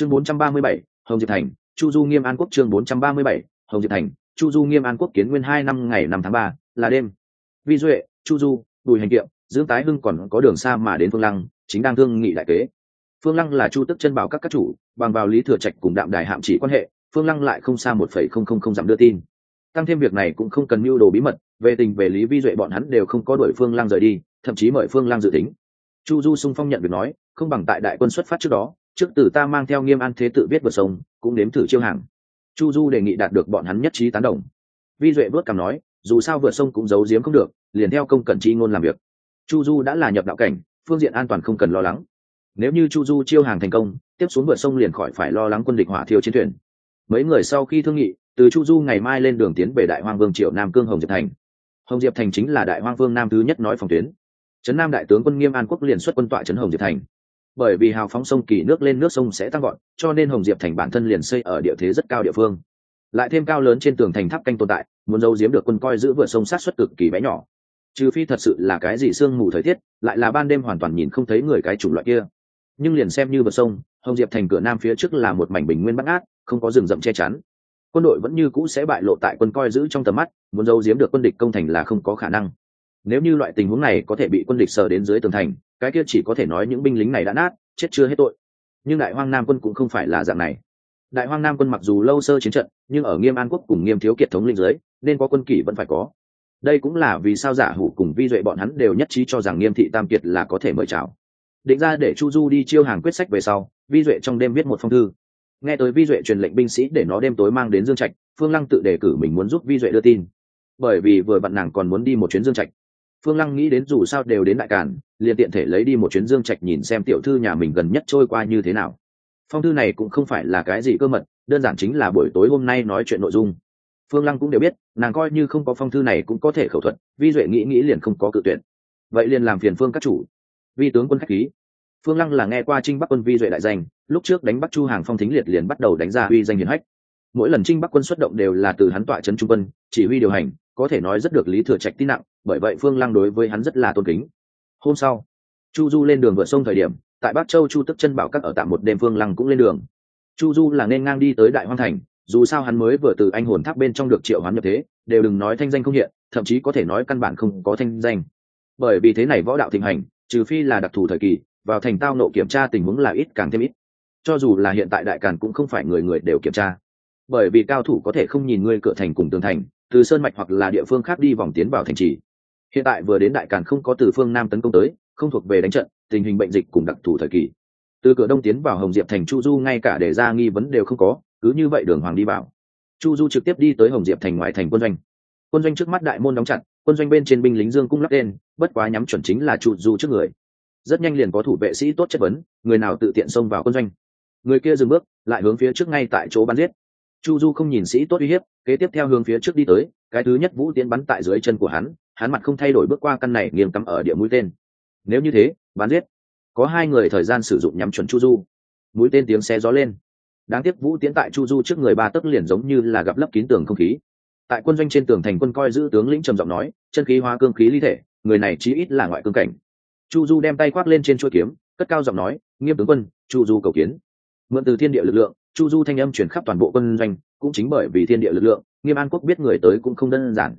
chương 437, hồng diệp thành chu du nghiêm an quốc chương 437, hồng diệp thành chu du nghiêm an quốc kiến nguyên hai năm ngày năm tháng ba là đêm. Vi duệ chu du bùi hành kiệm dưỡng tái hưng còn có đường xa mà đến phương lăng chính đang thương nghị đại kế. Phương lăng là chu tức chân bảo các các chủ bằng vào lý thừa trạch cùng đạm đài hạm chỉ quan hệ phương lăng lại không xa một phẩy không không không dặm đưa tin. Tăng thêm việc này cũng không cần mưu đồ bí mật về tình về lý vi duệ bọn hắn đều không có đuổi phương lăng rời đi thậm chí mời phương lăng dự tính. Chu du sung phong nhận việc nói không bằng tại đại quân xuất phát trước đó trước từ ta mang theo nghiêm an thế tự viết vượt sông, cũng nếm thử chiêu hàng. Chu du đề nghị đạt được bọn hắn nhất trí tán đồng. Vi duệ vớt cảm nói, dù sao vượt sông cũng giấu giếm không được, liền theo công cận chi ngôn làm việc. Chu du đã là nhập đạo cảnh, phương diện an toàn không cần lo lắng. Nếu như chu du chiêu hàng thành công, tiếp xuống vượt sông liền khỏi phải lo lắng quân địch hỏa thiêu chiến thuyền. Mấy người sau khi thương nghị, từ chu du ngày mai lên đường tiến về đại hoang vương triệu nam cương hồng diệp thành. Hồng diệp thành chính là đại hoang vương nam thứ nhất nói phòng tuyến. Trấn nam đại tướng quân nghiêm an quốc liền xuất quân tọa trấn hồng diệp thành bởi vì hào phóng sông kỳ nước lên nước sông sẽ tăng gọn cho nên hồng diệp thành bản thân liền xây ở địa thế rất cao địa phương. Lại thêm cao lớn trên tường thành tháp canh tồn tại, muốn giấu giếm được quân coi giữ vượt sông sát xuất cực kỳ bé nhỏ. Trừ phi thật sự là cái gì sương mù thời tiết, lại là ban đêm hoàn toàn nhìn không thấy người cái chủng loại kia. Nhưng liền xem như vượt sông, hồng diệp thành cửa nam phía trước là một mảnh bình nguyên bắt ngát, không có rừng rậm che chắn. Quân đội vẫn như cũ sẽ bại lộ tại quân coi giữ trong tầm mắt, muốn giấu giếm được quân địch công thành là không có khả năng. Nếu như loại tình huống này có thể bị quân địch sờ đến dưới tường thành cái kia chỉ có thể nói những binh lính này đã nát, chết chưa hết tội. Nhưng đại hoang nam quân cũng không phải là dạng này. Đại hoang nam quân mặc dù lâu sơ chiến trận, nhưng ở nghiêm an quốc cùng nghiêm thiếu kiệt thống linh giới nên có quân kỷ vẫn phải có. Đây cũng là vì sao giả hủ cùng vi duệ bọn hắn đều nhất trí cho rằng nghiêm thị tam kiệt là có thể mời chào. Định ra để chu du đi chiêu hàng quyết sách về sau, vi duệ trong đêm viết một phong thư. Nghe tới vi duệ truyền lệnh binh sĩ để nó đêm tối mang đến dương trạch, phương lăng tự đề cử mình muốn giúp vi duệ đưa tin. Bởi vì vừa bạn nàng còn muốn đi một chuyến dương trạch. Phương lăng nghĩ đến dù sao đều đến đại cản liền tiện thể lấy đi một chuyến dương trạch nhìn xem tiểu thư nhà mình gần nhất trôi qua như thế nào. Phong thư này cũng không phải là cái gì cơ mật, đơn giản chính là buổi tối hôm nay nói chuyện nội dung. Phương lăng cũng đều biết, nàng coi như không có phong thư này cũng có thể khẩu thuật, vi duệ nghĩ nghĩ liền không có cự tuyển vậy liền làm phiền phương các chủ. Vi tướng quân khách khí. Phương lăng là nghe qua trinh bắc quân vi duệ đại danh, lúc trước đánh bắc chu hàng phong thính liệt liền bắt đầu đánh ra uy danh hiền hách. Mỗi lần trinh bắc quân xuất động đều là từ hắn tọa trấn trung quân, chỉ huy điều hành, có thể nói rất được lý thừa trạch tin nặng, bởi vậy phương lăng đối với hắn rất là tôn kính hôm sau, chu du lên đường vượt sông thời điểm, tại bắc châu chu tức chân bảo các ở tạm một đêm phương lăng cũng lên đường. Chu du là nên ngang đi tới đại hoang thành, dù sao hắn mới vừa từ anh hồn tháp bên trong được triệu hoán nhập thế, đều đừng nói thanh danh không hiện, thậm chí có thể nói căn bản không có thanh danh. Bởi vì thế này võ đạo thịnh hành, trừ phi là đặc thù thời kỳ, vào thành tao nộ kiểm tra tình huống là ít càng thêm ít. Cho dù là hiện tại đại càn cũng không phải người người đều kiểm tra. Bởi vì cao thủ có thể không nhìn ngươi cửa thành cùng tường thành, từ sơn mạch hoặc là địa phương khác đi vòng tiến vào thành trì hiện tại vừa đến đại càn không có từ phương nam tấn công tới, không thuộc về đánh trận, tình hình bệnh dịch cùng đặc thù thời kỳ. Từ cửa đông tiến vào hồng diệp thành chu du ngay cả để ra nghi vấn đều không có, cứ như vậy đường hoàng đi vào. Chu du trực tiếp đi tới hồng diệp thành ngoại thành quân doanh. Quân doanh trước mắt đại môn đóng chặt, quân doanh bên trên binh lính dương cung lắp tên, bất quá nhắm chuẩn chính là chu du trước người. Rất nhanh liền có thủ vệ sĩ tốt chất vấn, người nào tự tiện xông vào quân doanh. Người kia dừng bước, lại hướng phía trước ngay tại chỗ bắn giết. Chu du không nhìn sĩ tốt uy hiếp, kế tiếp theo hướng phía trước đi tới, cái thứ nhất vũ tiến bắn tại dưới chân của hắn hắn mặt không thay đổi bước qua căn này nghiêng cắm ở địa mũi tên. Nếu như thế, bán giết. Có hai người thời gian sử dụng nhắm chuẩn chu du. Mũi tên tiếng xe gió lên. Đáng tiếc vũ tiến tại chu du trước người ba tấc liền giống như là gặp lấp kín tường không khí. Tại quân doanh trên tường thành quân coi giữ tướng lĩnh trầm giọng nói, chân khí hóa cương khí ly thể, người này chí ít là ngoại cương cảnh. Chu du đem tay khoác lên trên chuỗi kiếm, cất cao giọng nói, nghiêm tướng quân, chu du cầu kiến. Mượn từ thiên địa lực lượng, chu du thanh âm chuyển khắp toàn bộ quân doanh, cũng chính bởi vì thiên địa lực lượng, nghiêm an quốc biết người tới cũng không đơn giản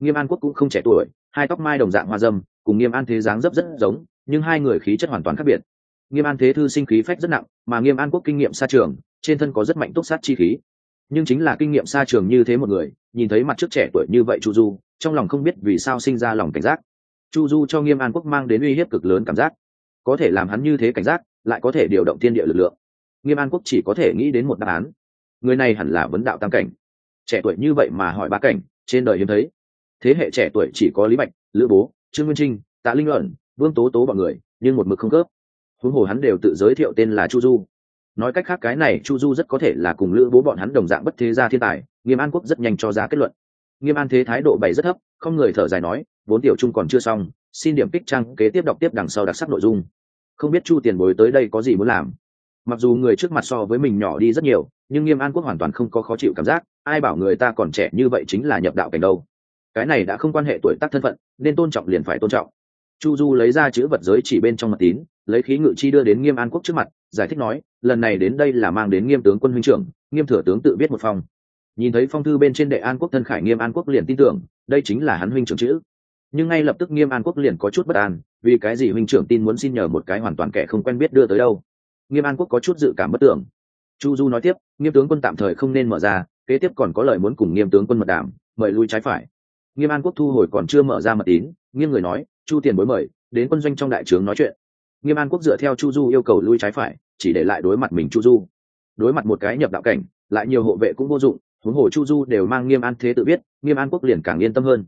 nghiêm an quốc cũng không trẻ tuổi, hai tóc mai đồng dạng hoa dâm, cùng nghiêm an thế dáng dấp rất giống, nhưng hai người khí chất hoàn toàn khác biệt. Nghiêm an thế thư sinh khí phách rất nặng, mà nghiêm an quốc kinh nghiệm xa trường, trên thân có rất mạnh túc sát chi khí. Nhưng chính là kinh nghiệm xa trường như thế một người, nhìn thấy mặt trước trẻ tuổi như vậy chu du, trong lòng không biết vì sao sinh ra lòng cảnh giác. Chu du cho nghiêm an quốc mang đến uy hiếp cực lớn cảm giác. Có thể làm hắn như thế cảnh giác, lại có thể điều động thiên địa lực lượng. Nghiêm an quốc chỉ có thể nghĩ đến một đáp án. Người này hẳn là vấn đạo tam cảnh. Trẻ tuổi như vậy mà hỏi ba cảnh, trên đời hiếm thấy thế hệ trẻ tuổi chỉ có lý bạch, lữ bố, trương nguyên trinh, tạ linh luận, vương tố tố b ọ n người, nhưng một mực không khớp. Huống hồ hắn đều tự giới thiệu tên là chu du. Nói cách khác, cái này chu du rất có thể là cùng lữ bố bọn hắn đồng dạng bất thế gia thiên tài, nghiêm an quốc rất nhanh cho ra kết luận. Nghiêm an thế thái độ bày rất thấp, không người thở dài nói, vốn tiểu trung còn chưa xong, xin điểm kích trang, kế tiếp đọc tiếp đằng sau đặc sắc nội dung. Không biết chu tiền bối tới đây có gì muốn làm? Mặc dù người trước mặt so với mình nhỏ đi rất nhiều, nhưng nghiêm an quốc hoàn toàn không có khó chịu cảm giác, ai bảo người ta còn trẻ như vậy chính là nhập đạo cảnh đâu cái này đã không quan hệ tuổi tác thân phận, nên tôn trọng liền phải tôn trọng. Chu du lấy ra chữ vật giới chỉ bên trong mặt tín, lấy khí ngự chi đưa đến nghiêm an quốc trước mặt, giải thích nói, lần này đến đây là mang đến nghiêm tướng quân huynh trưởng, nghiêm thừa tướng tự viết một phong. Nhìn thấy phong thư bên trên đệ an quốc thân khải nghiêm an quốc liền tin tưởng, đây chính là hắn huynh trưởng chữ. Nhưng ngay lập tức nghiêm an quốc liền có chút bất an, vì cái gì huynh trưởng tin muốn xin nhờ một cái hoàn toàn kẻ không quen biết đưa tới đâu. Nghiêm an quốc có chút dự cảm bất tưởng. Chu du nói tiếp, nghiêm tướng quân tạm thời không nên mở ra, kế tiếp còn có lời muốn cùng nghiêm tướng quân mật đảm mời lui trái phải nghiêm an quốc thu hồi còn chưa mở ra mật tín, nghiêm người nói, chu tiền bối mời, đến quân doanh trong đại trướng nói chuyện. Nghiêm an quốc dựa theo chu du yêu cầu lui trái phải, chỉ để lại đối mặt mình chu du. Đối mặt một cái nhập đạo cảnh, lại nhiều hộ vệ cũng vô dụng, huống hồ chu du đều mang nghiêm an thế tự biết, nghiêm an quốc liền càng yên tâm hơn.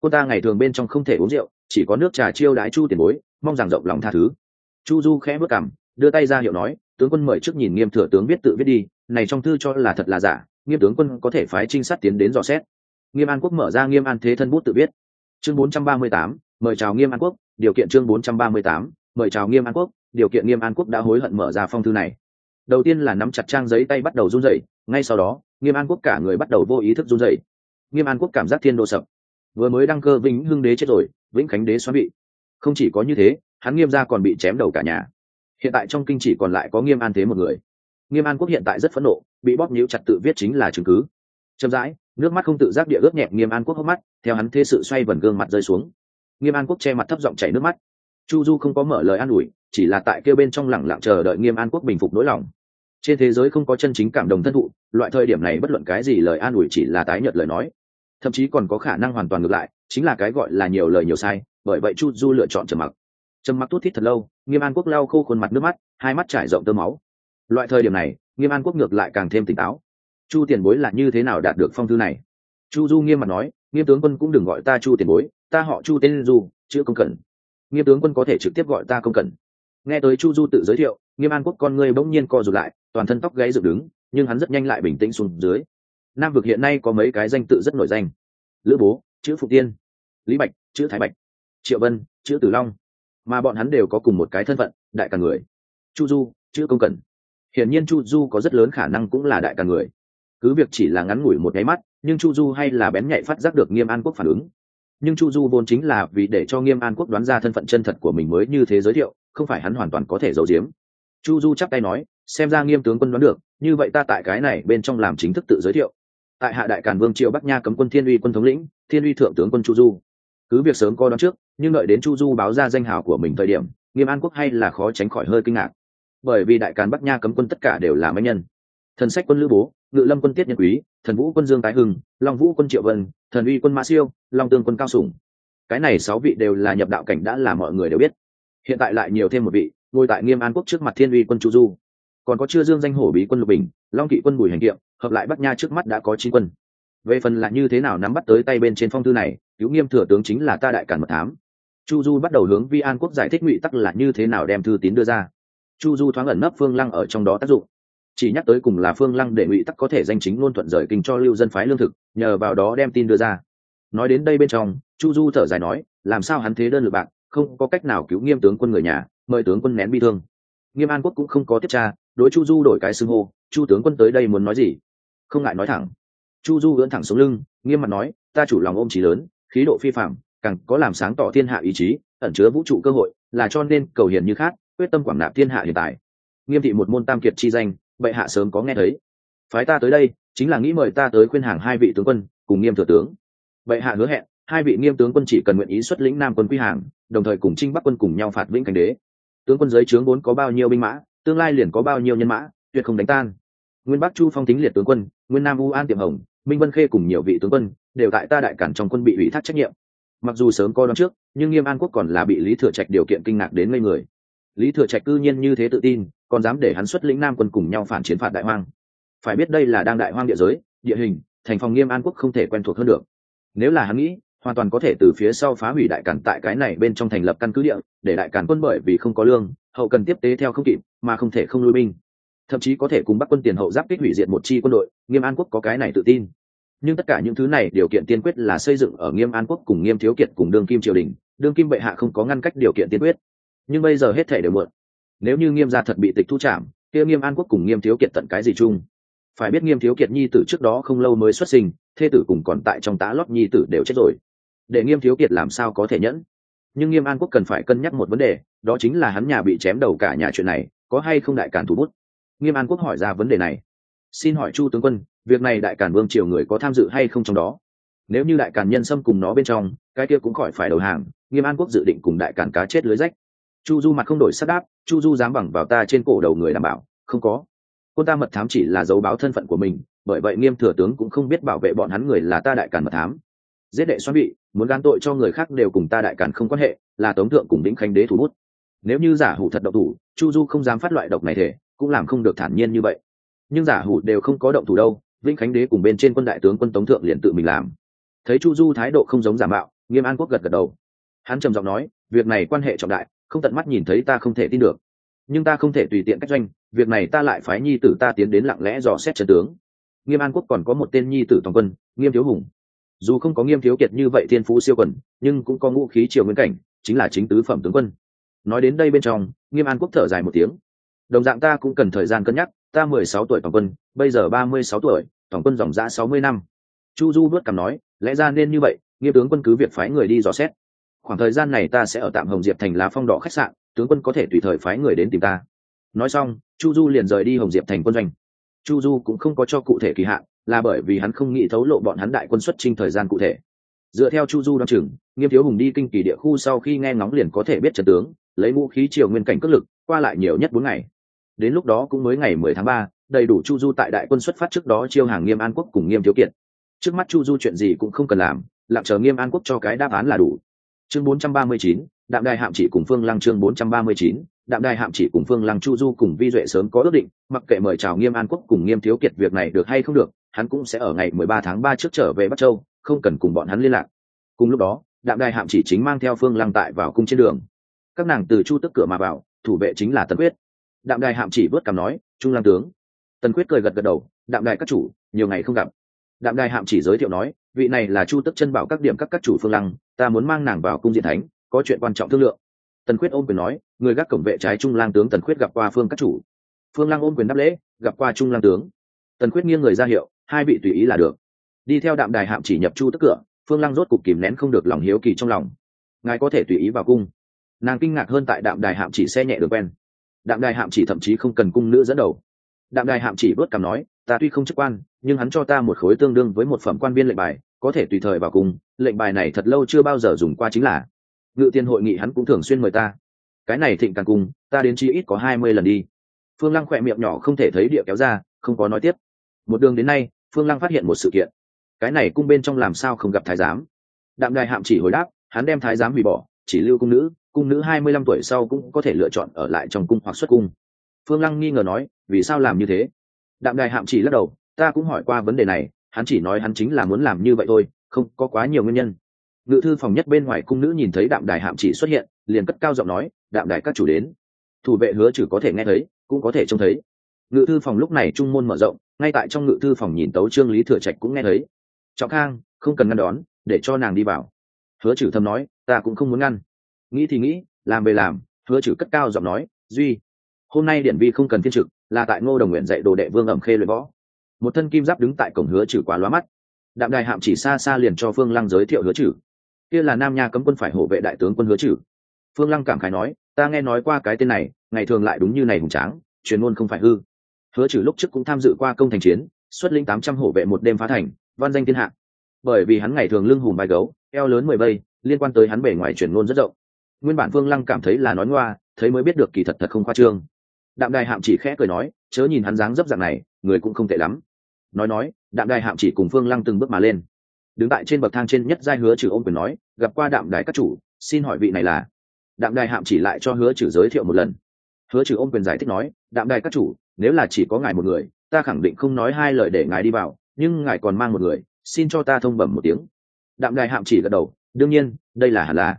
Cô ta ngày thường bên trong không thể uống rượu, chỉ có nước trà chiêu đái chu tiền bối, mong rằng rộng lòng tha thứ. Chu du khẽ bước cảm đưa tay ra hiệu nói, tướng quân mời trước nhìn nghiêm thừa tướng biết tự viết đi, này trong thư cho là thật là giả, nghiêm tướng quân có thể phái trinh sát tiến đến dò xét nghiêm an quốc mở ra nghiêm an thế thân bút tự viết. Chương 438, mời chào nghiêm an quốc điều kiện chương 438, mời chào nghiêm an quốc điều kiện nghiêm an quốc đã hối hận mở ra phong thư này. Đầu tiên là nắm chặt trang giấy tay bắt đầu run rẩy ngay sau đó nghiêm an quốc cả người bắt đầu vô ý thức run rẩy. Nghiêm an quốc cảm giác thiên đô sập. Vừa mới đăng cơ vĩnh hưng đế chết rồi vĩnh khánh đế xoắn bị. Không chỉ có như thế hắn nghiêm gia còn bị chém đầu cả nhà. Hiện tại trong kinh chỉ còn lại có nghiêm an thế một người. Nghiêm an quốc hiện tại rất phẫn nộ bị bóp nhíu chặt tự viết chính là chứng cứ chậm rãi, nước mắt không tự giác địa ướt nhẹ nghiêm an quốc hốc mắt, theo hắn thế sự xoay vần gương mặt rơi xuống. Nghiêm an quốc che mặt thấp giọng chảy nước mắt. Chu du không có mở lời an ủi, chỉ là tại kêu bên trong lẳng lặng chờ đợi nghiêm an quốc bình phục nỗi lòng. Trên thế giới không có chân chính cảm đồng thân thụ, loại thời điểm này bất luận cái gì lời an ủi chỉ là tái nhợt lời nói. Thậm chí còn có khả năng hoàn toàn ngược lại, chính là cái gọi là nhiều lời nhiều sai, bởi vậy chu du lựa chọn trầm mặc. Trầm mặc tốt thít thật lâu, nghiêm an quốc lau khô khuôn mặt nước mắt, hai mắt trải rộng tơ máu. Loại thời điểm này, nghiêm an quốc ngược lại càng thêm tỉnh táo chu tiền bối là như thế nào đạt được phong thư này? Chu du nghiêm mặt nói, nghiêm tướng quân cũng đừng gọi ta chu tiền bối, ta họ chu tên du, chữ công cẩn nghiêm tướng quân có thể trực tiếp gọi ta công cẩn nghe tới chu du tự giới thiệu, nghiêm an quốc con ngươi bỗng nhiên co rụt lại, toàn thân tóc gáy dựng đứng, nhưng hắn rất nhanh lại bình tĩnh xuống dưới. Nam vực hiện nay có mấy cái danh tự rất nổi danh. Lữ bố, chữ Phục tiên. Lý bạch, chữ thái bạch. Triệu vân, chữ tử long. Mà bọn hắn đều có cùng một cái thân phận, đại cả người. Chu du, chữ công cẩn hiển nhiên chu du có rất lớn khả năng cũng là đại cả người cứ việc chỉ là ngắn ngủi một nháy mắt, nhưng chu du hay là bén nhạy phát giác được nghiêm an quốc phản ứng. Nhưng chu du vốn chính là vì để cho nghiêm an quốc đoán ra thân phận chân thật của mình mới như thế giới thiệu, không phải hắn hoàn toàn có thể giấu giếm. Chu du chắp tay nói, xem ra nghiêm tướng quân đoán được, như vậy ta tại cái này bên trong làm chính thức tự giới thiệu. Tại hạ đại càn vương triệu bắc nha cấm quân thiên uy quân thống lĩnh, thiên uy thượng tướng quân chu du. Cứ việc sớm co đoán trước, nhưng đợi đến chu du báo ra danh hào của mình thời điểm, nghiêm an quốc hay là khó tránh khỏi hơi kinh ngạc. Bởi vì đại càn bắc nha cấm quân tất cả đều là mấy nhân. Thần sách quân lữ bố ngự lâm quân tiết nhân quý, thần vũ quân dương tái hưng, long vũ quân triệu vân, thần uy quân mã siêu, long tương quân cao sủng. Cái này sáu vị đều là nhập đạo cảnh đã là mọi người đều biết. Hiện tại lại nhiều thêm một vị, ngồi tại nghiêm an quốc trước mặt thiên uy quân chu du. Còn có chưa dương danh hổ bí quân lục bình, long kỵ quân bùi hành kiệm, hợp lại bắc nha trước mắt đã có chín quân. Về phần là như thế nào nắm bắt tới tay bên trên phong thư này, cứu nghiêm thừa tướng chính là ta đại cản mật thám. Chu du bắt đầu hướng vi an quốc giải thích ngụy tắc là như thế nào đem thư tín đưa ra. Chu du thoáng ẩn nấp phương lăng ở trong đó tác dụng chỉ nhắc tới cùng là phương lăng để ngụy tắc có thể danh chính luôn thuận rời kinh cho lưu dân phái lương thực, nhờ vào đó đem tin đưa ra. Nói đến đây bên trong, chu du thở dài nói, làm sao hắn thế đơn lượt bạc, không có cách nào cứu nghiêm tướng quân người nhà, mời tướng quân nén bi thương. Nghiêm an quốc cũng không có tiếp tra, đối chu du đổi cái xưng hô, chu tướng quân tới đây muốn nói gì? Không ngại nói thẳng. Chu du ưỡn thẳng xuống lưng, nghiêm mặt nói, ta chủ lòng ôm trí lớn, khí độ phi phạm càng có làm sáng tỏ thiên hạ ý chí, ẩn chứa vũ trụ cơ hội, là cho nên cầu hiền như khác, quyết tâm quảng nạp thiên hạ hiện tại. Nghiêm thị một môn tam kiệt chi danh bệ hạ sớm có nghe thấy. Phái ta tới đây, chính là nghĩ mời ta tới khuyên hàng hai vị tướng quân, cùng nghiêm thừa tướng. Bệ hạ hứa hẹn, hai vị nghiêm tướng quân chỉ cần nguyện ý xuất lĩnh nam quân quy hàng, đồng thời cùng trinh bắc quân cùng nhau phạt vĩnh cảnh đế. Tướng quân giới trướng vốn có bao nhiêu binh mã, tương lai liền có bao nhiêu nhân mã, tuyệt không đánh tan. Nguyên bắc chu phong tính liệt tướng quân, nguyên nam u an tiệm hồng, minh vân khê cùng nhiều vị tướng quân, đều tại ta đại cản trong quân bị ủy thác trách nhiệm. Mặc dù sớm coi đón trước, nhưng nghiêm an quốc còn là bị lý thừa trạch điều kiện kinh ngạc đến ngây người lý thừa trạch cư nhiên như thế tự tin, còn dám để hắn xuất lĩnh nam quân cùng nhau phản chiến phạt đại hoang. Phải biết đây là đang đại hoang địa giới, địa hình, thành phòng nghiêm an quốc không thể quen thuộc hơn được. Nếu là hắn nghĩ, hoàn toàn có thể từ phía sau phá hủy đại cản tại cái này bên trong thành lập căn cứ địa, để đại cản quân bởi vì không có lương, hậu cần tiếp tế theo không kịp, mà không thể không lui binh. Thậm chí có thể cùng bắc quân tiền hậu giáp kích hủy diệt một chi quân đội, nghiêm an quốc có cái này tự tin. Nhưng tất cả những thứ này điều kiện tiên quyết là xây dựng ở nghiêm an quốc cùng nghiêm thiếu kiệt cùng đương kim triều đình, đương kim bệ hạ không có ngăn cách điều kiện tiên quyết nhưng bây giờ hết thể đều mượn nếu như nghiêm gia thật bị tịch thu trảm, kia nghiêm an quốc cùng nghiêm thiếu kiệt tận cái gì chung? Phải biết nghiêm thiếu kiệt nhi tử trước đó không lâu mới xuất sinh, thê tử cùng còn tại trong tá lót nhi tử đều chết rồi. Để nghiêm thiếu kiệt làm sao có thể nhẫn? Nhưng nghiêm an quốc cần phải cân nhắc một vấn đề, đó chính là hắn nhà bị chém đầu cả nhà chuyện này, có hay không đại cản thủ bút? Nghiêm an quốc hỏi ra vấn đề này. Xin hỏi chu tướng quân, việc này đại cản vương triều người có tham dự hay không trong đó? Nếu như đại cản nhân xâm cùng nó bên trong, cái kia cũng khỏi phải đầu hàng, nghiêm an quốc dự định cùng đại cản cá chết lưới rách chu du mặt không đổi sắc đáp, chu du dám bằng vào ta trên cổ đầu người đảm bảo, không có. Cô ta mật thám chỉ là dấu báo thân phận của mình, bởi vậy nghiêm thừa tướng cũng không biết bảo vệ bọn hắn người là ta đại cản mật thám. Giết đệ xoan bị muốn gán tội cho người khác đều cùng ta đại cản không quan hệ, là tống thượng cùng đĩnh khánh đế thủ bút. Nếu như giả hủ thật độc thủ, chu du không dám phát loại độc này thể, cũng làm không được thản nhiên như vậy. Nhưng giả hủ đều không có động thủ đâu, vĩnh khánh đế cùng bên trên quân đại tướng quân tống thượng liền tự mình làm. Thấy chu du thái độ không giống giả mạo, nghiêm an quốc gật gật đầu. Hắn trầm giọng nói, việc này quan hệ trọng đại không tận mắt nhìn thấy ta không thể tin được. Nhưng ta không thể tùy tiện cách doanh, việc này ta lại phái nhi tử ta tiến đến lặng lẽ dò xét trận tướng. Nghiêm an quốc còn có một tên nhi tử toàn quân, nghiêm thiếu hùng. Dù không có nghiêm thiếu kiệt như vậy thiên phú siêu quần, nhưng cũng có ngũ khí triều nguyên cảnh, chính là chính tứ phẩm tướng quân. Nói đến đây bên trong, nghiêm an quốc thở dài một tiếng. Đồng dạng ta cũng cần thời gian cân nhắc, ta mười sáu tuổi toàn quân, bây giờ ba mươi sáu tuổi, toàn quân dòng giã sáu mươi năm. Chu du vớt cằm nói, lẽ ra nên như vậy, nghiêm tướng quân cứ việc phái người đi dò xét khoảng thời gian này ta sẽ ở tạm hồng diệp thành lá phong đỏ khách sạn, tướng quân có thể tùy thời phái người đến tìm ta. Nói xong, chu du liền rời đi hồng diệp thành quân doanh. Chu du cũng không có cho cụ thể kỳ hạn, là bởi vì hắn không nghĩ thấu lộ bọn hắn đại quân xuất trinh thời gian cụ thể. Dựa theo chu du đ o chừng, nghiêm thiếu hùng đi kinh kỳ địa khu sau khi nghe ngóng liền có thể biết trần tướng, lấy vũ khí triều nguyên cảnh cất lực, qua lại nhiều nhất bốn ngày. Đến lúc đó cũng mới ngày mười tháng ba, đầy đủ chu du tại đại quân xuất phát trước đó chiêu hàng nghiêm an quốc cùng nghiêm thiếu kiệt. Trước mắt chu du chuyện gì cũng không cần làm, lặng chờ nghiêm an quốc cho cái đáp án là đủ chương bốn trăm ba mươi chín, đạm đài hạm chỉ cùng phương lăng chương bốn trăm ba mươi chín, đạm đài hạm chỉ cùng phương lăng chu du cùng vi duệ sớm có ước định, mặc kệ mời chào nghiêm an quốc cùng nghiêm thiếu kiệt việc này được hay không được, hắn cũng sẽ ở ngày mười ba tháng ba trước trở về bắc châu, không cần cùng bọn hắn liên lạc. Cùng lúc đó, đạm đài hạm chỉ chính mang theo phương lăng tại vào cung trên đường. Các nàng từ chu tức cửa mà vào, thủ vệ chính là tần quyết. Đạm đài hạm chỉ vớt cằm nói, trung lăng tướng. Tần quyết cười gật gật đầu, đạm đài các chủ, nhiều ngày không gặp. Đạm đài hạm chỉ giới thiệu nói vị này là chu tức chân bảo các điểm các các chủ phương lăng, ta muốn mang nàng vào cung diện thánh, có chuyện quan trọng thương lượng. Tần quyết ôm quyền nói, người gác cổng vệ trái trung lang tướng tần quyết gặp qua phương các chủ. Phương lăng ôm quyền đáp lễ, gặp qua trung lang tướng. Tần quyết nghiêng người ra hiệu, hai vị tùy ý là được. Đi theo đạm đài hạm chỉ nhập chu tức cửa, phương lăng rốt cục kìm nén không được lòng hiếu kỳ trong lòng. Ngài có thể tùy ý vào cung. Nàng kinh ngạc hơn tại đạm đài hạm chỉ xe nhẹ được quen. Đạm đài hạm chỉ thậm chí không cần cung nữ dẫn đầu. Đạm đài hạm chỉ bớt cảm nói, ta tuy không chức quan, nhưng hắn cho ta một khối tương đương với một phẩm quan viên lệnh bài có thể tùy thời vào cung lệnh bài này thật lâu chưa bao giờ dùng qua chính là. Ngự tiên hội nghị hắn cũng thường xuyên mời ta. Cái này thịnh càng cung ta đến chi ít có hai mươi lần đi. Phương lăng khỏe miệng nhỏ không thể thấy địa kéo ra, không có nói tiếp. Một đường đến nay, phương lăng phát hiện một sự kiện. Cái này cung bên trong làm sao không gặp thái giám? Đạm đài hạm chỉ hồi đáp, hắn đem thái giám hủy bỏ, chỉ lưu cung nữ cung nữ hai mươi lăm tuổi sau cũng có thể lựa chọn ở lại trong cung hoặc xuất cung. Phương lăng nghi ngờ nói, vì sao làm như thế? Đạm đài hạm chỉ lắc đầu, ta cũng hỏi qua vấn đề này hắn chỉ nói hắn chính là muốn làm như vậy thôi, không có quá nhiều nguyên nhân. Ngự thư phòng nhất bên ngoài cung nữ nhìn thấy đạm đài hạm chỉ xuất hiện, liền cất cao giọng nói, đạm đài các chủ đến. Thủ vệ hứa trừ có thể nghe thấy, cũng có thể trông thấy. Ngự thư phòng lúc này trung môn mở rộng, ngay tại trong ngự thư phòng nhìn tấu trương lý thừa trạch cũng nghe thấy. Trọng khang, không cần ngăn đón, để cho nàng đi vào. Hứa trừ thầm nói, ta cũng không muốn ngăn. Nghĩ thì nghĩ, làm về làm, hứa trừ cất cao giọng nói, duy, hôm nay điện vi không cần thiên trực, là tại ngô đồng nguyện dạy đồ đệ vương ẩm khê luyện võ một thân kim giáp đứng tại cổng hứa trừ quá lóa mắt. Đạm đài hạm chỉ xa xa liền cho phương lăng giới thiệu hứa trừ. Kia là nam nha cấm quân phải hộ vệ đại tướng quân hứa trừ. Phương lăng cảm khái nói, ta nghe nói qua cái tên này, ngày thường lại đúng như này hùng tráng truyền ngôn không phải hư. Hứa trừ lúc trước cũng tham dự qua công thành chiến, xuất linh tám trăm hộ vệ một đêm phá thành, văn danh thiên hạ. Bởi vì hắn ngày thường lưng hùm bài gấu, eo lớn mười bây liên quan tới hắn bề ngoài truyền ngôn rất rộng. Nguyên bản phương lăng cảm thấy là nói ngoa, thấy mới biết được kỳ thật thật không khoa trương. Đạm đài hạm chỉ khẽ cười nói, chớ nhìn hắn dáng dấp dạng này, người cũng không tệ lắm nói nói, đạm đài hạm chỉ cùng phương lăng từng bước mà lên. Đứng tại trên bậc thang trên nhất giai hứa trừ ôm quyền nói, gặp qua đạm đài các chủ, xin hỏi vị này là? Đạm đài hạm chỉ lại cho hứa trừ giới thiệu một lần. Hứa trừ ôm quyền giải thích nói, đạm đài các chủ, nếu là chỉ có ngài một người, ta khẳng định không nói hai lời để ngài đi vào, nhưng ngài còn mang một người, xin cho ta thông bẩm một tiếng. Đạm đài hạm chỉ gật đầu, đương nhiên, đây là hẳn là.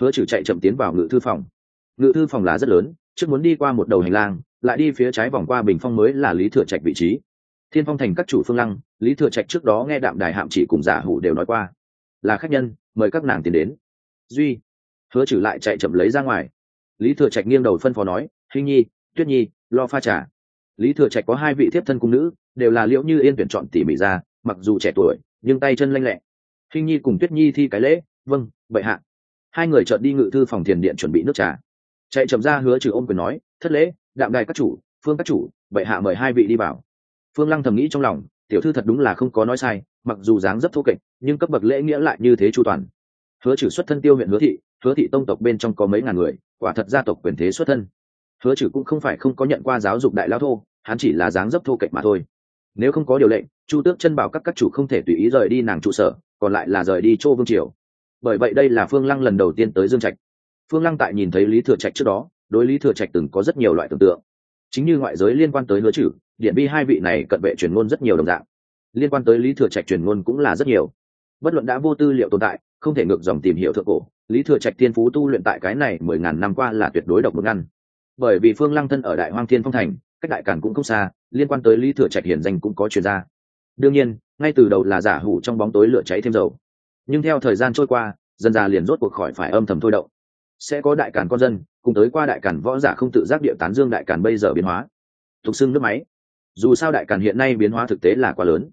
Hứa trừ chạy chậm tiến vào ngự thư phòng. Ngự thư phòng là rất lớn, trước muốn đi qua một đầu hành lang, lại đi phía trái vòng qua bình phong mới là lý thừa trạch vị trí thiên phong thành các chủ phương lăng, lý thừa trạch trước đó nghe đạm đài hạm chỉ cùng giả hủ đều nói qua. Là khách nhân, mời các nàng tiến đến. Duy, hứa trừ lại chạy chậm lấy ra ngoài. Lý thừa trạch nghiêng đầu phân phó nói hình nhi, tuyết nhi, lo pha trà. Lý thừa trạch có hai vị thiếp thân cung nữ, đều là liễu như yên tuyển chọn tỉ mỉ ra, mặc dù trẻ tuổi, nhưng tay chân lanh lẹ. Hình nhi cùng tuyết nhi thi cái lễ vâng bệ hạ. Hai người chợt đi ngự thư phòng thiền điện chuẩn bị nước trà. Chạy chậm ra hứa trừ ôm quyền nói, thất lễ, đạm đài các chủ, phương các chủ, bệ hạ mời hai vị đi vào phương lăng thầm nghĩ trong lòng, tiểu thư thật đúng là không có nói sai, mặc dù dáng rất thô kệch, nhưng cấp bậc lễ nghĩa lại như thế chu toàn. Hứa trừ xuất thân tiêu huyện hứa thị hứa thị tông tộc bên trong có mấy ngàn người, quả thật gia tộc quyền thế xuất thân. Hứa trừ cũng không phải không có nhận qua giáo dục đại lao thô, hắn chỉ là dáng dấp thô kệch mà thôi. Nếu không có điều lệnh, chu tước chân bảo các các chủ không thể tùy ý rời đi nàng trụ sở, còn lại là rời đi châu vương triều. Bởi vậy đây là phương lăng lần đầu tiên tới dương trạch. Phương lăng tại nhìn thấy lý thừa trạch trước đó, đối lý thừa trạch từng có rất nhiều loại tưởng tượng chính như ngoại giới liên quan tới hứa trừ điện bi hai vị này cận vệ truyền ngôn rất nhiều đồng dạng. Liên quan tới lý thừa trạch truyền ngôn cũng là rất nhiều. Bất luận đã vô tư liệu tồn tại, không thể ngược dòng tìm hiểu thượng cổ, lý thừa trạch thiên phú tu luyện tại cái này mười ngàn năm qua là tuyệt đối độc một ăn. bởi vì phương lăng thân ở đại hoang thiên phong thành, cách đại cản cũng không xa, liên quan tới lý thừa trạch hiển danh cũng có chuyên gia. Đương nhiên, ngay từ đầu là giả hủ trong bóng tối lửa cháy thêm dầu. Nhưng theo thời gian trôi qua, dần già liền rốt cuộc khỏi phải âm thầm thôi động sẽ có đại cản con dân, cùng tới qua đại cản võ giả không tự giác địa tán dương đại cản bây giờ biến hóa. Tục xưng nước máy. Dù sao đại càn hiện nay biến hóa thực tế là quá lớn.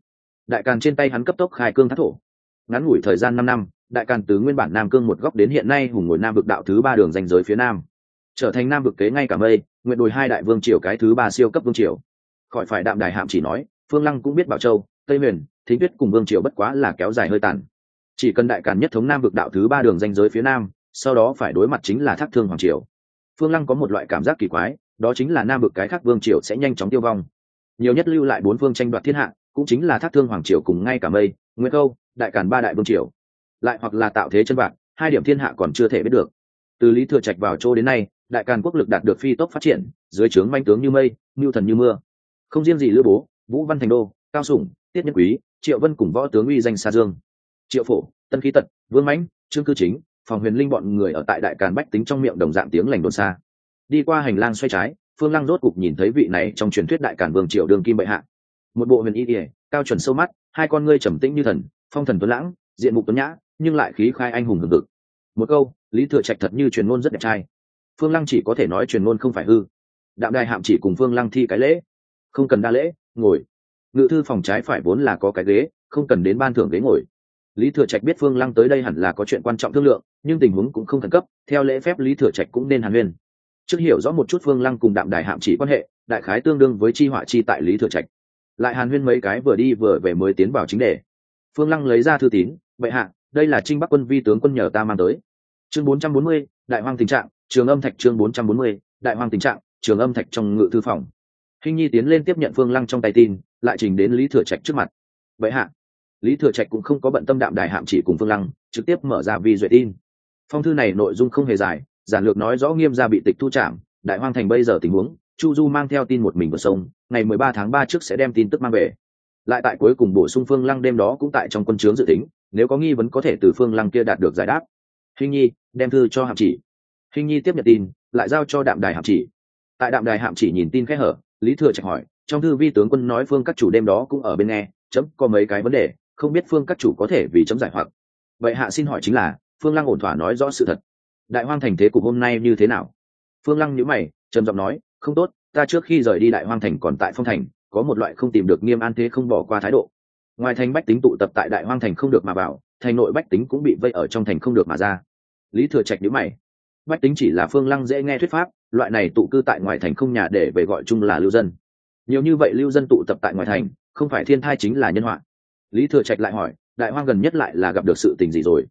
Đại càn trên tay hắn cấp tốc khai cương thác thổ. Ngắn ngủi thời gian năm năm, đại càn từ nguyên bản nam cương một góc đến hiện nay hùng ngồi nam vực đạo thứ ba đường danh giới phía nam. Trở thành nam vực kế ngay cả mây, nguyện đồi hai đại vương triều cái thứ ba siêu cấp vương triều. Khỏi phải đạm đài hạm chỉ nói, phương lăng cũng biết bảo châu, tây huyền, thính tuyết cùng vương triều bất quá là kéo dài hơi tàn. Chỉ cần đại càn nhất thống nam vực đạo thứ ba đường danh giới phía nam sau đó phải đối mặt chính là thác thương hoàng triều. Phương lăng có một loại cảm giác kỳ quái, đó chính là nam vực cái khác vương triều sẽ nhanh chóng tiêu vong. Nhiều nhất lưu lại bốn phương tranh đoạt thiên hạ, cũng chính là thác thương hoàng triều cùng ngay cả mây nguyên câu, đại cản ba đại vương triều. Lại hoặc là tạo thế chân vạc hai điểm thiên hạ còn chưa thể biết được. Từ lý thừa trạch vào chỗ đến nay, đại càn quốc lực đạt được phi tốc phát triển, dưới trướng manh tướng như mây, mưu thần như mưa. Không riêng gì lữ bố, vũ văn thành đô, cao sủng, tiết nhân quý, triệu vân cùng võ tướng uy danh xa dương. Triệu phổ, tân khí tật, vương mãnh, trương cư chính phòng huyền linh bọn người ở tại đại càn bách tính trong miệng đồng dạng tiếng lành đồn xa. Đi qua hành lang xoay trái, phương lăng rốt cục nhìn thấy vị này trong truyền thuyết đại Càn vương triều đường kim bệ hạ. Một bộ huyền y ỉa cao chuẩn sâu mắt, hai con ngươi trầm tĩnh như thần, phong thần tuấn lãng, diện mục tuấn nhã, nhưng lại khí khai anh hùng hừng hực. Một câu, lý thừa trạch thật như truyền ngôn rất đẹp trai. Phương lăng chỉ có thể nói truyền ngôn không phải hư. Đạm đài hạm chỉ cùng phương lăng thi cái lễ. Không cần đa lễ, ngồi. Ngự thư phòng trái phải vốn là có cái ghế, không cần đến ban thưởng ghế ngồi lý thừa trạch biết phương lăng tới đây hẳn là có chuyện quan trọng thương lượng nhưng tình huống cũng không khẩn cấp theo lễ phép lý thừa trạch cũng nên hàn huyên. Trước hiểu rõ một chút phương lăng cùng đạm đài hạm chỉ quan hệ đại khái tương đương với chi họa chi tại lý thừa trạch. Lại hàn huyên mấy cái vừa đi vừa về mới tiến vào chính đề. Phương lăng lấy ra thư tín bệ hạ đây là trinh bắc quân vi tướng quân nhờ ta mang tới. Chương 440, đại hoang tình trạng trường âm thạch chương 440, đại hoang tình trạng trường âm thạch trong ngự thư phòng. Hình nhi tiến lên tiếp nhận phương lăng trong tay tin lại trình đến lý thừa trạch trước mặt. Bệ hạ lý thừa trạch cũng không có bận tâm đạm đài hạm chỉ cùng phương lăng, trực tiếp mở ra vi duyệt tin. Phong thư này nội dung không hề dài, giản lược nói rõ nghiêm gia bị tịch thu trảm, đại hoang thành bây giờ tình huống, chu du mang theo tin một mình vượt sông, ngày mười ba tháng ba trước sẽ đem tin tức mang về. Lại tại cuối cùng bổ sung phương lăng đêm đó cũng tại trong quân chướng dự tính, nếu có nghi vấn có thể từ phương lăng kia đạt được giải đáp. Hình nhi, đem thư cho hạm chỉ. Hình nhi tiếp nhận tin, lại giao cho đạm đài hạm chỉ. Tại đạm đài hạm chỉ nhìn tin khẽ hở, lý thừa trạch hỏi, trong thư vi tướng quân nói phương các chủ đêm đó cũng ở bên nghe, chấm có mấy cái vấn đề không biết phương các chủ có thể vì chấm giải hoặc. Vậy hạ xin hỏi chính là, phương lăng ổn thỏa nói rõ sự thật. Đại hoang thành thế cục hôm nay như thế nào? Phương lăng nhữ mày, trầm giọng nói, không tốt, ta trước khi rời đi đại hoang thành còn tại phong thành, có một loại không tìm được nghiêm an thế không bỏ qua thái độ. Ngoài thành bách tính tụ tập tại đại hoang thành không được mà vào, thành nội bách tính cũng bị vây ở trong thành không được mà ra. Lý thừa trạch nhữ mày. Bách tính chỉ là phương lăng dễ nghe thuyết pháp, loại này tụ cư tại ngoài thành không nhà để về gọi chung là lưu dân. Nhiều như vậy lưu dân tụ tập tại ngoài thành, không phải thiên thai chính là nhân họa lý thừa trạch lại hỏi, đại hoang gần nhất lại là gặp được sự tình gì rồi?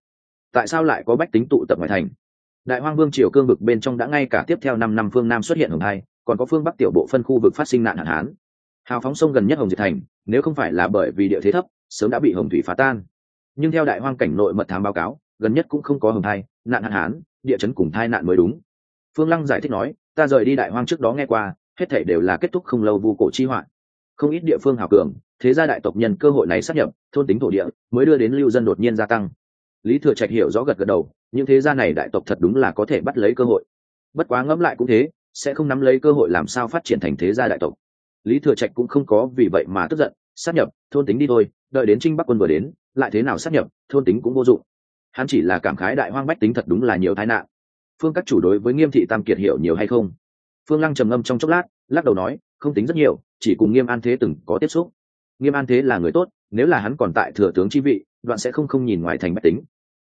Tại sao lại có bách tính tụ tập ngoài thành? Đại hoang vương triều cương vực bên trong đã ngay cả tiếp theo năm năm phương nam xuất hiện hồng hai, còn có phương bắc tiểu bộ phân khu vực phát sinh nạn hạn hán. Hào phóng sông gần nhất hồng diệt thành, nếu không phải là bởi vì địa thế thấp, sớm đã bị hồng thủy phá tan. Nhưng theo đại hoang cảnh nội mật thám báo cáo, gần nhất cũng không có hồng thai, nạn hạn hán, địa chấn cùng thai nạn mới đúng. Phương lăng giải thích nói, ta rời đi đại hoang trước đó nghe qua, hết thể đều là kết thúc không lâu vu cổ chi hoạn không ít địa phương hào cường thế gia đại tộc nhân cơ hội này sát nhập, thôn tính thổ địa, mới đưa đến lưu dân đột nhiên gia tăng. Lý thừa trạch hiểu rõ gật gật đầu, những thế gia này đại tộc thật đúng là có thể bắt lấy cơ hội. Bất quá ngẫm lại cũng thế, sẽ không nắm lấy cơ hội làm sao phát triển thành thế gia đại tộc. Lý thừa trạch cũng không có vì vậy mà tức giận sát nhập, thôn tính đi thôi, đợi đến trinh bắc quân vừa đến, lại thế nào sát nhập, thôn tính cũng vô dụng. Hắn chỉ là cảm khái đại hoang bách tính thật đúng là nhiều tai nạn. Phương các chủ đối với nghiêm thị tam kiệt hiểu nhiều hay không? Phương lăng trầm ngâm trong chốc lát, lắc đầu nói, không tính rất nhiều, chỉ cùng nghiêm an thế từng có tiếp xúc nghiêm an thế là người tốt, nếu là hắn còn tại thừa tướng chi vị, đoạn sẽ không không nhìn ngoài thành bách tính.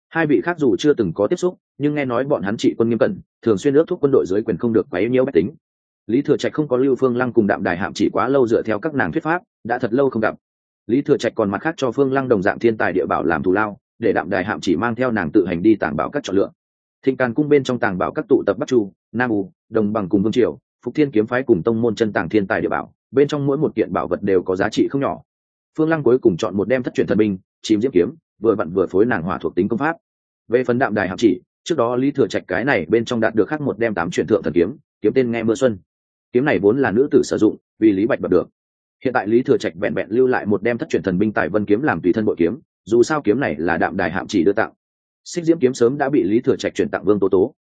Hai vị khác dù chưa từng có tiếp xúc, nhưng nghe nói bọn hắn trị quân nghiêm cẩn, thường xuyên ước thúc quân đội dưới quyền không được quấy nhiễu bách tính. Lý thừa trạch không có lưu phương lăng cùng đạm đài hạm chỉ quá lâu dựa theo các nàng thuyết pháp, đã thật lâu không gặp. Lý thừa trạch còn mặt khác cho phương lăng đồng dạng thiên tài địa bảo làm thù lao, để đạm đài hạm chỉ mang theo nàng tự hành đi tàng bảo các chọn lựa. Thịnh càn cung bên trong tàng bảo các tụ tập bắc chu, nam u, đồng bằng cùng vương triều, phục thiên kiếm phái cùng tông môn chân tàng thiên tài địa bảo bên trong mỗi một kiện bảo vật đều có giá trị không nhỏ. Phương lăng cuối cùng chọn một đem thất truyền thần binh, chìm diễm kiếm, vừa vặn vừa phối nàng hỏa thuộc tính công pháp. Về phần đạm đài hạm chỉ, trước đó lý thừa trạch cái này bên trong đạt được khắc một đem tám truyền thượng thần kiếm kiếm tên nghe mưa xuân. Kiếm này vốn là nữ tử sử dụng, vì lý bạch bật được. Hiện tại lý thừa trạch vẹn vẹn lưu lại một đem thất truyền thần binh tại vân kiếm làm tùy thân bội kiếm, dù sao kiếm này là đạm đài hạm chỉ đưa tặng. Xích diễm kiếm sớm đã bị lý thừa trạch chuyển tặng vương tố tố.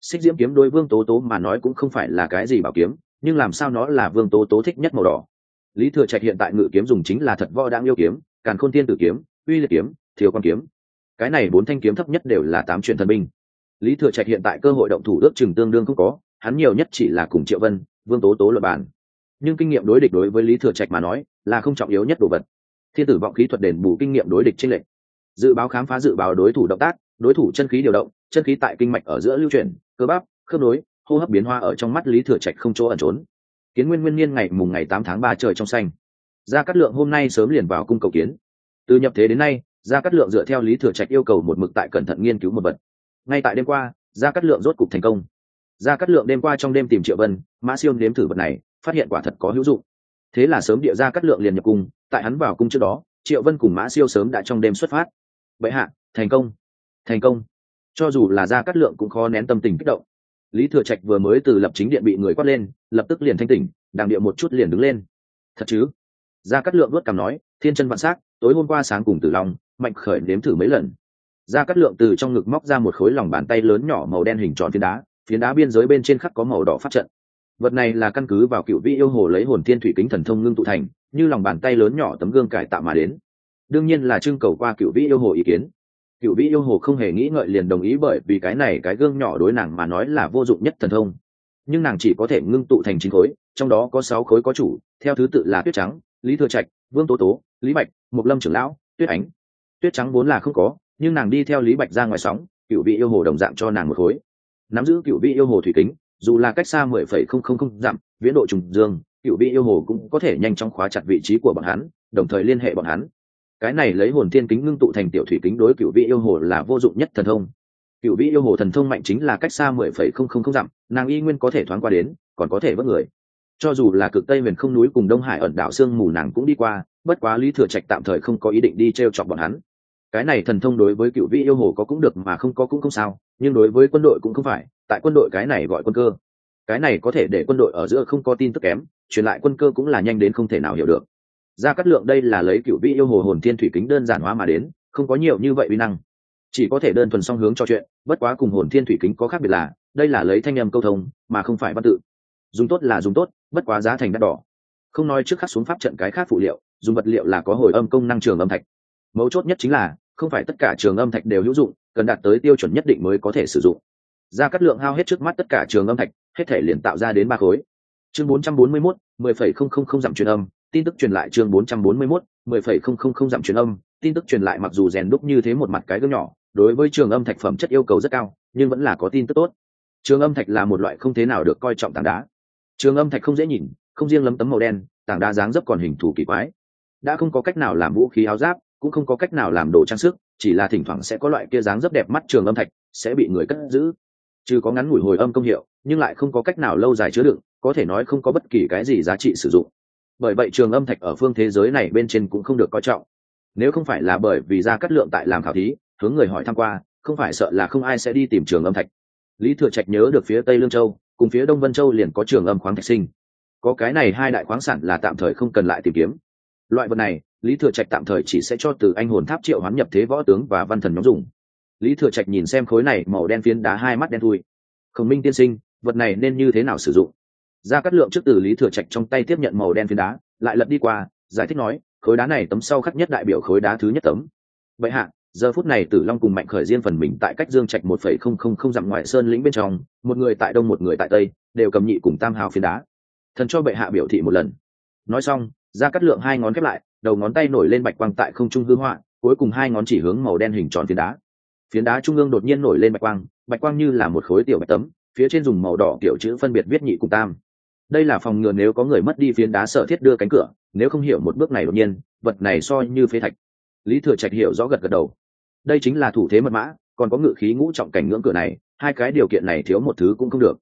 Xích diễm kiếm đôi vương tố tố mà nói cũng không phải là cái gì bảo kiếm nhưng làm sao nó là vương tố tố thích nhất màu đỏ? Lý thừa trạch hiện tại ngự kiếm dùng chính là thật võ đang yêu kiếm, càn khôn tiên tử kiếm, uy liệt kiếm thiếu quan kiếm. Cái này bốn thanh kiếm thấp nhất đều là tám truyền thần binh. Lý thừa trạch hiện tại cơ hội động thủ ước chừng tương đương không có, hắn nhiều nhất chỉ là cùng triệu vân, vương tố tố lập bản nhưng kinh nghiệm đối địch đối với lý thừa trạch mà nói, là không trọng yếu nhất đồ vật. Thiên tử vọng khí thuật đền bù kinh nghiệm đối địch tranh lệch. Dự báo khám phá dự báo đối thủ động tác, đối thủ chân khí điều động, chân khí tại kinh mạch ở giữa lưu chuyển, cơ bắp, khớp nối hô hấp biến hoa ở trong mắt lý thừa trạch không chỗ ẩn trốn. Kiến nguyên nguyên niên ngày mùng ngày tám tháng ba trời trong xanh. Gia cát lượng hôm nay sớm liền vào cung cầu kiến. Từ nhập thế đến nay, gia cát lượng dựa theo lý thừa trạch yêu cầu một mực tại cẩn thận nghiên cứu một vật. Ngay tại đêm qua, gia cát lượng rốt cục thành công. Gia cát lượng đêm qua trong đêm tìm triệu vân, mã siêu nếm thử vật này, phát hiện quả thật có hữu dụng. Thế là sớm địa gia cát lượng liền nhập cung, tại hắn vào cung trước đó, triệu vân cùng mã siêu sớm đã trong đêm xuất phát. Bệ hạ, thành công. Thành công. Cho dù là gia cát lượng cũng khó nén tâm tình kích động lý thừa trạch vừa mới từ lập chính điện bị người quát lên, lập tức liền thanh tỉnh, đàng địa một chút liền đứng lên. Thật chứ? Gia cát lượng vớt cằm nói, thiên chân vạn s á c tối hôm qua sáng cùng tử long, mạnh khởi nếm thử mấy lần. Gia cát lượng từ trong ngực móc ra một khối lòng bàn tay lớn nhỏ màu đen hình tròn phiến đá phiến đá biên giới bên trên khắc có màu đỏ phát trận. Vật này là căn cứ vào cựu vị yêu hồ lấy hồn thiên thủy kính thần thông ngưng tụ thành, như lòng bàn tay lớn nhỏ tấm gương cải tạo mà đến. Đương nhiên là trưng cầu qua cựu vị yêu hồ ý kiến cựu vị yêu hồ không hề nghĩ ngợi liền đồng ý bởi vì cái này cái gương nhỏ đối nàng mà nói là vô dụng nhất thần thông. Nhưng nàng chỉ có thể ngưng tụ thành chín khối, trong đó có sáu khối có chủ, theo thứ tự là tuyết trắng, lý thừa trạch, vương tố tố, lý bạch mục lâm trưởng lão, tuyết ánh. Tuyết trắng vốn là không có, nhưng nàng đi theo lý bạch ra ngoài sóng cựu vị yêu hồ đồng dạng cho nàng một khối. Nắm giữ cựu vị yêu hồ thủy kính, dù là cách xa mười phẩy không không không dặm, viễn độ trùng dương cựu vị yêu hồ cũng có thể nhanh chóng khóa chặt vị trí của bọn hắn, đồng thời liên hệ bọn hắn cái này lấy hồn thiên kính ngưng tụ thành tiểu thủy kính đối cựu vị yêu hồ là vô dụng nhất thần thông. Cựu vị yêu hồ thần thông mạnh chính là cách xa mười phẩy không không không dặm, nàng y nguyên có thể thoáng qua đến, còn có thể vớt người. Cho dù là cực tây miền không núi cùng đông hải ẩn đảo sương mù nàng cũng đi qua, bất quá lý thừa trạch tạm thời không có ý định đi t r e o chọc bọn hắn. Cái này thần thông đối với cựu vị yêu hồ có cũng được mà không có cũng không sao, nhưng đối với quân đội cũng không phải, tại quân đội cái này gọi quân cơ. Cái này có thể để quân đội ở giữa không có tin tức kém, truyền lại quân cơ cũng là nhanh đến không thể nào hiểu được gia cát lượng đây là lấy cựu vị yêu hồ hồn thiên thủy kính đơn giản hóa mà đến không có nhiều như vậy uy năng. Chỉ có thể đơn thuần song hướng cho chuyện bất quá cùng hồn thiên thủy kính có khác biệt là đây là lấy thanh âm câu thông mà không phải văn tự. Dùng tốt là dùng tốt bất quá giá thành đắt đỏ. Không nói trước khắc xuống pháp trận cái khác phụ liệu dùng vật liệu là có hồi âm công năng trường âm thạch. Mấu chốt nhất chính là không phải tất cả trường âm thạch đều hữu dụng cần đạt tới tiêu chuẩn nhất định mới có thể sử dụng. Gia cát lượng hao hết trước mắt tất cả trường âm thạch hết thể liền tạo ra đến ba khối. Chương 441, 10,000 dặm truyền âm tin tức truyền lại chương 441, 10,000 dặm truyền âm, tin tức truyền lại mặc dù rèn đúc như thế một mặt cái gương nhỏ, đối với trường âm thạch phẩm chất yêu cầu rất cao, nhưng vẫn là có tin tức tốt. Trường âm thạch là một loại không thế nào được coi trọng tảng đá. Trường âm thạch không dễ nhìn, không riêng lấm tấm màu đen, tảng đá dáng dấp còn hình thù kỳ quái. Đã không có cách nào làm vũ khí áo giáp, cũng không có cách nào làm đồ trang sức, chỉ là thỉnh thoảng sẽ có loại kia dáng dấp đẹp mắt trường âm thạch sẽ bị người cất giữ. Trừ có ngắn ngủi hồi âm công hiệu, nhưng lại không có cách nào lâu dài chứa đựng, có thể nói không có bất kỳ cái gì giá trị sử dụng bởi vậy trường âm thạch ở phương thế giới này bên trên cũng không được coi trọng. Nếu không phải là bởi vì ra cắt lượng tại làm khảo thí, hướng người hỏi tham q u a không phải sợ là không ai sẽ đi tìm trường âm thạch. Lý thừa trạch nhớ được phía tây lương châu, cùng phía đông vân châu liền có trường âm khoáng thạch sinh. Có cái này hai đại khoáng sản là tạm thời không cần lại tìm kiếm. Loại vật này, lý thừa trạch tạm thời chỉ sẽ cho từ anh hồn tháp triệu hoán nhập thế võ tướng và văn thần nhóm dùng. Lý thừa trạch nhìn xem khối này màu đen phiến đá hai mắt đen thui. Khổng minh tiên sinh, vật này nên như thế nào sử dụng? Ra cắt lượng trước từ lý thừa trạch trong tay tiếp nhận màu đen phiến đá, lại lật đi qua, giải thích nói, khối đá này tấm sau khắc nhất đại biểu khối đá thứ nhất tấm. Vậy hạ, giờ phút này tử long cùng mạnh khởi riêng phần mình tại cách dương trạch một phẩy không không không dặm ngoài sơn lĩnh bên trong, một người tại đông một người tại tây, đều cầm nhị cùng tam hào phiến đá. Thần cho bệ hạ biểu thị một lần. Nói xong ra cắt lượng hai ngón khép lại, đầu ngón tay nổi lên bạch quang tại không trung hư họa, cuối cùng hai ngón chỉ hướng màu đen hình tròn phiến đá. Phiến đá trung ương đột nhiên nổi lên bạch quang bạch quang như là một khối tiểu bạch tấm, phía trên dùng màu đỏ kiểu chữ phân biệt viết nhị cùng tam đây là phòng ngừa nếu có người mất đi phiến đá sở thiết đưa cánh cửa, nếu không hiểu một bước này đột nhiên, vật này so như phế thạch. Lý thừa trạch hiểu rõ gật gật đầu. Đây chính là thủ thế mật mã, còn có ngự khí ngũ trọng cảnh ngưỡng cửa này, hai cái điều kiện này thiếu một thứ cũng không được.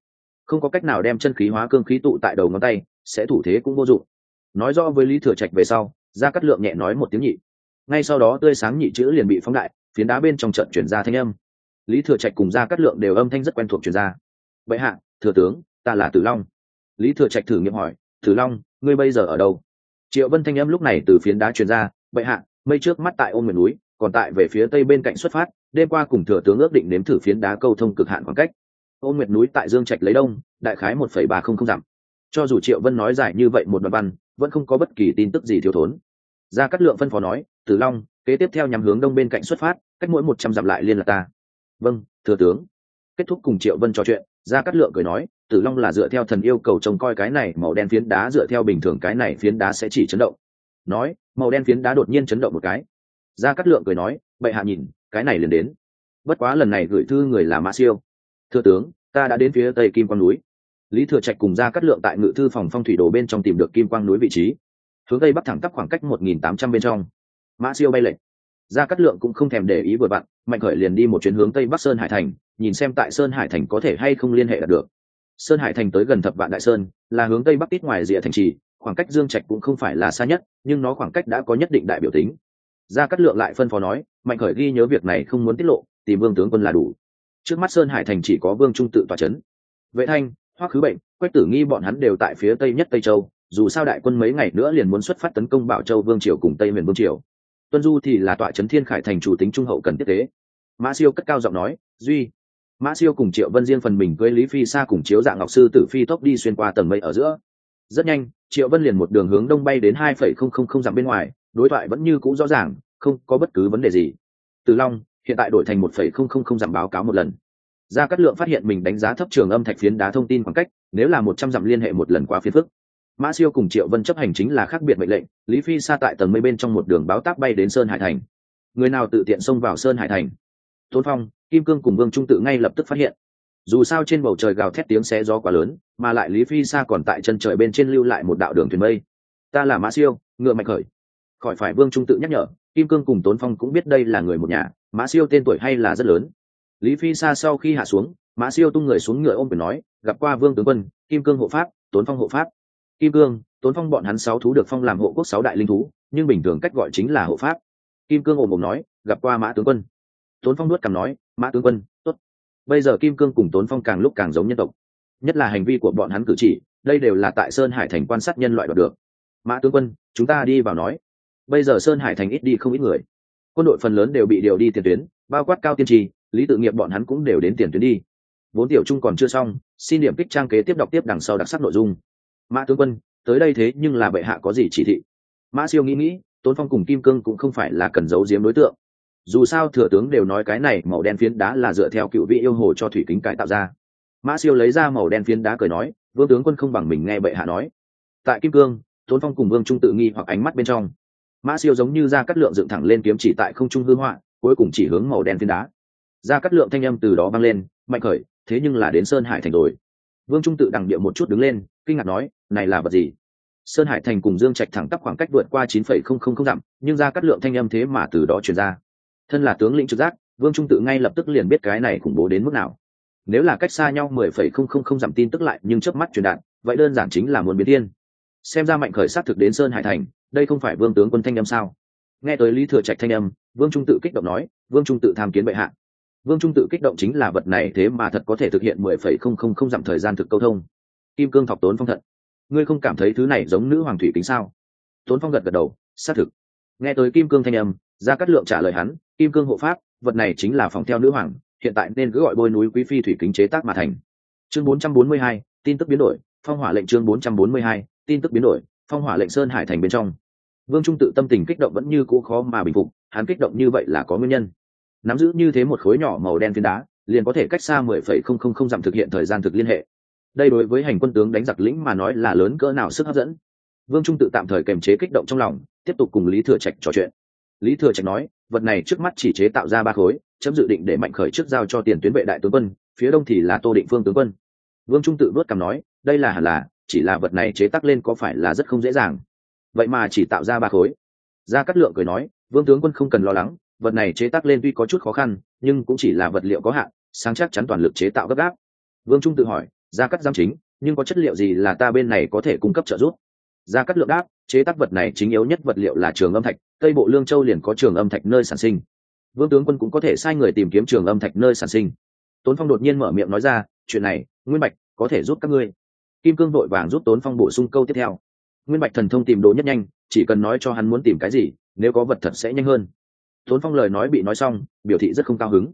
Không có cách nào đem chân khí hóa cương khí tụ tại đầu ngón tay, sẽ thủ thế cũng vô dụng. Nói rõ với lý thừa trạch về sau ra cắt lượng nhẹ nói một tiếng nhị. Ngay sau đó tươi sáng nhị chữ liền bị phóng đại, phiến đá bên trong trận chuyển ra thanh âm. Lý thừa trạch cùng ra cắt lượng đều âm thanh rất quen thuộc chuyển ra. Vậy hạ, thừa tướng, ta là tử long lý thừa trạch thử nghiệm hỏi tử long, ngươi bây giờ ở đâu? Triệu vân thanh âm lúc này từ phiến đá truyền ra, bệ hạ, mây trước mắt tại ôm miền núi, còn tại về phía tây bên cạnh xuất phát, đêm qua cùng thừa tướng ước định nếm thử phiến đá câu thông cực hạn khoảng cách. Ôn nguyệt núi tại dương trạch lấy đông, đại khái một phẩy ba không không dặm. Cho dù triệu vân nói dài như vậy một đoạn văn, vẫn không có bất kỳ tin tức gì thiếu thốn. Gia cát lượng phân phó nói tử long, kế tiếp theo nhằm hướng đông bên cạnh xuất phát, cách mỗi một trăm dặm lại liên lạc ta. Vâng thừa tướng. Kết thúc cùng triệu vân trò chuyện, gia cát lượng cười nói tử long là dựa theo thần yêu cầu trông coi cái này màu đen phiến đá dựa theo bình thường cái này phiến đá sẽ chỉ chấn động. Nói màu đen phiến đá đột nhiên chấn động một cái. Gia cát lượng cười nói bệ hạ nhìn cái này liền đến. Bất quá lần này gửi thư người là mã siêu. Thưa tướng ta đã đến phía tây kim quang núi. Lý thừa trạch cùng ra cắt lượng tại ngự thư phòng phong thủy đồ bên trong tìm được kim quang núi vị trí. Hướng tây bắc thẳng tắp khoảng cách một nghìn tám trăm bên trong. Mã siêu bay lệnh ra cắt lượng cũng không thèm để ý vừa vặn, mạnh khởi liền đi một chuyến hướng tây bắc sơn hải thành nhìn xem tại sơn hải thành có thể hay không liên hệ đạt được sơn hải thành tới gần thập vạn đại sơn, là hướng tây bắc tít ngoài rìa thành trì, khoảng cách dương trạch cũng không phải là xa nhất, nhưng nó khoảng cách đã có nhất định đại biểu tính. Gia cát lượng lại phân phó nói, mạnh khởi ghi nhớ việc này không muốn tiết lộ, tìm vương tướng quân là đủ. Trước mắt sơn hải thành chỉ có vương trung tự tòa c vệ thanh, hoắc khứ bệnh, quách tử nghi bọn hắn đều tại phía tây nhất tây châu, dù sao đại quân mấy ngày nữa liền muốn xuất phát tấn công bảo châu vương triều cùng tây miền vương triều. Tuân du thì là tọa trấn thiên khải thành chủ tính trung hậu cần tiếp tế mã siêu cất cao giọng nói, duy mã siêu cùng triệu vân riêng phần mình cưới lý phi xa cùng chiếu dạng ngọc sư tử phi tốc đi xuyên qua tầng mây ở giữa. Rất nhanh, triệu vân liền một đường hướng đông bay đến hai phẩy không không không dặm bên ngoài, đối thoại vẫn như c ũ rõ ràng, không có bất cứ vấn đề gì. Từ long, hiện tại đổi thành một phẩy không không không dặm báo cáo một lần. Gia cát lượng phát hiện mình đánh giá thấp trường âm thạch phiến đá thông tin khoảng cách, nếu là một trăm dặm liên hệ một lần quá phiến phức. Mã siêu cùng triệu vân chấp hành chính là khác biệt mệnh lệnh, lý phi xa tại tầng mây bên trong một đường báo tác bay đến sơn hải thành. Người nào tự tiện xông vào sơn hải thành? Tôn phong kim cương cùng vương trung tự ngay lập tức phát hiện. Dù sao trên bầu trời gào thét tiếng xé gió quá lớn, mà lại lý phi xa còn tại chân trời bên trên lưu lại một đạo đường thuyền mây. Ta là mã siêu, ngựa mạnh khởi. Khỏi phải vương trung tự nhắc nhở, kim cương cùng tốn phong cũng biết đây là người một nhà, mã siêu tên tuổi hay là rất lớn. Lý phi xa sau khi hạ xuống, mã siêu tung người xuống ngựa ôm quyền nói, gặp qua vương tướng quân, kim cương hộ pháp, tốn phong hộ pháp. Kim cương, tốn phong bọn hắn sáu thú được phong làm hộ quốc sáu đại linh thú, nhưng bình thường cách gọi chính là hộ pháp. Kim cương ồm ồm nói, gặp qua mã tướng quân tốn phong nuốt cằm nói, mã tướng quân, tốt. Bây giờ kim cương cùng tốn phong càng lúc càng giống nhân tộc. Nhất là hành vi của bọn hắn cử chỉ, đây đều là tại sơn hải thành quan sát nhân loại đoạt được. Mã tướng quân, chúng ta đi vào nói. Bây giờ sơn hải thành ít đi không ít người. Quân đội phần lớn đều bị điều đi tiền tuyến, bao quát cao tiên trì lý tự nghiệp bọn hắn cũng đều đến tiền tuyến đi. Vốn tiểu trung còn chưa xong, xin điểm kích trang kế tiếp đọc tiếp đằng sau đặc sắc nội dung. Mã tướng quân, tới đây thế nhưng là bệ hạ có gì chỉ thị? Mã siêu nghĩ nghĩ, Tốn phong cùng kim cương cũng không phải là cần giấu giếm đối tượng dù sao thừa tướng đều nói cái này màu đen phiến đá là dựa theo cựu vị yêu hồ cho thủy kính cải tạo ra. Mã siêu lấy ra màu đen phiến đá cười nói, vương tướng quân không bằng mình nghe bệ hạ nói. Tại kim cương thốn phong cùng vương trung tự nghi hoặc ánh mắt bên trong. Mã siêu giống như ra cắt lượng dựng thẳng lên kiếm chỉ tại không trung hư họa, cuối cùng chỉ hướng màu đen phiến đá. Ra cắt lượng thanh âm từ đó vang lên, mạnh khởi, thế nhưng là đến sơn hải thành rồi. Vương trung tự đằng địa một chút đứng lên, kinh ngạc nói, này là vật gì? Sơn hải thành cùng dương trạch thẳng tắp khoảng cách vượt qua chín phẩy không không không dặm, nhưng ra cắt lượng thanh âm thế mà từ đó truyền ra thân là tướng lĩnh trực giác, vương trung tự ngay lập tức liền biết cái này khủng bố đến mức nào. Nếu là cách xa nhau mười phẩy không không không giảm tin tức lại, nhưng chớp mắt truyền đạt, vậy đơn giản chính là muốn biến thiên. Xem ra mạnh khởi xác thực đến sơn hải thành, đây không phải vương tướng quân thanh âm sao? Nghe tới lý thừa trạch thanh âm, vương trung tự kích động nói, vương trung tự tham kiến bệ hạ. Vương trung tự kích động chính là vật này thế mà thật có thể thực hiện mười phẩy không không không giảm thời gian thực câu thông. Kim cương thọc tốn phong thận. Ngươi không cảm thấy thứ này giống nữ hoàng thủy kính sao? Tốn phong gật gật đầu, xác thực. Nghe tới kim cương thanh âm gia cát lượng trả lời hắn kim cương hộ pháp vật này chính là phòng theo nữ hoàng hiện tại nên cứ gọi bôi núi quý phi thủy kính chế tác mà thành. Chương 442, tin tức biến đổi phong hỏa lệnh chương 442, tin tức biến đổi phong hỏa lệnh sơn hải thành bên trong. Vương trung tự tâm tình kích động vẫn như cũ khó mà bình phục hắn kích động như vậy là có nguyên nhân. Nắm giữ như thế một khối nhỏ màu đen phiến đá liền có thể cách xa mười phẩy không không không dặm thực hiện thời gian thực liên hệ. Đây đối với hành quân tướng đánh giặc lĩnh mà nói là lớn cỡ nào sức hấp dẫn. Vương trung tự tạm thời kềm chế kích động trong lòng tiếp tục cùng lý thừa trạch trò chuyện lý thừa trạch nói, vật này trước mắt chỉ chế tạo ra ba khối, chấm dự định để mạnh khởi trước giao cho tiền tuyến vệ đại tướng quân, phía đông thì là tô định phương tướng quân. Vương trung tự vớt cằm nói, đây là hẳn là, chỉ là vật này chế tác lên có phải là rất không dễ dàng. Vậy mà chỉ tạo ra ba khối. Gia cát lượng cười nói, vương tướng quân không cần lo lắng, vật này chế tác lên tuy có chút khó khăn, nhưng cũng chỉ là vật liệu có hạn, sáng chắc chắn toàn lực chế tạo gấp gáp. Vương trung tự hỏi, gia cát giam chính, nhưng có chất liệu gì là ta bên này có thể cung cấp trợ giúp? Gia cát lượng đáp, chế tác vật này chính yếu nhất vật liệu là trường âm thạch tây bộ lương châu liền có trường âm thạch nơi sản sinh. Vương tướng quân cũng có thể sai người tìm kiếm trường âm thạch nơi sản sinh. Tốn phong đột nhiên mở miệng nói ra, chuyện này, nguyên bạch, có thể giúp các ngươi. Kim cương vội vàng giúp tốn phong bổ sung câu tiếp theo. Nguyên bạch thần thông tìm đồ nhất nhanh, chỉ cần nói cho hắn muốn tìm cái gì, nếu có vật thật sẽ nhanh hơn. Tốn phong lời nói bị nói xong, biểu thị rất không cao hứng.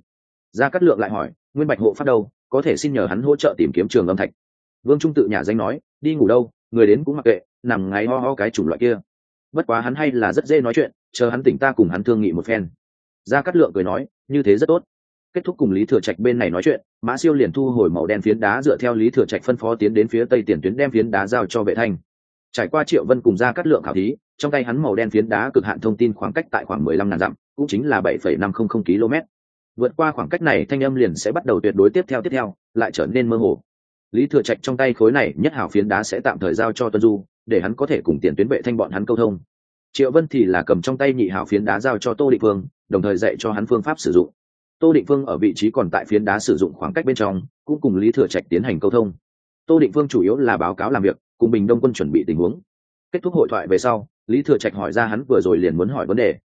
Gia cát lượng lại hỏi, nguyên bạch hộ phát đâu, có thể xin nhờ hắn hỗ trợ tìm kiếm trường âm thạch? Vương trung tự nhà danh nói, đi ngủ đâu, người đến cũng mặc kệ, nằm ngáy ho ho cái chủng loại kia bất quá hắn hay là rất dễ nói chuyện, chờ hắn tỉnh ta cùng hắn thương nghị một phen. Gia cát lượng cười nói, như thế rất tốt. Kết thúc cùng lý thừa trạch bên này nói chuyện, mã siêu liền thu hồi màu đen phiến đá dựa theo lý thừa trạch phân phó tiến đến phía tây tiền tuyến đem phiến đá giao cho vệ thanh. Trải qua triệu vân cùng ra cắt lượng khảo thí, trong tay hắn màu đen phiến đá cực hạn thông tin khoảng cách tại khoảng mười lăm ngàn dặm, cũng chính là bảy phẩy năm không không km vượt qua khoảng cách này, thanh âm liền sẽ bắt đầu tuyệt đối tiếp theo tiếp theo, lại trở nên mơ hồ. Lý thừa trạch trong tay khối này nhất hảo phiến đá sẽ tạm thời giao cho tuân du để hắn có thể cùng tiền tuyến vệ thanh bọn hắn câu thông. Triệu vân thì là cầm trong tay nhị hảo phiến đá giao cho tô định phương, đồng thời dạy cho hắn phương pháp sử dụng. Tô định phương ở vị trí còn tại phiến đá sử dụng khoảng cách bên trong, cũng cùng lý thừa trạch tiến hành câu thông. Tô định phương chủ yếu là báo cáo làm việc, cùng bình đông quân chuẩn bị tình huống. Kết thúc hội thoại về sau, lý thừa trạch hỏi ra hắn vừa rồi liền muốn hỏi vấn đề.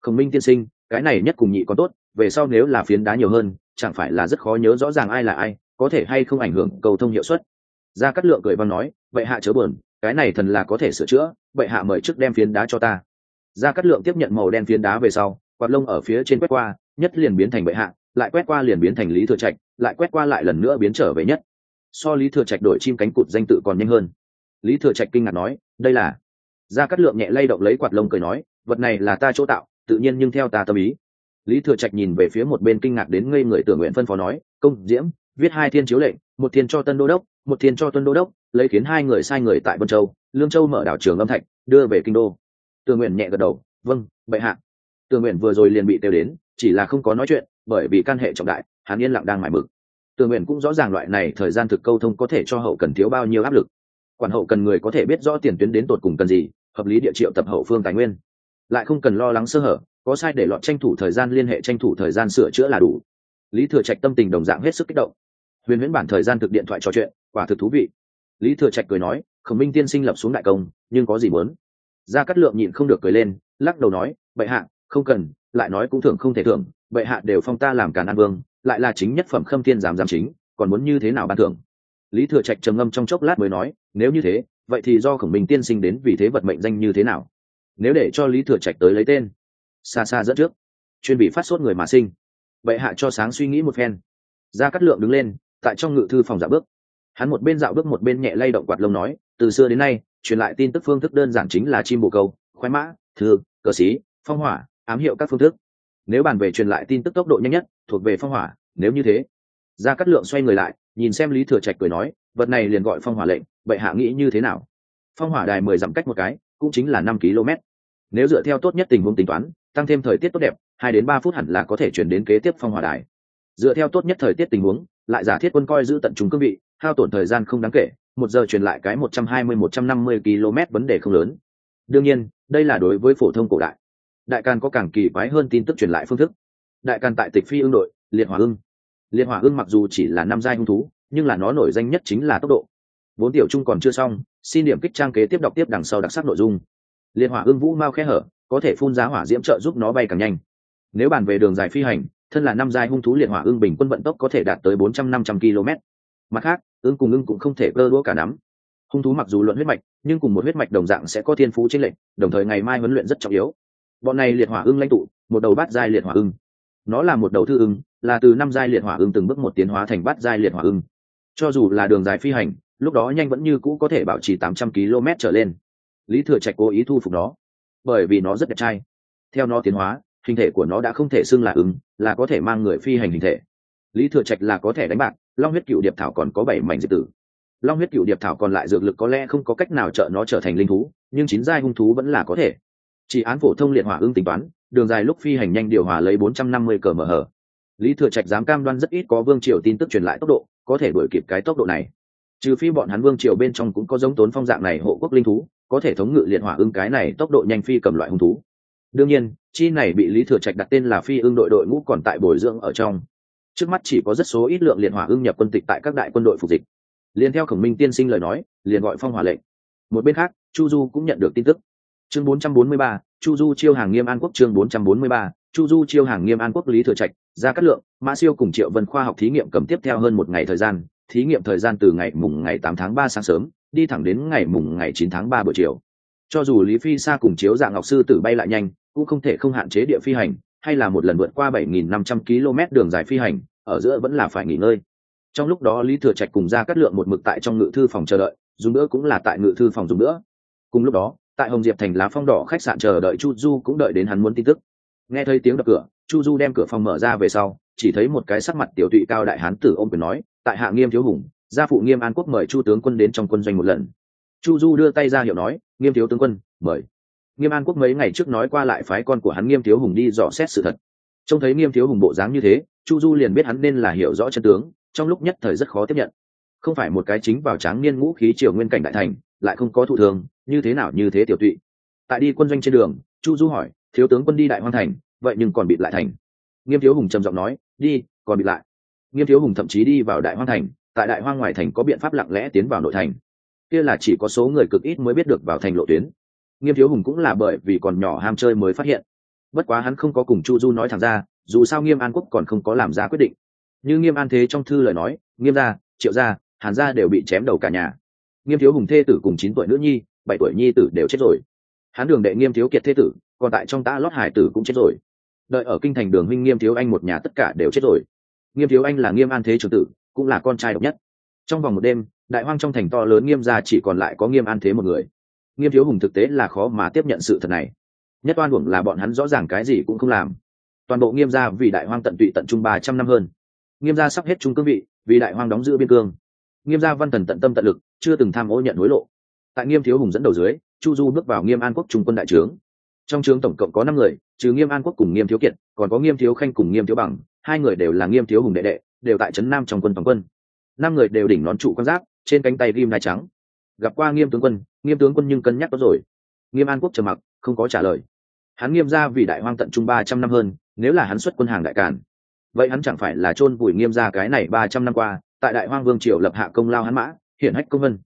Khổng minh tiên sinh, cái này nhất cùng nhị có tốt, về sau nếu là phiến đá nhiều hơn, chẳng phải là rất khó nhớ rõ ràng ai là ai, có thể hay không ảnh hưởng cầu thông hiệu suất? Ra cắt lượng cười văn nói, vậy hạ chớ buồn cái này thần là có thể sửa chữa bệ hạ mời trước đem phiến đá cho ta. Gia cát lượng tiếp nhận màu đen phiến đá về sau, quạt lông ở phía trên quét qua, nhất liền biến thành bệ hạ, lại quét qua liền biến thành lý thừa trạch, lại quét qua lại lần nữa biến trở về nhất. So lý thừa trạch đổi chim cánh cụt danh tự còn nhanh hơn. Lý thừa trạch kinh ngạc nói, đây là gia cát lượng nhẹ lay động lấy quạt lông cười nói, vật này là ta chỗ tạo, tự nhiên nhưng theo ta tâm ý. Lý thừa trạch nhìn về phía một bên kinh ngạc đến ngây người tưởng nguyện phân phó nói, công diễm, viết hai thiên chiếu lệnh, một thiên cho tân đô đốc một thiên cho tuân đô đốc, lấy khiến hai người sai người tại vân châu, lương châu mở đảo trường âm thạch, đưa về kinh đô. Tường nguyện nhẹ gật đầu vâng bệ hạ. Tường nguyện vừa rồi liền bị tiêu đến, chỉ là không có nói chuyện, bởi vì căn hệ trọng đại, hắn yên lặng đang mải mực. Tường nguyện cũng rõ ràng loại này thời gian thực câu thông có thể cho hậu cần thiếu bao nhiêu áp lực. Quản hậu cần người có thể biết rõ tiền tuyến đến tột cùng cần gì, hợp lý địa triệu tập hậu phương tài nguyên. Lại không cần lo lắng sơ hở, có sai để lọt tranh thủ thời gian liên hệ tranh thủ thời gian sửa chữa là đủ. Lý thừa trạch tâm tình đồng dạng hết sức kích động. Huyền huyễn bản thời gian thực điện thoại trò chuyện quả thực thú vị. Lý thừa trạch cười nói, khổng minh tiên sinh lập xuống đại công, nhưng có gì muốn? Gia cát lượng nhịn không được cười lên, lắc đầu nói, bệ hạ, không cần, lại nói cũng thường không thể thưởng, bệ hạ đều phong ta làm càn an vương, lại là chính nhất phẩm khâm thiên giám giám chính, còn muốn như thế nào ban thưởng? Lý thừa trạch trầm ngâm trong chốc lát mới nói, nếu như thế, vậy thì do khổng minh tiên sinh đến vì thế vật mệnh danh như thế nào? Nếu để cho lý thừa trạch tới lấy tên. Xa xa dẫn trước. Chuyên bị phát sốt người mà sinh. Bệ hạ cho sáng suy nghĩ một phen. Gia cát lượng đứng lên, tại trong ngự thư phòng giả bước hắn một bên dạo bước một bên nhẹ lay động quạt lông nói, từ xưa đến nay, truyền lại tin tức phương thức đơn giản chính là chim bồ câu khoái mã, thư, cờ xí, phong hỏa, ám hiệu các phương thức. Nếu bàn về truyền lại tin tức tốc độ nhanh nhất, thuộc về phong hỏa, nếu như thế. Gia cát lượng xoay người lại, nhìn xem lý thừa trạch cười nói, vật này liền gọi phong hỏa lệnh bệ hạ nghĩ như thế nào? Phong hỏa đài mười dặm cách một cái, cũng chính là năm km. Nếu dựa theo tốt nhất tình huống tính toán, tăng thêm thời tiết tốt đẹp, hai đến ba phút hẳn là có thể chuyển đến kế tiếp phong hỏa đài. Dựa theo tốt nhất thời tiết tình huống, lại giả thiết quân coi giữ tận trung cương vị hao tổn thời gian không đáng kể, một giờ truyền lại cái một trăm hai mươi, một trăm năm mươi km vấn đề không lớn. Đương nhiên, đây là đối với phổ thông cổ đại. Đại càn có càng kỳ quái hơn tin tức truyền lại phương thức. Đại càn tại tịch phi ương đội, liệt hỏa ưng. Liệt hỏa ưng mặc dù chỉ là năm giai hung thú, nhưng là nó nổi danh nhất chính là tốc độ. Vốn tiểu trung còn chưa xong, xin điểm kích trang kế tiếp đọc tiếp đằng sau đặc sắc nội dung. Liệt hỏa ưng vũ mau khe hở, có thể phun giá hỏa diễm trợ giúp nó bay càng nhanh. Nếu bàn về đường dài phi hành, thân là năm giai hung thú liệt hỏa ưng bình quân vận tốc có thể đạt tới bốn trăm năm trăm km mặt khác ưng cùng ưng cũng không thể cơ đũa cả nắm. Hung thú mặc dù luận huyết mạch, nhưng cùng một huyết mạch đồng dạng sẽ có thiên phú trên lệnh đồng thời ngày mai huấn luyện rất trọng yếu. Bọn này liệt hỏa ưng lãnh tụ, một đầu bát giai liệt hỏa ưng. Nó là một đầu thư ưng, là từ năm giai liệt hỏa ưng từng bước một tiến hóa thành bát giai liệt hỏa ưng. Cho dù là đường dài phi hành, lúc đó nhanh vẫn như cũ có thể bảo trì tám trăm km trở lên. Lý thừa trạch cố ý thu phục nó, bởi vì nó rất đẹp trai. Theo nó tiến hóa, hình thể của nó đã không thể xưng là ứng là có thể mang người phi hành hình thể. Lý thừa trạch là có thể đánh bạc long huyết cựu điệp thảo còn có bảy mảnh diệt tử. Long huyết cựu điệp thảo còn lại dược lực có lẽ không có cách nào trợ nó trở thành linh thú, nhưng chín giai hung thú vẫn là có thể. Chỉ án phổ thông liệt hỏa ưng tính toán, đường dài lúc phi hành nhanh điều hòa lấy bốn trăm năm mươi cờ mở hở. Lý thừa trạch dám cam đoan rất ít có vương triều tin tức truyền lại tốc độ, có thể đuổi kịp cái tốc độ này. Trừ phi bọn hắn vương triều bên trong cũng có giống tốn phong dạng này hộ quốc linh thú, có thể thống ngự liệt hỏa ưng cái này tốc độ nhanh phi cầm loại hung thú. Đương nhiên, chi này bị lý thừa trạch đặt tên là phi ưng đội đội ngũ còn tại bồi dưỡng ở trong trước mắt chỉ có rất số ít lượng liệt hỏa ưng nhập quân tịch tại các đại quân đội phục dịch. Liền theo khổng minh tiên sinh lời nói liền gọi phong hỏa lệnh. Một bên khác chu du cũng nhận được tin tức. Chương 443, chu du chiêu hàng nghiêm an quốc chương 443, chu du chiêu hàng nghiêm an quốc lý thừa trạch ra cát lượng mã siêu cùng triệu vân khoa học thí nghiệm cầm tiếp theo hơn một ngày thời gian thí nghiệm thời gian từ ngày mùng ngày 8 tháng 3 sáng sớm đi thẳng đến ngày mùng ngày 9 tháng 3 buổi chiều. Cho dù lý phi sa cùng chiếu dạng ngọc sư tử bay lại nhanh cũng không thể không hạn chế địa phi hành hay là một lần vượt qua 7.500 km đường dài phi hành, ở giữa vẫn là phải nghỉ ngơi. Trong lúc đó lý thừa trạch cùng ra cắt lượng một mực tại trong ngự thư phòng chờ đợi dùng nữa cũng là tại ngự thư phòng dùng nữa. Cùng lúc đó, tại hồng diệp thành lá phong đỏ khách sạn chờ đợi chu du cũng đợi đến hắn muốn tin tức. Nghe thấy tiếng đập cửa, chu du đem cửa phòng mở ra về sau, chỉ thấy một cái sắc mặt tiểu tụy cao đại hán tử ôm quyền nói, tại hạ nghiêm thiếu hùng, gia phụ nghiêm an quốc mời chu tướng quân đến trong quân doanh một lần. Chu du đưa tay ra hiệu nói, nghiêm thiếu tướng quân, mời nghiêm an quốc mấy ngày trước nói qua lại phái con của hắn nghiêm thiếu hùng đi dò xét sự thật. Trông thấy nghiêm thiếu hùng bộ dáng như thế, chu du liền biết hắn nên là hiểu rõ chân tướng, trong lúc nhất thời rất khó tiếp nhận. Không phải một cái chính vào tráng niên ngũ khí triều nguyên cảnh đại thành, lại không có thụ thường như thế nào như thế tiểu tụy. Tại đi quân doanh trên đường, chu du hỏi, thiếu tướng quân đi đại hoang thành, vậy nhưng còn bị lại thành? Nghiêm thiếu hùng trầm giọng nói, đi, còn bị lại. Nghiêm thiếu hùng thậm chí đi vào đại hoang thành, tại đại hoang ngoài thành có biện pháp lặng lẽ tiến vào nội thành. Kia là chỉ có số người cực ít mới biết được vào thành lộ tuyến nghiêm thiếu hùng cũng là bởi vì còn nhỏ ham chơi mới phát hiện. Bất quá hắn không có cùng chu du nói thẳng ra, dù sao nghiêm an quốc còn không có làm ra quyết định. Như nghiêm an thế trong thư lời nói, nghiêm gia, triệu gia, hàn gia đều bị chém đầu cả nhà. Nghiêm thiếu hùng thê tử cùng chín tuổi nữ nhi, bảy tuổi nhi tử đều chết rồi. Hắn đường đệ nghiêm thiếu kiệt thê tử, còn tại trong tã lót hải tử cũng chết rồi. Đợi ở kinh thành đường huynh nghiêm thiếu anh một nhà tất cả đều chết rồi. Nghiêm thiếu anh là nghiêm an thế trường tử, cũng là con trai độc nhất. Trong vòng một đêm, đại hoang trong thành to lớn nghiêm gia chỉ còn lại có nghiêm an thế một người nghiêm thiếu hùng thực tế là khó mà tiếp nhận sự thật này. Nhất oan uổng là bọn hắn rõ ràng cái gì cũng không làm. Toàn bộ nghiêm gia vì đại hoang tận tụy tận trung ba trăm năm hơn. Nghiêm gia sắp hết trung cương vị, vì đại hoang đóng giữ biên cương. Nghiêm gia văn thần tận tâm tận lực, chưa từng tham ô nhận hối lộ. Tại nghiêm thiếu hùng dẫn đầu dưới, chu du bước vào nghiêm an quốc trung quân đại trướng. Trong trướng tổng cộng có năm người, trừ nghiêm an quốc cùng nghiêm thiếu kiệt, còn có nghiêm thiếu khanh cùng nghiêm thiếu bằng, hai người đều là nghiêm thiếu hùng đệ đệ, đều tại trấn nam trong quân toàn quân. Năm người đều đỉnh nón trụ quan giáp, trên cánh tay ghim nai trắng. Gặp qua nghiêm tướng quân nghiêm tướng quân nhưng cân nhắc có rồi. Nghiêm an quốc trầm mặc, không có trả lời. Hắn nghiêm ra vì đại hoang tận trung ba trăm năm hơn, nếu là hắn xuất quân hàng đại cản vậy hắn chẳng phải là chôn vùi nghiêm ra cái này ba trăm năm qua, tại đại hoang vương triều lập hạ công lao hắn mã, hiển hách công vân.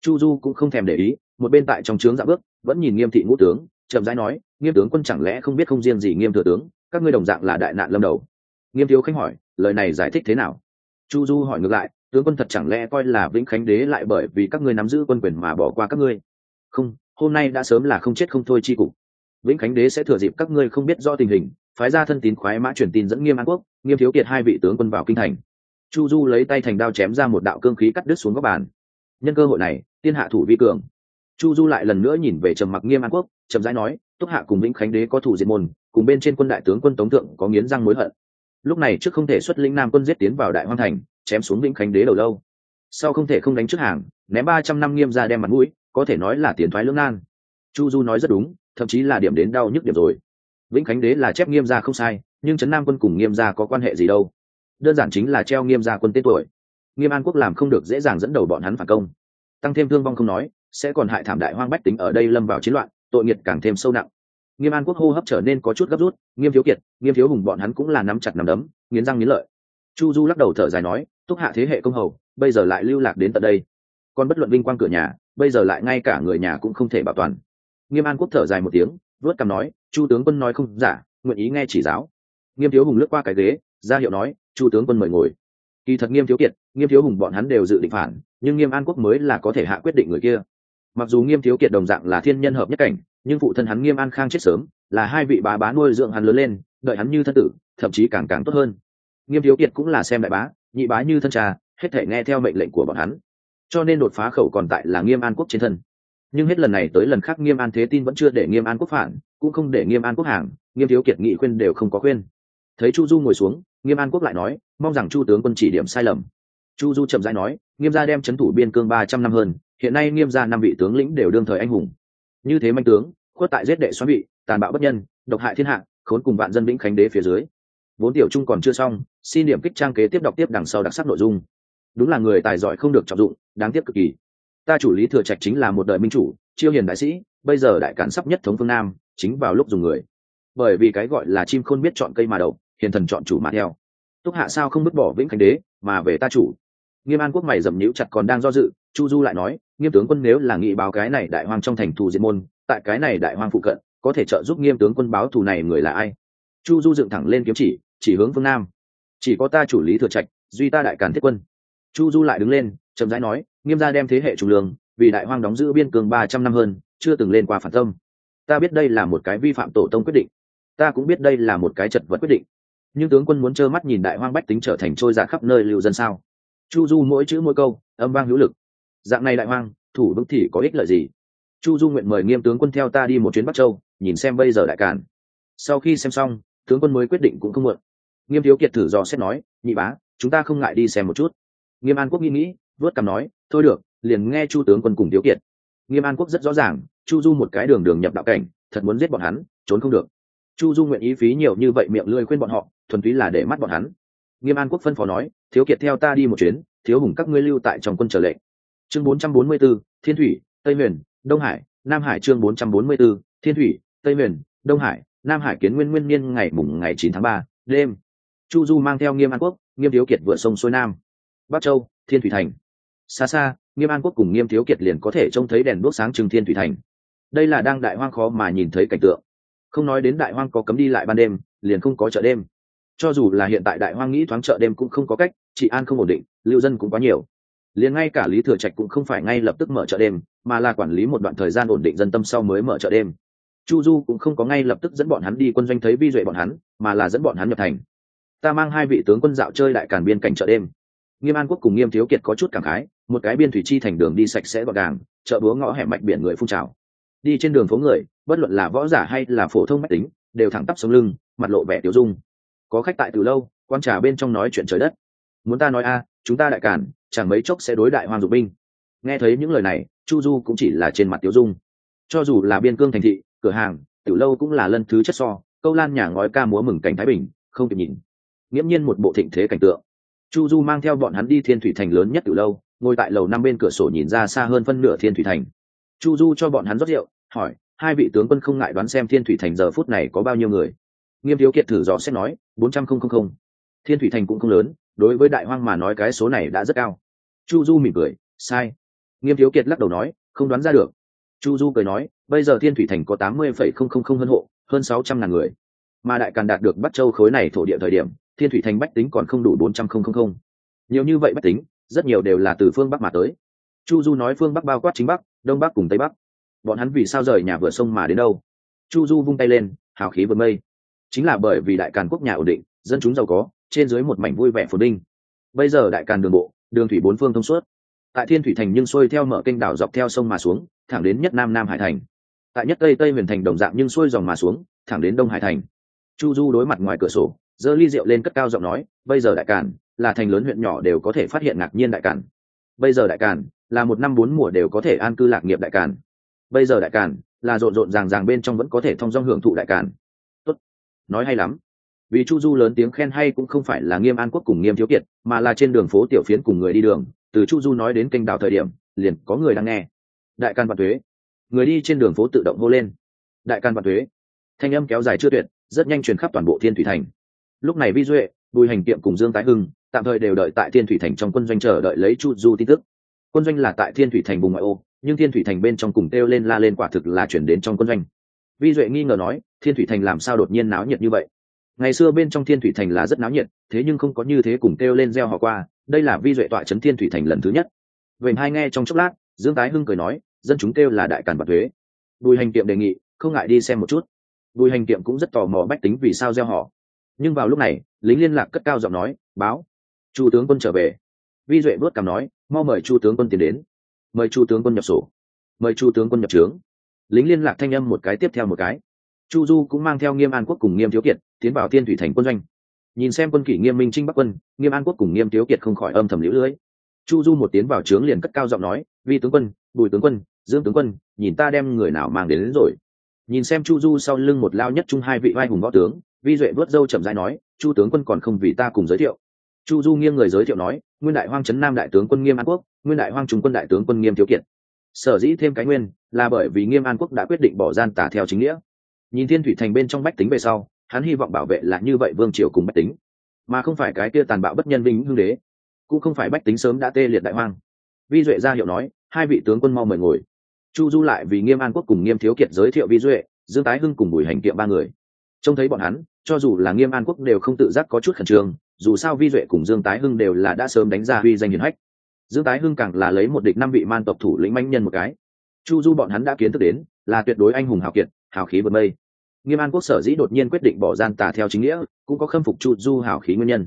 Chu du cũng không thèm để ý, một bên tại trong trướng dạ bước, vẫn nhìn nghiêm thị ngũ tướng, chậm rãi nói, nghiêm tướng quân chẳng lẽ không biết không riêng gì nghiêm thừa tướng, các ngươi đồng dạng là đại nạn lâm đầu. Nghiêm thiếu khánh hỏi, lời này giải thích thế nào? Chu du hỏi ngược lại, tướng quân thật chẳng lẽ coi là vĩnh khánh đế lại bởi vì các ngươi nắm giữ quân quyền mà bỏ qua các ngươi? Không, hôm nay đã sớm là không chết không thôi chi cục. Vĩnh khánh đế sẽ thừa dịp các ngươi không biết do tình hình, phái ra thân tín khoái mã truyền tin dẫn nghiêm an quốc, nghiêm thiếu kiệt hai vị tướng quân vào kinh thành. Chu du lấy tay thành đao chém ra một đạo cương khí cắt đứt xuống góc bàn. Nhân cơ hội này, tiên hạ thủ vi cường. Chu du lại lần nữa nhìn về trầm mặc nghiêm an quốc trầm rãi nói, túc hạ cùng vĩnh khánh đế có thủ diệt môn, cùng bên trên quân đại tướng quân tống thượng có nghiến răng mối hận. Lúc này trước không thể xuất lĩnh nam quân giết tiến vào đại hoang thành, chém xuống vĩnh khánh đế đầu lâu. Sau không thể không đánh trước hàng, ném ba trăm năm nghiêm ra đem mặt mũi có thể nói là tiền thoái lưỡng nan. Chu du nói rất đúng, thậm chí là điểm đến đau nhức điểm rồi. Vĩnh khánh đế là chép nghiêm gia không sai, nhưng trấn nam quân cùng nghiêm gia có quan hệ gì đâu? Đơn giản chính là treo nghiêm gia quân tên tuổi. Nghiêm an quốc làm không được dễ dàng dẫn đầu bọn hắn phản công. Tăng thêm thương vong không nói, sẽ còn hại thảm đại hoang bách tính ở đây lâm vào chiến loạn, tội nghiệt càng thêm sâu nặng. Nghiêm an quốc hô hấp trở nên có chút gấp rút, nghiêm thiếu kiệt, nghiêm thiếu hùng bọn hắn cũng là nắm chặt nắm đấm, nghiến răng nghiến lợi. Chu du lắc đầu thở dài nói, túc hạ thế hệ công hầu, bây giờ lại lưu lạc đến tận đây. Còn bất luận vinh quang cửa nhà bây giờ lại ngay cả người nhà cũng không thể bảo toàn. Nghiêm an quốc thở dài một tiếng, vớt cằm nói, chu tướng quân nói không giả, nguyện ý nghe chỉ giáo. Nghiêm thiếu hùng lướt qua cái ghế, ra hiệu nói, chu tướng quân mời ngồi. Kỳ thật nghiêm thiếu kiệt, nghiêm thiếu hùng bọn hắn đều dự định phản, nhưng nghiêm an quốc mới là có thể hạ quyết định người kia. Mặc dù nghiêm thiếu kiệt đồng dạng là thiên nhân hợp nhất cảnh, nhưng phụ thân hắn nghiêm an khang chết sớm, là hai vị bà bá nuôi dưỡng hắn lớn lên, đợi hắn như thân tử, thậm chí càng càng tốt hơn. Nghiêm thiếu kiệt cũng là xem đại bá, nhị bá như thân cha, hết thể nghe theo mệnh lệnh của bọn hắn cho nên đột phá khẩu còn tại là nghiêm an quốc trên thân. Nhưng hết lần này tới lần khác nghiêm an thế tin vẫn chưa để nghiêm an quốc phản, cũng không để nghiêm an quốc hàng, nghiêm thiếu kiệt nghị khuyên đều không có khuyên. Thấy chu du ngồi xuống, nghiêm an quốc lại nói, mong rằng chu tướng quân chỉ điểm sai lầm. Chu du chậm rãi nói, nghiêm gia đem c h ấ n thủ biên cương ba trăm năm hơn, hiện nay nghiêm gia năm vị tướng lĩnh đều đương thời anh hùng. Như thế manh tướng, khuất tại giết đệ xoám vị, tàn bạo bất nhân, độc hại thiên hạ, khốn cùng vạn dân vĩnh khánh đế phía dưới. Vốn tiểu trung còn chưa xong, xin điểm kích trang kế tiếp đọc tiếp đằng sau đặc sắc nội dung đúng là người tài giỏi không được trọng dụng, đáng tiếc cực kỳ. Ta chủ lý thừa trạch chính là một đời minh chủ, chiêu hiền đại sĩ, bây giờ đại cản sắp nhất thống phương nam, chính vào lúc dùng người. Bởi vì cái gọi là chim khôn biết chọn cây mà đậu hiền thần chọn chủ mà theo. Túc hạ sao không bứt bỏ vĩnh khánh đế, mà về ta chủ. Nghiêm an quốc mày dầm nhũ chặt còn đang do dự, chu du lại nói, nghiêm tướng quân nếu là nghị báo cái này đại hoang trong thành thù diệt môn, tại cái này đại hoang phụ cận, có thể trợ giúp nghiêm tướng quân báo thù này người là ai? Chu du dựng thẳng lên kiếm chỉ chỉ hướng phương nam. Chỉ có ta chủ lý thừa trạch, duy ta đại càn thiết quân chu du lại đứng lên, chậm rãi nói, nghiêm gia đem thế hệ chủ lương vì đại hoang đóng giữ biên cương ba trăm năm hơn, chưa từng lên qua phản tâm. Ta biết đây là một cái vi phạm tổ tông quyết định. Ta cũng biết đây là một cái chật vật quyết định. Nhưng tướng quân muốn trơ mắt nhìn đại hoang bách tính trở thành trôi giạt khắp nơi lưu dân sao? Chu du mỗi chữ mỗi câu, âm vang hữu lực. Dạng này đại hoang, thủ vững thì có ích lợi gì? Chu du nguyện mời nghiêm tướng quân theo ta đi một chuyến bắc châu, nhìn xem bây giờ đại cản sau khi xem xong, tướng quân mới quyết định cũng không muộn. Nghiêm thiếu kiệt thử dò xét nói, nhị bá, chúng ta không ngại đi xem một chút nghiêm an quốc nghĩ nghĩ vớt cằm nói thôi được liền nghe chu tướng quân cùng thiếu kiệt. Nghiêm an quốc rất rõ ràng chu du một cái đường đường nhập đạo cảnh thật muốn giết bọn hắn trốn không được. Chu du nguyện ý phí nhiều như vậy miệng lưỡi khuyên bọn họ thuần túy là để mắt bọn hắn. Nghiêm an quốc phân phó nói thiếu kiệt theo ta đi một chuyến thiếu hùng các ngươi lưu tại trong quân trở lệnh. Chương 444, thiên thủy tây huyền đông hải nam hải chương 444, thiên thủy tây huyền đông hải nam hải kiến nguyên nguyên niên ngày mùng ngày 9 tháng 3, đêm. Chu du mang theo nghiêm an quốc nghiêm thiếu kiệt vừa sông xuôi nam bắc châu, thiên thủy thành. Xa xa, nghiêm an quốc cùng nghiêm thiếu kiệt liền có thể trông thấy đèn đuốc sáng trưng thiên thủy thành. Đây là đang đại hoang khó mà nhìn thấy cảnh tượng. Không nói đến đại hoang có cấm đi lại ban đêm, liền không có chợ đêm. Cho dù là hiện tại đại hoang nghĩ thoáng chợ đêm cũng không có cách, trị an không ổn định, lưu dân cũng quá nhiều. Liền ngay cả lý thừa trạch cũng không phải ngay lập tức mở chợ đêm, mà là quản lý một đoạn thời gian ổn định dân tâm sau mới mở chợ đêm. Chu du cũng không có ngay lập tức dẫn bọn hắn đi quân doanh thấy vi duệ bọn hắn, mà là dẫn bọn hắn nhập thành. Ta mang hai vị tướng quân dạo chơi đại càn biên cảnh chợ đêm nghiêm an quốc cùng nghiêm thiếu kiệt có chút cảm khái, một cái biên thủy chi thành đường đi sạch sẽ gọn gàng, chợ búa ngõ hẻm mạch biển người phun trào. Đi trên đường phố người, bất luận là võ giả hay là phổ thông mách tính, đều thẳng tắp sống lưng, mặt lộ vẻ tiêu dung. Có khách tại từ lâu quan trà bên trong nói chuyện trời đất. Muốn ta nói a, chúng ta đại cản chẳng mấy chốc sẽ đối đại hoàng dục binh. Nghe thấy những lời này, chu du cũng chỉ là trên mặt tiêu dung. Cho dù là biên cương thành thị, cửa hàng, tiểu lâu cũng là lân thứ chất so, câu lan nhà ngói ca múa mừng cảnh thái bình, không kịp nhìn. Nghiễm nhiên một bộ thịnh thế cảnh tượng chu du mang theo bọn hắn đi thiên thủy thành lớn nhất từ lâu, ngồi tại lầu năm bên cửa sổ nhìn ra xa hơn phân nửa thiên thủy thành. Chu du cho bọn hắn rót rượu, hỏi, hai vị tướng quân không ngại đoán xem thiên thủy thành giờ phút này có bao nhiêu người? Nghiêm thiếu kiệt thử dò xét nói, bốn trăm không không không. Thiên thủy thành cũng không lớn, đối với đại hoang mà nói cái số này đã rất cao. Chu du mỉm cười, sai. Nghiêm thiếu kiệt lắc đầu nói, không đoán ra được. Chu du cười nói, bây giờ thiên thủy thành có tám mươi phẩy không không không hơn hộ, hơn sáu trăm ngàn người. Mà đại càn đạt được bắt châu khối này thổ địa thời điểm thiên thủy thành bách tính còn không đủ bốn trăm không không không. Nhiều như vậy bách tính, rất nhiều đều là từ phương bắc mà tới. Chu du nói phương bắc bao quát chính bắc, đông bắc cùng tây bắc. Bọn hắn vì sao rời nhà vừa sông mà đến đâu? Chu du vung tay lên, hào khí vượt mây. Chính là bởi vì đại càn quốc nhà ổn định, dân chúng giàu có, trên dưới một mảnh vui vẻ phồn đinh bây giờ đại càn đường bộ, đường thủy bốn phương thông suốt. Tại thiên thủy thành nhưng xuôi theo mở kênh đảo dọc theo sông mà xuống, thẳng đến nhất nam nam hải thành. Tại nhất tây tây huyền thành đồng dạng nhưng xuôi dòng mà xuống, thẳng đến đông hải thành. Chu du đối mặt ngoài cửa sổ giơ ly rượu lên cất cao giọng nói, bây giờ đại càn, là thành lớn huyện nhỏ đều có thể phát hiện ngạc nhiên đại càn. Bây giờ đại càn, là một năm bốn mùa đều có thể an cư lạc nghiệp đại càn. Bây giờ đại càn, là rộn rộn ràng ràng bên trong vẫn có thể thông dong hưởng thụ đại càn. Tốt, nói hay lắm. Vì chu du lớn tiếng khen hay cũng không phải là nghiêm an quốc cùng nghiêm thiếu kiệt, mà là trên đường phố tiểu phiến cùng người đi đường, từ chu du nói đến kênh đào thời điểm, liền có người đang nghe. Đại can vạn thuế người đi trên đường phố tự động hô lên. Đại can vạn thuế thanh âm kéo dài chưa tuyệt, rất nhanh truyền khắp toàn bộ thiên thủy thành lúc này vi duệ, bùi hành kiệm cùng dương tái hưng, tạm thời đều đợi tại thiên thủy thành trong quân doanh chờ đợi lấy chu du tin tức. Quân doanh là tại thiên thủy thành vùng ngoại ô, nhưng thiên thủy thành bên trong cùng kêu lên la lên quả thực là chuyển đến trong quân doanh. Vi duệ nghi ngờ nói, thiên thủy thành làm sao đột nhiên náo nhiệt như vậy? Ngày xưa bên trong thiên thủy thành là rất náo nhiệt, thế nhưng không có như thế cùng kêu lên gieo họ qua, đây là vi duệ tọa chấn thiên thủy thành lần thứ nhất. Vậy hai nghe trong chốc lát, dương tái hưng cười nói, dân chúng kêu là đại càn bạc thuế. Bùi hành kiệm đề nghị, không ngại đi xem một chút. Bùi hành kiệm cũng rất tò mò bách tính vì sao gieo họ nhưng vào lúc này lính liên lạc cất cao giọng nói báo chu tướng quân trở về. Vi duệ vớt cảm nói mau mời chu tướng quân tiến đến. Mời chu tướng quân nhập sổ. Mời chu tướng quân nhập trướng. Lính liên lạc thanh âm một cái tiếp theo một cái. Chu du cũng mang theo nghiêm an quốc cùng nghiêm thiếu kiệt tiến vào thiên thủy thành quân doanh. Nhìn xem quân kỷ nghiêm minh trinh bắc quân nghiêm an quốc cùng nghiêm thiếu kiệt không khỏi âm thầm lũ lưỡi chu du một tiến vào trướng liền cất cao giọng nói vi tướng quân bùi tướng quân dương tướng quân nhìn ta đem người nào mang đến, đến rồi. Nhìn xem chu du sau lưng một lao nhất chung hai vị vai hùng võ tướng vi duệ vớt dâu chậm rãi nói, chu tướng quân còn không vì ta cùng giới thiệu. Chu du nghiêng người giới thiệu nói, nguyên đại hoang trấn nam đại tướng quân nghiêm an quốc, nguyên đại hoang trung quân đại tướng quân nghiêm thiếu kiệt. Sở dĩ thêm cái nguyên là bởi vì nghiêm an quốc đã quyết định bỏ gian tả theo chính nghĩa. Nhìn thiên thủy thành bên trong bách tính về sau, hắn hy vọng bảo vệ là như vậy vương triều cùng bách tính, mà không phải cái kia tàn bạo bất nhân vinh hưng đế, cũng không phải bách tính sớm đã tê liệt đại hoang. Vi duệ ra hiệu nói, hai vị tướng quân mau mời ngồi. Chu du lại vì nghiêm an quốc cùng nghiêm thiếu kiệt giới thiệu vi duệ, dương tái hưng cùng bùi hành kiệm ba người. Trông thấy bọn hắn cho dù là nghiêm an quốc đều không tự giác có chút khẩn trương, dù sao vi duệ cùng dương tái hưng đều là đã sớm đánh ra huy danh hiền hách. Dương tái hưng càng là lấy một địch năm vị man tộc thủ lĩnh manh nhân một cái. Chu du bọn hắn đã kiến thức đến, là tuyệt đối anh hùng hào kiệt, hào khí vượt mây. Nghiêm an quốc sở dĩ đột nhiên quyết định bỏ gian tà theo chính nghĩa, cũng có khâm phục chu du hào khí nguyên nhân.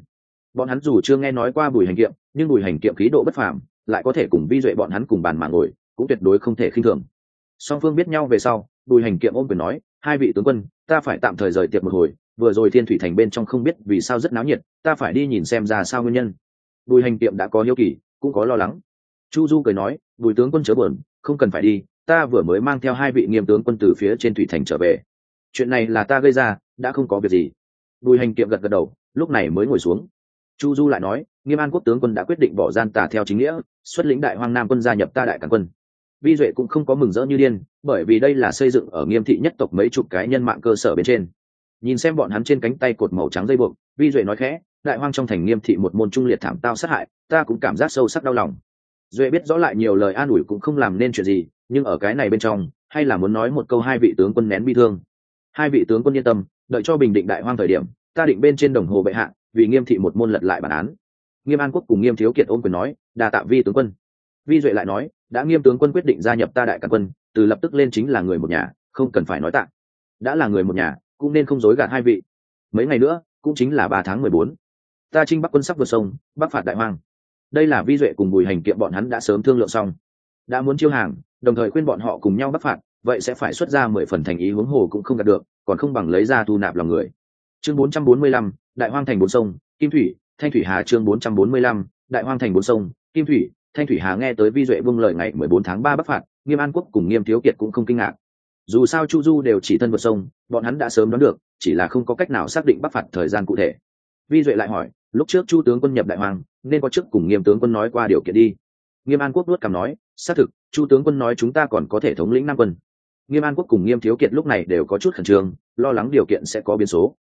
Bọn hắn dù chưa nghe nói qua bùi hành kiệm, nhưng bùi hành kiệm khí độ bất phàm, lại có thể cùng vi duệ bọn hắn cùng bàn mạng ngồi, cũng tuyệt đối không thể khinh thường. Song phương biết nhau về sau, bùi hành kiệm ôm quyền nói, hai vị tướng quân, ta phải tạm thời rời tiệc một hồi vừa rồi thiên thủy thành bên trong không biết vì sao rất náo nhiệt, ta phải đi nhìn xem ra sao nguyên nhân. Bùi hành tiệm đã có hiếu kỳ, cũng có lo lắng. Chu du cười nói, bùi tướng quân chớ buồn, không cần phải đi, ta vừa mới mang theo hai vị nghiêm tướng quân từ phía trên thủy thành trở về. Chuyện này là ta gây ra, đã không có việc gì. Bùi hành kiệm gật gật đầu, lúc này mới ngồi xuống. Chu du lại nói, nghiêm an quốc tướng quân đã quyết định bỏ gian tà theo chính nghĩa, xuất lĩnh đại hoang nam quân gia nhập ta đại càn quân. Vi duệ cũng không có mừng rỡ như điên, bởi vì đây là xây dựng ở nghiêm thị nhất tộc mấy chục cái nhân mạng cơ sở bên trên nhìn xem bọn hắn trên cánh tay cột màu trắng dây buộc, vi duệ nói khẽ, đại hoang trong thành nghiêm thị một môn trung liệt thảm tao sát hại, ta cũng cảm giác sâu sắc đau lòng. Duệ biết rõ lại nhiều lời an ủi cũng không làm nên chuyện gì, nhưng ở cái này bên trong, hay là muốn nói một câu hai vị tướng quân nén bi thương. Hai vị tướng quân yên tâm, đợi cho bình định đại hoang thời điểm, ta định bên trên đồng hồ bệ hạ, vì nghiêm thị một môn lật lại bản án. Nghiêm an quốc cùng nghiêm thiếu kiệt ôm quyền nói đà tạ vi tướng quân. Vi duệ lại nói, đã nghiêm tướng quân quyết định gia nhập ta đại cản quân, từ lập tức lên chính là người một nhà, không cần phải nói tạ. Đã là người một nhà cũng nên không dối gạt hai vị. Mấy ngày nữa, cũng chính là ba tháng mười bốn. Ta trinh bắc quân sắp vượt sông, bắc phạt đại hoang. Đây là vi duệ cùng bùi hành kiệm bọn hắn đã sớm thương lượng xong. Đã muốn chiêu hàng, đồng thời khuyên bọn họ cùng nhau bắc phạt, vậy sẽ phải xuất ra mười phần thành ý huống hồ cũng không đạt được, còn không bằng lấy ra thu nạp lòng người. Chương bốn trăm bốn mươi lăm, đại hoang thành bốn sông, kim thủy, thanh thủy hà chương bốn trăm bốn mươi lăm, đại hoang thành bốn sông, kim thủy, thanh thủy hà nghe tới vi duệ vương lời ngày mười bốn tháng ba bắc phạt, nghiêm an quốc cùng nghiêm thiếu kiệt cũng không kinh ngạc dù sao chu du đều chỉ thân vượt sông, bọn hắn đã sớm đoán được, chỉ là không có cách nào xác định bắc phạt thời gian cụ thể. Vi duệ lại hỏi, lúc trước chu tướng quân nhập đại hoàng, nên có trước cùng nghiêm tướng quân nói qua điều kiện đi. Nghiêm an quốc luất cằm nói, xác thực, chu tướng quân nói chúng ta còn có thể thống lĩnh nam quân. Nghiêm an quốc cùng nghiêm thiếu kiệt lúc này đều có chút khẩn trương, lo lắng điều kiện sẽ có biến số.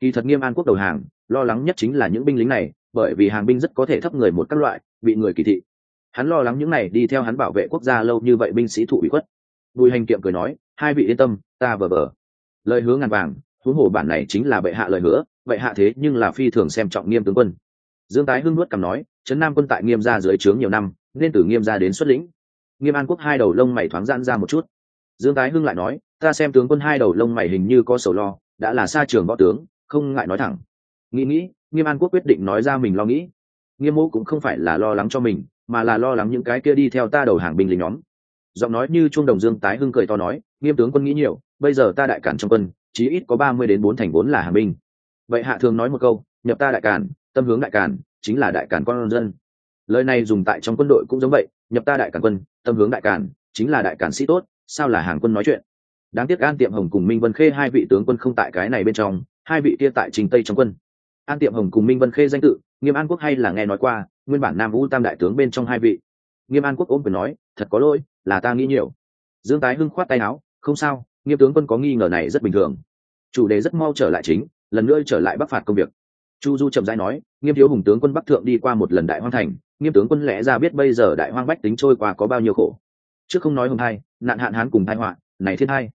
Kỳ thật nghiêm an quốc đầu hàng, lo lắng nhất chính là những binh lính này, bởi vì hàng binh rất có thể thấp người một các loại, bị người kỳ thị. Hắn lo lắng những này đi theo hắn bảo vệ quốc gia lâu như vậy binh sĩ thụ bị khuất. Bùi hành kiệm cười nói hai vị yên tâm, ta vờ vờ. Lời hứa ngàn vàng, huống hồ bản này chính là bệ hạ lời hứa, bệ hạ thế nhưng là phi thường xem trọng nghiêm tướng quân. Dương tái hưng nuốt cằm nói, trấn nam quân tại nghiêm gia dưới trướng nhiều năm, nên từ nghiêm gia đến xuất lĩnh. Nghiêm an quốc hai đầu lông mày thoáng giãn ra một chút. Dương tái hưng lại nói, ta xem tướng quân hai đầu lông mày hình như có sầu lo, đã là xa trường võ tướng, không ngại nói thẳng. Nghĩ nghĩ, nghiêm an quốc quyết định nói ra mình lo nghĩ. Nghiêm mũ cũng không phải là lo lắng cho mình, mà là lo lắng những cái kia đi theo ta đầu hàng binh lính nhóm. Giọng nói như chuông đồng dương tái hưng cười to nói nghiêm tướng quân nghĩ nhiều, bây giờ ta đại cản trong quân, chí ít có ba mươi đến bốn thành vốn là hàng binh. Vậy hạ thường nói một câu, nhập ta đại cản, tâm hướng đại cản, chính là đại cản con dân. Lời này dùng tại trong quân đội cũng giống vậy, nhập ta đại cản quân, tâm hướng đại cản, chính là đại cản sĩ tốt, sao là hàng quân nói chuyện? Đáng tiếc an tiệm hồng cùng minh vân khê hai vị tướng quân không tại cái này bên trong, hai vị kia tại trình tây trong quân. An tiệm hồng cùng minh vân khê danh tự, nghiêm an quốc hay là nghe nói qua, nguyên bản nam vũ tam đại tướng bên trong hai vị. Nghiêm an quốc ôm quyền nói, thật có lỗi, là ta nghĩ nhiều. Dương tái hưng khoát tay áo không sao, nghiêm tướng quân có nghi ngờ này rất bình thường. Chủ đề rất mau trở lại chính, lần nữa trở lại bắc phạt công việc. Chu du chậm rãi nói, nghiêm thiếu hùng tướng quân bắc thượng đi qua một lần đại hoang thành, nghiêm tướng quân lẽ ra biết bây giờ đại hoang bách tính trôi qua có bao nhiêu khổ. Trước không nói hồng hai, nạn hạn hán cùng thai họa, này thiên hai.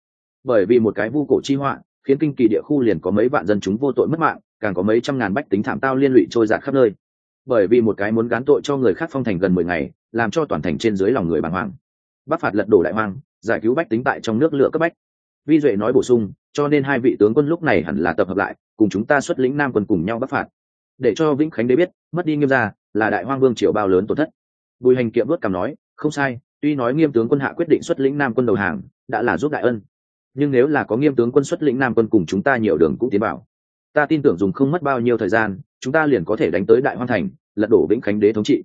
Bởi vì một cái vu cổ chi họa, khiến kinh kỳ địa khu liền có mấy vạn dân chúng vô tội mất mạng, càng có mấy trăm ngàn bách tính thảm tao liên lụy trôi giạt khắp nơi. Bởi vì một cái muốn gán tội cho người khác phong thành gần mười ngày, làm cho toàn thành trên dưới lòng người bàng hoàng. Bắc phạt lật đổ đại hoang giải cứu bách tính tại trong nước lửa cấp bách. Vi duệ nói bổ sung, cho nên hai vị tướng quân lúc này hẳn là tập hợp lại, cùng chúng ta xuất lĩnh nam quân cùng nhau bắc phạt. Để cho vĩnh khánh đế biết, mất đi nghiêm gia, là đại hoang vương triều bao lớn tổn thất. Bùi hành kiệm vớt cảm nói, không sai, tuy nói nghiêm tướng quân hạ quyết định xuất lĩnh nam quân đầu hàng, đã là giúp đại ân. Nhưng nếu là có nghiêm tướng quân xuất lĩnh nam quân cùng chúng ta nhiều đường cũng tiến bảo. Ta tin tưởng dùng không mất bao nhiêu thời gian, chúng ta liền có thể đánh tới đại hoang thành, lật đổ vĩnh khánh đế thống trị.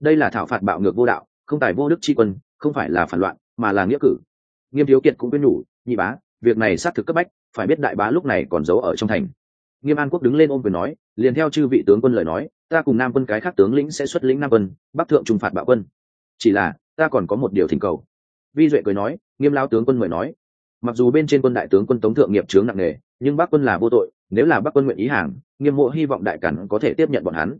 Đây là thảo phạt bạo ngược vô đạo, không tài vô đức tri quân, không phải là phản loạn mà là nghĩa cử. Nghiêm thiếu kiệt cũng quyên nhủ, nhị bá, việc này xác thực cấp bách, phải biết đại bá lúc này còn giấu ở trong thành. Nghiêm an quốc đứng lên ôm quyền nói, liền theo chư vị tướng quân lời nói, ta cùng nam quân cái khác tướng lĩnh sẽ xuất lĩnh nam quân, bắc thượng trùng phạt bạo quân. Chỉ là, ta còn có một điều thỉnh cầu. Vi duệ cười nói, nghiêm lao tướng quân mời nói. Mặc dù bên trên quân đại tướng quân tống thượng nghiệp chướng nặng nề, nhưng bắc quân là vô tội, nếu là bắc quân nguyện ý hàng, nghiêm mộ hy vọng đại cản có thể tiếp nhận bọn hắn.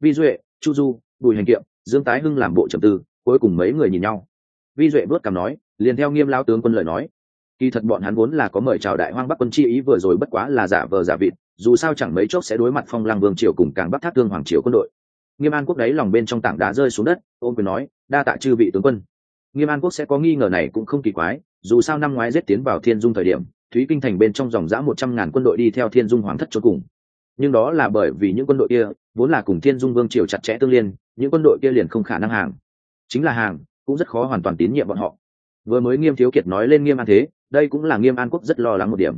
Vi duệ, chu du, bùi hành kiệm, dương tái hưng làm bộ trầm tư, cuối cùng mấy người nhìn nhau vi duệ vớt cằm nói, liền theo nghiêm lao tướng quân lời nói. Kỳ thật bọn hắn vốn là có mời chào đại hoang bắc quân chi ý vừa rồi bất quá là giả vờ giả vịt, dù sao chẳng mấy chốc sẽ đối mặt phong lăng vương triều cùng càng bắc thác thương hoàng triều quân đội. Nghiêm an quốc đấy lòng bên trong tảng đá rơi xuống đất ôm quyền nói, đa tạ chư vị tướng quân. Nghiêm an quốc sẽ có nghi ngờ này cũng không kỳ quái, dù sao năm ngoái giết tiến vào thiên dung thời điểm, thúy kinh thành bên trong dòng dã một trăm ngàn quân đội đi theo thiên dung hoàng thất cho cùng. Nhưng đó là bởi vì những quân đội kia, vốn là cùng thiên dung vương triều chặt chẽ tương liên, những quân đội kia liền không khả năng hàng. Chính là hàng cũng rất khó hoàn toàn tín nhiệm bọn họ. Vừa mới nghiêm thiếu kiệt nói lên nghiêm an thế, đây cũng là nghiêm an quốc rất lo lắng một điểm.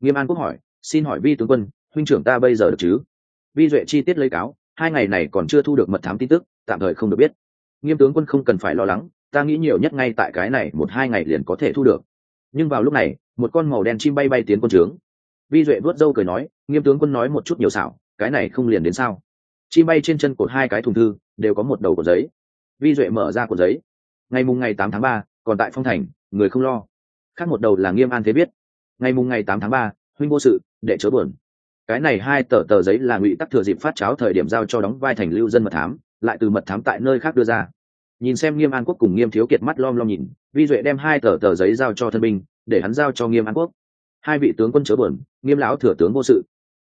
Nghiêm an quốc hỏi, xin hỏi vi tướng quân, huynh trưởng ta bây giờ được chứ? Vi duệ chi tiết lấy cáo, hai ngày này còn chưa thu được mật thám tin tức, tạm thời không được biết. Nghiêm tướng quân không cần phải lo lắng, ta nghĩ nhiều nhất ngay tại cái này một hai ngày liền có thể thu được. Nhưng vào lúc này, một con màu đen chim bay bay tiến quân trướng. Vi duệ vớt râu cười nói, nghiêm tướng quân nói một chút nhiều xảo, cái này không liền đến sao? Chim bay trên chân cột hai cái thùng thư, đều có một đầu của giấy. Vi duệ mở ra cột giấy ngày mùng ngày tám tháng ba, còn tại phong thành, người không lo. Khác một đầu là nghiêm an thế biết. Ngày mùng ngày tám tháng ba, huynh vô sự để chớ buồn. Cái này hai tờ tờ giấy là ngụy tắc thừa dịp phát cháo thời điểm giao cho đóng vai thành lưu dân mật thám, lại từ mật thám tại nơi khác đưa ra. Nhìn xem nghiêm an quốc cùng nghiêm thiếu kiệt mắt lom lom nhìn, vi duệ đem hai tờ tờ giấy giao cho thân binh, để hắn giao cho nghiêm an quốc. Hai vị tướng quân chớ buồn, nghiêm lão thừa tướng vô sự.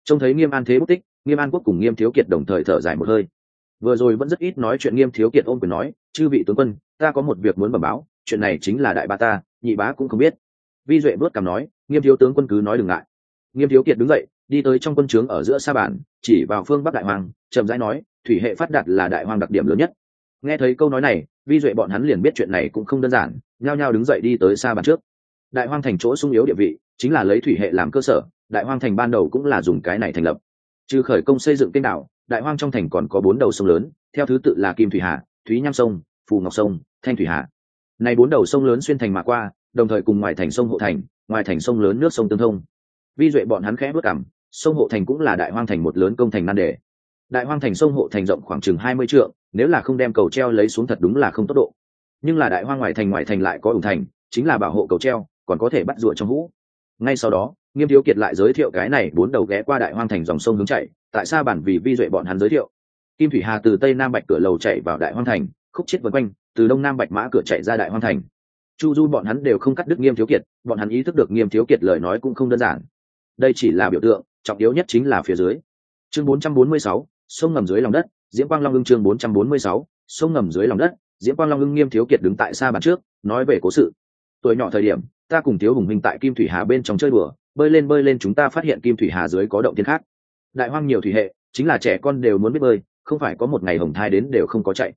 Trông thấy nghiêm an thế bất tích, nghiêm an quốc cùng nghiêm thiếu kiệt đồng thời thở dài một hơi vừa rồi vẫn rất ít nói chuyện nghiêm thiếu kiệt ôm quyền nói, chư vị tướng quân, ta có một việc muốn bẩm báo, chuyện này chính là đại ba ta, nhị bá cũng không biết. Vi duệ bước cảm nói, nghiêm thiếu tướng quân cứ nói đừng ngại. Nghiêm thiếu kiệt đứng dậy, đi tới trong quân trướng ở giữa sa bản chỉ vào phương bắc đại hoàng, chậm rãi nói, thủy hệ phát đạt là đại hoàng đặc điểm lớn nhất. Nghe thấy câu nói này, vi duệ bọn hắn liền biết chuyện này cũng không đơn giản, nhao nhao đứng dậy đi tới sa bản trước. Đại hoang thành chỗ sung yếu địa vị, chính là lấy thủy hệ làm cơ sở, đại hoang thành ban đầu cũng là dùng cái này thành lập. Trừ khởi công xây dựng kênh đảo đại hoang trong thành còn có bốn đầu sông lớn, theo thứ tự là kim thủy hà, thúy nham sông, phù ngọc sông, thanh thủy hà. Này bốn đầu sông lớn xuyên thành mà qua, đồng thời cùng ngoài thành sông hộ thành, ngoài thành sông lớn nước sông tương thông. Vi duệ bọn hắn khẽ bước cảm, sông hộ thành cũng là đại hoang thành một lớn công thành nan đề. Đại hoang thành sông hộ thành rộng khoảng chừng hai mươi trượng, nếu là không đem cầu treo lấy xuống thật đúng là không tốc độ. Nhưng là đại hoang ngoài thành ngoài thành lại có ủng thành, chính là bảo hộ cầu treo, còn có thể bắt rụa trong hũ. Ngay sau đó, nghiêm thiếu kiệt lại giới thiệu cái này bốn đầu ghé qua đại hoang thành dòng sông hướng chạy tại sao bản vì vi duệ bọn hắn giới thiệu kim thủy hà từ tây nam bạch cửa lầu chạy vào đại hoang thành khúc chết vân quanh từ đông nam bạch mã cửa chạy ra đại hoang thành. Chu du bọn hắn đều không cắt đứt nghiêm thiếu kiệt bọn hắn ý thức được nghiêm thiếu kiệt lời nói cũng không đơn giản. Đây chỉ là biểu tượng trọng yếu nhất chính là phía dưới. Chương 446, sông ngầm dưới lòng đất diễm quang long ưng chương 446, sông ngầm dưới lòng đất diễm quang long ưng nghiêm thiếu kiệt đứng tại xa bàn trước nói về cố sự. Tuổi nhỏ thời điểm ta cùng thiếu hùng minh tại kim thủy hà bên trong chơi đùa bơi lên bơi lên chúng ta phát hiện kim thủy hà dưới có động thiên khác đại hoang nhiều thủy hệ, chính là trẻ con đều muốn biết bơi, không phải có một ngày hồng thai đến đều không có chạy.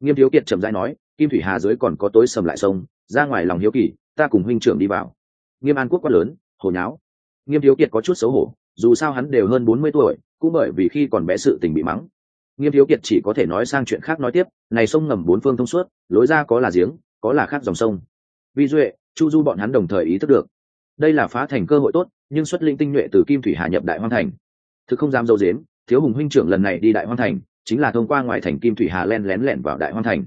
Nghiêm thiếu kiệt chậm rãi nói, kim thủy hà dưới còn có tối sầm lại sông, ra ngoài lòng hiếu kỳ, ta cùng huynh trưởng đi vào. Nghiêm an quốc quá lớn, hồ nháo. Nghiêm thiếu kiệt có chút xấu hổ, dù sao hắn đều hơn bốn mươi tuổi, cũng bởi vì khi còn bé sự tình bị mắng. Nghiêm thiếu kiệt chỉ có thể nói sang chuyện khác nói tiếp, này sông ngầm bốn phương thông suốt, lối ra có là giếng, có là khác dòng sông. Vi duệ, chu du bọn hắn đồng thời ý thức được. Đây là phá thành cơ hội tốt, nhưng xuất linh tinh nhuệ từ kim thủy hà nhập đại hoang thành thực không dám dâu dếm, thiếu hùng huynh trưởng lần này đi đại hoang thành, chính là thông qua ngoài thành kim thủy hà len lén lẻn vào đại hoang thành.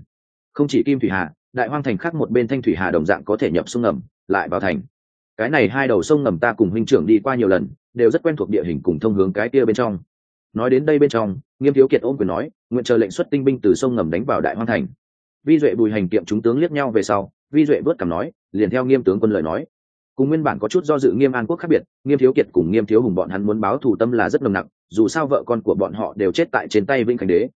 Không chỉ kim thủy hà, đại hoang thành khác một bên thanh thủy hà đồng dạng có thể nhập sông ngầm, lại vào thành. Cái này hai đầu sông ngầm ta cùng huynh trưởng đi qua nhiều lần, đều rất quen thuộc địa hình cùng thông hướng cái kia bên trong. Nói đến đây bên trong, nghiêm thiếu kiệt ôm quyền nói, nguyện chờ lệnh xuất tinh binh từ sông ngầm đánh vào đại hoang thành. Vi duệ bùi hành kiệm chúng tướng liếc nhau về sau, vi duệ vớt cảm nói, liền theo nghiêm tướng quân lời nói cùng nguyên bản có chút do dự nghiêm an quốc khác biệt, nghiêm thiếu kiệt cùng nghiêm thiếu hùng bọn hắn muốn báo thù tâm là rất nồng nặc, dù sao vợ con của bọn họ đều chết tại trên tay vĩnh khánh đế.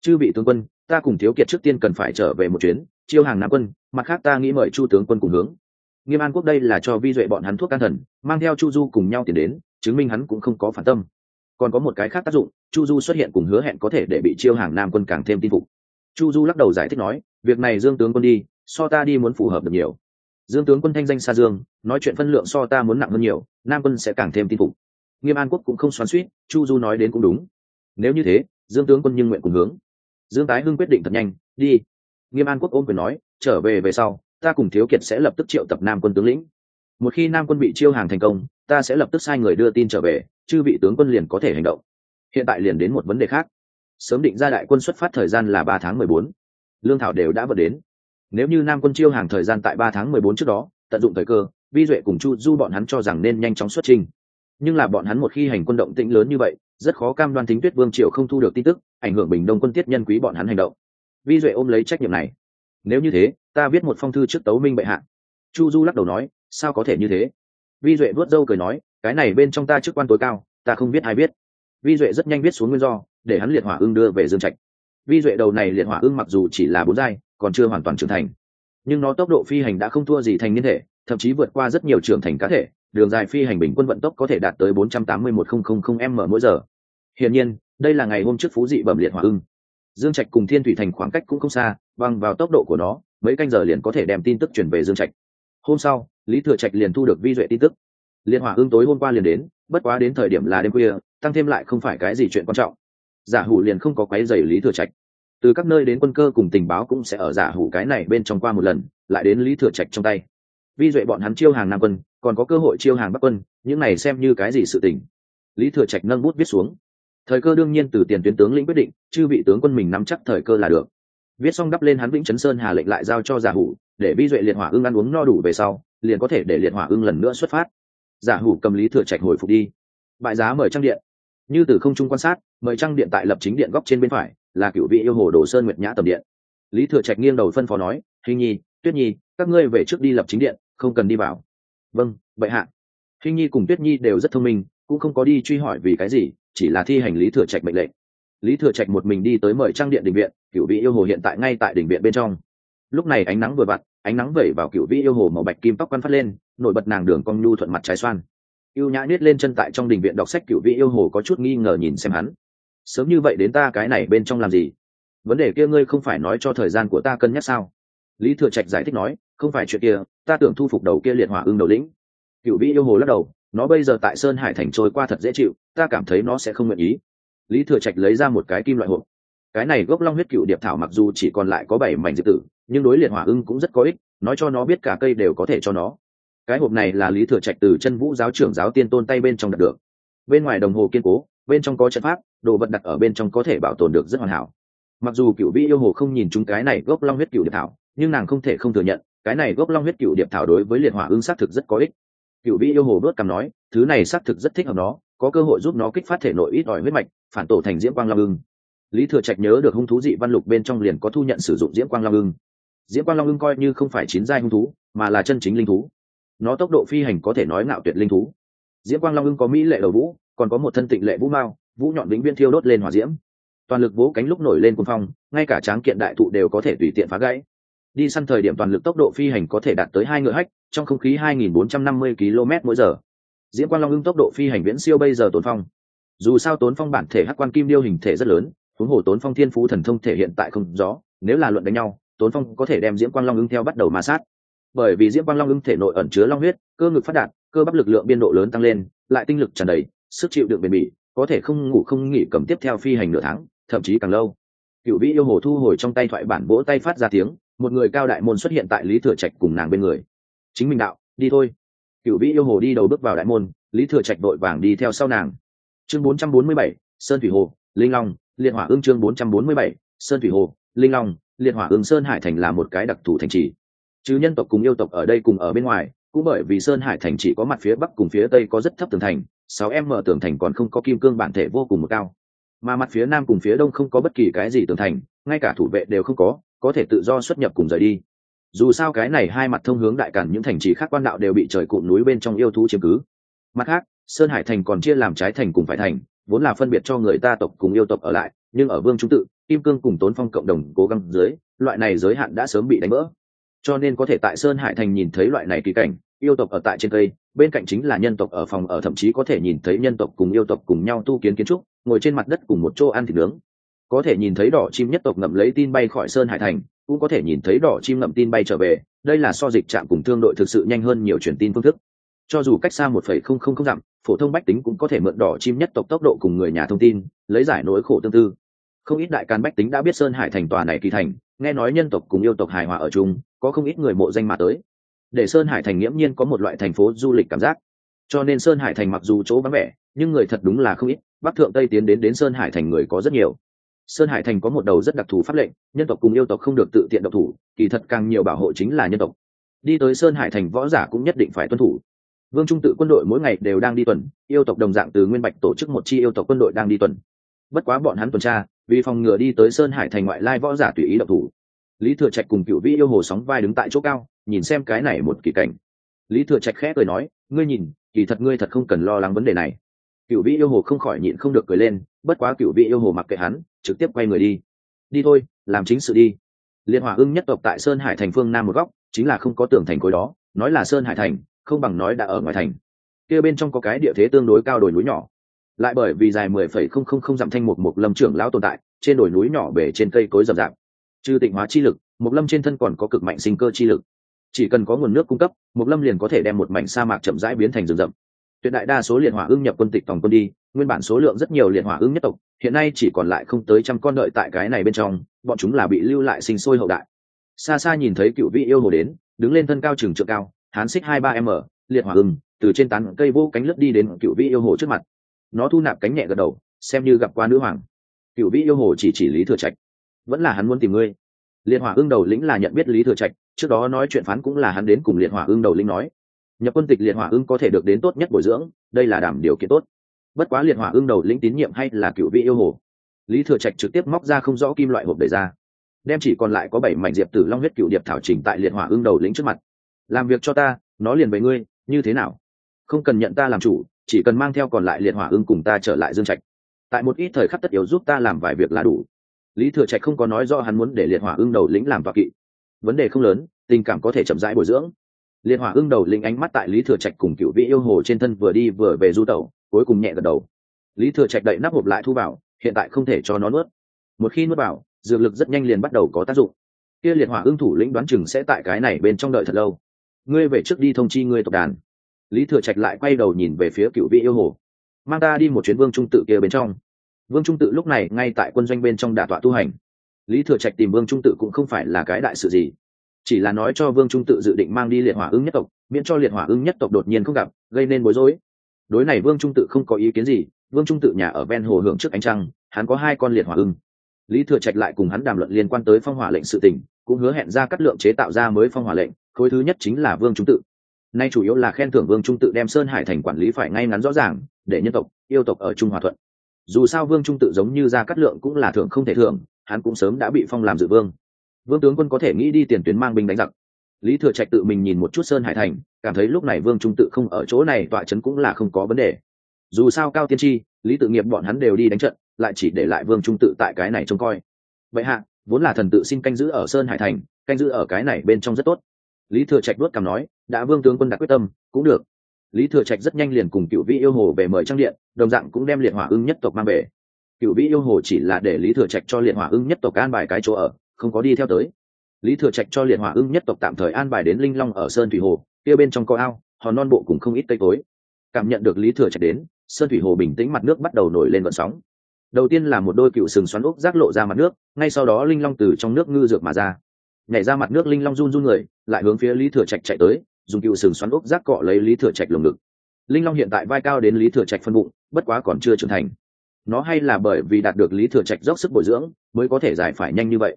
Chư vị tướng quân, ta cùng thiếu kiệt trước tiên cần phải trở về một chuyến, chiêu hàng nam quân, mặt khác ta nghĩ mời chu tướng quân cùng hướng. Nghiêm an quốc đây là cho vi duệ bọn hắn thuốc can thần, mang theo chu du cùng nhau tiến đến, chứng minh hắn cũng không có phản tâm. Còn có một cái khác tác dụng, chu du xuất hiện cùng hứa hẹn có thể để bị chiêu hàng nam quân càng thêm tin phục. Chu du lắc đầu giải thích nói, việc này dương tướng quân đi, so ta đi muốn phù hợp được nhiều dương tướng quân thanh danh xa dương, nói chuyện phân lượng so ta muốn nặng hơn nhiều, nam quân sẽ càng thêm tin phục. Nghiêm an quốc cũng không xoắn suýt chu du nói đến cũng đúng. Nếu như thế, dương tướng quân nhưng nguyện cùng hướng. Dương tái hưng quyết định thật nhanh, đi. Nghiêm an quốc ôm quyền nói, trở về về sau, ta cùng thiếu kiệt sẽ lập tức triệu tập nam quân tướng lĩnh. Một khi nam quân bị chiêu hàng thành công, ta sẽ lập tức sai người đưa tin trở về, chư vị tướng quân liền có thể hành động. Hiện tại liền đến một vấn đề khác. Sớm định ra đại quân xuất phát thời gian là ba tháng mười bốn. Lương thảo đều đã vận đến nếu như nam quân chiêu hàng thời gian tại ba tháng mười bốn trước đó, tận dụng thời cơ, vi duệ cùng chu du bọn hắn cho rằng nên nhanh chóng xuất trình. Nhưng là bọn hắn một khi hành quân động tĩnh lớn như vậy, rất khó cam đoan tính tuyết vương triều không thu được tin tức, ảnh hưởng bình đông quân tiết nhân quý bọn hắn hành động. Vi duệ ôm lấy trách nhiệm này. Nếu như thế, ta viết một phong thư trước tấu minh bệ hạ. Chu du lắc đầu nói, sao có thể như thế? Vi duệ vớt dâu cười nói, cái này bên trong ta chức quan tối cao, ta không biết ai biết vi duệ rất nhanh viết xuống nguyên do, để hắn liệt hỏa ưng đưa về dương trạch vi duệ đầu này liệt hỏa ưng mặc dù chỉ là bốn giai, còn chưa hoàn toàn trưởng thành. Nhưng nó tốc độ phi hành đã không thua gì thành niên thể, thậm chí vượt qua rất nhiều trưởng thành cá thể, đường dài phi hành bình quân vận tốc có thể đạt tới 481.000 m mỗi giờ. Hiển nhiên, đây là ngày hôm trước phú dị bẩm liệt hỏa ưng. Dương trạch cùng thiên thủy thành khoảng cách cũng không xa, bằng vào tốc độ của nó, mấy canh giờ liền có thể đem tin tức chuyển về dương trạch. Hôm sau, lý thừa trạch liền thu được vi duệ tin tức. Liệt hỏa ưng tối hôm qua liền đến, bất quá đến thời điểm là đêm khuya, tăng thêm lại không phải cái gì chuyện quan trọng giả hủ liền không có quấy giày lý thừa trạch. Từ các nơi đến quân cơ cùng tình báo cũng sẽ ở giả hủ cái này bên trong qua một lần, lại đến lý thừa trạch trong tay. Vi duệ bọn hắn chiêu hàng nam quân, còn có cơ hội chiêu hàng bắc quân, những này xem như cái gì sự tình. Lý thừa trạch nâng bút viết xuống. Thời cơ đương nhiên từ tiền tuyến tướng lĩnh quyết định, chư vị tướng quân mình nắm chắc thời cơ là được. Viết xong đắp lên hắn vĩnh chấn sơn hà lệnh lại giao cho giả hủ, để vi duệ liệt hỏa ưng ăn uống no đủ về sau, liền có thể để liệt hỏa ưng lần nữa xuất phát. Giả hủ cầm lý thừa trạch hồi phục đi. Bại giá mời trang điện như từ không trung quan sát, mời trang điện tại lập chính điện góc trên bên phải, là cựu vị yêu hồ đồ sơn nguyệt nhã tầm điện. Lý thừa trạch nghiêng đầu phân phó nói, hình nhi, tuyết nhi, các ngươi về trước đi lập chính điện, không cần đi vào. Vâng vậy hạ. Hình nhi cùng tuyết nhi đều rất thông minh, cũng không có đi truy hỏi vì cái gì, chỉ là thi hành lý thừa trạch mệnh lệnh. Lý thừa trạch một mình đi tới mời trang điện đình viện, cựu vị yêu hồ hiện tại ngay tại đình viện bên trong. Lúc này ánh nắng vừa vặn, ánh nắng vẩy vào cựu vị yêu hồ màu bạch kim tóc quăn phát lên, nổi bật nàng đường cong nhu thuận mặt trái xoan yêu nhã niết lên chân tại trong đình viện đọc sách cựu vị yêu hồ có chút nghi ngờ nhìn xem hắn. Sớm như vậy đến ta cái này bên trong làm gì? Vấn đề kia ngươi không phải nói cho thời gian của ta cân nhắc sao? Lý thừa trạch giải thích nói, không phải chuyện kia, ta tưởng thu phục đầu kia liệt hỏa ưng đầu lĩnh. Cựu vị yêu hồ lắc đầu, nó bây giờ tại sơn hải thành trôi qua thật dễ chịu, ta cảm thấy nó sẽ không nguyện ý. Lý thừa trạch lấy ra một cái kim loại hộp. Cái này gốc long huyết cựu điệp thảo mặc dù chỉ còn lại có bảy mảnh diệp tử, nhưng đối liệt hỏa ưng cũng rất có ích, nói cho nó biết cả cây đều có thể cho nó cái hộp này là lý thừa trạch từ chân vũ giáo trưởng giáo tiên tôn tay bên trong đặt được. Bên ngoài đồng hồ kiên cố, bên trong có trận pháp, đồ vật đặt ở bên trong có thể bảo tồn được rất hoàn hảo. Mặc dù cựu vĩ yêu hồ không nhìn chúng cái này gốc long huyết cựu điệp thảo, nhưng nàng không thể không thừa nhận, cái này gốc long huyết cựu điệp thảo đối với liệt hỏa ưng xác thực rất có ích. Cựu vĩ yêu hồ đốt cằm nói, thứ này xác thực rất thích hợp nó, có cơ hội giúp nó kích phát thể nội ít ỏi huyết mạch, phản tổ thành diễm quang long ưng. Lý thừa trạch nhớ được hung thú dị văn lục bên trong liền có thu nhận sử dụng diễm quang long ưng. Diễm quang long ưng coi như không phải chín giai hung thú, mà là chân chính linh thú nó tốc độ phi hành có thể nói ngạo tuyệt linh thú. Diễm quang long ưng có mỹ lệ đầu vũ, còn có một thân tịnh lệ vũ mao, vũ nhọn vĩnh viên thiêu đốt lên hỏa diễm. Toàn lực vỗ cánh lúc nổi lên quân phong, ngay cả tráng kiện đại thụ đều có thể tùy tiện phá gãy. Đi săn thời điểm toàn lực tốc độ phi hành có thể đạt tới hai ngựa hách, trong không khí 2.450 km mỗi giờ. Diễm quang long ưng tốc độ phi hành viễn siêu bây giờ tốn phong. Dù sao tốn phong bản thể hắc quan kim điêu hình thể rất lớn, huống hồ tốn phong thiên phú thần thông thể hiện tại không rõ, nếu là luận đánh nhau, tốn phong có thể đem diễm quang long ưng theo bắt đầu ma sát bởi vì diễm quang long ưng thể nội ẩn chứa long huyết cơ ngực phát đạt cơ bắp lực lượng biên độ lớn tăng lên lại tinh lực tràn đầy sức chịu đựng bền bỉ có thể không ngủ không nghỉ cầm tiếp theo phi hành nửa tháng thậm chí càng lâu. Cựu vĩ yêu hồ thu hồi trong tay thoại bản vỗ tay phát ra tiếng một người cao đại môn xuất hiện tại lý thừa trạch cùng nàng bên người. Chính mình đạo đi thôi. Cựu vĩ yêu hồ đi đầu bước vào đại môn lý thừa trạch đội vàng đi theo sau nàng. Chương 447, sơn thủy hồ linh long liệt hỏa ương chương 447, sơn thủy hồ linh long liệt hỏa ương sơn hải thành là một cái đặc thù thành trì chứ nhân tộc cùng yêu tộc ở đây cùng ở bên ngoài, cũng bởi vì sơn hải thành chỉ có mặt phía bắc cùng phía tây có rất thấp tường thành, sáu em mở tường thành còn không có kim cương bản thể vô cùng một cao. Mà mặt phía nam cùng phía đông không có bất kỳ cái gì tường thành, ngay cả thủ vệ đều không có có thể tự do xuất nhập cùng rời đi. Dù sao cái này hai mặt thông hướng đại cản những thành trì khác quan đạo đều bị trời cụm núi bên trong yêu thú chiếm cứ. Mặt khác, sơn hải thành còn chia làm trái thành cùng phải thành, vốn là phân biệt cho người ta tộc cùng yêu tộc ở lại, nhưng ở vương trung tự, kim cương cùng tốn phong cộng đồng cố gắng dưới, loại này giới hạn đã sớm bị đánh vỡ cho nên có thể tại sơn hải thành nhìn thấy loại này kỳ cảnh, yêu tộc ở tại trên cây, bên cạnh chính là nhân tộc ở phòng ở, thậm chí có thể nhìn thấy nhân tộc cùng yêu tộc cùng nhau tu kiến kiến trúc, ngồi trên mặt đất cùng một chỗ ăn thịt nướng. Có thể nhìn thấy đỏ chim nhất tộc ngậm lấy tin bay khỏi sơn hải thành, cũng có thể nhìn thấy đỏ chim ngậm tin bay trở về, đây là so dịch trạm cùng thương đội thực sự nhanh hơn nhiều truyền tin phương thức. Cho dù cách xa một phẩy không không không dặm, phổ thông bách tính cũng có thể mượn đỏ chim nhất tộc tốc độ cùng người nhà thông tin, lấy giải nỗi khổ tương tư. Không ít đại can bách tính đã biết sơn hải thành tòa này kỳ thành, nghe nói nhân tộc cùng yêu tộc hài hòa ở chung có không ít người mộ danh mà tới. Để sơn hải thành nghiễm nhiên có một loại thành phố du lịch cảm giác. Cho nên sơn hải thành mặc dù chỗ vắng vẻ, nhưng người thật đúng là không ít, bắc thượng tây tiến đến đến sơn hải thành người có rất nhiều. Sơn hải thành có một đầu rất đặc thù pháp lệnh, nhân tộc cùng yêu tộc không được tự tiện độc thủ, kỳ thật càng nhiều bảo hộ chính là nhân tộc. Đi tới sơn hải thành võ giả cũng nhất định phải tuân thủ. Vương trung tự quân đội mỗi ngày đều đang đi tuần, yêu tộc đồng dạng từ nguyên bạch tổ chức một chi yêu tộc quân đội đang đi tuần. Bất quá bọn hắn tuần tra, vì phòng ngừa đi tới sơn hải thành ngoại lai võ giả tùy ý độc thủ lý thừa trạch cùng cựu vĩ yêu hồ sóng vai đứng tại chỗ cao, nhìn xem cái này một kỳ cảnh. Lý thừa trạch khẽ cười nói, ngươi nhìn, kỳ thật ngươi thật không cần lo lắng vấn đề này. Cựu vĩ yêu hồ không khỏi nhịn không được cười lên, bất quá cựu vĩ yêu hồ mặc kệ hắn, trực tiếp quay người đi. Đi thôi, làm chính sự đi. Liên hòa ưng nhất tộc tại sơn hải thành phương nam một góc, chính là không có tường thành cối đó, nói là sơn hải thành, không bằng nói đã ở ngoài thành. Kia bên trong có cái địa thế tương đối cao đồi núi nhỏ. Lại bởi vì dài mười phẩy không không không dặm thanh một một lâm trưởng lão tồn tại, trên đồi núi nhỏ bể trên cây cối rậm rạp trừ tịnh hóa chi lực một lâm trên thân còn có cực mạnh sinh cơ chi lực. Chỉ cần có nguồn nước cung cấp một lâm liền có thể đem một mảnh sa mạc chậm rãi biến thành rừng rậm. Tuyệt đại đa số liệt hỏa ưng nhập quân tịch tổng quân đi, nguyên bản số lượng rất nhiều liệt hỏa ưng nhất tộc, hiện nay chỉ còn lại không tới trăm con đợi tại cái này bên trong, bọn chúng là bị lưu lại sinh sôi hậu đại. Xa xa nhìn thấy cựu vị yêu hồ đến, đứng lên thân cao chừng trượng cao, hán xích hai ba m, liệt hỏa ưng, từ trên tán cây vô cánh lướt đi đến cựu vị yêu hồ trước mặt. Nó thu nạp cánh nhẹ gật đầu, xem như gặp qua nữ hoàng. Cựu vị yêu hồ chỉ chỉ lý thừa trạch vẫn là hắn muốn tìm ngươi. Liệt hỏa ương đầu lĩnh là nhận biết lý thừa trạch, trước đó nói chuyện phán cũng là hắn đến cùng liệt hỏa ương đầu lĩnh nói. Nhập quân tịch liệt hỏa ương có thể được đến tốt nhất bồi dưỡng, đây là đảm điều kiện tốt. Bất quá liệt hỏa ương đầu lĩnh tín nhiệm hay là cựu vị yêu hồ? Lý thừa trạch trực tiếp móc ra không rõ kim loại hộp đề ra. Đem chỉ còn lại có bảy mảnh diệp tử long huyết cựu điệp thảo trình tại liệt hỏa ương đầu lĩnh trước mặt. Làm việc cho ta, nó liền với ngươi, như thế nào? Không cần nhận ta làm chủ, chỉ cần mang theo còn lại liệt hỏa ương cùng ta trở lại dương trạch. Tại một ít thời khắc tất yếu giúp ta làm vài việc là đủ lý thừa trạch không có nói do hắn muốn để liệt hỏa ưng đầu lĩnh làm tọa kỵ. Vấn đề không lớn, tình cảm có thể chậm rãi bồi dưỡng. Liệt hỏa ưng đầu lĩnh ánh mắt tại lý thừa trạch cùng cựu vị yêu hồ trên thân vừa đi vừa về du tẩu, cuối cùng nhẹ gật đầu. Lý thừa trạch đậy nắp hộp lại thu vào, hiện tại không thể cho nó nuốt. Một khi nuốt vào, dược lực rất nhanh liền bắt đầu có tác dụng. Kia liệt hỏa ưng thủ lĩnh đoán chừng sẽ tại cái này bên trong đợi thật lâu. Ngươi về trước đi thông chi ngươi tộc đàn. Lý thừa trạch lại quay đầu nhìn về phía cựu vị yêu hồ. Mang ta đi một chuyến vương trung tự kia bên trong vương trung tự lúc này ngay tại quân doanh bên trong đả tọa tu hành. Lý thừa trạch tìm vương trung tự cũng không phải là cái đại sự gì. Chỉ là nói cho vương trung tự dự định mang đi liệt hỏa ưng nhất tộc, miễn cho liệt hỏa ưng nhất tộc đột nhiên không gặp, gây nên bối rối. Đối này vương trung tự không có ý kiến gì, vương trung tự nhà ở ven hồ hưởng trước ánh trăng, hắn có hai con liệt hỏa ưng. Lý thừa trạch lại cùng hắn đàm luận liên quan tới phong hỏa lệnh sự tình, cũng hứa hẹn ra cắt lượng chế tạo ra mới phong hỏa lệnh, khối thứ nhất chính là vương trung tự. Nay chủ yếu là khen thưởng vương trung tự đem sơn hải thành quản lý phải ngay ngắn rõ ràng, để nhân tộc, yêu tộc ở trung hòa thuận dù sao vương trung tự giống như ra cắt lượng cũng là thưởng không thể thưởng, hắn cũng sớm đã bị phong làm dự vương. Vương tướng quân có thể nghĩ đi tiền tuyến mang binh đánh giặc. Lý thừa trạch tự mình nhìn một chút sơn hải thành, cảm thấy lúc này vương trung tự không ở chỗ này tọa trấn cũng là không có vấn đề. Dù sao cao tiên tri, lý tự nghiệp bọn hắn đều đi đánh trận, lại chỉ để lại vương trung tự tại cái này trông coi. Vậy hạ, vốn là thần tự xin canh giữ ở sơn hải thành, canh giữ ở cái này bên trong rất tốt. Lý thừa trạch đốt cảm nói, đã vương tướng quân đã quyết tâm, cũng được lý thừa trạch rất nhanh liền cùng cựu vị yêu hồ về mời trang điện, đồng dạng cũng đem liệt hỏa ưng nhất tộc mang về. Cựu vị yêu hồ chỉ là để lý thừa trạch cho liệt hỏa ưng nhất tộc an bài cái chỗ ở, không có đi theo tới. Lý thừa trạch cho liệt hỏa ưng nhất tộc tạm thời an bài đến linh long ở sơn thủy hồ, kia bên trong có ao, hòn non bộ cùng không ít cây cối. Cảm nhận được lý thừa trạch đến, sơn thủy hồ bình tĩnh mặt nước bắt đầu nổi lên vận sóng. Đầu tiên là một đôi cựu sừng xoắn úp rác lộ ra mặt nước, ngay sau đó linh long từ trong nước ngư dược mà ra. Nhảy ra mặt nước linh long run run người, lại hướng phía lý thừa trạch chạy tới dùng cựu sừng xoắn úp rác cọ lấy lý thừa trạch lồng ngực. Linh long hiện tại vai cao đến lý thừa trạch phân bụng, bất quá còn chưa trưởng thành. Nó hay là bởi vì đạt được lý thừa trạch dốc sức bồi dưỡng, mới có thể giải phải nhanh như vậy.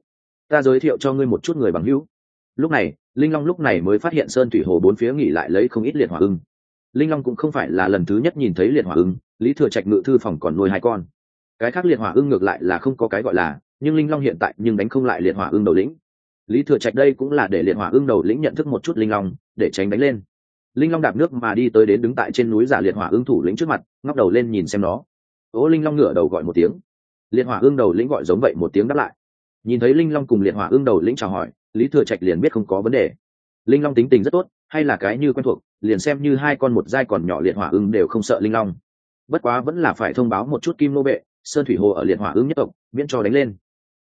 Ta giới thiệu cho ngươi một chút người bằng hữu. Lúc này, linh long lúc này mới phát hiện sơn thủy hồ bốn phía nghỉ lại lấy không ít liệt hỏa ưng. Linh long cũng không phải là lần thứ nhất nhìn thấy liệt hỏa ưng, lý thừa trạch ngự thư phòng còn nuôi hai con. Cái khác liệt hỏa ưng ngược lại là không có cái gọi là, nhưng linh long hiện tại nhưng đánh không lại liệt hỏa ưng đầu lĩnh lý thừa trạch đây cũng là để liệt hỏa ưng đầu lĩnh nhận thức một chút linh long để tránh đánh lên. Linh long đạp nước mà đi tới đến đứng tại trên núi giả liệt hỏa ưng thủ lĩnh trước mặt ngóc đầu lên nhìn xem nó. Ố linh long ngửa đầu gọi một tiếng. Liệt hỏa ưng đầu lĩnh gọi giống vậy một tiếng đáp lại. Nhìn thấy linh long cùng liệt hỏa ưng đầu lĩnh chào hỏi lý thừa trạch liền biết không có vấn đề. Linh long tính tình rất tốt hay là cái như quen thuộc liền xem như hai con một dai còn nhỏ liệt hỏa ưng đều không sợ linh long. Bất quá vẫn là phải thông báo một chút kim nô vệ sơn thủy hồ ở liệt hỏa ưng nhất tộc miễn cho đánh lên.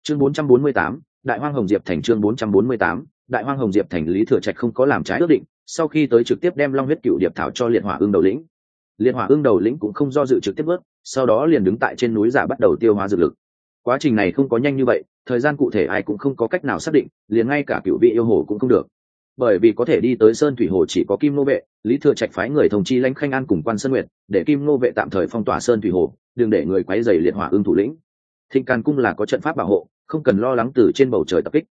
Chương 448, đại hoang hồng diệp thành chương 448, đại hoang hồng diệp thành lý thừa trạch không có làm trái ước định sau khi tới trực tiếp đem long huyết cựu điệp thảo cho liệt hỏa ương đầu lĩnh. Liệt hỏa ương đầu lĩnh cũng không do dự trực tiếp vớt sau đó liền đứng tại trên núi giả bắt đầu tiêu hóa dược lực. Quá trình này không có nhanh như vậy thời gian cụ thể ai cũng không có cách nào xác định liền ngay cả cựu vị yêu hồ cũng không được. Bởi vì có thể đi tới sơn thủy hồ chỉ có kim nô vệ lý thừa trạch phái người thông chi lãnh khanh an cùng quan sơn nguyệt để kim nô vệ tạm thời phong tỏa sơn thủy hồ đừng để người quấy dày liệt hỏa ương thủ lĩnh. Thịnh càn cung là có trận pháp bảo hộ không cần lo lắng từ trên bầu trời tập kích.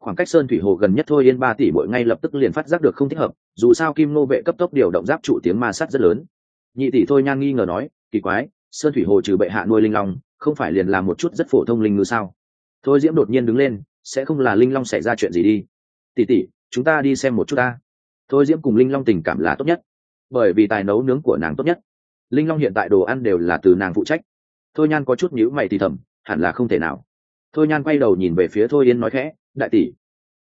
Khoảng cách sơn thủy hồ gần nhất thôi, yên ba tỷ bội ngay lập tức liền phát giác được không thích hợp, dù sao kim nô vệ cấp tốc điều động giáp trụ tiếng ma sát rất lớn. Nhị tỷ thôi nhan nghi ngờ nói, kỳ quái, sơn thủy hồ trừ bệ hạ nuôi linh long, không phải liền làm một chút rất phổ thông linh ngư sao? Thôi diễm đột nhiên đứng lên, sẽ không là linh long xảy ra chuyện gì đi. Tỷ tỷ, chúng ta đi xem một chút ta. Thôi diễm cùng linh long tình cảm là tốt nhất, bởi vì tài nấu nướng của nàng tốt nhất. Linh long hiện tại đồ ăn đều là từ nàng phụ trách. Thôi nhan có chút nhữ mày thì thầm, hẳn là không thể nào thôi nhan quay đầu nhìn về phía thôi yên nói khẽ, đại tỷ.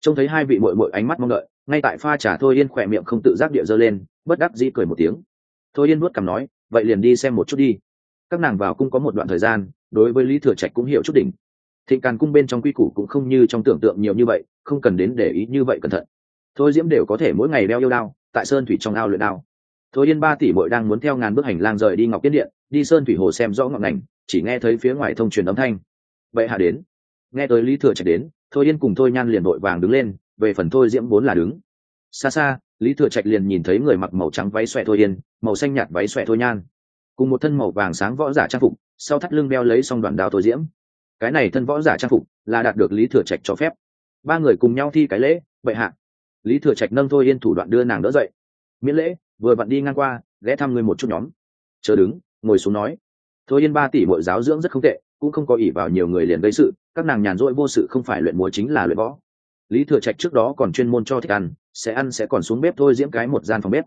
Trông thấy hai vị mội mội ánh mắt mong đợi, ngay tại pha trà thôi yên khỏe miệng không tự giác địa dơ lên, bất đắc dĩ cười một tiếng. Thôi yên nuốt cằm nói, vậy liền đi xem một chút đi. Các nàng vào cung có một đoạn thời gian, đối với lý thừa trạch cũng hiểu chút đỉnh. Thịnh càn cung bên trong quy củ cũng không như trong tưởng tượng nhiều như vậy, không cần đến để ý như vậy cẩn thận. Thôi diễm đều có thể mỗi ngày đeo yêu đao, tại sơn thủy trong ao luyện đao. Thôi yên ba tỷ bội đang muốn theo ngàn bước hành lang rời đi ngọc tiên điện, đi sơn thủy hồ xem rõ ngọn ngành, chỉ nghe thấy phía ngoài thông truyền âm thanh. Vậy hạ đến nghe tới lý thừa trạch đến, thôi yên cùng thôi nhan liền đội vàng đứng lên, về phần thôi diễm bốn là đứng. Xa xa, lý thừa trạch liền nhìn thấy người mặc màu trắng váy xòe thôi yên, màu xanh nhạt váy xòe thôi nhan. Cùng một thân màu vàng sáng võ giả trang phục, sau thắt lưng đeo lấy xong đoạn đao thôi diễm. Cái này thân võ giả trang phục là đạt được lý thừa trạch cho phép. Ba người cùng nhau thi cái lễ, bệ hạ. Lý thừa trạch nâng thôi yên thủ đoạn đưa nàng đỡ dậy. Miễn lễ, vừa vặn đi ngang qua, ghé thăm ngươi một chút nhóm. Chờ đứng, ngồi xuống nói. Thôi yên ba tỷ bội giáo dưỡng rất không tệ, cũng không có ỷ vào nhiều người liền gây sự các nàng nhàn rỗi vô sự không phải luyện múa chính là luyện võ. Lý thừa trạch trước đó còn chuyên môn cho thích ăn, sẽ ăn sẽ còn xuống bếp thôi diễm cái một gian phòng bếp.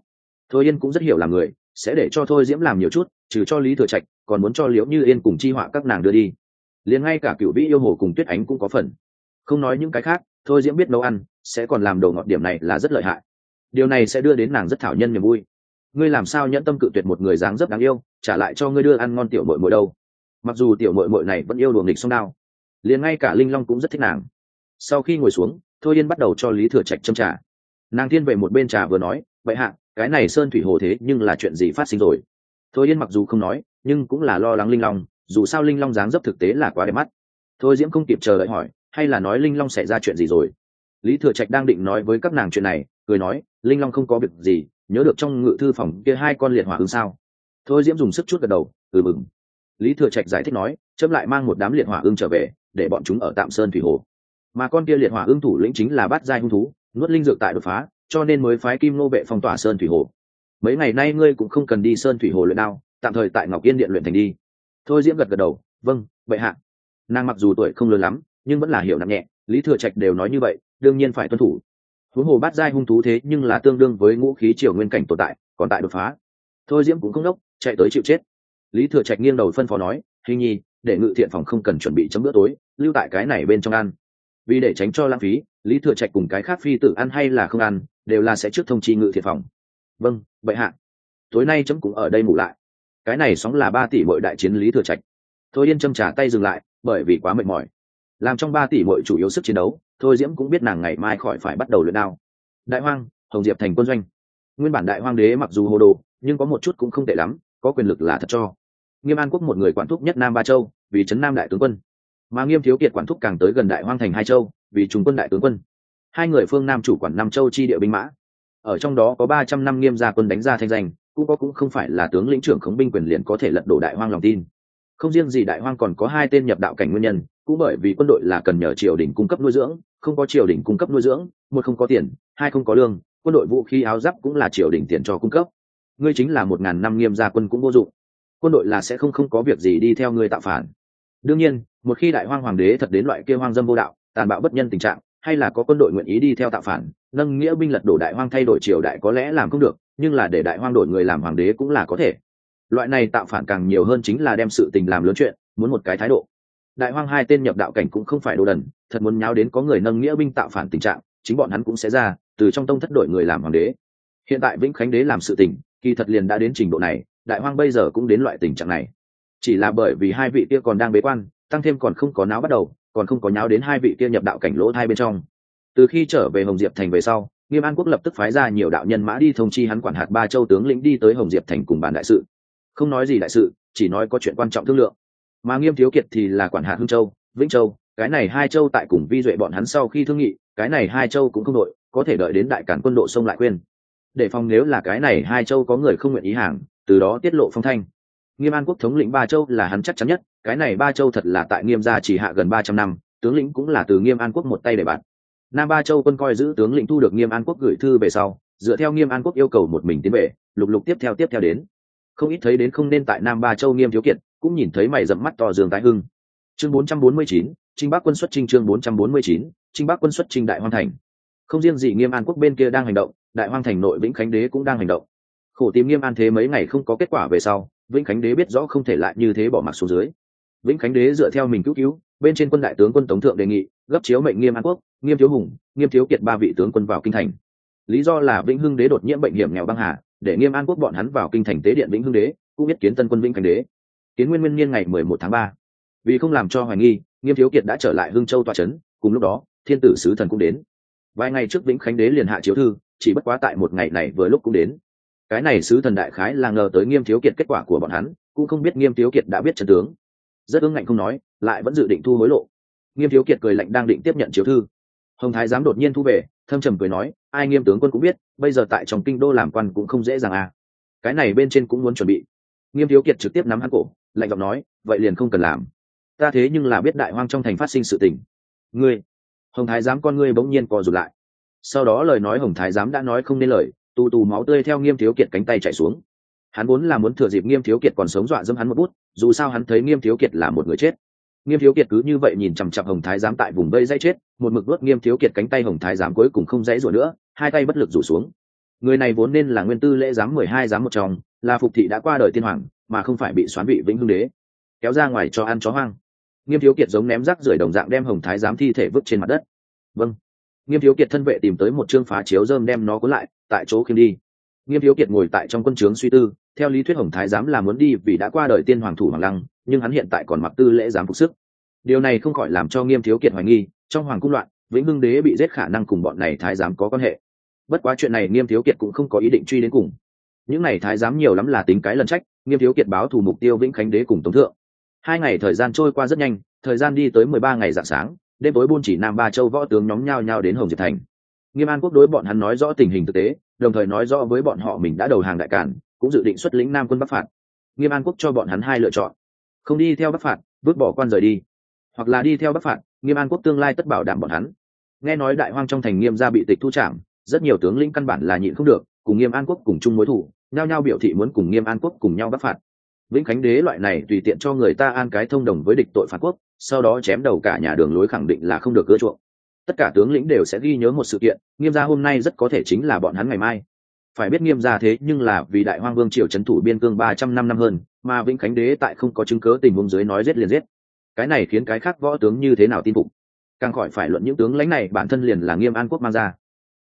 Thôi yên cũng rất hiểu là người, sẽ để cho thôi diễm làm nhiều chút, trừ cho lý thừa trạch, còn muốn cho liễu như yên cùng chi họa các nàng đưa đi. Liền ngay cả cựu vĩ yêu hồ cùng tuyết ánh cũng có phần. Không nói những cái khác, thôi diễm biết nấu ăn, sẽ còn làm đồ ngọt điểm này là rất lợi hại. Điều này sẽ đưa đến nàng rất thảo nhân niềm vui. Ngươi làm sao nhẫn tâm cự tuyệt một người dáng rất đáng yêu, trả lại cho ngươi đưa ăn ngon tiểu mội mội đâu? Mặc dù tiểu mội mội này vẫn yêu đùa nghịch song đao liền ngay cả linh long cũng rất thích nàng. Sau khi ngồi xuống, thôi yên bắt đầu cho lý thừa trạch châm trà. Nàng thiên về một bên trà vừa nói vậy hạ, cái này sơn thủy hồ thế nhưng là chuyện gì phát sinh rồi? Thôi yên mặc dù không nói, nhưng cũng là lo lắng linh long, dù sao linh long dáng dấp thực tế là quá đẹp mắt. Thôi diễm không kịp chờ đợi hỏi, hay là nói linh long xảy ra chuyện gì rồi? Lý thừa trạch đang định nói với các nàng chuyện này, cười nói, linh long không có việc gì, nhớ được trong ngự thư phòng kia hai con liệt hỏa ứng sao? Thôi diễm dùng sức chút gật đầu ừ mừng. Lý thừa trạch giải thích nói, chấm lại mang một đám liệt hỏa ưng trở về để bọn chúng ở tạm sơn thủy hồ. Mà con kia liệt hỏa ưng thủ lĩnh chính là bát giai hung thú, nuốt linh dược tại đột phá, cho nên mới phái kim nô vệ phong tỏa sơn thủy hồ. Mấy ngày nay ngươi cũng không cần đi sơn thủy hồ luyện đao, tạm thời tại ngọc yên điện luyện thành đi. Thôi diễm gật gật đầu vâng bệ hạ. Nàng mặc dù tuổi không lớn lắm, nhưng vẫn là hiểu nặng nhẹ, lý thừa trạch đều nói như vậy, đương nhiên phải tuân thủ. Huống hồ bát giai hung thú thế nhưng là tương đương với ngũ khí triều nguyên cảnh tồn tại, còn tại đột phá. Thôi diễm cũng không đốc, chạy tới chịu chết. Lý thừa trạch nghiêng đầu phân phó nói hình nhi để ngự thiện phòng không cần chuẩn bị chấm bữa tối, lưu tại cái này bên trong ăn. Vì để tránh cho lãng phí, lý thừa trạch cùng cái khác phi tự ăn hay là không ăn, đều là sẽ trước thông chi ngự thiện phòng. Vâng bệ hạ. Tối nay chấm cũng ở đây ngủ lại. Cái này sóng là ba tỷ mỗi đại chiến lý thừa trạch. Thôi yên châm trả tay dừng lại, bởi vì quá mệt mỏi. Làm trong ba tỷ mỗi chủ yếu sức chiến đấu, thôi diễm cũng biết nàng ngày mai khỏi phải bắt đầu luyện đao. Đại hoang, hồng diệp thành quân doanh. Nguyên bản đại hoang đế mặc dù hồ đồ, nhưng có một chút cũng không tệ lắm, có quyền lực là thật cho nghiêm an quốc một người quản thúc nhất nam ba châu, vì trấn nam đại tướng quân. Mà nghiêm thiếu kiệt quản thúc càng tới gần đại hoang thành hai châu, vì trung quân đại tướng quân. Hai người phương nam chủ quản năm châu chi địa binh mã. Ở trong đó có ba trăm năm nghiêm gia quân đánh ra thanh danh, cũng có cũng không phải là tướng lĩnh trưởng khống binh quyền liền có thể lật đổ đại hoang lòng tin. Không riêng gì đại hoang còn có hai tên nhập đạo cảnh nguyên nhân, cũng bởi vì quân đội là cần nhờ triều đình cung cấp nuôi dưỡng, không có triều đình cung cấp nuôi dưỡng, một không có tiền, hai không có lương, quân đội vũ khí áo giáp cũng là triều đình tiền cho cung cấp. Ngươi chính là một ngàn năm nghiêm gia quân cũng vô dụng quân đội là sẽ không không có việc gì đi theo ngươi tạo phản. Đương nhiên, một khi đại hoang hoàng đế thật đến loại kia hoang dâm vô đạo, tàn bạo bất nhân tình trạng, hay là có quân đội nguyện ý đi theo tạo phản, nâng nghĩa binh lật đổ đại hoang thay đổi triều đại có lẽ làm không được, nhưng là để đại hoang đổi người làm hoàng đế cũng là có thể. Loại này tạo phản càng nhiều hơn chính là đem sự tình làm lớn chuyện, muốn một cái thái độ. Đại hoang hai tên nhập đạo cảnh cũng không phải đồ đần, thật muốn nháo đến có người nâng nghĩa binh tạo phản tình trạng, chính bọn hắn cũng sẽ ra, từ trong tông thất đổi người làm hoàng đế. Hiện tại vĩnh khánh đế làm sự tình, kỳ thật liền đã đến trình độ này đại hoang bây giờ cũng đến loại tình trạng này. Chỉ là bởi vì hai vị kia còn đang bế quan, tăng thêm còn không có náo bắt đầu, còn không có nháo đến hai vị kia nhập đạo cảnh lỗ hai bên trong. Từ khi trở về hồng diệp thành về sau, nghiêm an quốc lập tức phái ra nhiều đạo nhân mã đi thông chi hắn quản hạt ba châu tướng lĩnh đi tới hồng diệp thành cùng bàn đại sự. Không nói gì đại sự, chỉ nói có chuyện quan trọng thương lượng. Mà nghiêm thiếu kiệt thì là quản hạt hưng châu, vĩnh châu, cái này hai châu tại cùng vi duệ bọn hắn sau khi thương nghị, cái này hai châu cũng không đội, có thể đợi đến đại cản quân độ sông lại khuyên để phòng nếu là cái này hai châu có người không nguyện ý hàng từ đó tiết lộ phong thanh. Nghiêm an quốc thống lĩnh ba châu là hắn chắc chắn nhất cái này ba châu thật là tại nghiêm gia chỉ hạ gần ba trăm năm tướng lĩnh cũng là từ nghiêm an quốc một tay để bạn. Nam ba châu quân coi giữ tướng lĩnh thu được nghiêm an quốc gửi thư về sau dựa theo nghiêm an quốc yêu cầu một mình tiến về lục lục tiếp theo tiếp theo đến. Không ít thấy đến không nên tại nam ba châu nghiêm thiếu kiệt cũng nhìn thấy mày dẫm mắt to dương tái hưng. Chương 449, trinh bắc quân xuất trinh chương 449, trinh bắc quân xuất trinh đại hoang thành. Không riêng gì nghiêm an quốc bên kia đang hành động đại hoang thành nội vĩnh khánh đế cũng đang hành động khổ tìm nghiêm an thế mấy ngày không có kết quả về sau, vĩnh khánh đế biết rõ không thể lại như thế bỏ mặc xuống dưới. Vĩnh khánh đế dựa theo mình cứu cứu, bên trên quân đại tướng quân tống thượng đề nghị, gấp chiếu mệnh nghiêm an quốc, nghiêm thiếu hùng, nghiêm thiếu kiệt ba vị tướng quân vào kinh thành. Lý do là vĩnh hưng đế đột nhiễm bệnh hiểm nghèo băng hà, để nghiêm an quốc bọn hắn vào kinh thành tế điện vĩnh hưng đế, cũng biết kiến tân quân vĩnh khánh đế. Kiến nguyên nguyên niên ngày mười một tháng ba. Vì không làm cho hoài nghi, nghiêm thiếu kiệt đã trở lại hưng châu tòa trấn cùng lúc đó, thiên tử sứ thần cũng đến. Vài ngày trước vĩnh khánh đế liền hạ chiếu thư, chỉ bất quá tại một ngày này vừa lúc cũng đến cái này sứ thần đại khái là ngờ tới nghiêm thiếu kiệt kết quả của bọn hắn, cũng không biết nghiêm thiếu kiệt đã biết trận tướng. Rất ưng ngạnh không nói, lại vẫn dự định thu hối lộ. Nghiêm thiếu kiệt cười lạnh đang định tiếp nhận chiếu thư. Hồng thái dám đột nhiên thu về, thâm trầm cười nói, ai nghiêm tướng quân cũng biết, bây giờ tại trong kinh đô làm quan cũng không dễ dàng à. Cái này bên trên cũng muốn chuẩn bị. Nghiêm thiếu kiệt trực tiếp nắm hắn cổ, lạnh giọng nói, vậy liền không cần làm. Ta thế nhưng là biết đại hoang trong thành phát sinh sự tình. Ngươi. Hồng thái giám con ngươi bỗng nhiên co rụt lại. Sau đó lời nói hồng thái giám đã nói không nên lời tù tù máu tươi theo nghiêm thiếu kiệt cánh tay chạy xuống. Hắn vốn là muốn thừa dịp nghiêm thiếu kiệt còn sống dọa dâm hắn một bút, dù sao hắn thấy nghiêm thiếu kiệt là một người chết. Nghiêm thiếu kiệt cứ như vậy nhìn chằm chặp hồng thái giám tại vùng vây dây chết, một mực vớt nghiêm thiếu kiệt cánh tay hồng thái giám cuối cùng không dãy rủa nữa, hai tay bất lực rủ xuống. Người này vốn nên là nguyên tư lễ giám mười hai giám một trong, là phục thị đã qua đời tiên hoàng, mà không phải bị xoán vị vĩnh hưng đế. Kéo ra ngoài cho ăn chó hoang. Nghiêm thiếu kiệt giống ném rác rưởi đồng dạng đem hồng thái giám thi thể vứt trên mặt đất. Vâng nghiêm thiếu kiệt thân vệ tìm tới một chương phá chiếu dơm đem nó cuốn lại, tại chỗ khiêm đi. Nghiêm thiếu kiệt ngồi tại trong quân trướng suy tư, theo lý thuyết hồng thái giám là muốn đi vì đã qua đời tiên hoàng thủ hoàng lăng, nhưng hắn hiện tại còn mặc tư lễ giám phục sức. Điều này không khỏi làm cho nghiêm thiếu kiệt hoài nghi, trong hoàng cung loạn, vĩnh hưng đế bị giết khả năng cùng bọn này thái giám có quan hệ. Bất quá chuyện này nghiêm thiếu kiệt cũng không có ý định truy đến cùng. Những này thái giám nhiều lắm là tính cái lần trách, nghiêm thiếu kiệt báo thù mục tiêu vĩnh khánh đế cùng tống thượng. Hai ngày thời gian trôi qua rất nhanh, thời gian đi tới mười ba ngày dạng sáng đêm tối buôn chỉ nam ba châu võ tướng nhóm nhau nhau đến hồng diệp thành. Nghiêm an quốc đối bọn hắn nói rõ tình hình thực tế, đồng thời nói rõ với bọn họ mình đã đầu hàng đại cản, cũng dự định xuất lĩnh nam quân bắc phạt. Nghiêm an quốc cho bọn hắn hai lựa chọn. Không đi theo bắc phạt, vứt bỏ quan rời đi. Hoặc là đi theo bắc phạt, nghiêm an quốc tương lai tất bảo đảm bọn hắn. Nghe nói đại hoang trong thành nghiêm gia bị tịch thu trảm, rất nhiều tướng lĩnh căn bản là nhịn không được, cùng nghiêm an quốc cùng chung mối thủ, nhao nhao biểu thị muốn cùng nghiêm an quốc cùng nhau bắc phạt. Vĩnh khánh đế loại này tùy tiện cho người ta an cái thông đồng với địch tội phản quốc sau đó chém đầu cả nhà đường lối khẳng định là không được ưa chuộng. Tất cả tướng lĩnh đều sẽ ghi nhớ một sự kiện, nghiêm gia hôm nay rất có thể chính là bọn hắn ngày mai. Phải biết nghiêm gia thế nhưng là vì đại hoang vương triều trấn thủ biên cương ba trăm năm năm hơn, mà vĩnh khánh đế tại không có chứng cớ tình huống dưới nói giết liền giết. Cái này khiến cái khác võ tướng như thế nào tin phục? Càng khỏi phải luận những tướng lãnh này bản thân liền là nghiêm an quốc mang ra.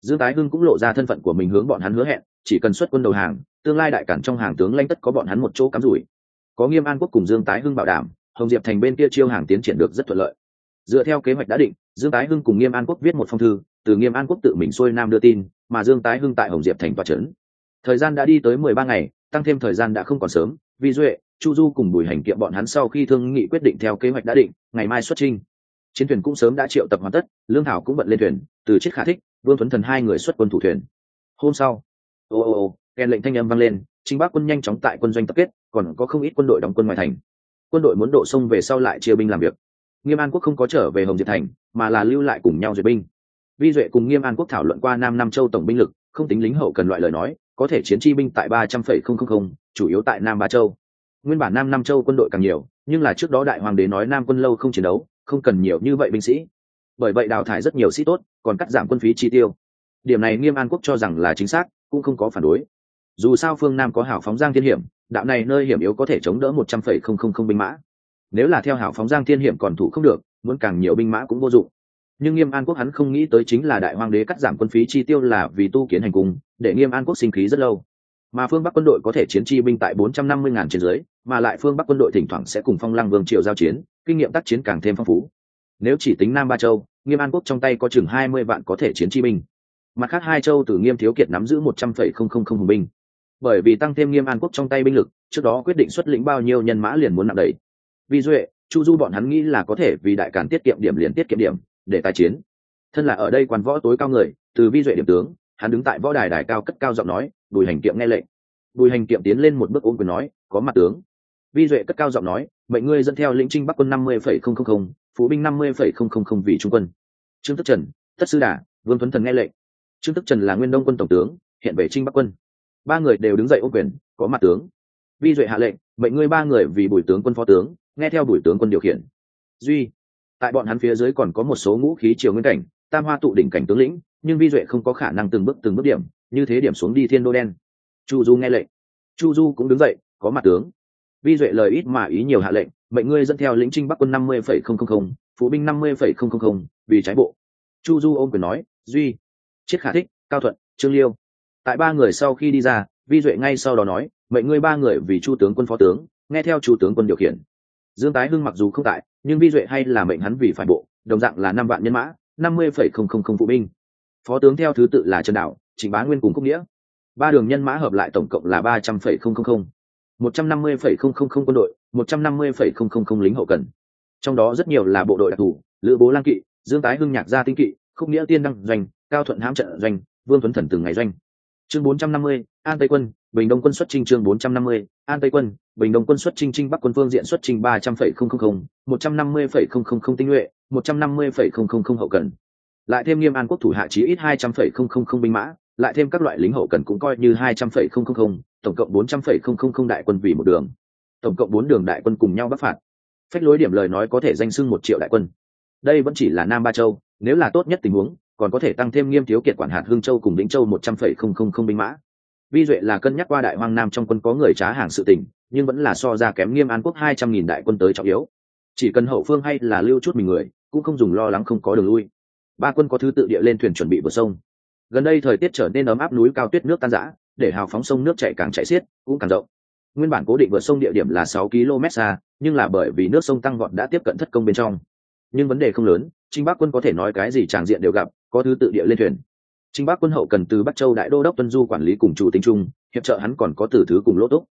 Dương tái hưng cũng lộ ra thân phận của mình hướng bọn hắn hứa hẹn, chỉ cần xuất quân đầu hàng, tương lai đại cản trong hàng tướng lãnh tất có bọn hắn một chỗ cắm rủi. Có nghiêm an quốc cùng dương tái hưng bảo đảm hồng diệp thành bên kia chiêu hàng tiến triển được rất thuận lợi. Dựa theo kế hoạch đã định, dương tái hưng cùng nghiêm an quốc viết một phong thư, từ nghiêm an quốc tự mình xuôi nam đưa tin, mà dương tái hưng tại hồng diệp thành toa trấn. Thời gian đã đi tới mười ba ngày, tăng thêm thời gian đã không còn sớm Vì duệ, chu du cùng bùi hành kiệm bọn hắn sau khi thương nghị quyết định theo kế hoạch đã định, ngày mai xuất trinh chiến thuyền cũng sớm đã triệu tập hoàn tất, lương thảo cũng bận lên thuyền, từ chiếc khả thích, vương tuấn thần hai người xuất quân thủ thuyền. Hôm sau, ô ô ô, kèn lệnh thanh âm vang lên chính Bác quân nhanh chóng tại quân doanh tập kết, còn có không ít quân đội đóng quân ngoài thành quân đội muốn độ sông về sau lại chia binh làm việc. Nghiêm an quốc không có trở về hồng Diệt thành, mà là lưu lại cùng nhau duyệt binh. Vi duệ cùng nghiêm an quốc thảo luận qua nam nam châu tổng binh lực, không tính lính hậu cần loại lời nói, có thể chiến chi binh tại ba trăm phẩy không không không, chủ yếu tại nam ba châu. Nguyên bản nam nam châu quân đội càng nhiều, nhưng là trước đó đại hoàng đế nói nam quân lâu không chiến đấu, không cần nhiều như vậy binh sĩ. Bởi vậy đào thải rất nhiều sĩ tốt, còn cắt giảm quân phí chi tiêu. Điểm này nghiêm an quốc cho rằng là chính xác, cũng không có phản đối. Dù sao phương nam có hảo phóng giang thiên hiểm đạo này nơi hiểm yếu có thể chống đỡ một trăm phẩy không không không binh mã. Nếu là theo hảo phóng giang thiên hiểm còn thủ không được, muốn càng nhiều binh mã cũng vô dụng. Nhưng nghiêm an quốc hắn không nghĩ tới chính là đại hoàng đế cắt giảm quân phí chi tiêu là vì tu kiến hành cung để nghiêm an quốc sinh khí rất lâu. Mà phương bắc quân đội có thể chiến chi binh tại bốn trăm năm mươi ngàn trên dưới, mà lại phương bắc quân đội thỉnh thoảng sẽ cùng phong lăng vương triều giao chiến, kinh nghiệm tác chiến càng thêm phong phú. Nếu chỉ tính nam ba châu, nghiêm an quốc trong tay có chừng hai mươi vạn có thể chiến chi binh. Mặt khác hai châu từ nghiêm thiếu kiệt nắm giữ một trăm phẩy không không không hùng binh bởi vì tăng thêm nghiêm an quốc trong tay binh lực, trước đó quyết định xuất lĩnh bao nhiêu nhân mã liền muốn nặng đẩy. Vì duệ, chu du bọn hắn nghĩ là có thể vì đại cản tiết kiệm điểm liền tiết kiệm điểm, để tài chiến. Thân là ở đây quan võ tối cao người, từ vi duệ điểm tướng, hắn đứng tại võ đài đài cao cất cao giọng nói, bùi hành kiệm nghe lệnh. Bùi hành kiệm tiến lên một bước ôm quyền nói, có mặt tướng. Vi duệ cất cao giọng nói, mệnh ngươi dẫn theo lĩnh trinh bắc quân năm mươi phẩy không không không, phú binh năm mươi phẩy không không không vì trung quân. Trương tức trần tất sư đà, vương tuấn thần nghe lệnh. Trương tức trần là nguyên đông quân tổng tướng, hiện về trinh bắc quân ba người đều đứng dậy ô quyền, có mặt tướng. Vi duệ hạ lệnh, mệnh ngươi ba người vì bùi tướng quân phó tướng, nghe theo bùi tướng quân điều khiển. Duy, tại bọn hắn phía dưới còn có một số ngũ khí triều nguyên cảnh, tam hoa tụ đỉnh cảnh tướng lĩnh, nhưng vi duệ không có khả năng từng bước từng bước điểm, như thế điểm xuống đi thiên đô đen. Chu du nghe lệnh. Chu du cũng đứng dậy, có mặt tướng. Vi duệ lời ít mà ý nhiều hạ lệnh, mệnh ngươi dẫn theo lĩnh trinh bắc quân năm mươi phẩy không không không, phụ binh năm mươi phẩy không không không, vì trái bộ. Chu du ôm quyền nói, duy, chiết khả thích, cao thuận, trương liêu tại ba người sau khi đi ra, vi duệ ngay sau đó nói, mệnh ngươi ba người vì chu tướng quân phó tướng, nghe theo chu tướng quân điều khiển. Dương tái hưng mặc dù không tại, nhưng vi duệ hay là mệnh hắn vì phải bộ, đồng dạng là năm vạn nhân mã, năm mươi phẩy không không không phụ binh. Phó tướng theo thứ tự là trần đạo trịnh bá nguyên cùng cúc nghĩa. Ba đường nhân mã hợp lại tổng cộng là ba trăm phẩy không không không. Một trăm năm mươi phẩy không không không quân đội, một trăm năm mươi phẩy không không không lính hậu cần. Trong đó rất nhiều là bộ đội đặc thù, lữ bố lang kỵ, dương tái hưng nhạc gia tinh kỵ, khúc nghĩa tiên đăng doanh, cao thuận hãm trận doanh, vương tuấn thần từng ngày doanh chương bốn trăm năm mươi an tây quân bình đông quân xuất trinh chương bốn trăm năm mươi an tây quân bình đông quân xuất trinh trinh bắc quân phương diện xuất trinh ba trăm phẩy không không không một trăm năm mươi phẩy không không không tinh nhuệ một trăm năm mươi phẩy không không không hậu cần lại thêm nghiêm an quốc thủ hạ chí ít hai trăm phẩy không không không binh mã lại thêm các loại lính hậu cần cũng coi như hai trăm phẩy không không không tổng cộng bốn trăm phẩy không không không đại quân vì một đường tổng cộng bốn đường đại quân cùng nhau bắc phạt phách lối điểm lời nói có thể danh sưng một triệu đại quân đây vẫn chỉ là nam ba châu nếu là tốt nhất tình huống còn có thể tăng thêm nghiêm thiếu kiệt quản hạt hương châu cùng lĩnh châu một trăm phẩy không không không binh mã. Vi duệ là cân nhắc qua đại hoang nam trong quân có người trá hàng sự tình, nhưng vẫn là so ra kém nghiêm an quốc hai trăm nghìn đại quân tới trọng yếu. Chỉ cần hậu phương hay là lưu chút mình người, cũng không dùng lo lắng không có đường lui. Ba quân có thứ tự địa lên thuyền chuẩn bị vượt sông. Gần đây thời tiết trở nên ấm áp núi cao tuyết nước tan rã, để hào phóng sông nước chảy càng chảy xiết, cũng càng rộng. Nguyên bản cố định vượt sông địa điểm là sáu km xa, nhưng là bởi vì nước sông tăng vọt đã tiếp cận thất công bên trong. Nhưng vấn đề không lớn trinh bắc quân có thể nói cái gì tràng diện đều gặp, có thứ tự địa lên thuyền. Trinh bắc quân hậu cần từ bắc châu đại đô đốc tuân du quản lý cùng chủ tính trung hiệp trợ hắn còn có từ thứ cùng lỗ túc.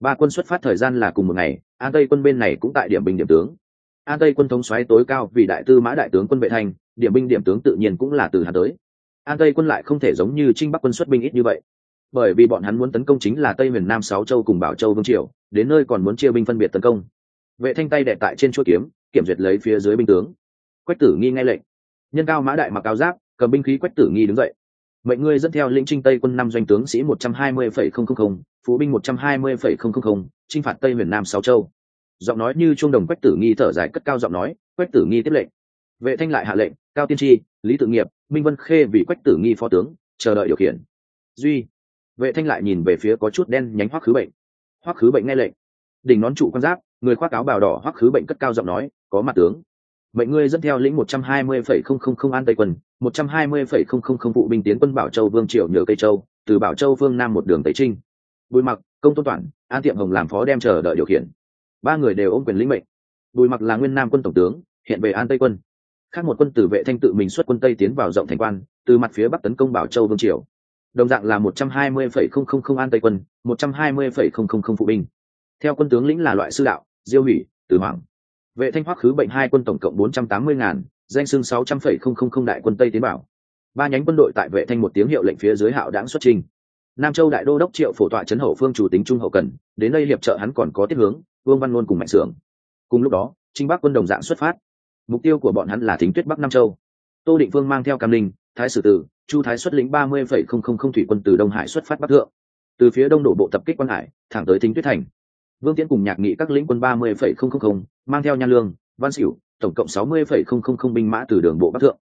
Ba quân xuất phát thời gian là cùng một ngày, an tây quân bên này cũng tại điểm binh điểm tướng. An tây quân thống xoáy tối cao vì đại tư mã đại tướng quân vệ thành, điểm binh điểm tướng tự nhiên cũng là từ hà tới. An tây quân lại không thể giống như trinh bắc quân xuất binh ít như vậy. Bởi vì bọn hắn muốn tấn công chính là tây miền nam sáu châu cùng bảo châu vương triều, đến nơi còn muốn chia binh phân biệt tấn công. Vệ thanh tay đệ tại trên chuỗi kiếm, kiểm duyệt lấy phía dưới binh tướng quách tử nghi nghe lệnh. Nhân cao mã đại mặc áo giáp, cầm binh khí quách tử nghi đứng dậy. Mệnh ngươi dẫn theo lĩnh trinh tây quân năm doanh tướng sĩ một trăm hai mươi phẩy không không không, phú binh một trăm hai mươi phẩy không không không, chinh phạt tây miền nam sáu châu. Giọng nói như trung đồng quách tử nghi thở dài cất cao giọng nói, quách tử nghi tiếp lệnh. Vệ thanh lại hạ lệnh, cao tiên tri, lý tự nghiệp, minh vân khê vì quách tử nghi phó tướng, chờ đợi điều khiển. Duy, vệ thanh lại nhìn về phía có chút đen nhánh hoắc khứ bệnh. Hoắc khứ bệnh nghe lệnh. Đỉnh nón trụ quan giáp, người khoác áo bào đỏ hoắc khứ bệnh cất cao giọng nói, có mặt tướng mệnh ngươi dẫn theo lĩnh một trăm hai mươi phẩy không không không an tây quân, một trăm hai mươi phẩy không không không vụ binh tiến quân bảo châu vương triều nhờ cây châu, từ bảo châu phương nam một đường tây trinh. Bùi mặc, công tôn toản, an tiệm hồng làm phó đem chờ đợi điều khiển. Ba người đều ôm quyền lĩnh mệnh. Bùi mặc là nguyên nam quân tổng tướng, hiện về an tây quân. Khác một quân tử vệ thanh tự mình xuất quân tây tiến vào rộng thành quan, từ mặt phía bắc tấn công bảo châu vương triều. Đồng dạng là một trăm hai mươi phẩy không không không an tây quân, một trăm hai mươi phẩy không không không phụ binh. Theo quân tướng lĩnh là loại sư đạo, diêu hủy tử hoàng vệ thanh hoắc khứ bệnh hai quân tổng cộng bốn trăm tám mươi ngàn, danh xưng sáu trăm phẩy không không không đại quân tây tiến bảo. Ba nhánh quân đội tại vệ thanh một tiếng hiệu lệnh phía dưới hạo đãng xuất trình. Nam châu đại đô đốc triệu phổ tọa trấn hậu phương chủ tính trung hậu cần, đến đây hiệp trợ hắn còn có tiết hướng, vương văn ngôn cùng mạnh sưởng. Cùng lúc đó, trinh bắc quân đồng dạng xuất phát. Mục tiêu của bọn hắn là thính tuyết bắc nam châu. Tô định phương mang theo cam linh thái sử tử, chu thái xuất lĩnh ba mươi phẩy không không không thủy quân từ đông hải xuất phát bắc thượng. Từ phía đông đổ bộ tập kích quan hải, thẳng tới thính tuyết thành vương tiễn cùng nhạc nghị các lĩnh quân ba mươi phẩy không không không, mang theo nhan lương, văn xỉu, tổng cộng sáu mươi phẩy không không không binh mã từ đường bộ bắc thượng.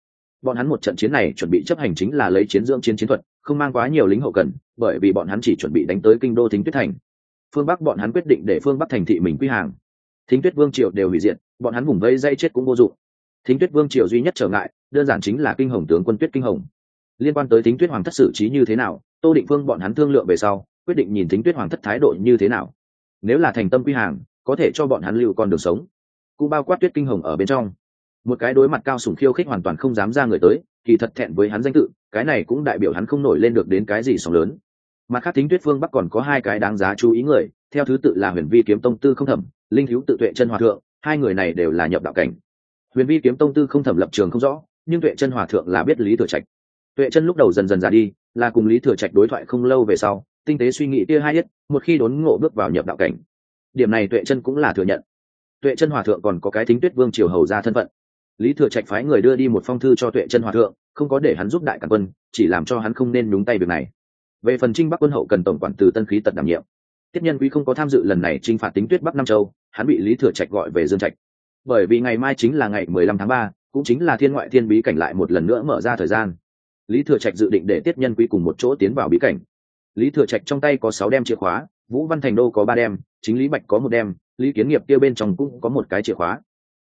Bọn hắn một trận chiến này chuẩn bị chấp hành chính là lấy chiến dưỡng chiến chiến thuật, không mang quá nhiều lính hậu cần, bởi vì bọn hắn chỉ chuẩn bị đánh tới kinh đô thính tuyết thành. Phương bắc bọn hắn quyết định để phương bắc thành thị mình quy hàng. Thính tuyết vương triều đều hủy diệt, bọn hắn vùng vây dây chết cũng vô dụng. Thính tuyết vương triều duy nhất trở ngại, đơn giản chính là kinh hồng tướng quân tuyết kinh hồng. Liên quan tới thính tuyết hoàng thất xử trí như thế nào, tô định phương bọn hắn thương lượng về sau, quyết định nhìn thính tuyết hoàng thất thái độ như thế nào nếu là thành tâm quy hàng, có thể cho bọn hắn lưu con đường sống. Cũng bao quát tuyết kinh hồng ở bên trong. Một cái đối mặt cao sùng khiêu khích hoàn toàn không dám ra người tới thì thật thẹn với hắn danh tự, cái này cũng đại biểu hắn không nổi lên được đến cái gì sóng lớn. Mà khác thính tuyết phương bắc còn có hai cái đáng giá chú ý người, theo thứ tự là huyền vi kiếm tông tư không thẩm, linh thiếu tự tuệ chân hòa thượng, hai người này đều là nhập đạo cảnh. Huyền vi kiếm tông tư không thẩm lập trường không rõ, nhưng tuệ chân hòa thượng là biết lý thừa trạch. Tuệ chân lúc đầu dần dần già đi, là cùng lý thừa trạch đối thoại không lâu về sau tinh tế suy nghĩ tia hai nhất một khi đốn ngộ bước vào nhập đạo cảnh, điểm này tuệ chân cũng là thừa nhận. Tuệ chân hòa thượng còn có cái thính tuyết vương triều hầu ra thân phận. Lý thừa trạch phái người đưa đi một phong thư cho tuệ chân hòa thượng, không có để hắn giúp đại cản quân, chỉ làm cho hắn không nên nhúng tay việc này. Về phần trinh bắc quân hậu cần tổng quản từ tân khí tật đảm nhiệm. Tiếp nhân quý không có tham dự lần này trinh phạt tính tuyết bắc nam châu, hắn bị lý thừa trạch gọi về dương trạch. Bởi vì ngày mai chính là ngày mười lăm tháng ba, cũng chính là thiên ngoại thiên bí cảnh lại một lần nữa mở ra thời gian. Lý thừa trạch dự định để tiết nhân quý cùng một chỗ tiến vào bí cảnh lý thừa trạch trong tay có sáu đem chìa khóa, vũ văn thành đô có ba đem, chính lý bạch có một đem, lý kiến nghiệp kia bên trong cũng có một cái chìa khóa.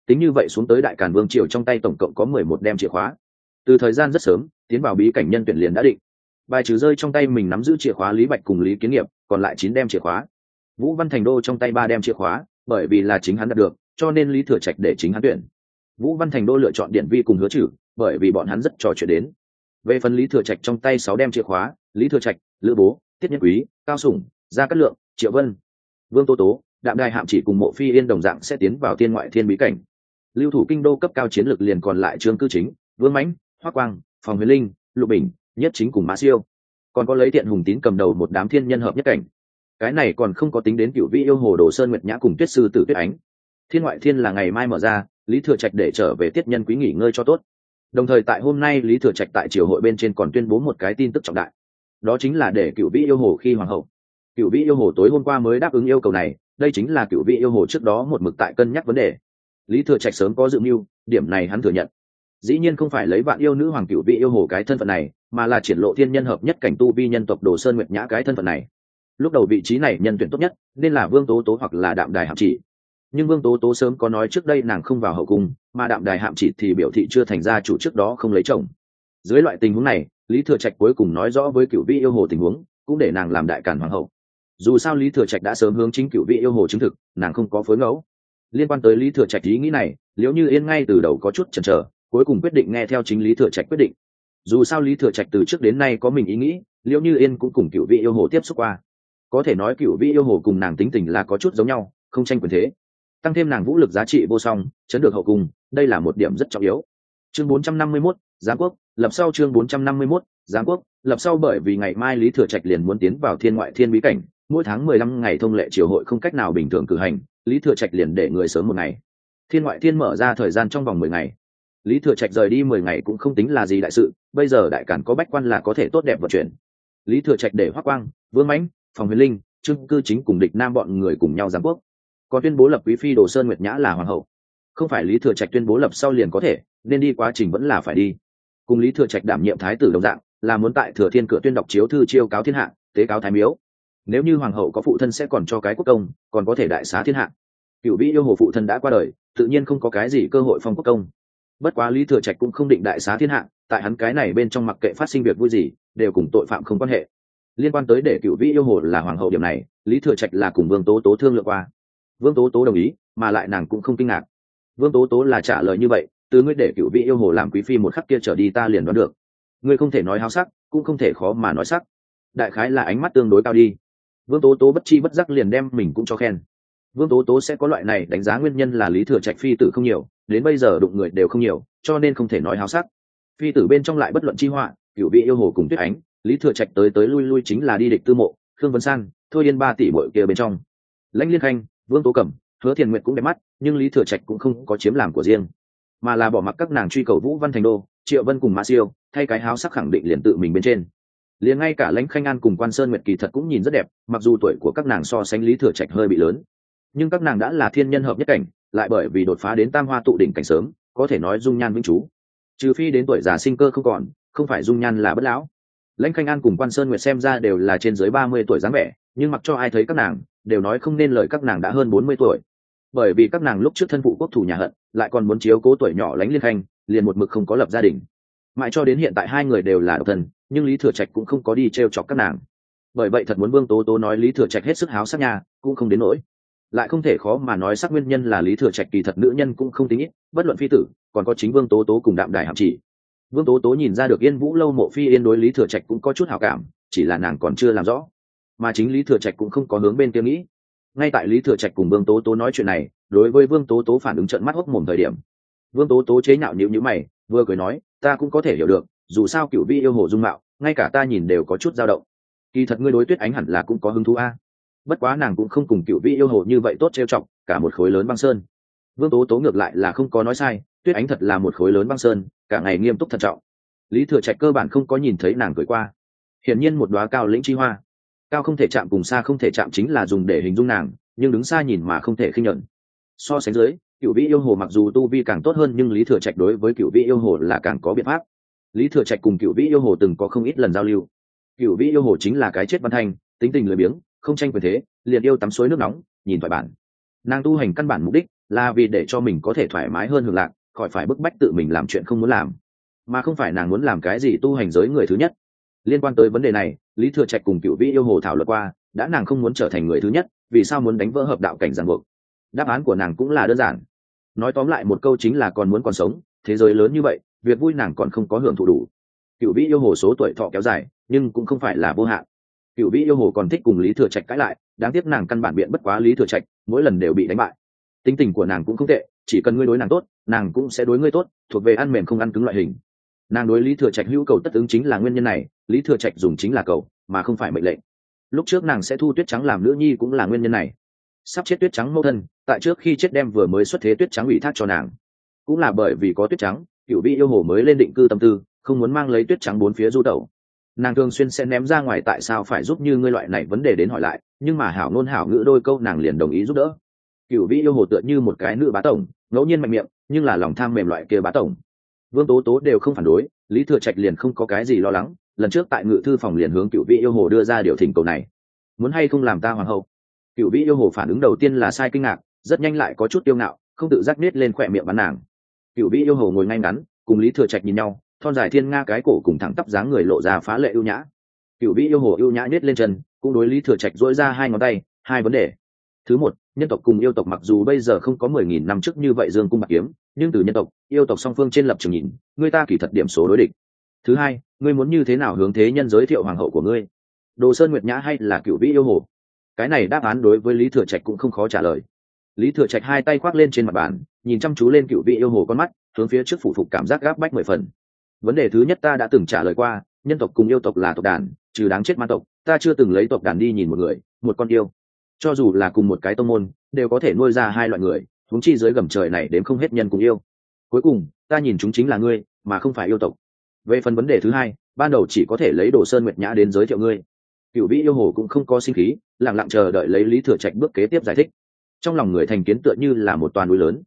Tính như vậy xuống tới đại càn vương triều trong tay tổng cộng có mười một đem chìa khóa. Từ thời gian rất sớm, tiến vào bí cảnh nhân tuyển liền đã định. Bài trừ rơi trong tay mình nắm giữ chìa khóa lý bạch cùng lý kiến nghiệp, còn lại chín đem chìa khóa. Vũ văn thành đô trong tay ba đem chìa khóa, bởi vì là chính hắn đạt được, cho nên lý thừa trạch để chính hắn tuyển. Vũ văn thành đô lựa chọn điện vi cùng hứa trừ bởi vì bọn hắn rất trò chuyện đến. Về phần lý thừa trạch trong tay sáu đem chìa khóa, lý thừa trạch, lữ bố tiết nhân quý, cao sủng, gia cát lượng, triệu vân, vương tô tố, đạm đài hạm chỉ cùng mộ phi yên đồng dạng sẽ tiến vào thiên ngoại thiên bí cảnh. Lưu thủ kinh đô cấp cao chiến lược liền còn lại trương cư chính, vương mãnh hoa quang, phòng huyền linh, lục bình, nhất chính cùng mã siêu. Còn có lấy tiện hùng tín cầm đầu một đám thiên nhân hợp nhất cảnh. Cái này còn không có tính đến cựu vị yêu hồ đồ sơn nguyệt nhã cùng tuyết sư tử tuyết ánh. Thiên ngoại thiên là ngày mai mở ra, lý thừa trạch để trở về tiết nhân quý nghỉ ngơi cho tốt. Đồng thời tại hôm nay lý thừa trạch tại triều hội bên trên còn tuyên bố một cái tin tức trọng đại đó chính là để cựu vị yêu hồ khi hoàng hậu. Cựu vị yêu hồ tối hôm qua mới đáp ứng yêu cầu này, đây chính là cựu vị yêu hồ trước đó một mực tại cân nhắc vấn đề. Lý thừa trạch sớm có dự mưu, điểm này hắn thừa nhận. Dĩ nhiên không phải lấy vạn yêu nữ hoàng cựu vị yêu hồ cái thân phận này, mà là triển lộ thiên nhân hợp nhất cảnh tu vi nhân tộc đồ sơn nguyệt nhã cái thân phận này. Lúc đầu vị trí này nhân tuyển tốt nhất, nên là vương tố tố hoặc là đạm đài hạm chỉ. Nhưng vương tố tố sớm có nói trước đây nàng không vào hậu cung, mà đạm đài hạm chỉ thì biểu thị chưa thành ra chủ trước đó không lấy chồng. Dưới loại tình huống này lý thừa trạch cuối cùng nói rõ với cựu vị yêu hồ tình huống cũng để nàng làm đại cản hoàng hậu. Dù sao lý thừa trạch đã sớm hướng chính cựu vị yêu hồ chứng thực nàng không có phối ngẫu. Liên quan tới lý thừa trạch ý nghĩ này liễu như yên ngay từ đầu có chút chần chờ cuối cùng quyết định nghe theo chính lý thừa trạch quyết định. Dù sao lý thừa trạch từ trước đến nay có mình ý nghĩ liễu như yên cũng cùng cựu vị yêu hồ tiếp xúc qua. Có thể nói cựu vị yêu hồ cùng nàng tính tình là có chút giống nhau không tranh quyền thế. Tăng thêm nàng vũ lực giá trị vô song chấn được hậu cung đây là một điểm rất trọng yếu. Chương 451, giáng quốc lập sau chương 451, giáng quốc lập sau bởi vì ngày mai lý thừa trạch liền muốn tiến vào thiên ngoại thiên bí cảnh mỗi tháng mười lăm ngày thông lệ triều hội không cách nào bình thường cử hành lý thừa trạch liền để người sớm một ngày. Thiên ngoại thiên mở ra thời gian trong vòng mười ngày. Lý thừa trạch rời đi mười ngày cũng không tính là gì đại sự bây giờ đại cản có bách quan là có thể tốt đẹp vận chuyển. Lý thừa trạch để hoác quang vương mãnh phòng huyền linh trương cư chính cùng địch nam bọn người cùng nhau giám quốc. Còn tuyên bố lập quý phi đồ sơn nguyệt nhã là hoàng hậu. Không phải lý thừa trạch tuyên bố lập sau liền có thể nên đi quá trình vẫn là phải đi cùng lý thừa trạch đảm nhiệm thái tử đồng dạng, là muốn tại thừa thiên cửa tuyên đọc chiếu thư chiêu cáo thiên hạ, tế cáo thái miếu. Nếu như hoàng hậu có phụ thân sẽ còn cho cái quốc công, còn có thể đại xá thiên hạ. Cựu vĩ yêu hồ phụ thân đã qua đời, tự nhiên không có cái gì cơ hội phong quốc công. Bất quá lý thừa trạch cũng không định đại xá thiên hạ, tại hắn cái này bên trong mặc kệ phát sinh việc vui gì, đều cùng tội phạm không quan hệ. Liên quan tới để cựu vĩ yêu hồ là hoàng hậu điểm này, lý thừa trạch là cùng vương tố tố thương lượng qua. Vương tố tố đồng ý, mà lại nàng cũng không kinh ngạc. Vương tố tố là trả lời như vậy từ ngươi để cựu vị yêu hồ làm quý phi một khắc kia trở đi ta liền đoán được. Ngươi không thể nói háo sắc, cũng không thể khó mà nói sắc. Đại khái là ánh mắt tương đối cao đi. Vương tố tố bất chi bất giác liền đem mình cũng cho khen. Vương tố tố sẽ có loại này đánh giá nguyên nhân là lý thừa trạch phi tử không nhiều, đến bây giờ đụng người đều không nhiều, cho nên không thể nói háo sắc. Phi tử bên trong lại bất luận chi họa cựu vị yêu hồ cùng tuyết ánh, lý thừa trạch tới tới lui lui chính là đi địch tư mộ, khương vân san, thôi yên ba tỷ bội kia bên trong. Lãnh liên khanh, vương tố cẩm, hứa thiền nguyện cũng đẹp mắt, nhưng lý thừa trạch cũng không có chiếm làm của riêng mà là bỏ mặc các nàng truy cầu vũ văn thành đô, triệu vân cùng mã siêu, thay cái háo sắc khẳng định liền tự mình bên trên. Liền ngay cả lãnh khanh an cùng quan sơn nguyệt kỳ thật cũng nhìn rất đẹp, mặc dù tuổi của các nàng so sánh lý thừa trạch hơi bị lớn. Nhưng các nàng đã là thiên nhân hợp nhất cảnh, lại bởi vì đột phá đến tam hoa tụ đỉnh cảnh sớm, có thể nói dung nhan vĩnh chú. Trừ phi đến tuổi già sinh cơ không còn, không phải dung nhan là bất lão. Lãnh khanh an cùng quan sơn nguyệt xem ra đều là trên dưới ba mươi tuổi dáng vẻ, nhưng mặc cho ai thấy các nàng, đều nói không nên lời các nàng đã hơn bốn mươi tuổi bởi vì các nàng lúc trước thân phụ quốc thủ nhà hận, lại còn muốn chiếu cố tuổi nhỏ lánh liên khanh, liền một mực không có lập gia đình. Mãi cho đến hiện tại hai người đều là độc thân, nhưng lý thừa trạch cũng không có đi t r e o chọc các nàng. Bởi vậy thật muốn vương tố tố nói lý thừa trạch hết sức háo sắc nhà cũng không đến nỗi. Lại không thể khó mà nói sắc nguyên nhân là lý thừa trạch kỳ thật nữ nhân cũng không tính ít, bất luận phi tử, còn có chính vương tố tố cùng đạm đài hạm chỉ. Vương tố tố nhìn ra được yên vũ lâu mộ phi yên đối lý thừa trạch cũng có chút hào cảm, chỉ là nàng còn chưa làm rõ. Mà chính lý thừa trạch cũng không có hướng bên kia nghĩ ngay tại lý thừa trạch cùng vương tố tố nói chuyện này, đối với vương tố tố phản ứng trận mắt hốc mồm thời điểm, vương tố tố chế nhạo nhịu nhữ mày, vừa cười nói, ta cũng có thể hiểu được, dù sao cựu vi yêu hồ dung mạo, ngay cả ta nhìn đều có chút dao động. Kỳ thật ngươi đối tuyết ánh hẳn là cũng có hứng thú a. Bất quá nàng cũng không cùng cựu vi yêu hồ như vậy tốt trêu chọc, cả một khối lớn băng sơn. Vương tố tố ngược lại là không có nói sai, tuyết ánh thật là một khối lớn băng sơn, cả ngày nghiêm túc thận trọng. Lý thừa trạch cơ bản không có nhìn thấy nàng cười qua. Hiển nhiên một đoá cao lĩnh chi hoa cao không thể chạm cùng xa không thể chạm chính là dùng để hình dung nàng, nhưng đứng xa nhìn mà không thể khinh nhận so sánh dưới cựu vị yêu hồ mặc dù tu vi càng tốt hơn nhưng lý thừa trạch đối với cựu vị yêu hồ là càng có biện pháp. Lý thừa trạch cùng cựu vị yêu hồ từng có không ít lần giao lưu. Cựu vị yêu hồ chính là cái chết văn thanh, tính tình lười biếng, không tranh quyền thế, liền yêu tắm suối nước nóng, nhìn thoại bản. Nàng tu hành căn bản mục đích là vì để cho mình có thể thoải mái hơn hưởng lạc, khỏi phải bức bách tự mình làm chuyện không muốn làm. Mà không phải nàng muốn làm cái gì tu hành giới người thứ nhất. Liên quan tới vấn đề này lý thừa trạch cùng cựu vị yêu hồ thảo luận qua, đã nàng không muốn trở thành người thứ nhất, vì sao muốn đánh vỡ hợp đạo cảnh ràng buộc? Đáp án của nàng cũng là đơn giản. Nói tóm lại một câu chính là còn muốn còn sống, thế giới lớn như vậy, việc vui nàng còn không có hưởng thụ đủ. Cựu vĩ yêu hồ số tuổi thọ kéo dài, nhưng cũng không phải là vô hạn. Cựu vĩ yêu hồ còn thích cùng lý thừa trạch cãi lại, đáng tiếc nàng căn bản biện bất quá lý thừa trạch, mỗi lần đều bị đánh bại. Tính tình của nàng cũng không tệ, chỉ cần ngươi đối nàng tốt, nàng cũng sẽ đối ngươi tốt, thuộc về ăn mềm không ăn cứng loại hình nàng đối lý thừa trạch hữu cầu tất ứng chính là nguyên nhân này, lý thừa trạch dùng chính là cầu, mà không phải mệnh lệnh. Lúc trước nàng sẽ thu tuyết trắng làm nữ nhi cũng là nguyên nhân này. Sắp chết tuyết trắng mẫu thân, tại trước khi chết đem vừa mới xuất thế tuyết trắng ủy thác cho nàng. Cũng là bởi vì có tuyết trắng, cựu vị yêu hồ mới lên định cư tâm tư, không muốn mang lấy tuyết trắng bốn phía du tẩu. Nàng thường xuyên sẽ ném ra ngoài tại sao phải giúp như ngươi loại này vấn đề đến hỏi lại, nhưng mà hảo ngôn hảo ngữ đôi câu nàng liền đồng ý giúp đỡ. Cựu vị yêu hồ tựa như một cái nữ bá tổng, ngẫu nhiên mạnh miệng, nhưng là lòng tham mềm loại kia bá tổng vương tố tố đều không phản đối, lý thừa trạch liền không có cái gì lo lắng, lần trước tại ngự thư phòng liền hướng cựu vị yêu hồ đưa ra điều thỉnh cầu này. Muốn hay không làm ta hoàng hậu? Cựu vị yêu hồ phản ứng đầu tiên là sai kinh ngạc, rất nhanh lại có chút tiêu ngạo, không tự giác nết lên khỏe miệng bắn nàng. Cựu vị yêu hồ ngồi ngay ngắn, cùng lý thừa trạch nhìn nhau, thon dài thiên nga cái cổ cùng thẳng tắp dáng người lộ ra phá lệ ưu nhã. Cựu vị yêu hồ ưu nhã nết lên chân, cũng đối lý thừa trạch dỗi ra hai ngón tay, hai vấn đề thứ một, nhân tộc cùng yêu tộc mặc dù bây giờ không có mười nghìn năm trước như vậy dương cung bạc kiếm, nhưng từ nhân tộc, yêu tộc song phương trên lập trường nhìn, người ta kỳ thật điểm số đối địch. Thứ hai, ngươi muốn như thế nào hướng thế nhân giới thiệu hoàng hậu của ngươi? Đồ sơn nguyệt nhã hay là cựu vĩ yêu hồ? Cái này đáp án đối với lý thừa trạch cũng không khó trả lời. Lý thừa trạch hai tay khoác lên trên mặt bàn, nhìn chăm chú lên cựu vị yêu hồ con mắt, hướng phía trước phủ phục cảm giác gáp bách mười phần. Vấn đề thứ nhất ta đã từng trả lời qua, nhân tộc cùng yêu tộc là tộc đàn, trừ đáng chết ma tộc, ta chưa từng lấy tộc đàn đi nhìn một người, một con yêu cho dù là cùng một cái tông môn, đều có thể nuôi ra hai loại người thúng chi dưới gầm trời này đến không hết nhân cùng yêu. Cuối cùng, ta nhìn chúng chính là ngươi, mà không phải yêu tộc. Về phần vấn đề thứ hai, ban đầu chỉ có thể lấy đồ sơn nguyệt nhã đến giới thiệu ngươi. Cựu vĩ yêu hồ cũng không có sinh khí lẳng lặng chờ đợi lấy lý thừa trạch bước kế tiếp giải thích. Trong lòng người thành kiến tựa như là một toàn núi lớn.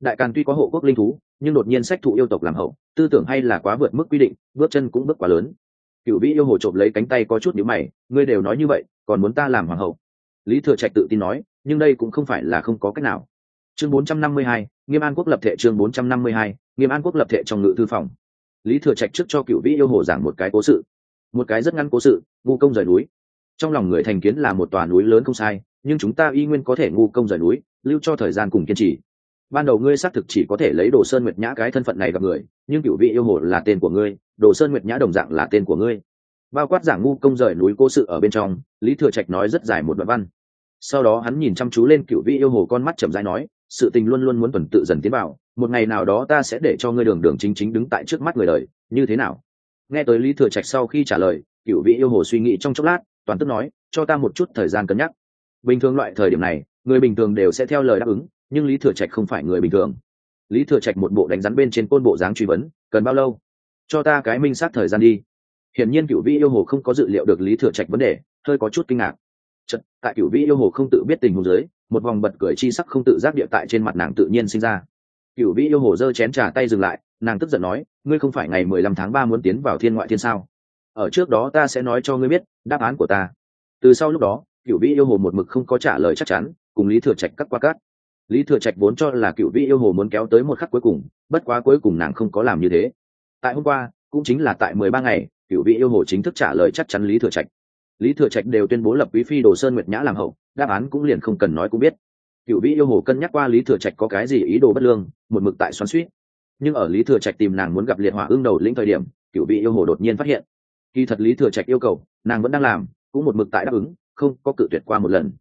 Đại càn tuy có hộ quốc linh thú, nhưng đột nhiên sách thụ yêu tộc làm hậu, tư tưởng hay là quá vượt mức quy định, bước chân cũng bước quá lớn. Cựu vĩ yêu hồ trộm lấy cánh tay có chút nhíu mày, ngươi đều nói như vậy, còn muốn ta làm hoàng hậu? Lý thừa trạch tự tin nói nhưng đây cũng không phải là không có cách nào. Chương 452, nghiêm an quốc lập thệ chương 452, nghiêm an quốc lập thệ trong ngự thư phòng. Lý thừa trạch trước cho cựu vĩ yêu hồ giảng một cái cố sự. Một cái rất ngắn cố sự ngu công rời núi. Trong lòng người thành kiến là một tòa núi lớn không sai nhưng chúng ta y nguyên có thể ngu công rời núi lưu cho thời gian cùng kiên trì. Ban đầu ngươi xác thực chỉ có thể lấy đồ sơn nguyệt nhã cái thân phận này gặp người nhưng cựu vị yêu hồ là tên của ngươi đồ sơn nguyệt nhã đồng dạng là tên của ngươi bao quát giảng ngu công rời núi cố sự ở bên trong, lý thừa trạch nói rất dài một đoạn văn. Sau đó hắn nhìn chăm chú lên cựu vị yêu hồ con mắt chậm dãi nói, sự tình luôn luôn muốn tuần tự dần tiến vào, một ngày nào đó ta sẽ để cho ngươi đường đường chính chính đứng tại trước mắt người đời, như thế nào? Nghe tới lý thừa trạch sau khi trả lời cựu vị yêu hồ suy nghĩ trong chốc lát, toàn tức nói, cho ta một chút thời gian cân nhắc. Bình thường loại thời điểm này, người bình thường đều sẽ theo lời đáp ứng, nhưng lý thừa trạch không phải người bình thường. Lý thừa trạch một bộ đánh rắn bên trên côn bộ dáng truy vấn, cần bao lâu? Cho ta cái minh sát thời gian đi hiển nhiên cựu vị yêu hồ không có dự liệu được lý thừa trạch vấn đề hơi có chút kinh ngạc. Chật, tại cựu vị yêu hồ không tự biết tình huống dưới một vòng bật cười chi sắc không tự giác địa tại trên mặt nàng tự nhiên sinh ra. Cựu vị yêu hồ giơ chén trà tay dừng lại nàng tức giận nói ngươi không phải ngày mười lăm tháng ba muốn tiến vào thiên ngoại thiên sao? Ở trước đó ta sẽ nói cho ngươi biết đáp án của ta. Từ sau lúc đó cựu vĩ yêu hồ một mực không có trả lời chắc chắn cùng lý thừa trạch cắt qua cắt. Lý thừa trạch vốn cho là cựu vĩ yêu hồ muốn kéo tới một khắc cuối cùng bất quá cuối cùng nàng không có làm như thế. Tại hôm qua cũng chính là tại mười ba ngày cựu vị yêu hồ chính thức trả lời chắc chắn lý thừa trạch. Lý thừa trạch đều tuyên bố lập quý phi đồ sơn nguyệt nhã làm hậu, đáp án cũng liền không cần nói cũng biết. Cựu vị yêu hồ cân nhắc qua lý thừa trạch có cái gì ý đồ bất lương, một mực tại xoắn suýt nhưng ở lý thừa trạch tìm nàng muốn gặp liệt hỏa ương đầu lĩnh thời điểm cựu vị yêu hồ đột nhiên phát hiện. Khi thật lý thừa trạch yêu cầu, nàng vẫn đang làm, cũng một mực tại đáp ứng, không có cự tuyệt qua một lần.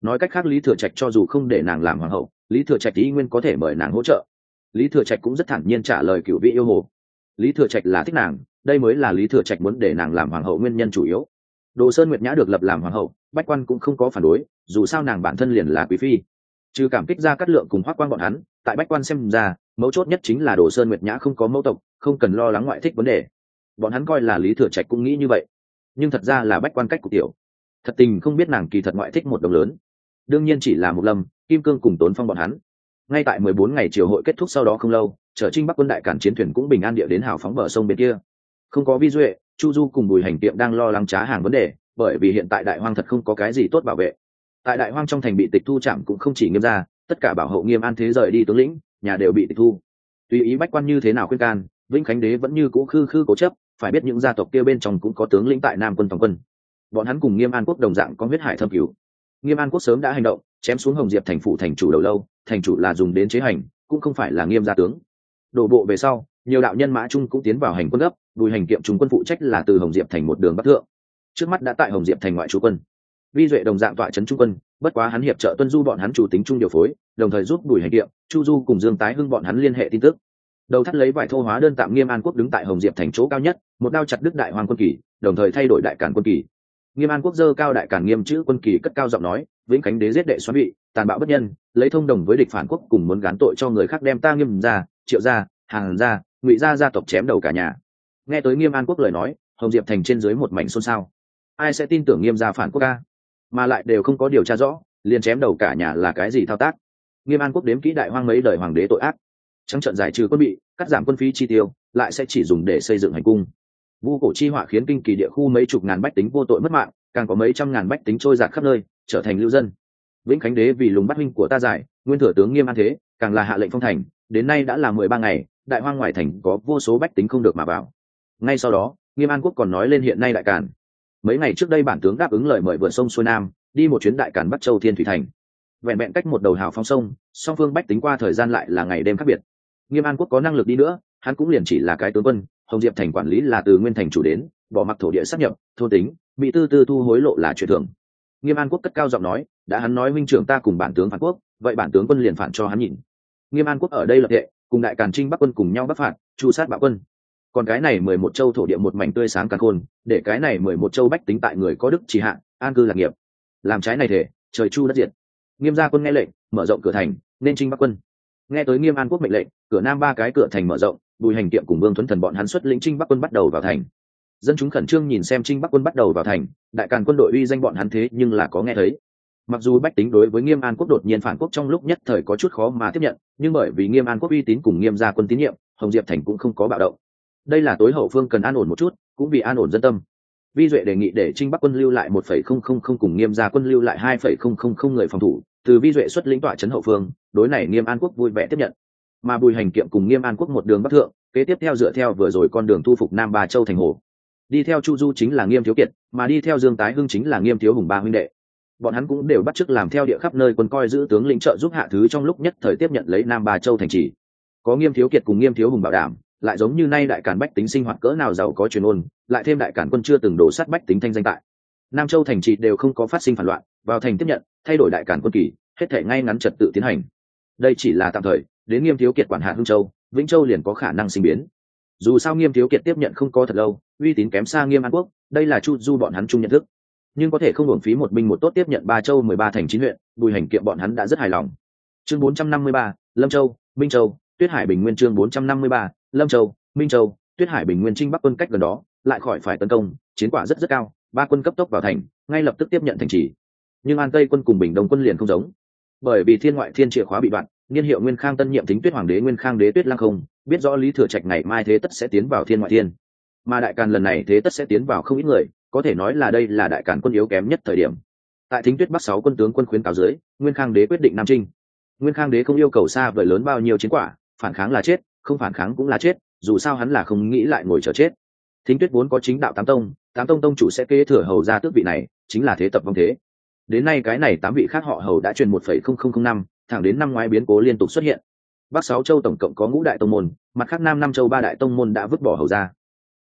Nói cách khác lý thừa trạch cho dù không để nàng làm hoàng hậu, lý thừa trạch ý nguyên có thể mời nàng hỗ trợ. Lý thừa trạch cũng rất thản nhiên trả lời cựu vị yêu hồ. Lý thừa trạch là thích nàng đây mới là lý thừa trạch muốn để nàng làm hoàng hậu nguyên nhân chủ yếu. Đồ sơn nguyệt nhã được lập làm hoàng hậu, bách quan cũng không có phản đối, dù sao nàng bản thân liền là quý phi. Trừ cảm kích ra cắt lượng cùng hoác quan bọn hắn, tại bách quan xem ra, mấu chốt nhất chính là đồ sơn nguyệt nhã không có mẫu tộc, không cần lo lắng ngoại thích vấn đề. Bọn hắn coi là lý thừa trạch cũng nghĩ như vậy. Nhưng thật ra là bách quan cách của tiểu. Thật tình không biết nàng kỳ thật ngoại thích một đồng lớn. Đương nhiên chỉ là một lâm, kim cương cùng tốn phong bọn hắn. Ngay tại mười bốn ngày triều hội kết thúc sau đó không lâu trở trinh bắc quân đại cản chiến thuyền cũng bình an địa đến hào phóng bờ sông bên kia không có vi duệ, chu du cùng bùi hành tiệm đang lo lắng trá hàng vấn đề, bởi vì hiện tại đại hoang thật không có cái gì tốt bảo vệ. Tại đại hoang trong thành bị tịch thu chạm cũng không chỉ nghiêm ra tất cả bảo hộ nghiêm an thế rời đi tướng lĩnh, nhà đều bị tịch thu. Tùy ý bách quan như thế nào khuyên can, vĩnh khánh đế vẫn như cũ khư khư cố chấp, phải biết những gia tộc kia bên trong cũng có tướng lĩnh tại nam quân phòng quân. Bọn hắn cùng nghiêm an quốc đồng dạng có huyết hải thâm cứu. Nghiêm an quốc sớm đã hành động, chém xuống hồng diệp thành phủ thành chủ đầu lâu, thành chủ là dùng đến chế hành, cũng không phải là nghiêm gia tướng. Đổ bộ về sau nhiều đạo nhân mã trung cũng tiến vào hành quân gấp, đùi hành kiệm trung quân phụ trách là từ hồng diệp thành một đường bắc thượng. Trước mắt đã tại hồng diệp thành ngoại chủ quân. Vi duệ đồng dạng tọa trấn trung quân, bất quá hắn hiệp trợ tuân du bọn hắn chủ tính trung điều phối, đồng thời giúp đùi hành kiệm, chu du cùng dương tái hưng bọn hắn liên hệ tin tức. Đầu thắt lấy vải thô hóa đơn tạm nghiêm an quốc đứng tại hồng diệp thành chỗ cao nhất, một đao chặt đức đại hoàng quân kỳ, đồng thời thay đổi đại cản quân kỳ. Nghiêm an quốc dơ cao đại cản nghiêm chữ quân kỳ cất cao giọng nói, vĩnh khánh đế giết đệ xoắn bị tàn bạo bất nhân, lấy thông đồng với địch phản quốc cùng muốn gán tội cho người khác đem ta nghiêm ra, triệu ra, hàng ra ngụy gia gia tộc chém đầu cả nhà. Nghe tới nghiêm an quốc lời nói, hồng diệp thành trên dưới một mảnh xôn xao. Ai sẽ tin tưởng nghiêm gia phản quốc ca? Mà lại đều không có điều tra rõ, liền chém đầu cả nhà là cái gì thao tác? Nghiêm an quốc đếm kỹ đại hoang mấy đời hoàng đế tội ác. Trắng trận giải trừ quân bị, cắt giảm quân phí chi tiêu, lại sẽ chỉ dùng để xây dựng hành cung. Vu cổ chi họa khiến kinh kỳ địa khu mấy chục ngàn bách tính vô tội mất mạng, càng có mấy trăm ngàn bách tính trôi giạt khắp nơi, trở thành lưu dân. Vĩnh khánh đế vì lùng bắt huynh của ta giải, nguyên thừa tướng nghiêm an thế, càng là hạ lệnh phong thành, đến nay đã là mười ba ngày đại hoang ngoại thành có vô số bách tính không được mà vào. Ngay sau đó, nghiêm an quốc còn nói lên hiện nay đại cản mấy ngày trước đây bản tướng đáp ứng lời mời vượt sông xuôi nam, đi một chuyến đại cản bắc châu thiên thủy thành. Vẹn vẹn cách một đầu hào phong sông, song phương bách tính qua thời gian lại là ngày đêm khác biệt. Nghiêm an quốc có năng lực đi nữa, hắn cũng liền chỉ là cái tướng quân, hồng diệp thành quản lý là từ nguyên thành chủ đến, bỏ mặc thổ địa sắp nhập, thôn tính, bị tư tư thu hối lộ là chuyện thường. Nghiêm an quốc cất cao giọng nói, đã hắn nói minh trưởng ta cùng bản tướng phản quốc, vậy bản tướng quân liền phản cho hắn nhìn. Nghiêm an quốc ở đây lập hệ cùng đại càn trinh bắc quân cùng nhau bắc phạt, chu sát bạo quân. Còn cái này mười một châu thổ địa một mảnh tươi sáng càng khôn, để cái này mười một châu bách tính tại người có đức trì hạ, an cư lạc nghiệp. Làm trái này thể, trời chu đất diệt. Nghiêm gia quân nghe lệnh, mở rộng cửa thành, nên trinh bắc quân. Nghe tới nghiêm an quốc mệnh lệnh, cửa nam ba cái cửa thành mở rộng, bùi hành kiệm cùng vương thuấn thần bọn hắn xuất lĩnh trinh bắc quân bắt đầu vào thành. Dân chúng khẩn trương nhìn xem trinh bắc quân bắt đầu vào thành, đại càn quân đội uy danh bọn hắn thế nhưng là có nghe thấy mặc dù bách tính đối với nghiêm an quốc đột nhiên phản quốc trong lúc nhất thời có chút khó mà tiếp nhận, nhưng bởi vì nghiêm an quốc uy tín cùng nghiêm gia quân tín nhiệm, hồng diệp thành cũng không có bạo động. Đây là tối hậu phương cần an ổn một chút, cũng vì an ổn dân tâm. Vi duệ đề nghị để trinh bắc quân lưu lại một phẩy không không không cùng nghiêm gia quân lưu lại hai phẩy không không không người phòng thủ, từ vi duệ xuất lĩnh tọa trấn hậu phương, đối này nghiêm an quốc vui vẻ tiếp nhận. Mà bùi hành kiệm cùng nghiêm an quốc một đường bắc thượng, kế tiếp theo dựa theo vừa rồi con đường thu phục nam ba châu thành hồ. Đi theo chu du chính là nghiêm thiếu kiệt, mà đi theo dương tái hưng chính là nghiêm thiếu hùng ba huynh đệ bọn hắn cũng đều bắt chước làm theo địa khắp nơi quân coi giữ tướng lĩnh trợ giúp hạ thứ trong lúc nhất thời tiếp nhận lấy nam ba châu thành trì. Có nghiêm thiếu kiệt cùng nghiêm thiếu hùng bảo đảm, lại giống như nay đại cản bách tính sinh hoạt cỡ nào giàu có truyền ôn, lại thêm đại cản quân chưa từng đổ sát bách tính thanh danh tại. Nam châu thành trì đều không có phát sinh phản loạn, vào thành tiếp nhận, thay đổi đại cản quân kỳ, hết thể ngay ngắn trật tự tiến hành. Đây chỉ là tạm thời, đến nghiêm thiếu kiệt quản hạ hương châu, vĩnh châu liền có khả năng sinh biến. Dù sao nghiêm thiếu kiệt tiếp nhận không có thật lâu, uy tín kém xa nghiêm an quốc, đây là chu du bọn hắn chung nhận thức nhưng có thể không hưởng phí một binh một tốt tiếp nhận ba châu mười ba thành chín huyện, bùi hành kiệm bọn hắn đã rất hài lòng. Chương bốn trăm năm mươi ba, lâm châu, minh châu, tuyết hải bình nguyên chương bốn trăm năm mươi ba, lâm châu, minh châu, tuyết hải bình nguyên trinh bắc quân cách gần đó, lại khỏi phải tấn công, chiến quả rất rất cao, ba quân cấp tốc vào thành, ngay lập tức tiếp nhận thành trì. Nhưng an tây quân cùng bình đông quân liền không giống. Bởi vì thiên ngoại thiên chìa khóa bị đoạn, niên hiệu nguyên khang tân nhiệm tính tuyết hoàng đế nguyên khang đế tuyết lăng không, biết rõ lý thừa trạch ngày mai thế tất sẽ tiến vào thiên ngoại thiên. Mà đại càn lần này thế tất sẽ tiến vào không ít người có thể nói là đây là đại cản quân yếu kém nhất thời điểm. Tại thính tuyết bắc sáu quân tướng quân khuyến cáo dưới, nguyên khang đế quyết định nam trinh nguyên khang đế không yêu cầu xa vời lớn bao nhiêu chiến quả, phản kháng là chết, không phản kháng cũng là chết, dù sao hắn là không nghĩ lại ngồi chờ chết. Thính tuyết vốn có chính đạo tám tông tám tông tông chủ sẽ kế thừa hầu ra tước vị này, chính là thế tập vong thế. Đến nay cái này tám vị khác họ hầu đã truyền một phẩy không không không năm, thẳng đến năm ngoái biến cố liên tục xuất hiện. Bắc sáu châu tổng cộng có ngũ đại tông môn, mặt khác nam năm châu ba đại tông môn đã vứt bỏ hầu ra.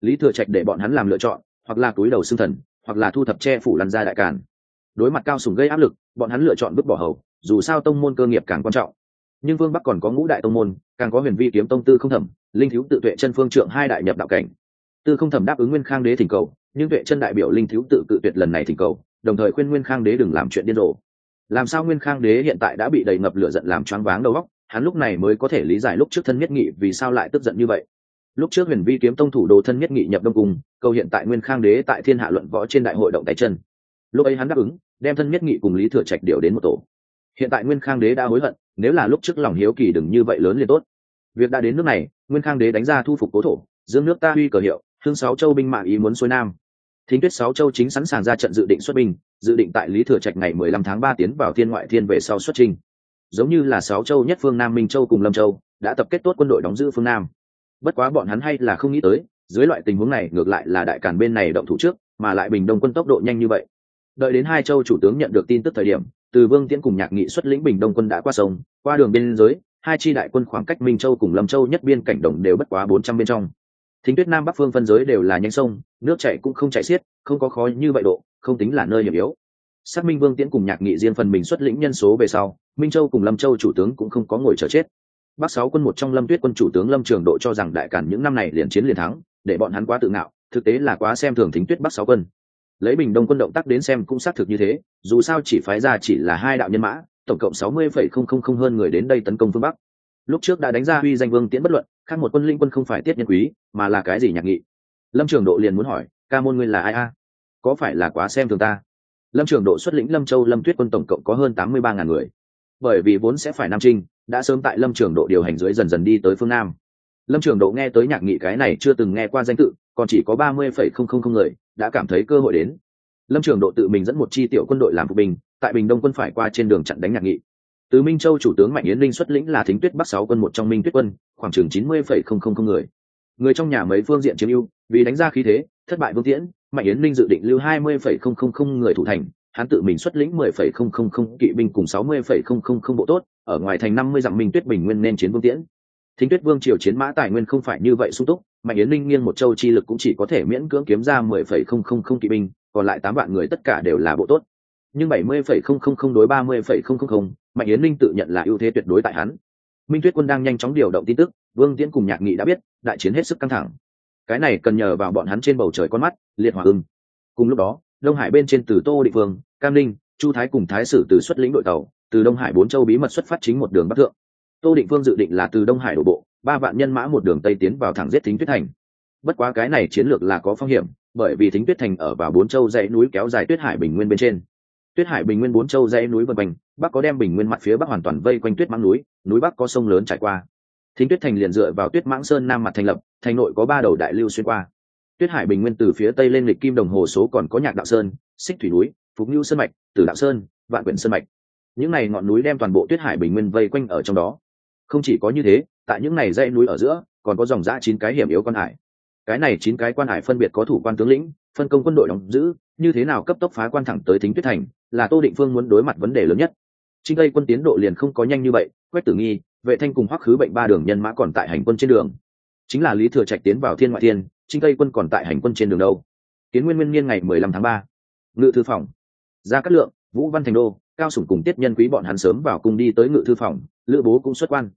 Lý thừa trạch để bọn hắn làm lựa chọn hoặc là túi đầu xương thần, hoặc là thu thập che phủ lăn ra đại càn. Đối mặt cao sùng gây áp lực, bọn hắn lựa chọn vứt bỏ hầu, dù sao tông môn cơ nghiệp càng quan trọng. Nhưng vương bắc còn có ngũ đại tông môn, càng có huyền vi kiếm tông tư không thẩm, linh thiếu tự tuệ chân phương trượng hai đại nhập đạo cảnh. Tư không thẩm đáp ứng nguyên khang đế thỉnh cầu, nhưng tuệ chân đại biểu linh thiếu tự cự tuyệt lần này thỉnh cầu, đồng thời khuyên nguyên khang đế đừng làm chuyện điên rồ. Làm sao nguyên khang đế hiện tại đã bị đầy ngập lửa giận làm choáng váng đầu óc, hắn lúc này mới có thể lý giải lúc trước thân nhất nghị vì sao lại tức giận như vậy lúc trước huyền vi kiếm tông thủ đồ thân nhất nghị nhập đông cung, câu hiện tại nguyên khang đế tại thiên hạ luận võ trên đại hội động tay chân. Lúc ấy hắn đáp ứng, đem thân nhất nghị cùng lý thừa trạch điều đến một tổ. Hiện tại nguyên khang đế đã hối hận, nếu là lúc trước lòng hiếu kỳ đừng như vậy lớn liền tốt. Việc đã đến nước này, nguyên khang đế đánh ra thu phục cố thổ, dương nước ta huy cờ hiệu, thương sáu châu binh mạng ý muốn xuôi nam. Thính tuyết sáu châu chính sẵn sàng ra trận dự định xuất binh, dự định tại lý thừa trạch ngày mười lăm tháng ba tiến vào thiên ngoại thiên về sau xuất trình giống như là sáu châu nhất phương nam minh châu cùng lâm châu, đã tập kết tốt quân đội đóng giữ phương nam bất quá bọn hắn hay là không nghĩ tới, dưới loại tình huống này, ngược lại là đại càn bên này động thủ trước, mà lại bình đông quân tốc độ nhanh như vậy. Đợi đến hai châu chủ tướng nhận được tin tức thời điểm, từ vương tiễn cùng nhạc nghị xuất lĩnh bình đông quân đã qua sông, qua đường biên giới, hai chi đại quân khoảng cách minh châu cùng lâm châu nhất biên cảnh đồng đều bất quá bốn trăm bên trong. Thính tuyết nam bắc phương phân giới đều là nhanh sông, nước chảy cũng không chảy xiết, không có khó như vậy độ, không tính là nơi hiểm yếu. Xác minh vương tiễn cùng nhạc nghị riêng phần mình xuất lĩnh nhân số về sau, minh châu cùng lâm châu chủ tướng cũng không có ngồi chờ chết bắc sáu quân một trong lâm tuyết quân chủ tướng lâm trường độ cho rằng đại cản những năm này liền chiến liền thắng, để bọn hắn quá tự ngạo, thực tế là quá xem thường thính tuyết bắc sáu quân. Lấy bình đông quân động tác đến xem cũng xác thực như thế, dù sao chỉ phái ra chỉ là hai đạo nhân mã, tổng cộng sáu mươi phẩy không không không hơn người đến đây tấn công phương bắc. Lúc trước đã đánh ra huy danh vương tiễn bất luận, khác một quân linh quân không phải tiết nhân quý, mà là cái gì nhạc nghị? Lâm trường độ liền muốn hỏi, ca môn ngươi là ai a? Có phải là quá xem thường ta? Lâm trường độ xuất lĩnh lâm châu lâm tuyết quân tổng cộng có hơn tám mươi ba ngàn người. Bởi vì vốn sẽ phải nam trinh đã sớm tại lâm trường độ điều hành dưới dần dần đi tới phương nam. Lâm trường độ nghe tới nhạc nghị cái này chưa từng nghe qua danh tự, còn chỉ có ba mươi phẩy không không không người đã cảm thấy cơ hội đến. Lâm trường độ tự mình dẫn một chi tiểu quân đội làm phục bình tại bình đông quân phải qua trên đường chặn đánh nhạc nghị. Từ minh châu chủ tướng mạnh yến linh xuất lĩnh là thính tuyết bắc sáu quân một trong minh tuyết quân, khoảng chừng chín mươi phẩy không không không người. Người trong nhà mấy phương diện chiếm ưu, vì đánh ra khí thế, thất bại vương tiễn, mạnh yến linh dự định lưu hai mươi phẩy không không không người thủ thành hắn tự mình xuất lĩnh mười phẩy không không không kỵ binh cùng sáu mươi phẩy không không không bộ tốt, ở ngoài thành năm mươi dặm minh tuyết bình nguyên nên chiến vương tiễn. Thính tuyết vương triều chiến mã tài nguyên không phải như vậy sung túc, mạnh yến linh nghiêng một châu chi lực cũng chỉ có thể miễn cưỡng kiếm ra mười phẩy không không không kỵ binh, còn lại tám vạn người tất cả đều là bộ tốt. Nhưng bảy mươi phẩy không không không đối ba mươi phẩy không không không, mạnh yến linh tự nhận là ưu thế tuyệt đối tại hắn. Minh tuyết quân đang nhanh chóng điều động tin tức, vương tiễn cùng nhạc nghị đã biết, đại chiến hết sức căng thẳng. Cái này cần nhờ vào bọn hắn trên bầu trời con mắt, liệt hỏa ưng. Cùng lúc đó đông hải bên trên từ tô định vương, cam linh chu thái cùng thái sử từ xuất lĩnh đội tàu, từ đông hải bốn châu bí mật xuất phát chính một đường bắc thượng. Tô định vương dự định là từ đông hải đổ bộ, ba vạn nhân mã một đường tây tiến vào thẳng giết thính tuyết thành. Bất quá cái này chiến lược là có phong hiểm, bởi vì thính tuyết thành ở vào bốn châu dãy núi kéo dài tuyết hải bình nguyên bên trên. Tuyết hải bình nguyên bốn châu dãy núi vân quanh, bắc có đem bình nguyên mặt phía bắc hoàn toàn vây quanh tuyết mãng núi núi bắc có sông lớn trải qua. Thính tuyết thành liền dựa vào tuyết mãng sơn nam mặt thành lập, thành nội có ba đầu đại lưu xuyên qua tuyết hải bình nguyên từ phía tây lên lịch kim đồng hồ số còn có nhạc đạo sơn, xích thủy núi, phục ngưu sơn mạch, tử đạo sơn, vạn quyển sơn mạch. Những này ngọn núi đem toàn bộ tuyết hải bình nguyên vây quanh ở trong đó. Không chỉ có như thế, tại những này dãy núi ở giữa, còn có dòng dã chín cái hiểm yếu quan hải. Cái này chín cái quan hải phân biệt có thủ quan tướng lĩnh, phân công quân đội đóng giữ, như thế nào cấp tốc phá quan thẳng tới thính tuyết thành, là tô định phương muốn đối mặt vấn đề lớn nhất. Trinh tây quân tiến độ liền không có nhanh như vậy quét tử nghi, vệ thanh cùng hoắc khứ bệnh ba đường nhân mã còn tại hành quân trên đường. Chính là lý thừa trạch tiến vào thiên ngoại thiên trinh tây quân còn tại hành quân trên đường đâu? Kiến nguyên nguyên niên ngày mười lăm tháng ba. Ngự thư phòng. Ra cát lượng, vũ văn thành đô, cao sủng cùng tiết nhân quý bọn hắn sớm vào cùng đi tới ngự thư phòng, lữ bố cũng xuất quan.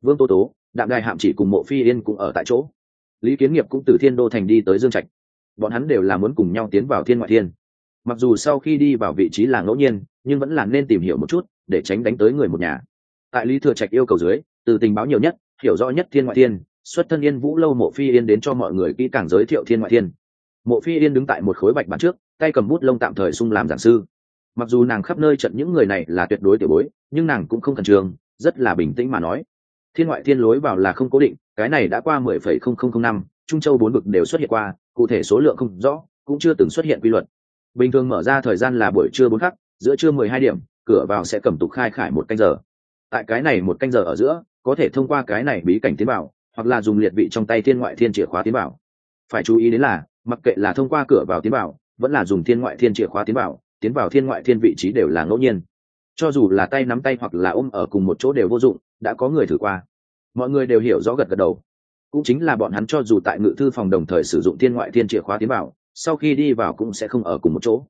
Vương tô tố, đạm đài hạm chỉ cùng mộ phi yên cũng ở tại chỗ. Lý kiến nghiệp cũng từ thiên đô thành đi tới dương trạch. Bọn hắn đều là muốn cùng nhau tiến vào thiên ngoại thiên. Mặc dù sau khi đi vào vị trí là ngẫu nhiên, nhưng vẫn là nên tìm hiểu một chút, để tránh đánh tới người một nhà. Tại lý thừa trạch yêu cầu dưới, từ tình báo nhiều nhất, hiểu rõ nhất thiên ngoại thiên xuất thân yên vũ lâu mộ phi yên đến cho mọi người kỹ càng giới thiệu thiên ngoại thiên. Mộ phi yên đứng tại một khối bạch bàn trước, tay cầm bút lông tạm thời sung làm giảng sư. Mặc dù nàng khắp nơi trận những người này là tuyệt đối tiểu bối, nhưng nàng cũng không khẩn trương, rất là bình tĩnh mà nói. Thiên ngoại thiên lối vào là không cố định, cái này đã qua mười phẩy không không không năm, trung châu bốn bực đều xuất hiện qua, cụ thể số lượng không rõ, cũng chưa từng xuất hiện quy luật. Bình thường mở ra thời gian là buổi trưa bốn khắc, giữa trưa mười hai điểm, cửa vào sẽ cầm tục khai khải một canh giờ. Tại cái này một canh giờ ở giữa, có thể thông qua cái này bí cảnh tiến bảo hoặc là dùng liệt vị trong tay thiên ngoại thiên chìa khóa tiến bảo. Phải chú ý đến là mặc kệ là thông qua cửa vào tiến bảo vẫn là dùng thiên ngoại thiên chìa khóa tiến bảo tiến vào thiên ngoại thiên vị trí đều là ngẫu nhiên. Cho dù là tay nắm tay hoặc là ôm ở cùng một chỗ đều vô dụng đã có người thử qua. Mọi người đều hiểu rõ gật gật đầu. Cũng chính là bọn hắn cho dù tại ngự thư phòng đồng thời sử dụng thiên ngoại thiên chìa khóa tiến vào sau khi đi vào cũng sẽ không ở cùng một chỗ.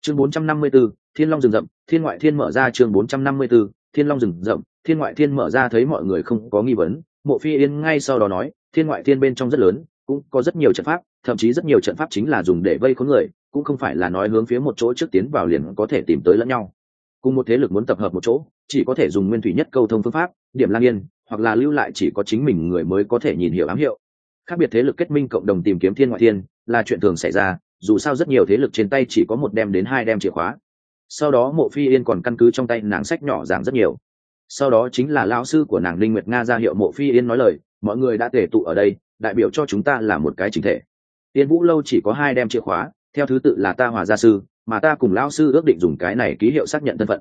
Chương 454, thiên long rừng rậm thiên ngoại thiên mở ra chương 454, thiên long rừng rậm thiên ngoại thiên mở ra thấy mọi người không có nghi vấn mộ phi yên ngay sau đó nói, thiên ngoại thiên bên trong rất lớn, cũng có rất nhiều trận pháp, thậm chí rất nhiều trận pháp chính là dùng để vây khốn người, cũng không phải là nói hướng phía một chỗ trước tiến vào liền có thể tìm tới lẫn nhau. Cùng một thế lực muốn tập hợp một chỗ, chỉ có thể dùng nguyên thủy nhất câu thông phương pháp, điểm lang yên, hoặc là lưu lại chỉ có chính mình người mới có thể nhìn hiểu ám hiệu. Khác biệt thế lực kết minh cộng đồng tìm kiếm thiên ngoại thiên là chuyện thường xảy ra, dù sao rất nhiều thế lực trên tay chỉ có một đem đến hai đem chìa khóa. Sau đó mộ phi yên còn căn cứ trong tay nàng sách nhỏ giảng rất nhiều sau đó chính là lão sư của nàng linh nguyệt nga ra hiệu mộ phi yên nói lời, mọi người đã tề tụ ở đây, đại biểu cho chúng ta là một cái chính thể. Tiên vũ lâu chỉ có hai đem chìa khóa, theo thứ tự là ta hòa gia sư, mà ta cùng lão sư ước định dùng cái này ký hiệu xác nhận thân phận.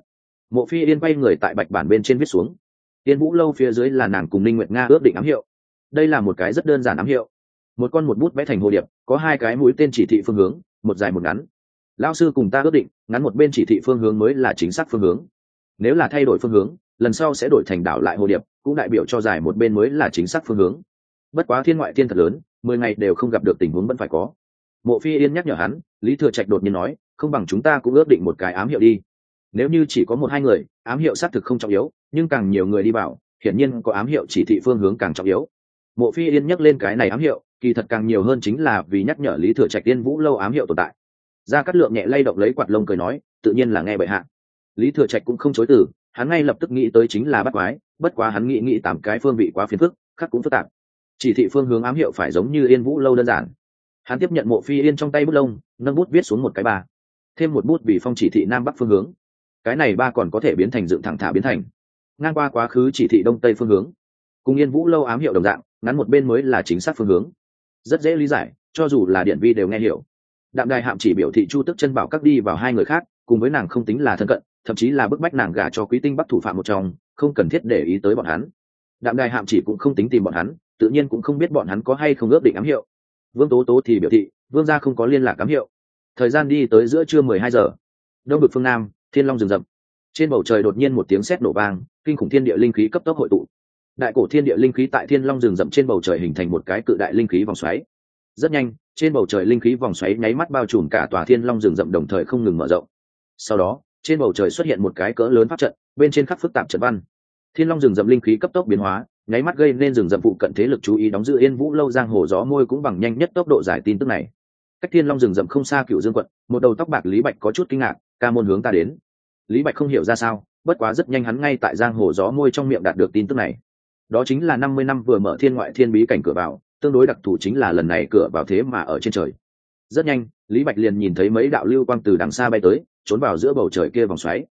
Mộ phi yên quay người tại bạch bản bên trên viết xuống. Tiên vũ lâu phía dưới là nàng cùng linh nguyệt nga ước định ám hiệu. Đây là một cái rất đơn giản ám hiệu. Một con một bút vẽ thành hồ điệp, có hai cái mũi tên chỉ thị phương hướng, một dài một ngắn. Lão sư cùng ta ước định, ngắn một bên chỉ thị phương hướng mới là chính xác phương hướng. Nếu là thay đổi phương hướng lần sau sẽ đổi thành đảo lại hồ điệp, cũng đại biểu cho giải một bên mới là chính xác phương hướng. Bất quá thiên ngoại thiên thật lớn, mười ngày đều không gặp được tình huống vẫn phải có. Mộ phi yên nhắc nhở hắn, lý thừa trạch đột nhiên nói, không bằng chúng ta cũng ước định một cái ám hiệu đi. Nếu như chỉ có một hai người, ám hiệu xác thực không trọng yếu, nhưng càng nhiều người đi bảo hiển nhiên có ám hiệu chỉ thị phương hướng càng trọng yếu. Mộ phi yên nhắc lên cái này ám hiệu, kỳ thật càng nhiều hơn chính là vì nhắc nhở lý thừa trạch tiên vũ lâu ám hiệu tồn tại. Ra cắt lượng nhẹ lay động lấy quạt lông cười nói, tự nhiên là nghe bệ hạ. Lý thừa trạch cũng không chối từ hắn ngay lập tức nghĩ tới chính là bắt quái, bất quá hắn nghĩ nghĩ tám cái phương vị quá phiền phức khắc cũng phức tạp. Chỉ thị phương hướng ám hiệu phải giống như yên vũ lâu đơn giản. Hắn tiếp nhận mộ phi yên trong tay bút lông, nâng bút viết xuống một cái ba. Thêm một bút vì phong chỉ thị nam bắc phương hướng. Cái này ba còn có thể biến thành dựng thẳng thả biến thành. Ngang qua quá khứ chỉ thị đông tây phương hướng. Cùng yên vũ lâu ám hiệu đồng dạng, ngắn một bên mới là chính xác phương hướng. Rất dễ lý giải, cho dù là điện vi đều nghe hiểu. Đạm đài hạm chỉ biểu thị chu tức chân bảo các đi vào hai người khác, cùng với nàng không tính là thân cận thậm chí là bức bách nàng gả cho quý tinh bắc thủ phạm một trong, không cần thiết để ý tới bọn hắn. Đạm đài hạm chỉ cũng không tính tìm bọn hắn, tự nhiên cũng không biết bọn hắn có hay không ước định ám hiệu. Vương tố tố thì biểu thị, vương gia không có liên lạc ám hiệu. Thời gian đi tới giữa trưa mười hai giờ. Đông bực phương nam, thiên long rừng rậm. Trên bầu trời đột nhiên một tiếng sét nổ vang, kinh khủng thiên địa linh khí cấp tốc hội tụ. Đại cổ thiên địa linh khí tại thiên long rừng rậm trên bầu trời hình thành một cái cự đại linh khí vòng xoáy. Rất nhanh, trên bầu trời linh khí vòng xoáy nháy mắt bao trùm cả tòa thiên long rừng rậm đồng thời không ngừng mở rộng. Sau đó trên bầu trời xuất hiện một cái cỡ lớn pháp trận, bên trên khắc phức tạp trận văn. Thiên long rừng rậm linh khí cấp tốc biến hóa, nháy mắt gây nên rừng rậm phụ cận thế lực chú ý đóng giữ yên vũ lâu giang hồ gió môi cũng bằng nhanh nhất tốc độ giải tin tức này. Cách thiên long rừng rậm không xa cựu dương quận, một đầu tóc bạc lý bạch có chút kinh ngạc, ca môn hướng ta đến. Lý bạch không hiểu ra sao, bất quá rất nhanh hắn ngay tại giang hồ gió môi trong miệng đạt được tin tức này. Đó chính là năm mươi năm vừa mở thiên ngoại thiên bí cảnh cửa vào, tương đối đặc thù chính là lần này cửa vào thế mà ở trên trời. Rất nhanh, lý bạch liền nhìn thấy mấy đạo lưu quang từ đằng xa bay tới trốn vào giữa bầu trời kia vòng xoáy.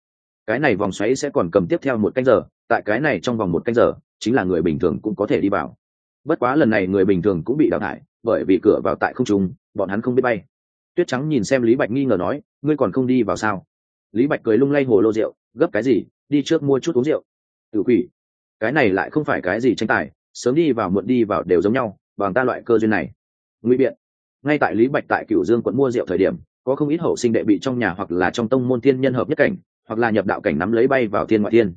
Cái này vòng xoáy sẽ còn cầm tiếp theo một canh giờ, tại cái này trong vòng một canh giờ, chính là người bình thường cũng có thể đi vào. Bất quá lần này người bình thường cũng bị đào thải, bởi vì cửa vào tại không trung, bọn hắn không biết bay. Tuyết trắng nhìn xem lý bạch nghi ngờ nói, ngươi còn không đi vào sao? Lý bạch cười lung lay hồ lô rượu, gấp cái gì, đi trước mua chút uống rượu. Tự quỷ, cái này lại không phải cái gì tranh tài, sớm đi vào muộn đi vào đều giống nhau, bằng ta loại cơ duyên này. Ngụy biện. Ngay tại lý bạch tại cửu dương quận mua rượu thời điểm có không ít hậu sinh đệ bị trong nhà hoặc là trong tông môn thiên nhân hợp nhất cảnh, hoặc là nhập đạo cảnh nắm lấy bay vào thiên ngoại thiên.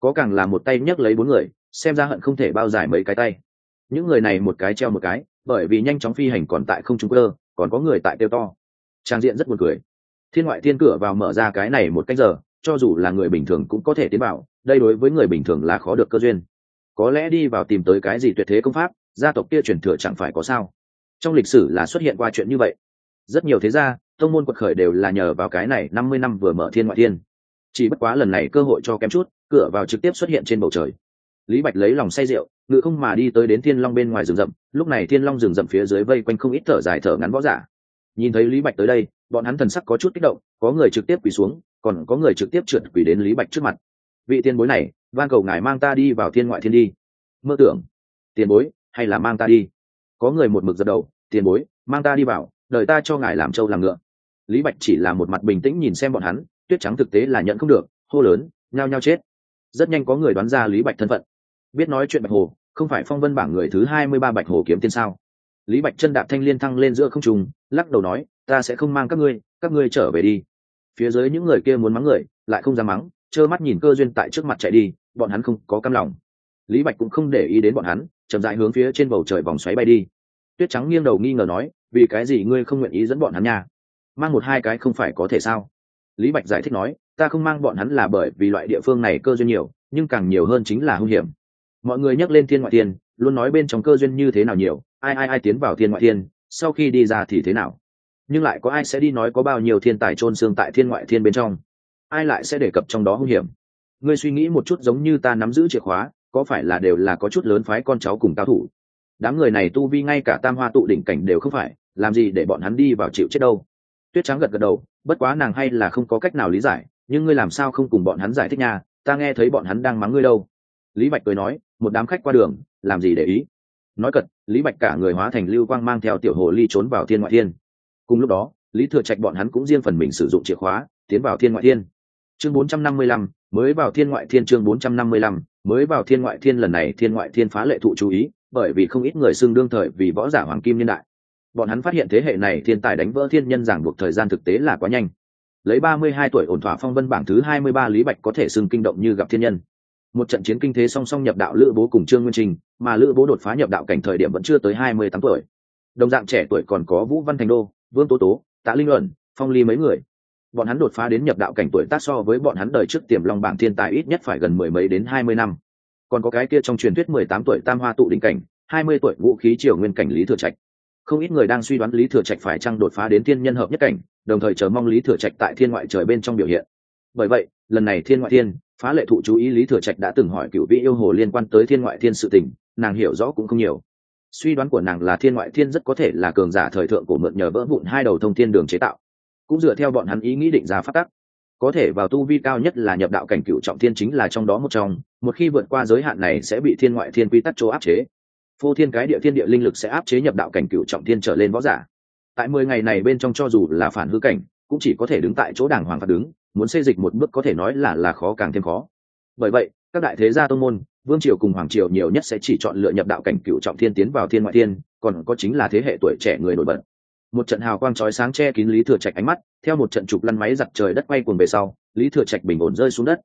Có càng là một tay nhấc lấy bốn người, xem ra hận không thể bao giải mấy cái tay. Những người này một cái treo một cái, bởi vì nhanh chóng phi hành còn tại không trung cơ, còn có người tại tiêu to. Trang diện rất buồn cười. Thiên ngoại thiên cửa vào mở ra cái này một cách giờ, cho dù là người bình thường cũng có thể tiến vào, đây đối với người bình thường là khó được cơ duyên. Có lẽ đi vào tìm tới cái gì tuyệt thế công pháp, gia tộc kia truyền thừa chẳng phải có sao. Trong lịch sử là xuất hiện qua chuyện như vậy rất nhiều thế gia, tông môn quật khởi đều là nhờ vào cái này năm mươi năm vừa mở thiên ngoại thiên. Chỉ bất quá lần này cơ hội cho kém chút, cửa vào trực tiếp xuất hiện trên bầu trời. Lý bạch lấy lòng say rượu, ngự không mà đi tới đến thiên long bên ngoài rừng rậm. Lúc này thiên long rừng rậm phía dưới vây quanh không ít thở dài thở ngắn võ giả. Nhìn thấy lý bạch tới đây, bọn hắn thần sắc có chút kích động, có người trực tiếp quỳ xuống, còn có người trực tiếp trượt quỳ đến lý bạch trước mặt. Vị tiền bối này, van cầu ngài mang ta đi vào thiên ngoại thiên đi. Mơ tưởng. Tiền bối, hay là mang ta đi? Có người một mực dập đầu. Tiền bối, mang ta đi vào đợi ta cho ngài làm trâu làm ngựa. Lý bạch chỉ là một mặt bình tĩnh nhìn xem bọn hắn, tuyết trắng thực tế là nhận không được, hô lớn, nhao nhao chết. Rất nhanh có người đoán ra lý bạch thân phận. Biết nói chuyện bạch hồ, không phải phong vân bảng người thứ hai mươi ba bạch hồ kiếm tiên sao? Lý bạch chân đạp thanh liên thăng lên giữa không trùng lắc đầu nói, ta sẽ không mang các ngươi các ngươi trở về đi. Phía dưới những người kia muốn mắng người, lại không dám mắng, trơ mắt nhìn cơ duyên tại trước mặt chạy đi, bọn hắn không có cam lòng. Lý bạch cũng không để ý đến bọn hắn, chậm dại hướng phía trên bầu trời vòng xoáy bay đi. Tuyết trắng nghiêng đầu nghi ngờ nói vì cái gì ngươi không nguyện ý dẫn bọn hắn nha? Mang một hai cái không phải có thể sao? Lý bạch giải thích nói, ta không mang bọn hắn là bởi vì loại địa phương này cơ duyên nhiều, nhưng càng nhiều hơn chính là hung hiểm. Mọi người nhắc lên thiên ngoại thiên, luôn nói bên trong cơ duyên như thế nào nhiều, ai ai ai tiến vào thiên ngoại thiên, sau khi đi ra thì thế nào? Nhưng lại có ai sẽ đi nói có bao nhiêu thiên tài trôn xương tại thiên ngoại thiên bên trong? Ai lại sẽ đề cập trong đó hung hiểm? Ngươi suy nghĩ một chút giống như ta nắm giữ chìa khóa, có phải là đều là có chút lớn phái con cháu cùng cao thủ? Đám người này tu vi ngay cả tam hoa tụ đỉnh cảnh đều không phải làm gì để bọn hắn đi vào chịu chết đâu? Tuyết trắng gật gật đầu bất quá nàng hay là không có cách nào lý giải nhưng ngươi làm sao không cùng bọn hắn giải thích nha ta nghe thấy bọn hắn đang mắng ngươi đâu. Lý bạch cười nói một đám khách qua đường làm gì để ý? Nói cật lý bạch cả người hóa thành lưu quang mang theo tiểu hồ ly trốn vào thiên ngoại thiên. Cùng lúc đó lý thừa trạch bọn hắn cũng riêng phần mình sử dụng chìa khóa tiến vào thiên ngoại thiên. Chương 455, mới vào thiên ngoại thiên chương 455, mới vào thiên ngoại thiên lần này thiên ngoại thiên phá lệ thụ chú ý bởi vì không ít người xưng đương thời vì võ giả hoàng kim niên đại. Bọn hắn phát hiện thế hệ này thiên tài đánh vỡ thiên nhân giảng buộc thời gian thực tế là quá nhanh. Lấy ba mươi hai tuổi ổn thỏa phong vân bảng thứ hai mươi ba lý bạch có thể xưng kinh động như gặp thiên nhân. Một trận chiến kinh thế song song nhập đạo lữ bố cùng trương nguyên trình, mà lữ bố đột phá nhập đạo cảnh thời điểm vẫn chưa tới hai mươi tám tuổi. Đồng dạng trẻ tuổi còn có vũ văn thành đô, vương tố tố, tạ linh luận, phong ly mấy người. Bọn hắn đột phá đến nhập đạo cảnh tuổi tác so với bọn hắn đời trước tiềm long bảng thiên tài ít nhất phải gần mười mấy đến hai mươi năm còn có cái kia trong truyền thuyết mười tám tuổi tam hoa tụ đỉnh cảnh, hai mươi tuổi vũ khí triều nguyên cảnh lý thừa trạch. Không ít người đang suy đoán lý thừa trạch phải chăng đột phá đến thiên nhân hợp nhất cảnh, đồng thời chờ mong lý thừa trạch tại thiên ngoại trời bên trong biểu hiện. Bởi vậy, lần này thiên ngoại thiên, phá lệ thụ chú ý lý thừa trạch đã từng hỏi cựu vị yêu hồ liên quan tới thiên ngoại thiên sự tình, nàng hiểu rõ cũng không nhiều. Suy đoán của nàng là thiên ngoại thiên rất có thể là cường giả thời thượng của mượn nhờ vỡ vụn hai đầu thông thiên đường chế tạo. Cũng dựa theo bọn hắn ý nghĩ định ra phát tắc có thể vào tu vi cao nhất là nhập đạo cảnh cựu trọng thiên chính là trong đó một trong, một khi vượt qua giới hạn này sẽ bị thiên ngoại thiên quy tắc chỗ áp chế. Phô thiên cái địa thiên địa linh lực sẽ áp chế nhập đạo cảnh cựu trọng thiên trở lên võ giả. Tại mười ngày này bên trong cho dù là phản hư cảnh, cũng chỉ có thể đứng tại chỗ đàng hoàng phạt đứng, muốn xây dịch một bước có thể nói là là khó càng thêm khó. Bởi vậy, các đại thế gia tô môn, vương triều cùng hoàng triều nhiều nhất sẽ chỉ chọn lựa nhập đạo cảnh cựu trọng thiên tiến vào thiên ngoại thiên, còn có chính là thế hệ tuổi trẻ người nổi bật một trận hào quang chói sáng che kín lý thừa trạch ánh mắt, theo một trận trục lăn máy giặt trời đất quay cuồng về sau, lý thừa trạch bình ổn rơi xuống đất.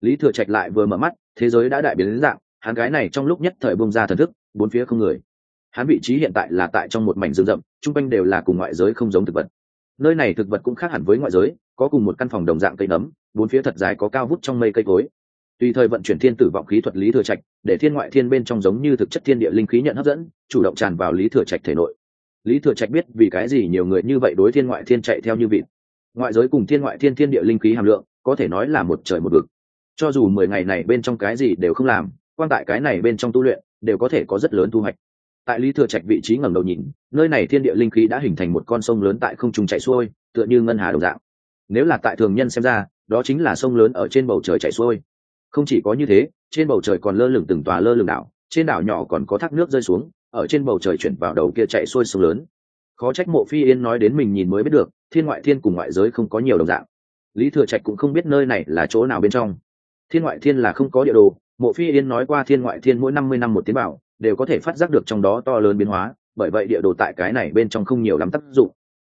Lý thừa trạch lại vừa mở mắt, thế giới đã đại biến đến dạng, hắn gái này trong lúc nhất thời bông ra thần thức, bốn phía không người. Hắn vị trí hiện tại là tại trong một mảnh rừng rậm, chung quanh đều là cùng ngoại giới không giống thực vật. Nơi này thực vật cũng khác hẳn với ngoại giới, có cùng một căn phòng đồng dạng cây nấm, bốn phía thật dài có cao vút trong mây cây cối. Tùy thời vận chuyển thiên tử vọng khí thuật lý thừa trạch, để thiên ngoại thiên bên trong giống như thực chất thiên địa linh khí nhận hấp dẫn, chủ động tràn vào lý thừa trạch thể nội lý thừa trạch biết vì cái gì nhiều người như vậy đối thiên ngoại thiên chạy theo như vịt. Ngoại giới cùng thiên ngoại thiên thiên địa linh khí hàm lượng, có thể nói là một trời một vực. Cho dù mười ngày này bên trong cái gì đều không làm quan tại cái này bên trong tu luyện, đều có thể có rất lớn thu hoạch. Tại lý thừa trạch vị trí ngẩng đầu nhìn, nơi này thiên địa linh khí đã hình thành một con sông lớn tại không trung chảy xuôi, tựa như ngân hà đồng dạng. Nếu là tại thường nhân xem ra, đó chính là sông lớn ở trên bầu trời chảy xuôi. Không chỉ có như thế, trên bầu trời còn lơ lửng từng tòa lơ lửng đảo, trên đảo nhỏ còn có thác nước rơi xuống ở trên bầu trời chuyển vào đầu kia chạy xuôi sông lớn. Khó trách mộ phi yên nói đến mình nhìn mới biết được, thiên ngoại thiên cùng ngoại giới không có nhiều đồng dạng. Lý thừa trạch cũng không biết nơi này là chỗ nào bên trong. Thiên ngoại thiên là không có địa đồ, mộ phi yên nói qua thiên ngoại thiên mỗi năm mươi năm một tiến bảo, đều có thể phát giác được trong đó to lớn biến hóa, bởi vậy địa đồ tại cái này bên trong không nhiều lắm tác dụng.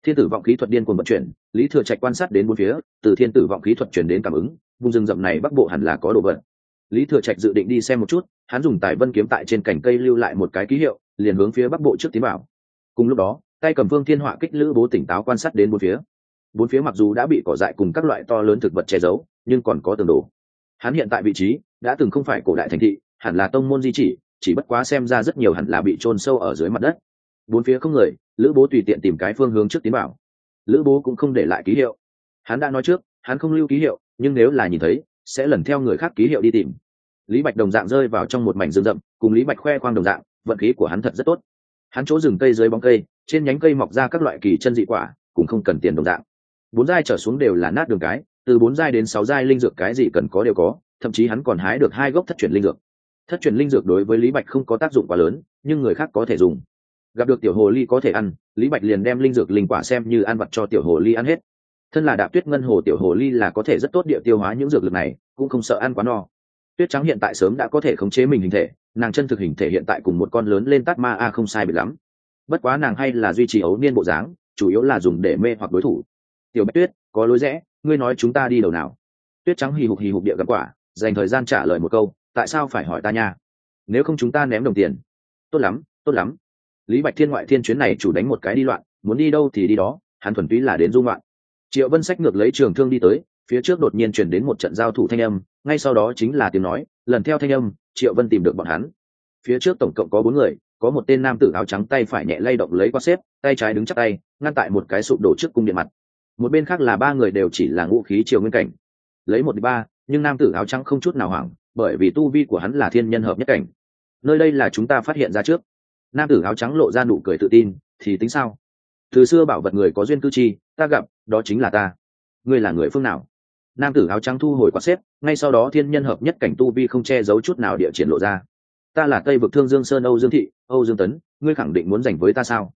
Thiên tử vọng khí thuật điên cuồng vận chuyển, lý thừa trạch quan sát đến bốn phía, từ thiên tử vọng khí thuật chuyển đến cảm ứng, vùng rừng rậm này bắc bộ hẳn là có đồ vật. Lý thừa trạch dự định đi xem một chút hắn dùng tài vân kiếm tại trên cành cây lưu lại một cái ký hiệu, liền hướng phía bắc bộ trước tiến bảo cùng lúc đó, tay cầm phương thiên họa kích lữ bố tỉnh táo quan sát đến bốn phía. Bốn phía mặc dù đã bị cỏ dại cùng các loại to lớn thực vật che giấu, nhưng còn có tường đồ hắn hiện tại vị trí đã từng không phải cổ đại thành thị, hẳn là tông môn di chỉ chỉ bất quá xem ra rất nhiều hẳn là bị chôn sâu ở dưới mặt đất. Bốn phía không người, lữ bố tùy tiện tìm cái phương hướng trước tiến bảo lữ bố cũng không để lại ký hiệu. Hắn đã nói trước, hắn không lưu ký hiệu, nhưng nếu là nhìn thấy, sẽ lần theo người khác ký hiệu đi tìm lý bạch đồng dạng rơi vào trong một mảnh rừng rậm, cùng lý bạch khoe khoang đồng dạng, vận khí của hắn thật rất tốt. Hắn chỗ rừng cây dưới bóng cây, trên nhánh cây mọc ra các loại kỳ chân dị quả, cũng không cần tiền đồng dạng. Bốn giai trở xuống đều là nát đường cái, từ bốn giai đến sáu giai linh dược cái gì cần có đều có, thậm chí hắn còn hái được hai gốc thất truyền linh dược. Thất truyền linh dược đối với lý bạch không có tác dụng quá lớn, nhưng người khác có thể dùng. Gặp được tiểu hồ ly có thể ăn, lý bạch liền đem linh dược linh quả xem như ăn vặt cho tiểu hồ ly ăn hết. Thân là đạp tuyết ngân hồ, tiểu hồ ly là có thể rất tốt địa tiêu hóa những dược lực này, cũng không sợ ăn quá no tuyết trắng hiện tại sớm đã có thể khống chế mình hình thể, nàng chân thực hình thể hiện tại cùng một con lớn lên tát ma a không sai bị lắm. Bất quá nàng hay là duy trì ấu niên bộ dáng, chủ yếu là dùng để mê hoặc đối thủ. Tiểu bạch tuyết, có lối rẽ, ngươi nói chúng ta đi đầu nào? Tuyết trắng hì hục hì hục địa gặp quả, dành thời gian trả lời một câu, tại sao phải hỏi ta nha? Nếu không chúng ta ném đồng tiền. Tốt lắm tốt lắm. Lý bạch thiên ngoại thiên chuyến này chủ đánh một cái đi loạn, muốn đi đâu thì đi đó, hắn thuần túy là đến dung loạn triệu vân sách ngược lấy trường thương đi tới, phía trước đột nhiên chuyển đến một trận giao thủ thanh âm ngay sau đó chính là tiếng nói, lần theo thanh âm, triệu vân tìm được bọn hắn. Phía trước tổng cộng có bốn người, có một tên nam tử áo trắng tay phải nhẹ lay động lấy qua xếp, tay trái đứng chắc tay, ngăn tại một cái sụp đổ trước cung điện mặt. Một bên khác là ba người đều chỉ là ngũ khí triều nguyên cảnh. Lấy một ba, nhưng nam tử áo trắng không chút nào hoảng, bởi vì tu vi của hắn là thiên nhân hợp nhất cảnh. Nơi đây là chúng ta phát hiện ra trước. Nam tử áo trắng lộ ra nụ cười tự tin, thì tính sao? Từ xưa bảo vật người có duyên cư chi, ta gặp, đó chính là ta. Ngươi là người phương nào? Nam tử áo trắng thu hồi quạt xếp, ngay sau đó thiên nhân hợp nhất cảnh tu vi không che giấu chút nào địa triển lộ ra. Ta là tây vực thương dương sơn âu dương thị, âu dương tấn, ngươi khẳng định muốn giành với ta sao?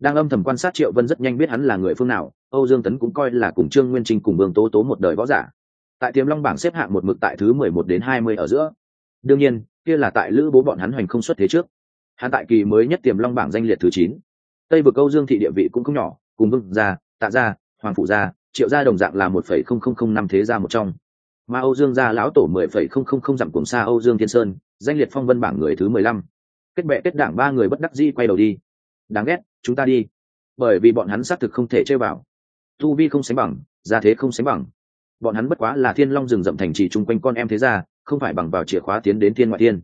Đang âm thầm quan sát triệu vân rất nhanh biết hắn là người phương nào, âu dương tấn cũng coi là cùng trương nguyên trinh cùng vương tố tố một đời võ giả. Tại tiềm long bảng xếp hạng một mực tại thứ mười một đến hai mươi ở giữa. Đương nhiên, kia là tại lữ bố bọn hắn hoành không xuất thế trước. Hắn tại kỳ mới nhất tiềm long bảng danh liệt thứ chín. Tây vực âu dương thị địa vị cũng không nhỏ, cùng vương gia, tạ gia, hoàng phụ gia triệu gia đồng dạng là một phẩy không không không năm thế gia một trong. Mà âu dương gia lão tổ mười phẩy không không không dặm cùng xa âu dương thiên sơn, danh liệt phong vân bảng người thứ mười lăm. Kết bệ kết đảng ba người bất đắc di quay đầu đi. Đáng ghét, chúng ta đi. Bởi vì bọn hắn xác thực không thể chơi vào. Tu vi không sánh bằng, gia thế không sánh bằng. Bọn hắn bất quá là thiên long rừng rậm thành trì chung quanh con em thế gia, không phải bằng vào chìa khóa tiến đến thiên ngoại thiên.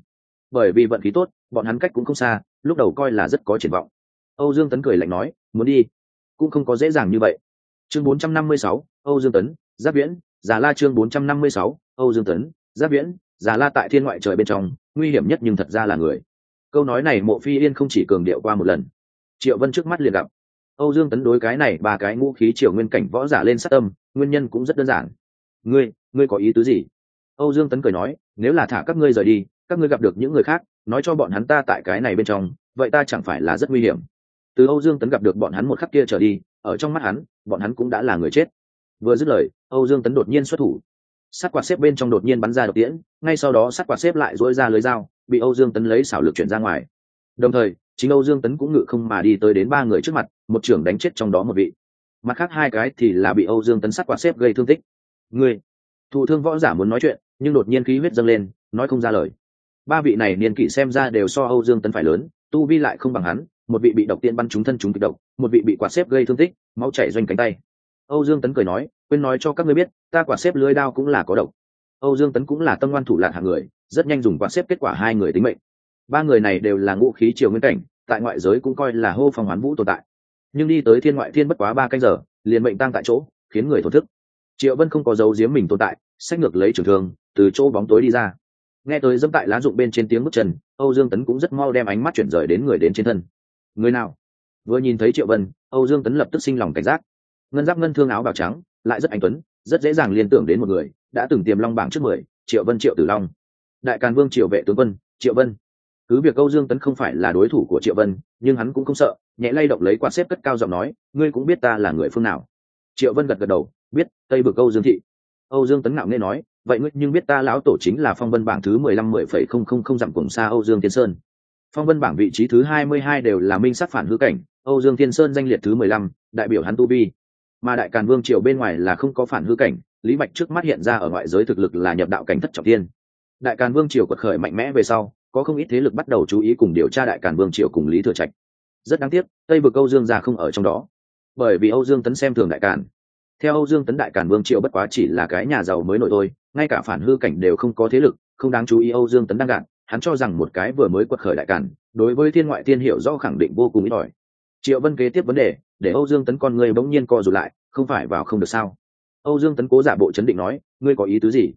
Bởi vì vận khí tốt, bọn hắn cách cũng không xa, lúc đầu coi là rất có triển vọng. Âu dương tấn cười lạnh nói, muốn đi, cũng không có dễ dàng như vậy chương 456, âu dương tấn giáp viễn già la chương 456, âu dương tấn giáp viễn già la tại thiên ngoại trời bên trong nguy hiểm nhất nhưng thật ra là người. Câu nói này mộ phi yên không chỉ cường điệu qua một lần. Triệu vân trước mắt liền gặp. Âu dương tấn đối cái này ba cái ngũ khí triều nguyên cảnh võ giả lên sát tâm nguyên nhân cũng rất đơn giản. Ngươi ngươi có ý tứ gì? Âu dương tấn cười nói nếu là thả các ngươi rời đi các ngươi gặp được những người khác nói cho bọn hắn ta tại cái này bên trong vậy ta chẳng phải là rất nguy hiểm. Từ âu dương tấn gặp được bọn hắn một khắc kia trở đi ở trong mắt hắn, bọn hắn cũng đã là người chết. Vừa dứt lời, âu dương tấn đột nhiên xuất thủ. Sắt quạt xếp bên trong đột nhiên bắn ra độc tiễn, ngay sau đó sắt quạt xếp lại dỗi ra lưới dao, bị âu dương tấn lấy xảo lực chuyển ra ngoài. Đồng thời, chính âu dương tấn cũng ngự không mà đi tới đến ba người trước mặt, một trưởng đánh chết trong đó một vị. Mặt khác hai cái thì là bị âu dương tấn sắt quạt xếp gây thương tích. Người thụ thương võ giả muốn nói chuyện, nhưng đột nhiên khí huyết dâng lên, nói không ra lời. Ba vị này niên kỷ xem ra đều so âu dương tấn phải lớn, tu vi lại không bằng hắn một vị bị độc tiên bắn trúng thân trúng kịch độc, một vị bị quạt xếp gây thương tích, máu chảy doanh cánh tay. Âu dương tấn cười nói, quên nói cho các ngươi biết, ta quạt xếp lưới đao cũng là có độc. Âu dương tấn cũng là tâm ngoan thủ lạc hạng người, rất nhanh dùng quạt xếp kết quả hai người tính mệnh. Ba người này đều là ngũ khí triều nguyên cảnh, tại ngoại giới cũng coi là hô phong hoán vũ tồn tại. Nhưng đi tới thiên ngoại thiên bất quá ba canh giờ, liền mệnh tăng tại chỗ, khiến người thổ thức. Triệu vân không có dấu giếm mình tồn tại, sách ngược lấy trường thương, từ chỗ bóng tối đi ra. Nghe tới dẫm tại lá dụng bên trên tiếng bước chân, âu dương tấn cũng rất mau đem ánh mắt chuyển rời đến người đến trên thân người nào? Vừa nhìn thấy triệu vân, âu dương tấn lập tức sinh lòng cảnh giác. Ngân giáp ngân thương áo bào trắng, lại rất anh tuấn, rất dễ dàng liên tưởng đến một người, đã từng tiềm long bảng trước mười, triệu vân, triệu tử long. Đại càn vương triệu vệ tướng quân, triệu vân. Cứ việc âu dương tấn không phải là đối thủ của triệu vân, nhưng hắn cũng không sợ, nhẹ lay động lấy quạt xếp cất cao giọng nói, ngươi cũng biết ta là người phương nào? Triệu vân gật gật đầu, biết, tây bực âu dương thị. Âu dương tấn ngạo nghe nói, vậy ngươi nhưng biết ta lão tổ chính là phong vân bảng thứ mười lăm mười phẩy không không không dặm cùng xa âu dương tiên sơn phong vân bảng vị trí thứ hai mươi hai đều là minh sắc phản hư cảnh, âu dương thiên sơn danh liệt thứ mười lăm, đại biểu hắn tu vi. Mà đại càn vương triều bên ngoài là không có phản hư cảnh, lý bạch trước mắt hiện ra ở ngoại giới thực lực là nhập đạo cảnh thất trọng tiên đại càn vương triều quật khởi mạnh mẽ về sau, có không ít thế lực bắt đầu chú ý cùng điều tra đại càn vương triều cùng lý thừa trạch. Rất đáng tiếc, tây vực âu dương già không ở trong đó. Bởi vì âu dương tấn xem thường đại càn. Theo âu dương tấn đại càn vương triều bất quá chỉ là cái nhà giàu mới nổi thôi, ngay cả phản hư cảnh đều không có thế lực, không đáng chú ý âu dương tấn đang gạn hắn cho rằng một cái vừa mới quật khởi đại càn, đối với thiên ngoại thiên hiểu rõ khẳng định vô cùng ít ỏi. Triệu vân kế tiếp vấn đề, để âu dương tấn con người bỗng nhiên co rụt lại, không phải vào không được sao? Âu dương tấn cố giả bộ chấn định nói, ngươi có ý tứ gì?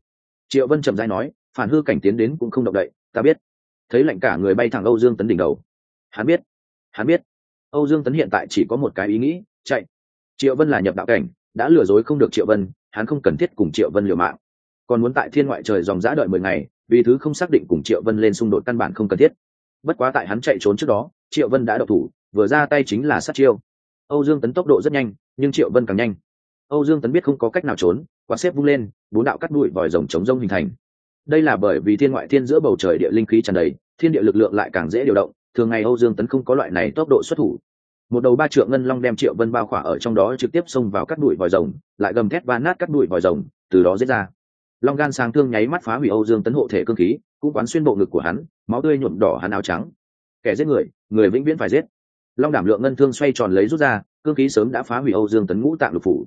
Triệu vân chậm dai nói, phản hư cảnh tiến đến cũng không động đậy, ta biết. Thấy lạnh cả người bay thẳng âu dương tấn đỉnh đầu. Hắn biết hắn biết. Âu dương tấn hiện tại chỉ có một cái ý nghĩ, chạy. Triệu vân là nhập đạo cảnh, đã lừa dối không được triệu vân, hắn không cần thiết cùng triệu vân liều mạng. Còn muốn tại thiên ngoại trời dòng giã đợi mười ngày vì thứ không xác định cùng triệu vân lên xung đột căn bản không cần thiết. Bất quá tại hắn chạy trốn trước đó, triệu vân đã độc thủ, vừa ra tay chính là sát chiêu. Âu dương tấn tốc độ rất nhanh, nhưng triệu vân càng nhanh. Âu dương tấn biết không có cách nào trốn, quạt xếp vung lên, bốn đạo cắt bụi vòi rồng chống rông hình thành. Đây là bởi vì thiên ngoại thiên giữa bầu trời địa linh khí tràn đầy, thiên địa lực lượng lại càng dễ điều động, thường ngày âu dương tấn không có loại này tốc độ xuất thủ. Một đầu ba trượng ngân long đem triệu vân bao khỏa ở trong đó trực tiếp xông vào cắt đùi vòi rồng, lại gầm thét và nát cắt đùi vòi rồng, từ đó giết ra long gan sáng thương nháy mắt phá hủy âu dương tấn hộ thể cơ khí, cũng quán xuyên bộ ngực của hắn, máu tươi nhuộm đỏ hắn áo trắng. Kẻ giết người người vĩnh viễn phải giết. Long đảm lượng ngân thương xoay tròn lấy rút ra cơ khí sớm đã phá hủy âu dương tấn ngũ tạng lục phủ.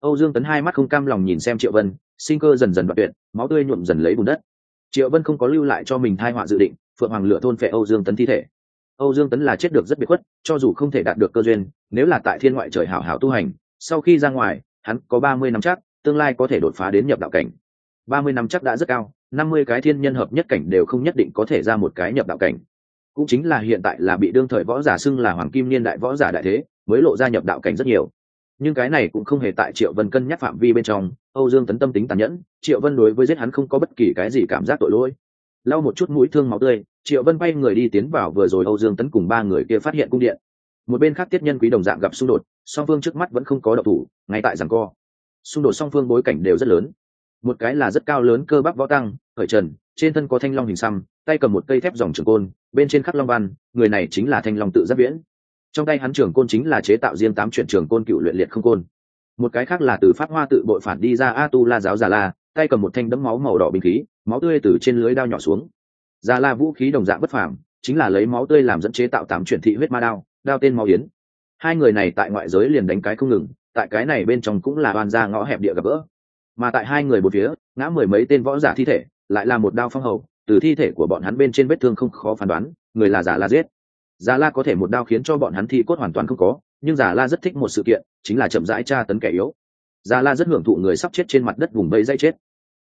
Âu dương tấn hai mắt không cam lòng nhìn xem triệu vân, sinh cơ dần dần đoạn tuyệt, máu tươi nhuộm dần lấy bùn đất. Triệu vân không có lưu lại cho mình thai họa dự định, phượng hoàng lửa thôn phệ âu dương tấn thi thể. Âu dương tấn là chết được rất biệt khuất, cho dù không thể đạt được cơ duyên, nếu là tại thiên ngoại trời hảo hảo tu hành, sau khi ra ngoài, hắn có ba mươi năm chắc, tương lai có thể đột phá đến nhập đạo cảnh ba mươi năm chắc đã rất cao, năm mươi cái thiên nhân hợp nhất cảnh đều không nhất định có thể ra một cái nhập đạo cảnh. Cũng chính là hiện tại là bị đương thời võ giả xưng là hoàng kim niên đại võ giả đại thế, mới lộ ra nhập đạo cảnh rất nhiều. Nhưng cái này cũng không hề tại triệu vân cân nhắc phạm vi bên trong, âu dương tấn tâm tính tàn nhẫn, triệu vân đối với giết hắn không có bất kỳ cái gì cảm giác tội lỗi. Lau một chút mũi thương máu tươi, triệu vân bay người đi tiến vào vừa rồi âu dương tấn cùng ba người kia phát hiện cung điện. Một bên khác tiết nhân quý đồng dạng gặp xung đột, song phương trước mắt vẫn không có độc thủ, ngay tại rằng co. Xung đột song phương bối cảnh đều rất lớn một cái là rất cao lớn cơ bắp võ tăng, khởi trần, trên thân có thanh long hình xăm, tay cầm một cây thép dòng trường côn, bên trên khắc long văn, người này chính là thanh long tự giáp viễn. Trong tay hắn trường côn chính là chế tạo riêng tám chuyện trường côn cựu luyện liệt không côn. Một cái khác là từ pháp hoa tự bội phản đi ra a tu la giáo già la, tay cầm một thanh đấm máu màu đỏ bình khí, máu tươi từ trên lưới đao nhỏ xuống. Già la vũ khí đồng dạng bất phàm, chính là lấy máu tươi làm dẫn chế tạo tám chuyện thị huyết ma đao đao tên máu yến. Hai người này tại ngoại giới liền đánh cái không ngừng, tại cái này bên trong cũng là oan ra ngõ hẹp địa gặp gỡ mà tại hai người một phía, ngã mười mấy tên võ giả thi thể, lại là một đao phong hầu, từ thi thể của bọn hắn bên trên vết thương không khó phán đoán, người là giả la giết. Giả la có thể một đao khiến cho bọn hắn thi cốt hoàn toàn không có, nhưng giả la rất thích một sự kiện, chính là chậm rãi tra tấn kẻ yếu. Giả la rất hưởng thụ người sắp chết trên mặt đất vùng bẫy dây chết.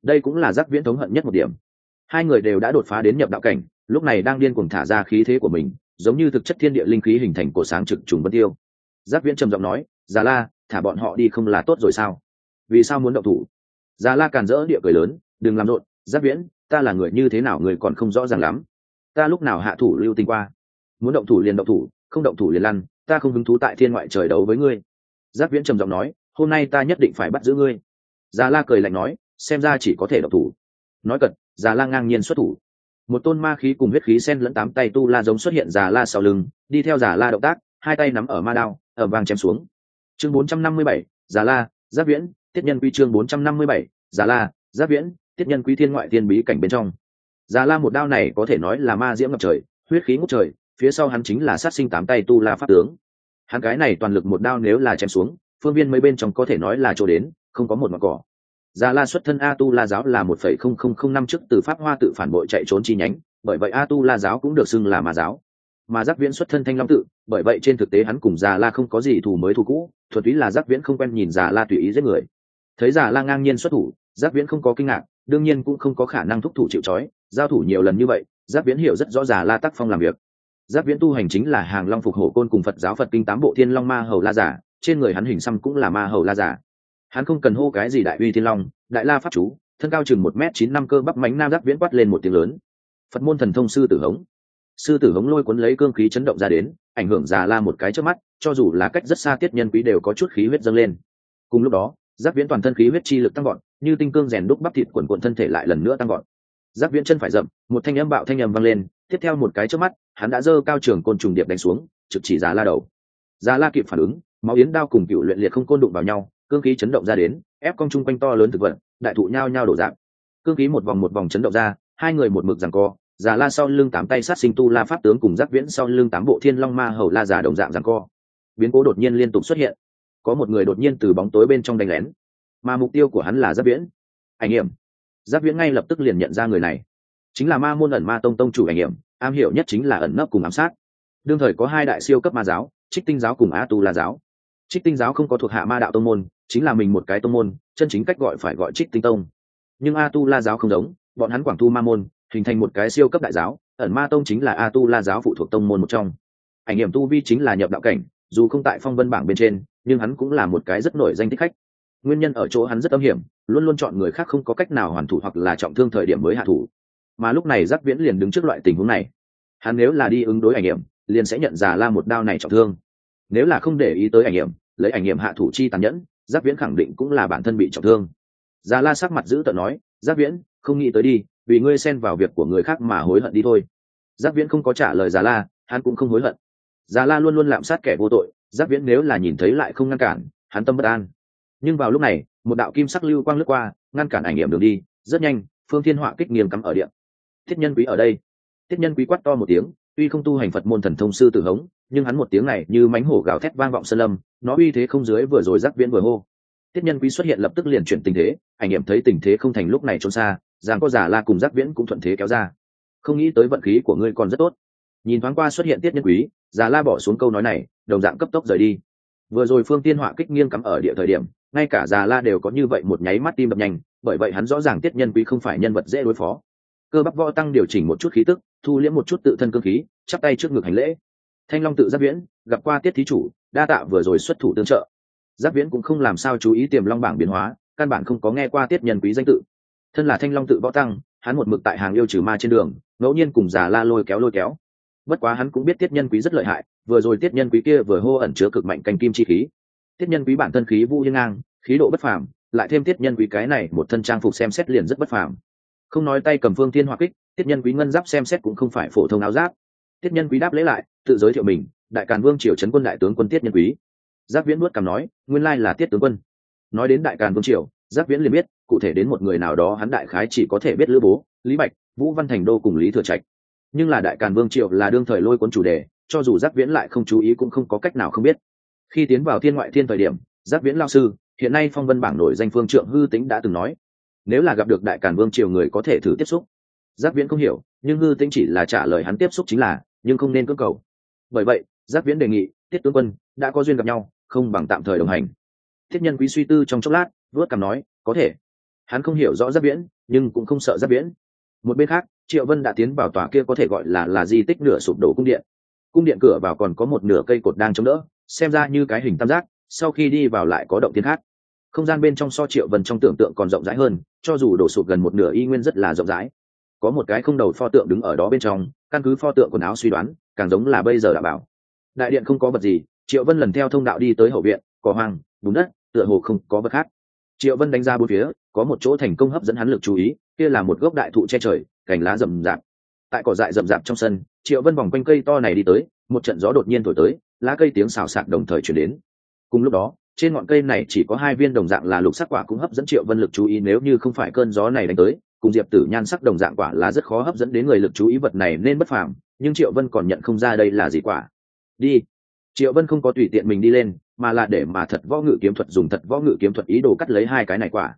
Đây cũng là giác viễn thống hận nhất một điểm. Hai người đều đã đột phá đến nhập đạo cảnh, lúc này đang điên cuồng thả ra khí thế của mình, giống như thực chất thiên địa linh khí hình thành của sáng trực trùng vân tiêu. Giác viễn trầm giọng nói, giả la, thả bọn họ đi không là tốt rồi sao? Vì sao muốn động thủ? Giả la càn rỡ địa cười lớn, đừng làm rộn, Giáp viễn, ta là người như thế nào người còn không rõ ràng lắm. Ta lúc nào hạ thủ lưu tinh qua. Muốn động thủ liền động thủ, không động thủ liền lăn, ta không hứng thú tại thiên ngoại trời đấu với ngươi. Giáp viễn trầm giọng nói, hôm nay ta nhất định phải bắt giữ ngươi. Già la cười lạnh nói, xem ra chỉ có thể động thủ. Nói cật, già la ngang nhiên xuất thủ. Một tôn ma khí cùng huyết khí sen lẫn tám tay tu la giống xuất hiện già la sau lưng, đi theo già la động tác, hai tay nắm ở ma đao, ở vàng chém xuống. Chương bốn trăm năm mươi bảy, già la, giáp viễn tiết nhân quy chương bốn trăm năm mươi bảy, già la, giáp viễn, tiết nhân quý thiên ngoại thiên bí cảnh bên trong. Già la một đao này có thể nói là ma diễm ngập trời, huyết khí ngút trời, phía sau hắn chính là sát sinh tám tay tu la pháp tướng. Hắn cái này toàn lực một đao nếu là chém xuống, phương viên mấy bên trong có thể nói là chỗ đến, không có một mặt cỏ. Già la xuất thân a tu la giáo là một phẩy không không không năm trước từ pháp hoa tự phản bội chạy trốn chi nhánh, bởi vậy a tu la giáo cũng được xưng là ma giáo. Mà giác viễn xuất thân thanh long tự, bởi vậy trên thực tế hắn cùng già la không có gì thù mới thù cũ thuật túy là giác viễn không quen nhìn già la tùy ý giết người thấy giả la ngang nhiên xuất thủ, giáp viễn không có kinh ngạc, đương nhiên cũng không có khả năng thúc thủ chịu trói, giao thủ nhiều lần như vậy, giáp viễn hiểu rất rõ giả la tắc phong làm việc. Giáp viễn tu hành chính là hàng long phục hổ côn cùng phật giáo phật kinh tám bộ thiên long ma hầu la giả, trên người hắn hình xăm cũng là ma hầu la giả. Hắn không cần hô cái gì đại uy thiên long, đại la pháp chú, thân cao chừng một m chín năm cơ bắp mánh nam giáp viễn quát lên một tiếng lớn. Phật môn thần thông sư tử hống. Sư tử hống lôi cuốn lấy cương khí chấn động ra đến, ảnh hưởng già la một cái trước mắt, cho dù là cách rất xa tiết nhân quý đều có chút khí huyết dâng lên. Cùng lúc đó giáp viễn toàn thân khí huyết chi lực tăng gọn như tinh cương rèn đúc bắp thịt quần quần thân thể lại lần nữa tăng gọn giáp viễn chân phải rậm, một thanh âm bạo thanh âm vang lên, tiếp theo một cái trước mắt, hắn đã giơ cao trường côn trùng điệp đánh xuống, trực chỉ giá la đầu. Giá la kịp phản ứng, máu yến đao cùng cựu luyện liệt không côn đụng vào nhau, cương khí chấn động ra đến, ép cong chung quanh to lớn thực vật, đại thụ nhao nhao đổ dạng. Cương khí một vòng một vòng chấn động ra, hai người một mực giằng co, già la sau lưng tám tay sát sinh tu la pháp tướng cùng giáp viễn sau lưng tám bộ thiên long ma hầu la già đồng dạng giằng co. Biến cố đột nhiên liên tục xuất hiện có một người đột nhiên từ bóng tối bên trong đánh lén. Mà mục tiêu của hắn là giáp viễn. Ảnh hiểm giáp viễn ngay lập tức liền nhận ra người này. Chính là ma môn ẩn ma tông tông chủ ảnh hiểm am hiểu nhất chính là ẩn nấp cùng ám sát. Đương thời có hai đại siêu cấp ma giáo, trích tinh giáo cùng a tu la giáo. Trích tinh giáo không có thuộc hạ ma đạo tông môn, chính là mình một cái tông môn, chân chính cách gọi phải gọi trích tinh tông. Nhưng a tu la giáo không giống, bọn hắn quảng tu ma môn, hình thành một cái siêu cấp đại giáo, ẩn ma tông chính là a tu la giáo phụ thuộc tông môn một trong. Ảnh hiểm tu vi chính là nhập đạo cảnh, dù không tại phong vân bảng bên trên nhưng hắn cũng là một cái rất nổi danh thích khách. Nguyên nhân ở chỗ hắn rất âm hiểm, luôn luôn chọn người khác không có cách nào hoàn thủ hoặc là trọng thương thời điểm mới hạ thủ. Mà lúc này giác viễn liền đứng trước loại tình huống này. Hắn nếu là đi ứng đối ảnh hiểm, liền sẽ nhận giả la một đao này trọng thương. Nếu là không để ý tới ảnh hiểm, lấy ảnh hiểm hạ thủ chi tàn nhẫn, giác viễn khẳng định cũng là bản thân bị trọng thương. Già la sắc mặt giữ tợn nói, giác viễn, không nghĩ tới đi, vì ngươi xen vào việc của người khác mà hối hận đi thôi. Giác viễn không có trả lời già la, hắn cũng không hối hận. Già la luôn luôn lạm sát kẻ vô tội giác viễn nếu là nhìn thấy lại không ngăn cản, hắn tâm bất an. Nhưng vào lúc này, một đạo kim sắc lưu quang lướt qua, ngăn cản ảnh hiểm đường đi. Rất nhanh, phương thiên họa kích nghiềm cắm ở điện. Thiết nhân quý ở đây. Thiết nhân quý quát to một tiếng, tuy không tu hành phật môn thần thông sư tử hống, nhưng hắn một tiếng này như mánh hổ gào thét vang vọng sơn lâm, nó uy thế không dưới vừa rồi giác viễn vừa hô. Thiết nhân quý xuất hiện lập tức liền chuyển tình thế, ảnh hiểm thấy tình thế không thành lúc này trốn xa giang có giả la cùng giác viễn cũng thuận thế kéo ra. Không nghĩ tới vận khí của ngươi còn rất tốt. Nhìn thoáng qua xuất hiện tiết nhân quý già la bỏ xuống câu nói này đồng dạng cấp tốc rời đi. Vừa rồi phương tiên họa kích nghiêng cắm ở địa thời điểm, ngay cả già la đều có như vậy một nháy mắt tim đập nhanh, bởi vậy hắn rõ ràng tiết nhân quý không phải nhân vật dễ đối phó. Cơ bắp võ tăng điều chỉnh một chút khí tức, thu liễm một chút tự thân cơ khí, chắp tay trước ngực hành lễ. Thanh long tự giáp viễn, gặp qua tiết thí chủ, đa tạ vừa rồi xuất thủ tương trợ. Giáp viễn cũng không làm sao chú ý tiềm long bảng biến hóa, căn bản không có nghe qua tiết nhân quý danh tự. Thân là thanh long tự võ tăng, hắn một mực tại hàng yêu trừ ma trên đường, ngẫu nhiên cùng già la lôi kéo lôi kéo. Bất quá hắn cũng biết tiết nhân quý rất lợi hại vừa rồi tiết nhân quý kia vừa hô ẩn chứa cực mạnh canh kim chi khí. Tiết nhân quý bản thân khí vũ như ngang, khí độ bất phàm, lại thêm tiết nhân quý cái này một thân trang phục xem xét liền rất bất phàm. Không nói tay cầm phương thiên hoa kích, tiết nhân quý ngân giáp xem xét cũng không phải phổ thông áo giáp. Tiết nhân quý đáp lễ lại, tự giới thiệu mình, đại càn vương triều trấn quân đại tướng quân tiết nhân quý. Giáp viễn nuốt cảm nói, nguyên lai là tiết tướng quân. Nói đến đại càn vương triều, giáp viễn liền biết, cụ thể đến một người nào đó hắn đại khái chỉ có thể biết lữ bố, lý bạch, vũ văn thành đô cùng lý thừa trạch. Nhưng là đại càn vương triều là đương thời lôi cuốn chủ đề cho dù giác viễn lại không chú ý cũng không có cách nào không biết. Khi tiến vào thiên ngoại thiên thời điểm, giác viễn lao sư, hiện nay phong vân bảng nổi danh phương trượng hư tính đã từng nói, nếu là gặp được đại càn vương triều người có thể thử tiếp xúc. Giác viễn không hiểu, nhưng hư tính chỉ là trả lời hắn tiếp xúc chính là, nhưng không nên cưỡng cầu. Bởi vậy, giác viễn đề nghị, tiết tướng quân, đã có duyên gặp nhau, không bằng tạm thời đồng hành. Thiết nhân quý suy tư trong chốc lát, vớt cằm nói, có thể. Hắn không hiểu rõ giác viễn, nhưng cũng không sợ giác viễn. Một bên khác, triệu vân đã tiến vào tòa kia có thể gọi là là di tích nửa sụp đổ cung điện cung điện cửa vào còn có một nửa cây cột đang chống đỡ, xem ra như cái hình tam giác, sau khi đi vào lại có động tiên khác. Không gian bên trong so triệu vân trong tưởng tượng còn rộng rãi hơn, cho dù đổ sụp gần một nửa y nguyên rất là rộng rãi. Có một cái không đầu pho tượng đứng ở đó bên trong, căn cứ pho tượng quần áo suy đoán, càng giống là bây giờ đã bảo. Đại điện không có vật gì, triệu vân lần theo thông đạo đi tới hậu viện, cỏ hoang, bùn đất, tựa hồ không có vật khác. Triệu vân đánh ra bốn phía, có một chỗ thành công hấp dẫn hắn lực chú ý, kia là một gốc đại thụ che trời, cành lá rậm rạp tại cỏ dại rậm rạp trong sân, triệu vân vòng quanh cây to này đi tới, một trận gió đột nhiên thổi tới, lá cây tiếng xào xạc đồng thời chuyển đến. Cùng lúc đó, trên ngọn cây này chỉ có hai viên đồng dạng là lục sắc quả cũng hấp dẫn triệu vân lực chú ý, nếu như không phải cơn gió này đánh tới, cùng diệp tử nhan sắc đồng dạng quả là rất khó hấp dẫn đến người lực chú ý vật này nên bất phàm, nhưng triệu vân còn nhận không ra đây là gì quả. Đi. Triệu vân không có tùy tiện mình đi lên, mà là để mà thật võ ngự kiếm thuật dùng thật võ ngự kiếm thuật ý đồ cắt lấy hai cái này quả.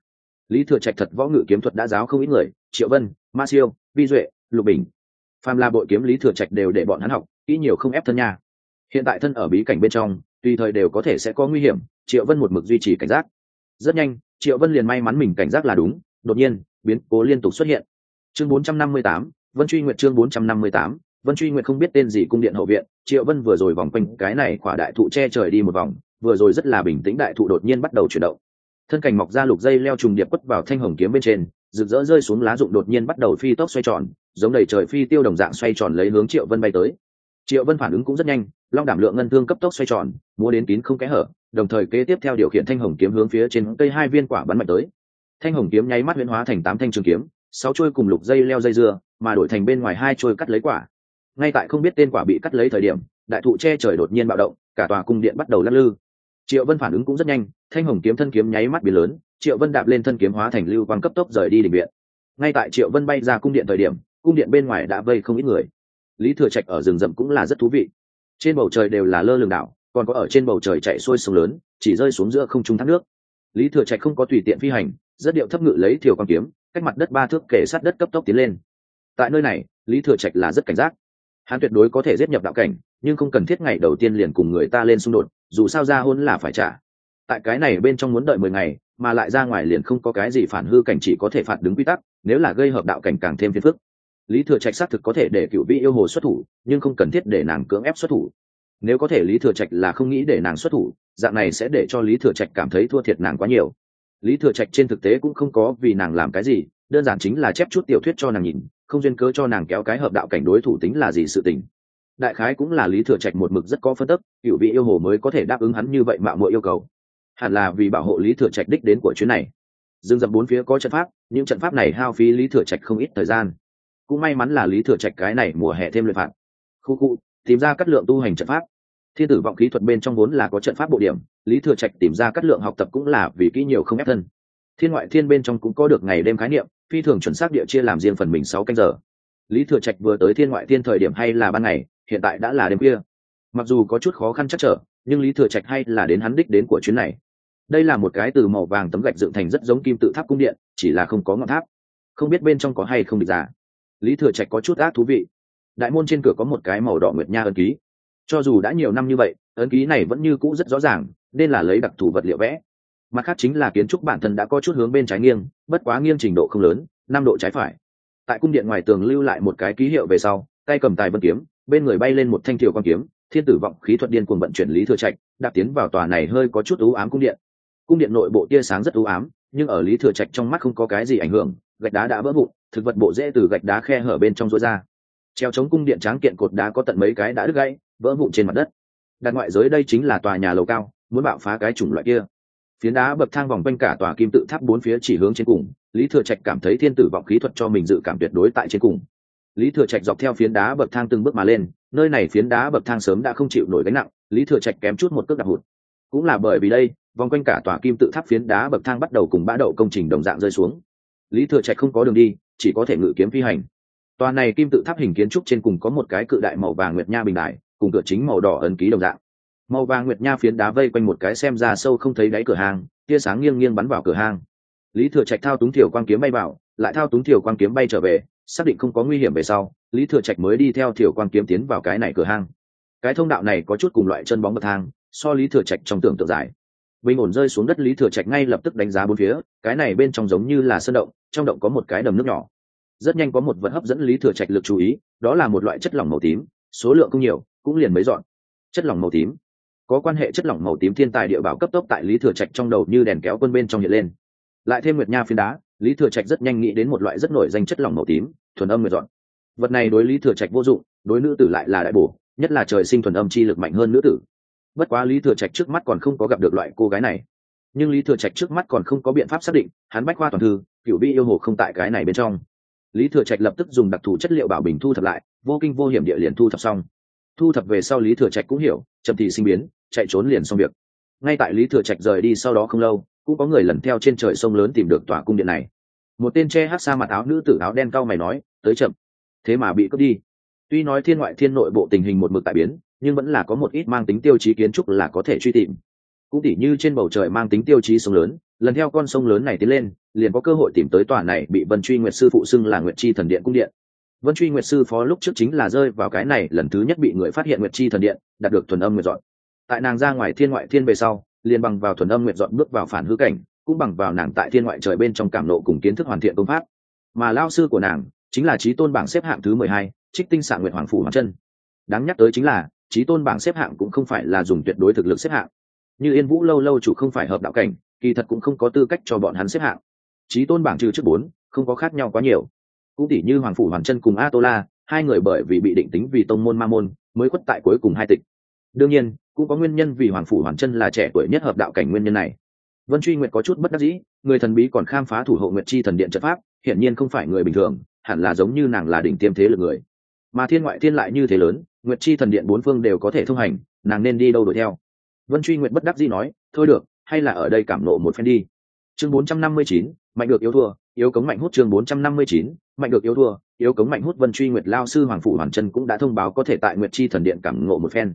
Lý thừa trạch thật võ ngự kiếm thuật đã giáo không ít người, triệu vân, ma siêu, vi duệ, lục bình phàm là bội kiếm lý thừa trạch đều để bọn hắn học kỹ nhiều không ép thân nha. Hiện tại thân ở bí cảnh bên trong tùy thời đều có thể sẽ có nguy hiểm triệu vân một mực duy trì cảnh giác. Rất nhanh triệu vân liền may mắn mình cảnh giác là đúng đột nhiên biến cố liên tục xuất hiện. Chương 458, vân truy nguyện chương 458, vân truy nguyện không biết tên gì cung điện hậu viện triệu vân vừa rồi vòng quanh cái này khỏa đại thụ che trời đi một vòng vừa rồi rất là bình tĩnh đại thụ đột nhiên bắt đầu chuyển động. Thân cảnh mọc ra lục dây leo trùng điệp quất vào thanh hồng kiếm bên trên rực rỡ rơi xuống lá rụng đột nhiên bắt đầu phi tốc xoay tròn giống đầy trời phi tiêu đồng dạng xoay tròn lấy hướng triệu vân bay tới. Triệu vân phản ứng cũng rất nhanh, long đảm lượng ngân thương cấp tốc xoay tròn, múa đến kín không kẽ hở, đồng thời kế tiếp theo điều khiển thanh hồng kiếm hướng phía trên cây hai viên quả bắn mạnh tới. Thanh hồng kiếm nháy mắt huyễn hóa thành tám thanh trường kiếm, sáu trôi cùng lục dây leo dây dưa, mà đổi thành bên ngoài hai trôi cắt lấy quả. Ngay tại không biết tên quả bị cắt lấy thời điểm, đại thụ che trời đột nhiên bạo động, cả tòa cung điện bắt đầu lắc lư. Triệu vân phản ứng cũng rất nhanh, thanh hồng kiếm thân kiếm nháy mắt biến lớn, triệu vân đạp lên thân kiếm hóa thành lưu quang cấp tốc rời đi định viện. Ngay tại triệu vân bay ra cung điện thời điểm cung điện bên ngoài đã vây không ít người. Lý thừa trạch ở rừng rậm cũng là rất thú vị. Trên bầu trời đều là lơ lường đảo, còn có ở trên bầu trời chạy xuôi sông lớn, chỉ rơi xuống giữa không trung thác nước. Lý thừa trạch không có tùy tiện phi hành, rất điệu thấp ngự lấy thiều quang kiếm, cách mặt đất ba thước kể sát đất cấp tốc tiến lên. Tại nơi này, lý thừa trạch là rất cảnh giác. Hắn tuyệt đối có thể giết nhập đạo cảnh, nhưng không cần thiết ngày đầu tiên liền cùng người ta lên xung đột, dù sao ra hôn là phải trả. Tại cái này bên trong muốn đợi mười ngày, mà lại ra ngoài liền không có cái gì phản hư cảnh chỉ có thể phạt đứng quy tắc, nếu là gây hợp đạo cảnh càng thêm phiền phức lý thừa trạch xác thực có thể để cựu vị yêu hồ xuất thủ, nhưng không cần thiết để nàng cưỡng ép xuất thủ. Nếu có thể lý thừa trạch là không nghĩ để nàng xuất thủ, dạng này sẽ để cho lý thừa trạch cảm thấy thua thiệt nàng quá nhiều. Lý thừa trạch trên thực tế cũng không có vì nàng làm cái gì, đơn giản chính là chép chút tiểu thuyết cho nàng nhìn, không duyên cớ cho nàng kéo cái hợp đạo cảnh đối thủ tính là gì sự tình. Đại khái cũng là lý thừa trạch một mực rất có phân tức cựu vị yêu hồ mới có thể đáp ứng hắn như vậy mạo mọi yêu cầu. Hẳn là vì bảo hộ lý thừa trạch đích đến của chuyến này. Dương dập bốn phía có trận pháp, những trận pháp này hao phí lý thừa trạch không ít thời gian cũng may mắn là lý thừa trạch cái này mùa hè thêm luyện phạt. Khu khu, tìm ra cắt lượng tu hành trận pháp. Thiên tử vọng kỹ thuật bên trong vốn là có trận pháp bộ điểm, lý thừa trạch tìm ra cắt lượng học tập cũng là vì kỹ nhiều không ép thân. Thiên ngoại thiên bên trong cũng có được ngày đêm khái niệm, phi thường chuẩn xác địa chia làm riêng phần mình sáu canh giờ. Lý thừa trạch vừa tới thiên ngoại thiên thời điểm hay là ban ngày, hiện tại đã là đêm khuya. Mặc dù có chút khó khăn chắc trở, nhưng lý thừa trạch hay là đến hắn đích đến của chuyến này. Đây là một cái từ màu vàng tấm gạch dựng thành rất giống kim tự tháp cung điện, chỉ là không có ngọn tháp. Không biết bên trong có hay không địch giả lý thừa trạch có chút ác thú vị. Đại môn trên cửa có một cái màu đỏ nguyệt nha ấn ký. Cho dù đã nhiều năm như vậy, ấn ký này vẫn như cũ rất rõ ràng, nên là lấy đặc thù vật liệu vẽ. Mặt khác chính là kiến trúc bản thân đã có chút hướng bên trái nghiêng, bất quá nghiêng trình độ không lớn, năm độ trái phải. Tại cung điện ngoài tường lưu lại một cái ký hiệu về sau, tay cầm tài vân kiếm, bên người bay lên một thanh thiều quan kiếm, thiên tử vọng khí thuật điên cuồng vận chuyển lý thừa trạch, đạp tiến vào tòa này hơi có chút ưu ám cung điện. Cung điện nội bộ tia sáng rất ưu ám, nhưng ở lý thừa trạch trong mắt không có cái gì ảnh hưởng gạch đá đã vỡ vụn, thực vật bộ rễ từ gạch đá khe hở bên trong rối ra. Treo chống cung điện tráng kiện cột đá có tận mấy cái đã đứt gãy, vỡ vụn trên mặt đất. Đặt ngoại giới đây chính là tòa nhà lầu cao, muốn bạo phá cái chủng loại kia. Phiến đá bậc thang vòng quanh cả tòa kim tự tháp bốn phía chỉ hướng trên cùng, lý thừa trạch cảm thấy thiên tử vọng khí thuật cho mình dự cảm tuyệt đối tại trên cùng. Lý thừa trạch dọc theo phiến đá bậc thang từng bước mà lên, nơi này phiến đá bậc thang sớm đã không chịu nổi gánh nặng, lý thừa trạch kém chút một cước đạp hụt. Cũng là bởi vì đây, vòng quanh cả tòa kim tự tháp phiến đá bậc thang bắt đầu cùng bã đậu công trình đồng dạng rơi xuống lý thừa trạch không có đường đi, chỉ có thể ngự kiếm phi hành. Tòa này kim tự tháp hình kiến trúc trên cùng có một cái cự đại màu vàng nguyệt nha bình đại cùng cửa chính màu đỏ ấn ký đồng dạng. Màu vàng nguyệt nha phiến đá vây quanh một cái xem ra sâu không thấy đáy cửa hàng, tia sáng nghiêng nghiêng bắn vào cửa hàng. Lý thừa trạch thao túng thiểu quang kiếm bay vào, lại thao túng thiểu quang kiếm bay trở về, xác định không có nguy hiểm về sau, lý thừa trạch mới đi theo thiểu quang kiếm tiến vào cái này cửa hàng. cái thông đạo này có chút cùng loại chân bóng bậc thang, so lý thừa trạch trong tưởng tượng dài bình ổn rơi xuống đất lý thừa trạch ngay lập tức đánh giá bốn phía, cái này bên trong giống như là sân động, trong động có một cái đầm nước nhỏ. Rất nhanh có một vật hấp dẫn lý thừa trạch lực chú ý, đó là một loại chất lỏng màu tím, số lượng không nhiều, cũng liền mấy dọn. Chất lỏng màu tím. Có quan hệ chất lỏng màu tím thiên tài địa bảo cấp tốc tại lý thừa trạch trong đầu như đèn kéo quân bên trong hiện lên. Lại thêm nguyệt nha phiến đá, lý thừa trạch rất nhanh nghĩ đến một loại rất nổi danh chất lỏng màu tím, thuần âm nguyệt dọn. Vật này đối lý thừa trạch vô dụng, đối nữ tử lại là đại bổ, nhất là trời sinh thuần âm chi lực mạnh hơn nữ tử bất quá lý thừa trạch trước mắt còn không có gặp được loại cô gái này. Nhưng lý thừa trạch trước mắt còn không có biện pháp xác định, hắn bách khoa toàn thư cựu bi yêu hồ không tại cái này bên trong. Lý thừa trạch lập tức dùng đặc thù chất liệu bảo bình thu thập lại, vô kinh vô hiểm địa liền thu thập xong. Thu thập về sau lý thừa trạch cũng hiểu, chậm thì sinh biến, chạy trốn liền xong việc. Ngay tại lý thừa trạch rời đi sau đó không lâu, cũng có người lần theo trên trời sông lớn tìm được tòa cung điện này. Một tên che hát xa mặt áo nữ tử áo đen cao mày nói, tới chậm. Thế mà bị cướp đi. Tuy nói thiên ngoại thiên nội bộ tình hình một mực tại biến nhưng vẫn là có một ít mang tính tiêu chí kiến trúc là có thể truy tìm. Cũng tỉ như trên bầu trời mang tính tiêu chí sông lớn, lần theo con sông lớn này tiến lên, liền có cơ hội tìm tới tòa này bị vân truy nguyệt sư phụ xưng là nguyệt chi thần điện cung điện. Vân truy nguyệt sư phó lúc trước chính là rơi vào cái này lần thứ nhất bị người phát hiện nguyệt chi thần điện, đạt được thuần âm nguyệt dọn. Tại nàng ra ngoài thiên ngoại thiên về sau, liền bằng vào thuần âm nguyệt dọn bước vào phản hư cảnh, cũng bằng vào nàng tại thiên ngoại trời bên trong cảm nộ cùng kiến thức hoàn thiện công pháp. Mà lao sư của nàng, chính là trí tôn bảng xếp hạng thứ mười hai, trích tinh xạ nguyệt hoàng phủ hoàng chân. Đáng nhắc tới chính là trí tôn bảng xếp hạng cũng không phải là dùng tuyệt đối thực lực xếp hạng. Như yên vũ lâu lâu chủ không phải hợp đạo cảnh, kỳ thật cũng không có tư cách cho bọn hắn xếp hạng. Trí tôn bảng trừ trước bốn, không có khác nhau quá nhiều. Cũng tỉ như hoàng phủ hoàng chân cùng a tô la hai người bởi vì bị định tính vì tông môn ma môn, mới khuất tại cuối cùng hai tịch. Đương nhiên, cũng có nguyên nhân vì hoàng phủ hoàng chân là trẻ tuổi nhất hợp đạo cảnh nguyên nhân này. Vân truy nguyệt có chút bất đắc dĩ, người thần bí còn khám phá thủ hộ nguyệt chi thần điện trận pháp, hiển nhiên không phải người bình thường, hẳn là giống như nàng là đỉnh tiêm thế lực người mà thiên ngoại thiên lại như thế lớn nguyệt chi thần điện bốn phương đều có thể thông hành nàng nên đi đâu đuổi theo? Vân truy nguyệt bất đắc dĩ nói thôi được hay là ở đây cảm nộ một phen đi. Chương 459, mạnh được yếu thua yếu cống mạnh hút chương 459, mạnh được yếu thua yếu cống mạnh hút vân truy nguyệt lao sư hoàng phủ hoàn chân cũng đã thông báo có thể tại nguyệt chi thần điện cảm ngộ một phen.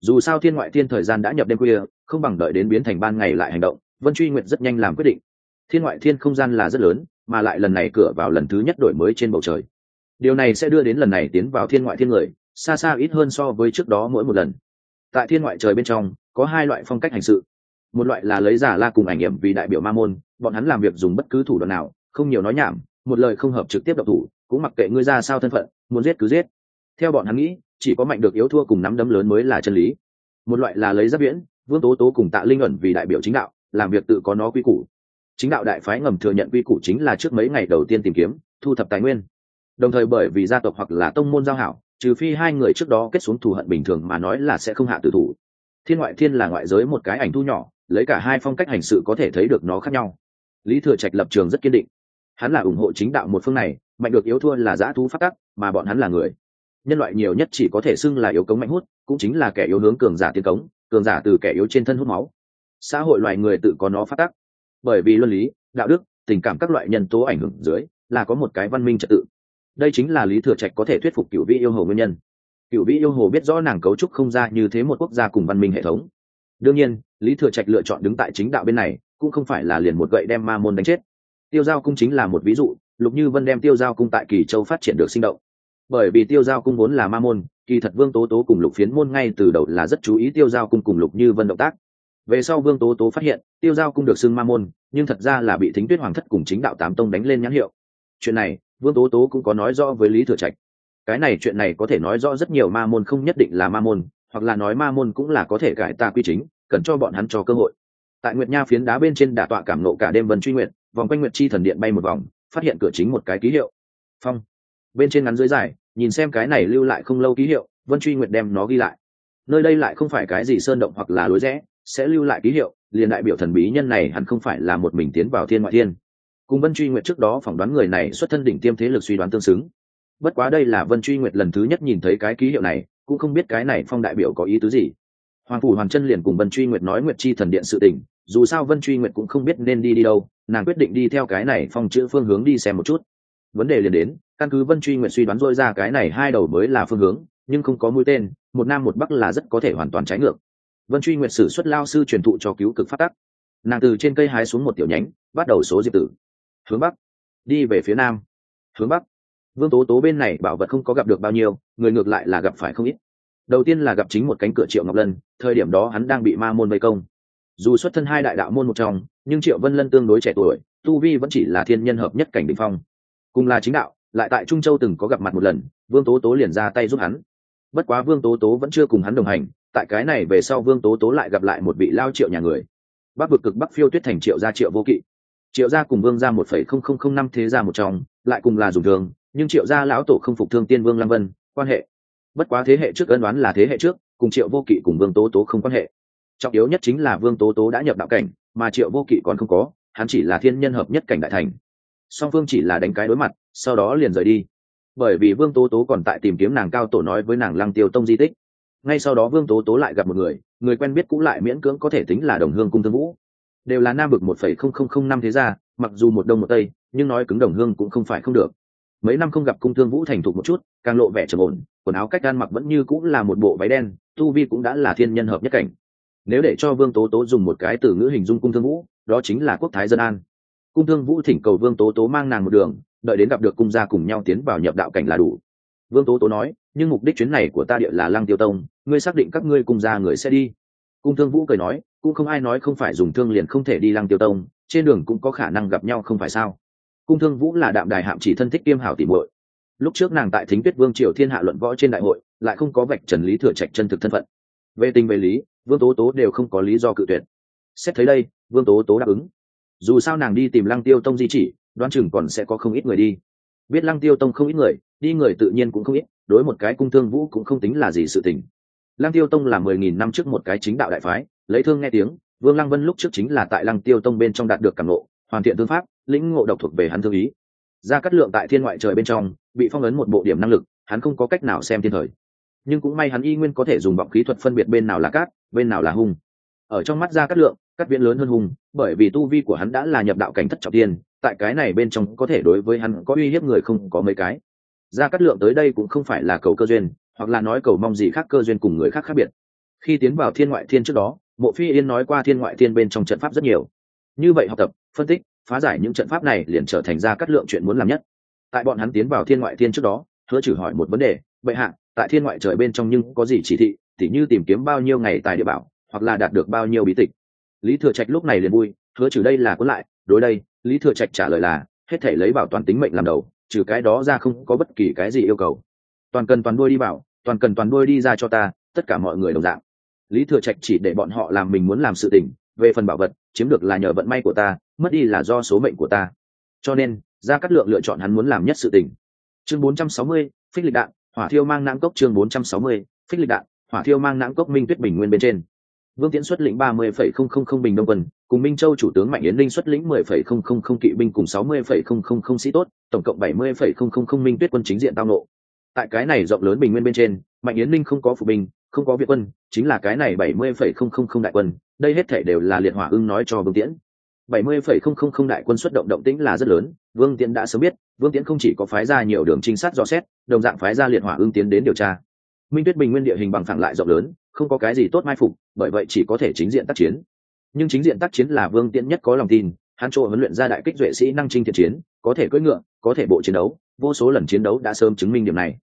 Dù sao thiên ngoại thiên thời gian đã nhập đêm khuya không bằng đợi đến biến thành ban ngày lại hành động vân truy nguyệt rất nhanh làm quyết định. Thiên ngoại thiên không gian là rất lớn mà lại lần này cửa vào lần thứ nhất đổi mới trên bầu trời điều này sẽ đưa đến lần này tiến vào thiên ngoại thiên người, xa xa ít hơn so với trước đó mỗi một lần. Tại thiên ngoại trời bên trong, có hai loại phong cách hành sự. Một loại là lấy giả la cùng ảnh nghiệm vì đại biểu ma môn, bọn hắn làm việc dùng bất cứ thủ đoạn nào, không nhiều nói nhảm, một lời không hợp trực tiếp độc thủ, cũng mặc kệ ngươi ra sao thân phận, muốn giết cứ giết. Theo bọn hắn nghĩ, chỉ có mạnh được yếu thua cùng nắm đấm lớn mới là chân lý. Một loại là lấy giáp viễn, vương tố tố cùng tạ linh ẩn vì đại biểu chính đạo, làm việc tự có nó quy củ. Chính đạo đại phái ngầm thừa nhận quy củ chính là trước mấy ngày đầu tiên tìm kiếm, thu thập tài nguyên đồng thời bởi vì gia tộc hoặc là tông môn giao hảo, trừ phi hai người trước đó kết xuống thù hận bình thường mà nói là sẽ không hạ tử thủ. Thiên ngoại thiên là ngoại giới một cái ảnh thu nhỏ, lấy cả hai phong cách hành sự có thể thấy được nó khác nhau. Lý thừa trạch lập trường rất kiên định. Hắn là ủng hộ chính đạo một phương này, mạnh được yếu thua là giã thú phát tắc, mà bọn hắn là người. Nhân loại nhiều nhất chỉ có thể xưng là yếu cống mạnh hút, cũng chính là kẻ yếu hướng cường giả tiến cống, cường giả từ kẻ yếu trên thân hút máu. Xã hội loài người tự có nó phát tắc. Bởi vì luân lý, đạo đức, tình cảm các loại nhân tố ảnh hưởng dưới, là có một cái văn minh trật tự đây chính là lý thừa trạch có thể thuyết phục cựu vị yêu hồ nguyên nhân. Cựu vị yêu hồ biết rõ nàng cấu trúc không ra như thế một quốc gia cùng văn minh hệ thống. Đương nhiên, lý thừa trạch lựa chọn đứng tại chính đạo bên này, cũng không phải là liền một gậy đem ma môn đánh chết. Tiêu giao cung chính là một ví dụ, lục như vân đem tiêu giao cung tại kỳ châu phát triển được sinh động. Bởi vì tiêu giao cung vốn là ma môn, kỳ thật vương tố tố cùng lục phiến môn ngay từ đầu là rất chú ý tiêu giao cung cùng lục như vân động tác. Về sau vương tố tố phát hiện, tiêu giao cung được xưng ma môn, nhưng thật ra là bị thính tuyết hoàng thất cùng chính đạo tám tông đánh lên nhãn hiệu. Chuyện này vương tố tố cũng có nói rõ với lý thừa trạch. Cái này chuyện này có thể nói rõ rất nhiều ma môn không nhất định là ma môn, hoặc là nói ma môn cũng là có thể cải tà quy chính, cần cho bọn hắn cho cơ hội. Tại nguyệt nha phiến đá bên trên đả tọa cảm nộ cả đêm vân truy nguyện vòng quanh nguyệt chi thần điện bay một vòng, phát hiện cửa chính một cái ký hiệu. Phong. Bên trên ngắn dưới dài, nhìn xem cái này lưu lại không lâu ký hiệu, vân truy nguyệt đem nó ghi lại. Nơi đây lại không phải cái gì sơn động hoặc là lối rẽ, sẽ lưu lại ký hiệu, liền đại biểu thần bí nhân này hẳn không phải là một mình tiến vào thiên ngoại thiên cùng vân truy nguyệt trước đó phỏng đoán người này xuất thân đỉnh tiêm thế lực suy đoán tương xứng. Bất quá đây là vân truy nguyệt lần thứ nhất nhìn thấy cái ký hiệu này, cũng không biết cái này phong đại biểu có ý tứ gì. Hoàng phủ hoàng chân liền cùng vân truy nguyệt nói nguyệt chi thần điện sự tình, dù sao vân truy nguyệt cũng không biết nên đi đi đâu, nàng quyết định đi theo cái này phong chữ phương hướng đi xem một chút. Vấn đề liền đến, căn cứ vân truy nguyệt suy đoán dôi ra cái này hai đầu mới là phương hướng, nhưng không có mũi tên, một nam một bắc là rất có thể hoàn toàn trái ngược. Vân truy nguyệt sử xuất lao sư truyền thụ cho cứu cực phát tắc. Nàng từ trên cây hái xuống một tiểu nhánh, bắt đầu số diệp tử hướng bắc. Đi về phía nam. Hướng bắc. Vương tố tố bên này bảo vật không có gặp được bao nhiêu, người ngược lại là gặp phải không ít. Đầu tiên là gặp chính một cánh cửa triệu ngọc lân, thời điểm đó hắn đang bị ma môn vây công. Dù xuất thân hai đại đạo môn một trong, nhưng triệu vân lân tương đối trẻ tuổi, tu vi vẫn chỉ là thiên nhân hợp nhất cảnh đ ỉ n h phong. Cùng là chính đạo, lại tại trung châu từng có gặp mặt một lần, vương tố tố liền ra tay giúp hắn. Bất quá vương tố tố vẫn chưa cùng hắn đồng hành, tại cái này về sau vương tố tố lại gặp lại một vị lao triệu nhà người. Bắc vực cực bắc phiêu tuyết thành triệu gia triệu vô kỵ triệu gia cùng vương ra một phẩy không không không năm thế gia một trong, lại cùng là dùng thường, nhưng triệu gia lão tổ không phục thương tiên vương lăng vân, quan hệ. Bất quá thế hệ trước ân đoán là thế hệ trước, cùng triệu vô kỵ cùng vương tố tố không quan hệ. Trọng yếu nhất chính là vương tố tố đã nhập đạo cảnh, mà triệu vô kỵ còn không có, hắn chỉ là thiên nhân hợp nhất cảnh đại thành. Song phương chỉ là đánh cái đối mặt, sau đó liền rời đi. Bởi vì vương tố tố còn tại tìm kiếm nàng cao tổ nói với nàng lăng tiêu tông di tích. Ngay sau đó vương tố tố lại gặp một người người quen biết cũng lại miễn cưỡng có thể tính là đồng hương cung thương vũ đều là nam vực một phẩy không không không năm thế gia, mặc dù một đông một tây, nhưng nói cứng đồng hương cũng không phải không được. Mấy năm không gặp cung thương vũ thành thục một chút, càng lộ vẻ trầm ổn, quần áo cách gan mặc vẫn như cũng là một bộ váy đen, tu vi cũng đã là thiên nhân hợp nhất cảnh. Nếu để cho vương tố tố dùng một cái từ ngữ hình dung cung thương vũ, đó chính là quốc thái dân an. Cung thương vũ thỉnh cầu vương tố tố mang nàng một đường, đợi đến gặp được cung gia cùng nhau tiến vào nhập đạo cảnh là đủ. Vương tố tố nói, nhưng mục đích chuyến này của ta địa là lăng tiêu tông, ngươi xác định các ngươi cùng gia người sẽ đi cung thương vũ cười nói, cũng không ai nói không phải dùng thương liền không thể đi lăng tiêu tông, trên đường cũng có khả năng gặp nhau không phải sao? Cung thương vũ là đạm đài hạm chỉ thân thích Tiêm hảo tìm muội. Lúc trước nàng tại thính tuyết vương triều thiên hạ luận võ trên đại hội, lại không có vạch trần lý thừa trạch chân thực thân phận. Về tình về lý, vương tố tố đều không có lý do cự tuyệt. Xét thấy đây, vương tố tố đáp ứng. Dù sao nàng đi tìm lăng tiêu tông di chỉ Đoan chừng còn sẽ có không ít người đi. Biết lăng tiêu tông không ít người, đi người tự nhiên cũng không ít, đối một cái cung thương vũ cũng không tính là gì sự tình lăng tiêu tông là mười nghìn năm trước một cái chính đạo đại phái, lấy thương nghe tiếng, vương lăng vân lúc trước chính là tại lăng tiêu tông bên trong đạt được cảm ngộ, hoàn thiện thương pháp, lĩnh ngộ độc thuộc về hắn thương ý. Ra cắt lượng tại thiên ngoại trời bên trong, bị phong ấn một bộ điểm năng lực, hắn không có cách nào xem thiên thời. Nhưng cũng may hắn y nguyên có thể dùng vọng khí thuật phân biệt bên nào là cát, bên nào là hung. Ở trong mắt ra cắt lượng cắt viễn lớn hơn hung, bởi vì tu vi của hắn đã là nhập đạo cảnh thất trọng tiên, tại cái này bên trong có thể đối với hắn có uy hiếp người không có mấy cái. Ra cắt lượng tới đây cũng không phải là cầu cơ duyên hoặc là nói cầu mong gì khác cơ duyên cùng người khác khác biệt. Khi tiến vào thiên ngoại thiên trước đó, mộ phi yên nói qua thiên ngoại thiên bên trong trận pháp rất nhiều. Như vậy học tập, phân tích, phá giải những trận pháp này liền trở thành ra cắt lượng chuyện muốn làm nhất. Tại bọn hắn tiến vào thiên ngoại thiên trước đó, hứa trừ hỏi một vấn đề, bệ hạ, tại thiên ngoại trời bên trong nhưng có gì chỉ thị, tỉ như tìm kiếm bao nhiêu ngày tài địa bảo, hoặc là đạt được bao nhiêu bí tịch? Lý thừa trạch lúc này liền vui, hứa trừ đây là cuốn lại, đối đây. Lý thừa trạch trả lời là, hết thể lấy bảo toàn tính mệnh làm đầu, trừ cái đó ra không có bất kỳ cái gì yêu cầu. Toàn cần toàn đuôi đi bảo toàn cần toàn đuôi đi ra cho ta tất cả mọi người đồng dạng. Lý thừa trạch chỉ để bọn họ làm mình muốn làm sự tình về phần bảo vật chiếm được là nhờ vận may của ta mất đi là do số mệnh của ta. Cho nên ra cắt lượng lựa chọn hắn muốn làm nhất sự tình. Chương 460, phích lịch đạn hỏa thiêu mang nãng cốc chương 460, phích lịch đạn hỏa thiêu mang nãng cốc minh tuyết bình nguyên bên trên. Vương tiễn xuất lĩnh ba mươi phẩy không không không bình đông quân cùng minh châu chủ tướng mạnh yến linh xuất lĩnh mười phẩy không không không kỵ binh cùng sáu mươi phẩy không không không sĩ tốt tổng cộng bảy mươi phẩy không không không minh tuyết quân chính diện tao nộ tại cái này rộng lớn bình nguyên bên trên, mạnh yến linh không có phụ binh, không có việt quân, chính là cái này bảy mươi phẩy không không không đại quân, đây hết thể đều là liệt hỏa ưng nói cho vương tiễn. bảy mươi phẩy không không không đại quân xuất động động tĩnh là rất lớn, vương tiễn đã sớm biết, vương tiễn không chỉ có phái ra nhiều đường trinh sát dò xét, đồng dạng phái ra liệt hỏa ưng tiến đến điều tra. Minh tuyết bình nguyên địa hình bằng phẳng lại rộng lớn, không có cái gì tốt mai phục, bởi vậy chỉ có thể chính diện tác chiến. Nhưng chính diện tác chiến là vương tiễn nhất có lòng tin, hắn chỗ huấn luyện ra đại kích duệ sĩ năng trinh thiện chiến, có thể cưỡi ngựa, có thể bộ chiến đấu, vô số lần chiến đấu đã sớm chứng minh điểm này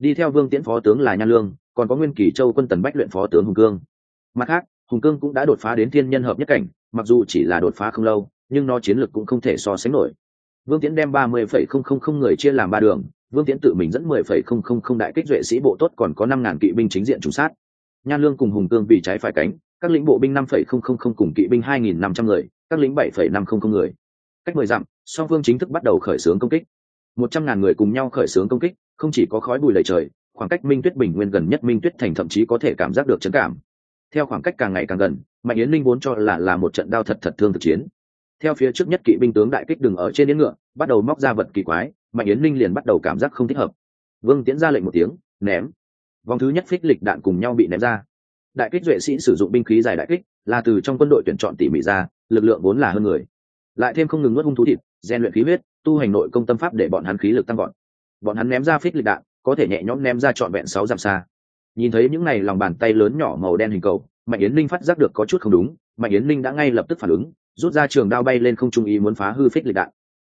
đi theo vương tiễn phó tướng là nhan lương, còn có nguyên kỳ châu quân tần bách luyện phó tướng hùng cương. Mặt khác, hùng cương cũng đã đột phá đến thiên nhân hợp nhất cảnh, mặc dù chỉ là đột phá không lâu, nhưng nó chiến lược cũng không thể so sánh nổi. Vương tiễn đem ba mươi phẩy không không không người chia làm ba đường, vương tiễn tự mình dẫn mười phẩy không không không đại kích duệ sĩ bộ tốt còn có năm ngàn kỵ binh chính diện trùng sát. Nhan lương cùng hùng cương vì trái phải cánh, các lĩnh bộ binh năm phẩy không không không cùng kỵ binh hai nghìn năm trăm người, các lính bảy phẩy năm không không người. Cách mười dặm, song phương chính thức bắt đầu khởi xướng công kích một trăm ngàn người cùng nhau khởi xướng công kích, không chỉ có khói bụi lầy trời, khoảng cách minh tuyết bình nguyên gần nhất minh tuyết thành thậm chí có thể cảm giác được chấn cảm. Theo khoảng cách càng ngày càng gần, mạnh yến linh vốn cho là là một trận đao thật thật thương thực chiến. Theo phía trước nhất kỵ binh tướng đại kích đừng ở trên yến ngựa, bắt đầu móc ra vật kỳ quái, mạnh yến linh liền bắt đầu cảm giác không thích hợp. Vương tiễn ra lệnh một tiếng, ném. Vòng thứ nhất phích lịch đạn cùng nhau bị ném ra. Đại kích duệ sĩ sử dụng binh khí dài đại kích, là từ trong quân đội tuyển chọn tỉ mỉ ra, lực lượng vốn là hơn người. Lại thêm không ngừng nuốt hung thú thịt, rèn luyện khí huyết tu hành nội công tâm pháp để bọn hắn khí lực tăng gọn bọn hắn ném ra phích lịch đạn, có thể nhẹ nhõm ném ra trọn vẹn sáu dặm xa. Nhìn thấy những này lòng bàn tay lớn nhỏ màu đen hình cầu, mạnh yến linh phát giác được có chút không đúng, mạnh yến linh đã ngay lập tức phản ứng, rút ra trường đao bay lên không trung ý muốn phá hư phích lịch đạn.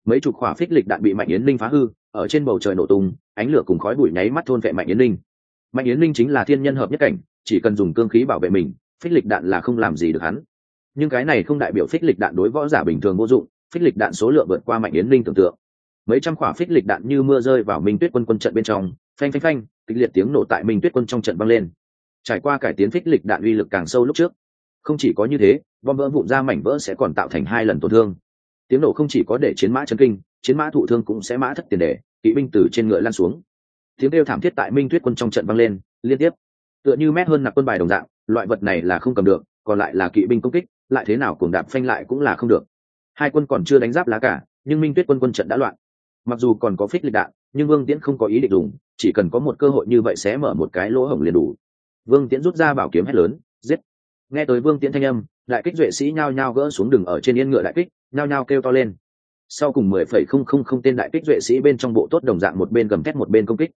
Mấy chục khỏa phích lịch đạn bị mạnh yến linh phá hư, ở trên bầu trời nổ tung, ánh lửa cùng khói bụi nháy mắt thôn vệ mạnh yến linh mạnh yến linh chính là thiên nhân hợp nhất cảnh, chỉ cần dùng cương khí bảo vệ mình, phích lịch đạn là không làm gì được hắn. Nhưng cái này không đại biểu phích lịch đạn đối võ giả bình thường vô dụng phích lịch đạn số lượng vượt qua mạnh yến linh tưởng tượng. Mấy trăm quả phích lịch đạn như mưa rơi vào minh tuyết quân quân trận bên trong, phanh phanh phanh, kịch liệt tiếng nổ tại minh tuyết quân trong trận vang lên. Trải qua cải tiến phích lịch đạn uy lực càng sâu lúc trước, không chỉ có như thế, bom vỡ vụn ra mảnh vỡ sẽ còn tạo thành hai lần tổn thương. Tiếng nổ không chỉ có để chiến mã chấn kinh, chiến mã thụ thương cũng sẽ mã thất tiền đề, kỵ binh từ trên ngựa lan xuống. Tiếng kêu thảm thiết tại minh tuyết quân trong trận vang lên, liên tiếp. Tựa như mét hơn nạp quân bài đồng dạng, loại vật này là không cầm được, còn lại là kỵ binh công kích, lại thế nào cùng đạp phanh lại cũng là không được hai quân còn chưa đánh giáp lá cả nhưng minh tuyết quân quân trận đã loạn. Mặc dù còn có phích lịch đạn, nhưng vương tiễn không có ý định dùng, chỉ cần có một cơ hội như vậy sẽ mở một cái lỗ hổng liền đủ. Vương tiễn rút ra bảo kiếm hét lớn, giết. Nghe tới vương tiễn thanh âm, đại kích duệ sĩ nhao nhao gỡ xuống đường ở trên yên ngựa đại kích, nhao nhao kêu to lên. Sau cùng mười phẩy không không không tên đại kích duệ sĩ bên trong bộ tốt đồng dạng một bên gầm thét một bên công kích.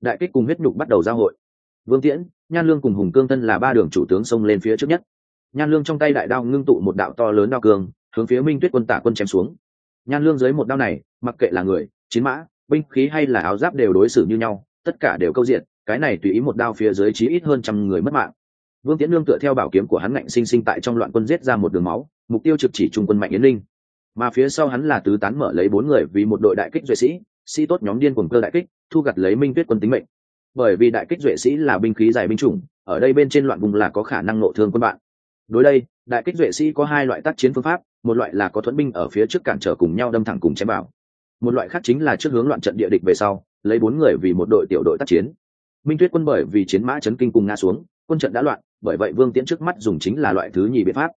Đại kích cùng huyết nhục bắt đầu giao hội. Vương tiễn, nhan lương cùng hùng cương thân là ba đường chủ tướng xông lên phía trước nhất. Nhan lương trong tay đại đao ngưng tụ một đạo to lớn đao cường hướng phía minh tuyết quân tả quân chém xuống. Nhan lương dưới một đao này, mặc kệ là người, chiến mã, binh khí hay là áo giáp đều đối xử như nhau, tất cả đều câu diện, cái này tùy ý một đao phía dưới chí ít hơn trăm người mất mạng. Vương tiễn lương tựa theo bảo kiếm của hắn ngạnh sinh sinh tại trong loạn quân giết ra một đường máu, mục tiêu trực chỉ trung quân mạnh yến linh. Mà phía sau hắn là tứ tán mở lấy bốn người vì một đội đại kích duệ sĩ sĩ tốt nhóm điên cuồng cơ đại kích, thu gặt lấy minh tuyết quân tính mệnh. Bởi vì đại kích duệ sĩ là binh khí dài binh chủng, ở đây bên trên loạn vùng là có khả năng nộ thương quân bạn. Đối đây, đại kích duệ sĩ có hai loại tác chiến phương pháp một loại là có thuẫn binh ở phía trước cản trở cùng nhau đâm thẳng cùng chém bảo một loại khác chính là trước hướng loạn trận địa địch về sau, lấy bốn người vì một đội tiểu đội tác chiến. Minh tuyết quân bởi vì chiến mã chấn kinh cùng ngã xuống, quân trận đã loạn, bởi vậy vương tiễn trước mắt dùng chính là loại thứ nhì biện pháp.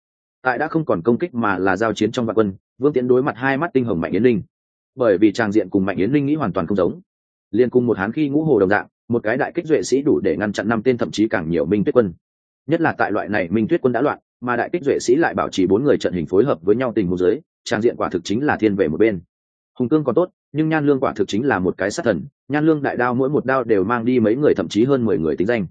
Tại đã không còn công kích mà là giao chiến trong vạn quân, vương tiễn đối mặt hai mắt tinh hồng mạnh yến linh. Bởi vì tràng diện cùng mạnh yến linh nghĩ hoàn toàn không giống. Liên cùng một hán khi ngũ hồ đồng dạng, một cái đại kích duệ sĩ đủ để ngăn chặn năm tên thậm chí càng nhiều minh tuyết quân. Nhất là tại loại này minh tuyết quân đã loạn mà đại kích duệ sĩ lại bảo trì bốn người trận hình phối hợp với nhau tình huống giới trang diện quả thực chính là thiên về một bên. Hùng cương còn tốt, nhưng nhan lương quả thực chính là một cái sát thần, nhan lương đại đao mỗi một đao đều mang đi mấy người thậm chí hơn mười người tính danh.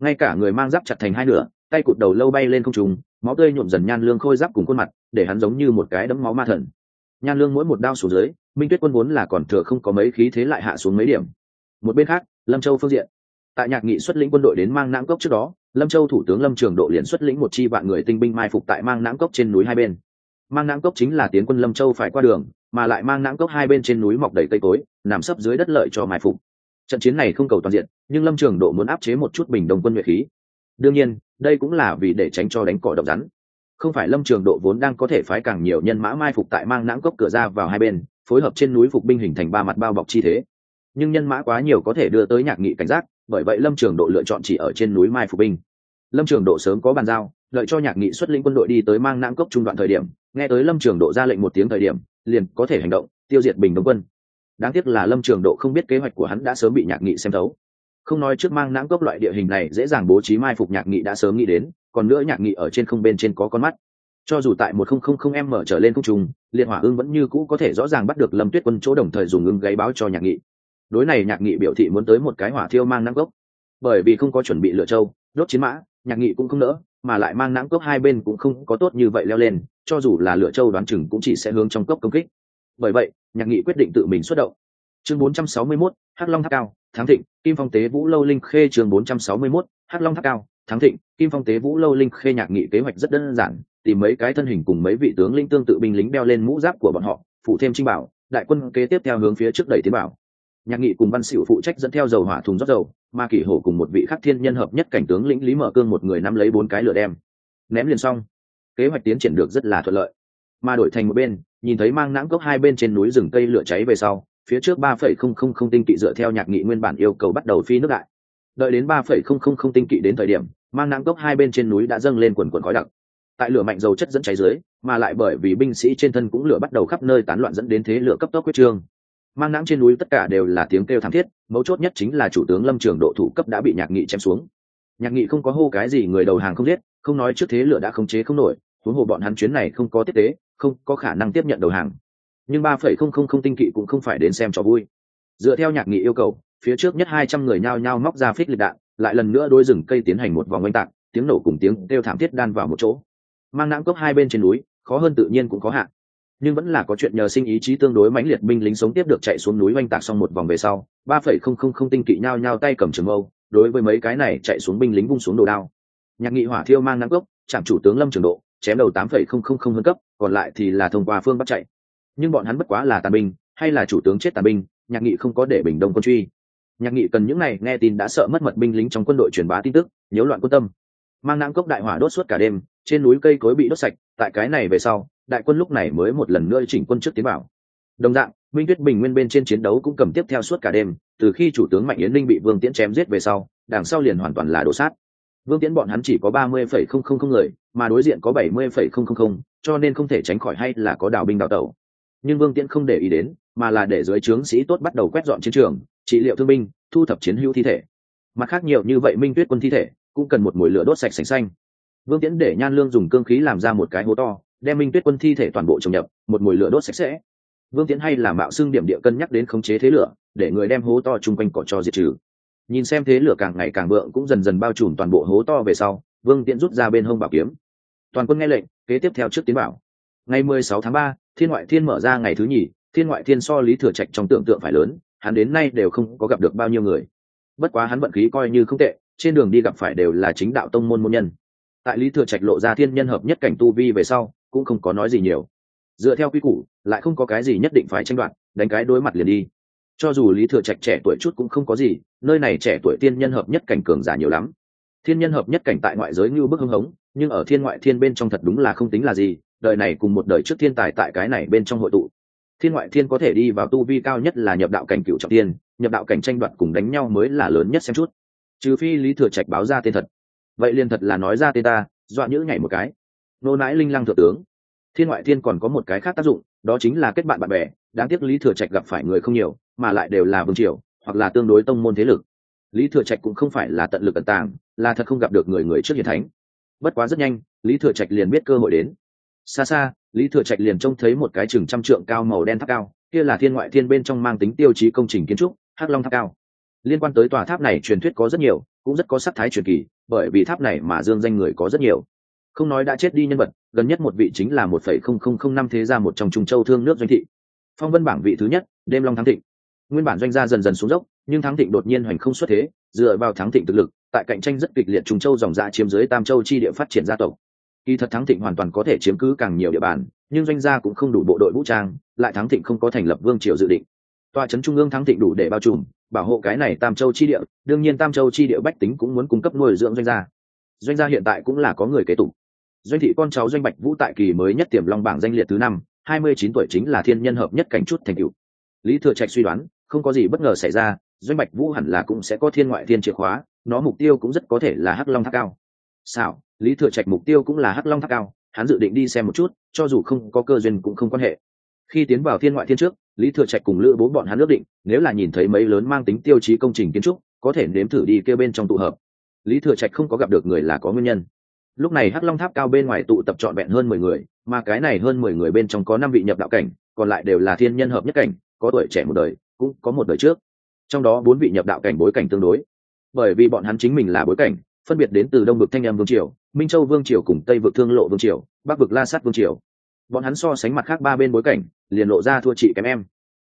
Ngay cả người mang giáp chặt thành hai nửa, tay cụt đầu lâu bay lên không trùng máu tươi nhuộm dần nhan lương khôi giáp cùng khuôn mặt, để hắn giống như một cái đấm máu ma thần. Nhan lương mỗi một đao xuống dưới, minh tuyết quân vốn là còn thừa không có mấy khí thế lại hạ xuống mấy điểm. Một bên khác, lâm châu phương diện. Tại nhạc nghị xuất lĩnh quân đội đến mang nãng cốc trước đó lâm châu thủ tướng lâm trường độ liền xuất lĩnh một chi vạn người tinh binh mai phục tại mang nãng cốc trên núi hai bên. Mang nãng cốc chính là tiến quân lâm châu phải qua đường, mà lại mang nãng cốc hai bên trên núi mọc đầy cây cối, nằm sấp dưới đất lợi cho mai phục. Trận chiến này không cầu toàn diện, nhưng lâm trường độ muốn áp chế một chút bình đồng quân nhuệ khí. Đương nhiên, đây cũng là vì để tránh cho đánh cỏ độc rắn. Không phải lâm trường độ vốn đang có thể phái càng nhiều nhân mã mai phục tại mang nãng cốc cửa ra vào hai bên, phối hợp trên núi phục binh hình thành ba mặt bao bọc chi thế. Nhưng nhân mã quá nhiều có thể đưa tới nhạc nghị cảnh giác bởi vậy lâm trường độ lựa chọn chỉ ở trên núi mai phục binh lâm trường độ sớm có bàn giao, đợi cho nhạc nghị xuất lĩnh quân đội đi tới mang nãng cốc trung đoạn thời điểm, nghe tới lâm trường độ ra lệnh một tiếng thời điểm, liền có thể hành động, tiêu diệt bình đông quân. Đáng tiếc là lâm trường độ không biết kế hoạch của hắn đã sớm bị nhạc nghị xem thấu. Không nói trước mang nãng cốc loại địa hình này dễ dàng bố trí mai phục nhạc nghị đã sớm nghĩ đến, còn nữa nhạc nghị ở trên không bên trên có con mắt. Cho dù tại một không không không em mở trở lên không trùng, liệt hỏa ưng vẫn như cũ có thể rõ ràng bắt được lâm tuyết quân chỗ đồng thời dùng ưng gáy báo cho nhạc nghị đối này nhạc nghị biểu thị muốn tới một cái hỏa thiêu mang nắng cốc. Bởi vì không có chuẩn bị lựa châu đốt chiến mã nhạc nghị cũng không nỡ mà lại mang nắng cốc hai bên cũng không có tốt như vậy leo lên cho dù là lựa châu đoán chừng cũng chỉ sẽ hướng trong cốc công kích. Bởi vậy nhạc nghị quyết định tự mình xuất động. Chương 461, hắc long tháp cao thắng thịnh kim phong tế vũ lâu linh khê chương trăm 461, hắc long tháp cao thắng thịnh kim phong tế vũ lâu linh khê nhạc nghị kế hoạch rất đơn giản tìm mấy cái thân hình cùng mấy vị tướng linh tương tự binh lính đeo lên mũ giáp của bọn họ phụ thêm trinh bảo đại quân kế tiếp theo hướng phía trước đẩy tiến bảo nhạc nghị cùng văn xỉu phụ trách dẫn theo dầu hỏa thùng rót dầu mà kỷ hổ cùng một vị khắc thiên nhân hợp nhất cảnh tướng lĩnh lý mở cương một người nắm lấy bốn cái lửa đem. Ném liền xong. Kế hoạch tiến triển được rất là thuận lợi. Mà đổi thành một bên, nhìn thấy mang nãng cốc hai bên trên núi rừng cây lửa cháy về sau, phía trước ba phẩy không không không tinh kỵ dựa theo nhạc nghị nguyên bản yêu cầu bắt đầu phi nước đại. Đợi đến ba phẩy không không không tinh kỵ đến thời điểm, mang nãng cốc hai bên trên núi đã dâng lên quần quần khói đặc. Tại lửa mạnh dầu chất dẫn cháy dưới, mà lại bởi vì binh sĩ trên thân cũng lửa bắt đầu khắp nơi tán loạn dẫn đến thế lửa cấp tốc quyết trương mang nãng trên núi tất cả đều là tiếng kêu thảm thiết, mấu chốt nhất chính là chủ tướng lâm trường độ thủ cấp đã bị nhạc nghị chém xuống. Nhạc nghị không có hô cái gì, người đầu hàng không giết, không nói trước thế lửa đã khống chế không nổi, huống hồ bọn hắn chuyến này không có tiếp tế, không có khả năng tiếp nhận đầu hàng. Nhưng ba phẩy không không không tinh kỵ cũng không phải đến xem cho vui. Dựa theo nhạc nghị yêu cầu, phía trước nhất hai trăm người nhao nhao móc ra phích liệt đạn, lại lần nữa đôi rừng cây tiến hành một vòng oanh tạc, tiếng nổ cùng tiếng kêu thảm thiết đan vào một chỗ. Mang nãng cốc hai bên trên núi, khó hơn tự nhiên cũng có hạn nhưng vẫn là có chuyện nhờ sinh ý chí tương đối mãnh liệt binh lính sống tiếp được chạy xuống núi oanh tạc xong một vòng về sau, ba phẩy không không không tinh kỵ nhao nhao tay cầm trường âu đối với mấy cái này chạy xuống binh lính vung xuống đồ đao. Nhạc nghị hỏa thiêu mang nãng gốc chạm chủ tướng lâm trường độ, chém đầu tám phẩy không không không hơn cấp, còn lại thì là thông qua phương bắt chạy. Nhưng bọn hắn bất quá là tàn binh, hay là chủ tướng chết tàn binh, nhạc nghị không có để bình đông quân truy. Nhạc nghị cần những này nghe tin đã sợ mất mật binh lính trong quân đội truyền bá tin tức, nhiễu loạn quân tâm. Mang nãng cốc đại hỏa đốt suốt cả đêm, trên núi cây cối bị đốt sạch, tại cái này về sau đại quân lúc này mới một lần nữa chỉnh quân trước tiến bảo đồng dạng, minh tuyết bình nguyên bên trên chiến đấu cũng cầm tiếp theo suốt cả đêm, từ khi chủ tướng mạnh yến linh bị vương tiễn chém giết về sau, đằng sau liền hoàn toàn là đổ sát vương tiễn bọn hắn chỉ có ba mươi phẩy không không không người, mà đối diện có bảy mươi phẩy không không không, cho nên không thể tránh khỏi hay là có đào binh đào tẩu. Nhưng vương tiễn không để ý đến, mà là để dưới trướng sĩ tốt bắt đầu quét dọn chiến trường, trị liệu thương binh, thu thập chiến hữu thi thể. Mặt khác nhiều như vậy minh tuyết quân thi thể, cũng cần một mùi lửa đốt sạch sành xanh. Vương tiễn để nhan lương dùng cương khí làm ra một cái hố to đem minh tuyết quân thi thể toàn bộ trồng nhập, một mùi lửa đốt sạch sẽ. Vương tiễn hay là mạo xưng điểm địa cân nhắc đến khống chế thế lửa, để người đem hố to chung quanh cỏ cho diệt trừ. Nhìn xem thế lửa càng ngày càng vượng cũng dần dần bao trùm toàn bộ hố to về sau, vương tiễn rút ra bên hông bảo kiếm. Toàn quân nghe lệnh, kế tiếp theo trước tiến bảo. Ngày mười sáu tháng ba, thiên ngoại thiên mở ra ngày thứ nhì, thiên ngoại thiên so lý thừa trạch trong tưởng tượng phải lớn, hắn đến nay đều không có gặp được bao nhiêu người. Bất quá hắn vận khí coi như không tệ, trên đường đi gặp phải đều là chính đạo tông môn môn nhân. Tại lý thừa trạch lộ ra thiên nhân hợp nhất cảnh tu vi về sau cũng không có nói gì nhiều. Dựa theo quy củ, lại không có cái gì nhất định phải tranh đoạt, đánh cái đối mặt liền đi. Cho dù lý thừa trạch trẻ tuổi chút cũng không có gì, nơi này trẻ tuổi tiên nhân hợp nhất cảnh cường giả nhiều lắm. Thiên nhân hợp nhất cảnh tại ngoại giới như bức hưng hống, nhưng ở thiên ngoại thiên bên trong thật đúng là không tính là gì, đời này cùng một đời trước thiên tài tại cái này bên trong hội tụ. Thiên ngoại thiên có thể đi vào tu vi cao nhất là nhập đạo cảnh cựu trọng tiên, nhập đạo cảnh tranh đoạt cùng đánh nhau mới là lớn nhất xem chút. Trừ phi lý thừa trạch báo ra tên thật. Vậy liền thật là nói ra tên ta, dọa nhữ nhảy một cái nô nãi linh lăng thượng tướng. Thiên ngoại thiên còn có một cái khác tác dụng, đó chính là kết bạn bạn bè, đáng tiếc lý thừa trạch gặp phải người không nhiều, mà lại đều là vương triều, hoặc là tương đối tông môn thế lực. Lý thừa trạch cũng không phải là tận lực ẩn tàng, là thật không gặp được người người trước hiền thánh. Bất quá rất nhanh, lý thừa trạch liền biết cơ hội đến. Xa xa, lý thừa trạch liền trông thấy một cái chừng trăm trượng cao màu đen tháp cao, kia là thiên ngoại thiên bên trong mang tính tiêu chí công trình kiến trúc, hắc long tháp cao. Liên quan tới tòa tháp này truyền thuyết có rất nhiều, cũng rất có sắc thái truyền kỳ, bởi vì tháp này mà dương danh người có rất nhiều không nói đã chết đi nhân vật, gần nhất một vị chính là một phẩy không không không năm thế gia một trong trung châu thương nước doanh thị. Phong vân bảng vị thứ nhất, đêm long thắng thịnh. Nguyên bản doanh gia dần dần xuống dốc, nhưng thắng thịnh đột nhiên hoành không xuất thế, dựa vào thắng thịnh thực lực, tại cạnh tranh rất kịch liệt trung châu dòng dạ chiếm dưới tam châu chi địa phát triển gia tộc. Kỳ thật thắng thịnh hoàn toàn có thể chiếm cứ càng nhiều địa bàn, nhưng doanh gia cũng không đủ bộ đội vũ trang, lại thắng thịnh không có thành lập vương triều dự định. Tòa trấn trung ương thắng thịnh đủ để bao trùm, bảo hộ cái này tam châu chi địa, đương nhiên tam châu chi địa bách tính cũng muốn cung cấp nuôi dưỡng doanh gia. Doanh gia hiện tại cũng là có người kế tục doanh thị con cháu doanh bạch vũ tại kỳ mới nhất tiềm long bảng danh liệt thứ năm, hai mươi chín tuổi chính là thiên nhân hợp nhất cảnh chút thành cựu lý thừa trạch suy đoán, không có gì bất ngờ xảy ra, doanh bạch vũ hẳn là cũng sẽ có thiên ngoại thiên chìa khóa, nó mục tiêu cũng rất có thể là hắc long tháp cao. Xảo, lý thừa trạch mục tiêu cũng là hắc long tháp cao, hắn dự định đi xem một chút, cho dù không có cơ duyên cũng không quan hệ. Khi tiến vào thiên ngoại thiên trước, lý thừa trạch cùng lữ bố bọn hắn ước định, nếu là nhìn thấy mấy lớn mang tính tiêu chí công trình kiến trúc, có thể nếm thử đi kêu bên trong tụ hợp. Lý thừa trạch không có gặp được người là có nguyên nhân lúc này hắc long tháp cao bên ngoài tụ tập trọn vẹn hơn mười người, mà cái này hơn mười người bên trong có năm vị nhập đạo cảnh, còn lại đều là thiên nhân hợp nhất cảnh, có tuổi trẻ một đời, cũng có một đời trước. Trong đó bốn vị nhập đạo cảnh bối cảnh tương đối. Bởi vì bọn hắn chính mình là bối cảnh, phân biệt đến từ đông vực thanh em vương triều, minh châu vương triều cùng tây vực thương lộ vương triều, bắc vực la sát vương triều. Bọn hắn so sánh mặt khác ba bên bối cảnh, liền lộ ra thua chị kém em.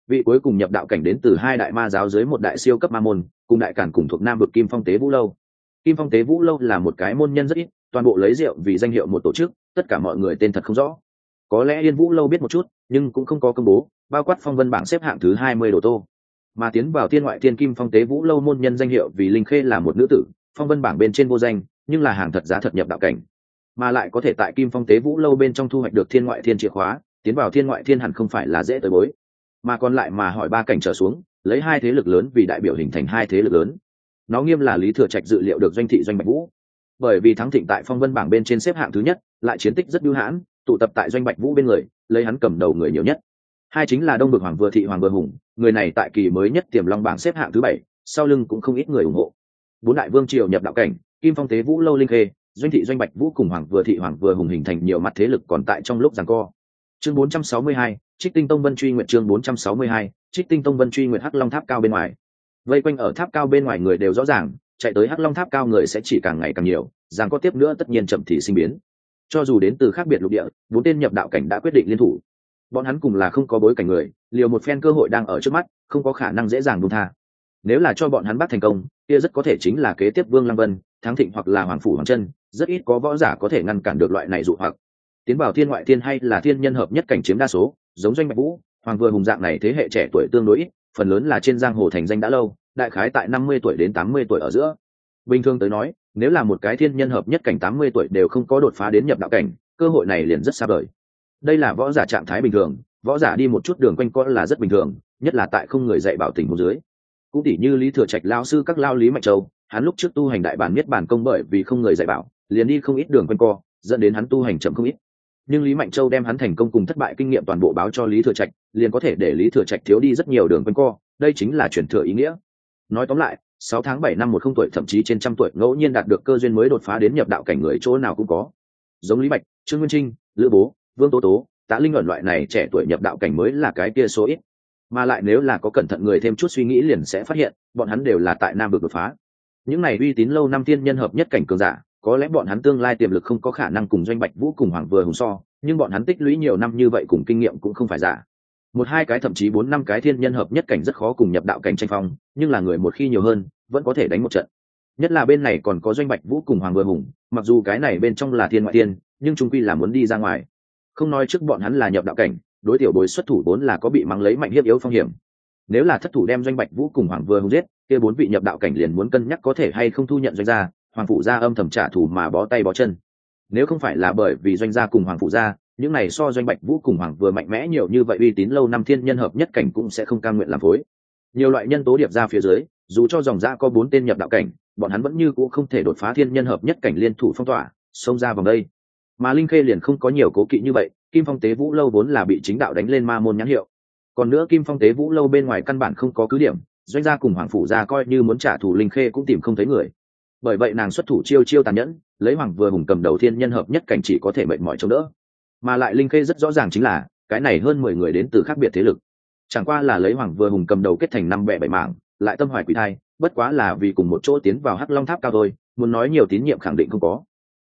Vị cuối cùng nhập đạo cảnh đến từ hai đại ma giáo dưới một đại siêu cấp ma môn, cùng đại cản cùng thuộc nam vực kim phong tế vũ lâu kim phong tế vũ lâu là một cái môn nhân rất ít, toàn bộ lấy rượu vì danh hiệu một tổ chức, tất cả mọi người tên thật không rõ. Có lẽ yên vũ lâu biết một chút, nhưng cũng không có công bố, bao quát phong vân bảng xếp hạng thứ hai mươi đồ tô. Mà tiến vào thiên ngoại thiên kim phong tế vũ lâu môn nhân danh hiệu vì linh khê là một nữ tử, phong vân bảng bên trên vô danh, nhưng là hàng thật giá thật nhập đạo cảnh. Mà lại có thể tại kim phong tế vũ lâu bên trong thu hoạch được thiên ngoại thiên chìa khóa, tiến vào thiên ngoại thiên hẳn không phải là dễ tới bối. Mà còn lại mà hỏi ba cảnh trở xuống, lấy hai thế lực lớn vì đại biểu hình thành hai thế lực lớn nó nghiêm là lý thừa trạch dự liệu được doanh thị doanh bạch vũ. Bởi vì thắng thịnh tại phong vân bảng bên trên xếp hạng thứ nhất lại chiến tích rất bưu hãn tụ tập tại doanh bạch vũ bên người lấy hắn cầm đầu người nhiều nhất. Hai chính là đông bực hoàng vừa thị hoàng vừa hùng người này tại kỳ mới nhất tiềm long bảng xếp hạng thứ bảy sau lưng cũng không ít người ủng hộ. Bốn đại vương triều nhập đạo cảnh kim phong tế vũ lâu linh khê doanh thị doanh bạch vũ cùng hoàng vừa thị hoàng vừa hùng hình thành nhiều mặt thế lực còn tại trong lúc giằng co. Chương 462, trích tinh tông vân truy nguyện chương 462, trích tinh tông vân truy nguyện hắc long tháp cao bên ngoài vây quanh ở tháp cao bên ngoài người đều rõ ràng, chạy tới hắc long tháp cao người sẽ chỉ càng ngày càng nhiều, rằng có tiếp nữa tất nhiên chậm thì sinh biến. Cho dù đến từ khác biệt lục địa, bốn tên nhập đạo cảnh đã quyết định liên thủ. Bọn hắn cùng là không có bối cảnh người, liều một phen cơ hội đang ở trước mắt, không có khả năng dễ dàng buông tha. Nếu là cho bọn hắn bắt thành công, kia rất có thể chính là kế tiếp vương lăng vân, thắng thịnh hoặc là hoàng phủ hoàng chân, rất ít có võ giả có thể ngăn cản được loại này dụ hoặc. Tiến vào thiên ngoại thiên hay là thiên nhân hợp nhất cảnh chiếm đa số, giống doanh bạch vũ, hoàng vừa hùng dạng này thế hệ trẻ tuổi tương đối ít phần lớn là trên giang hồ thành danh đã lâu, đại khái tại năm mươi tuổi đến tám mươi tuổi ở giữa. Bình thường tới nói, nếu là một cái thiên nhân hợp nhất cảnh tám mươi tuổi đều không có đột phá đến nhập đạo cảnh, cơ hội này liền rất xa vời. Đây là võ giả trạng thái bình thường, võ giả đi một chút đường quanh co là rất bình thường, nhất là tại không người dạy bảo tình hồ dưới. Cũng tỉ như lý thừa trạch lao sư các lao lý mạnh châu, hắn lúc trước tu hành đại bản miết bản công bởi vì không người dạy bảo, liền đi không ít đường quanh co, dẫn đến hắn tu hành chậm không ít nhưng lý mạnh châu đem hắn thành công cùng thất bại kinh nghiệm toàn bộ báo cho lý thừa trạch, liền có thể để lý thừa trạch thiếu đi rất nhiều đường quanh co. Đây chính là chuyển thừa ý nghĩa. Nói tóm lại, sáu tháng bảy năm một không tuổi, thậm chí trên trăm tuổi, ngẫu nhiên đạt được cơ duyên mới đột phá đến nhập đạo cảnh người chỗ nào cũng có. Giống lý bạch, trương nguyên trinh, lữ bố, vương tố tố, tạ linh luận loại này trẻ tuổi nhập đạo cảnh mới là cái kia số ít. Mà lại nếu là có cẩn thận người thêm chút suy nghĩ liền sẽ phát hiện, bọn hắn đều là tại nam vực đột phá. Những này uy tín lâu năm tiên nhân hợp nhất cảnh cường giả có lẽ bọn hắn tương lai tiềm lực không có khả năng cùng doanh bạch vũ cùng hoàng vừa hùng so, nhưng bọn hắn tích lũy nhiều năm như vậy cùng kinh nghiệm cũng không phải giả. Một hai cái thậm chí bốn năm cái thiên nhân hợp nhất cảnh rất khó cùng nhập đạo cảnh tranh phong, nhưng là người một khi nhiều hơn, vẫn có thể đánh một trận. Nhất là bên này còn có doanh bạch vũ cùng hoàng vừa hùng, mặc dù cái này bên trong là thiên ngoại tiên nhưng trung quy là muốn đi ra ngoài. Không nói trước bọn hắn là nhập đạo cảnh, đối tiểu bối xuất thủ vốn là có bị mắng lấy mạnh hiếp yếu phong hiểm. Nếu là thất thủ đem doanh bạch vũ cùng hoàng vừa hùng giết, kia bốn vị nhập đạo cảnh liền muốn cân nhắc có thể hay không thu nhận doanh gia hoàng phụ gia âm thầm trả thù mà bó tay bó chân. Nếu không phải là bởi vì doanh gia cùng hoàng phụ gia, những này so doanh bạch vũ cùng hoàng vừa mạnh mẽ nhiều như vậy uy tín lâu năm thiên nhân hợp nhất cảnh cũng sẽ không cam nguyện làm phối. Nhiều loại nhân tố điệp ra phía dưới, dù cho dòng gia có bốn tên nhập đạo cảnh, bọn hắn vẫn như cũng không thể đột phá thiên nhân hợp nhất cảnh liên thủ phong tỏa, xông ra vòng đây. Mà linh khê liền không có nhiều cố kỵ như vậy, kim phong tế vũ lâu vốn là bị chính đạo đánh lên ma môn nhãn hiệu. Còn nữa kim phong tế vũ lâu bên ngoài căn bản không có cứ điểm, doanh gia cùng hoàng phủ gia coi như muốn trả thù linh khê cũng tìm không thấy người bởi vậy nàng xuất thủ chiêu chiêu tàn nhẫn, lấy hoàng vừa hùng cầm đầu thiên nhân hợp nhất cảnh chỉ có thể mệnh mọi chống đỡ. Mà lại linh khê rất rõ ràng chính là, cái này hơn mười người đến từ khác biệt thế lực. Chẳng qua là lấy hoàng vừa hùng cầm đầu kết thành năm bẻ bảy mảng, lại tâm hoài quỷ thai, bất quá là vì cùng một chỗ tiến vào hắc long tháp cao thôi, muốn nói nhiều tín nhiệm khẳng định không có.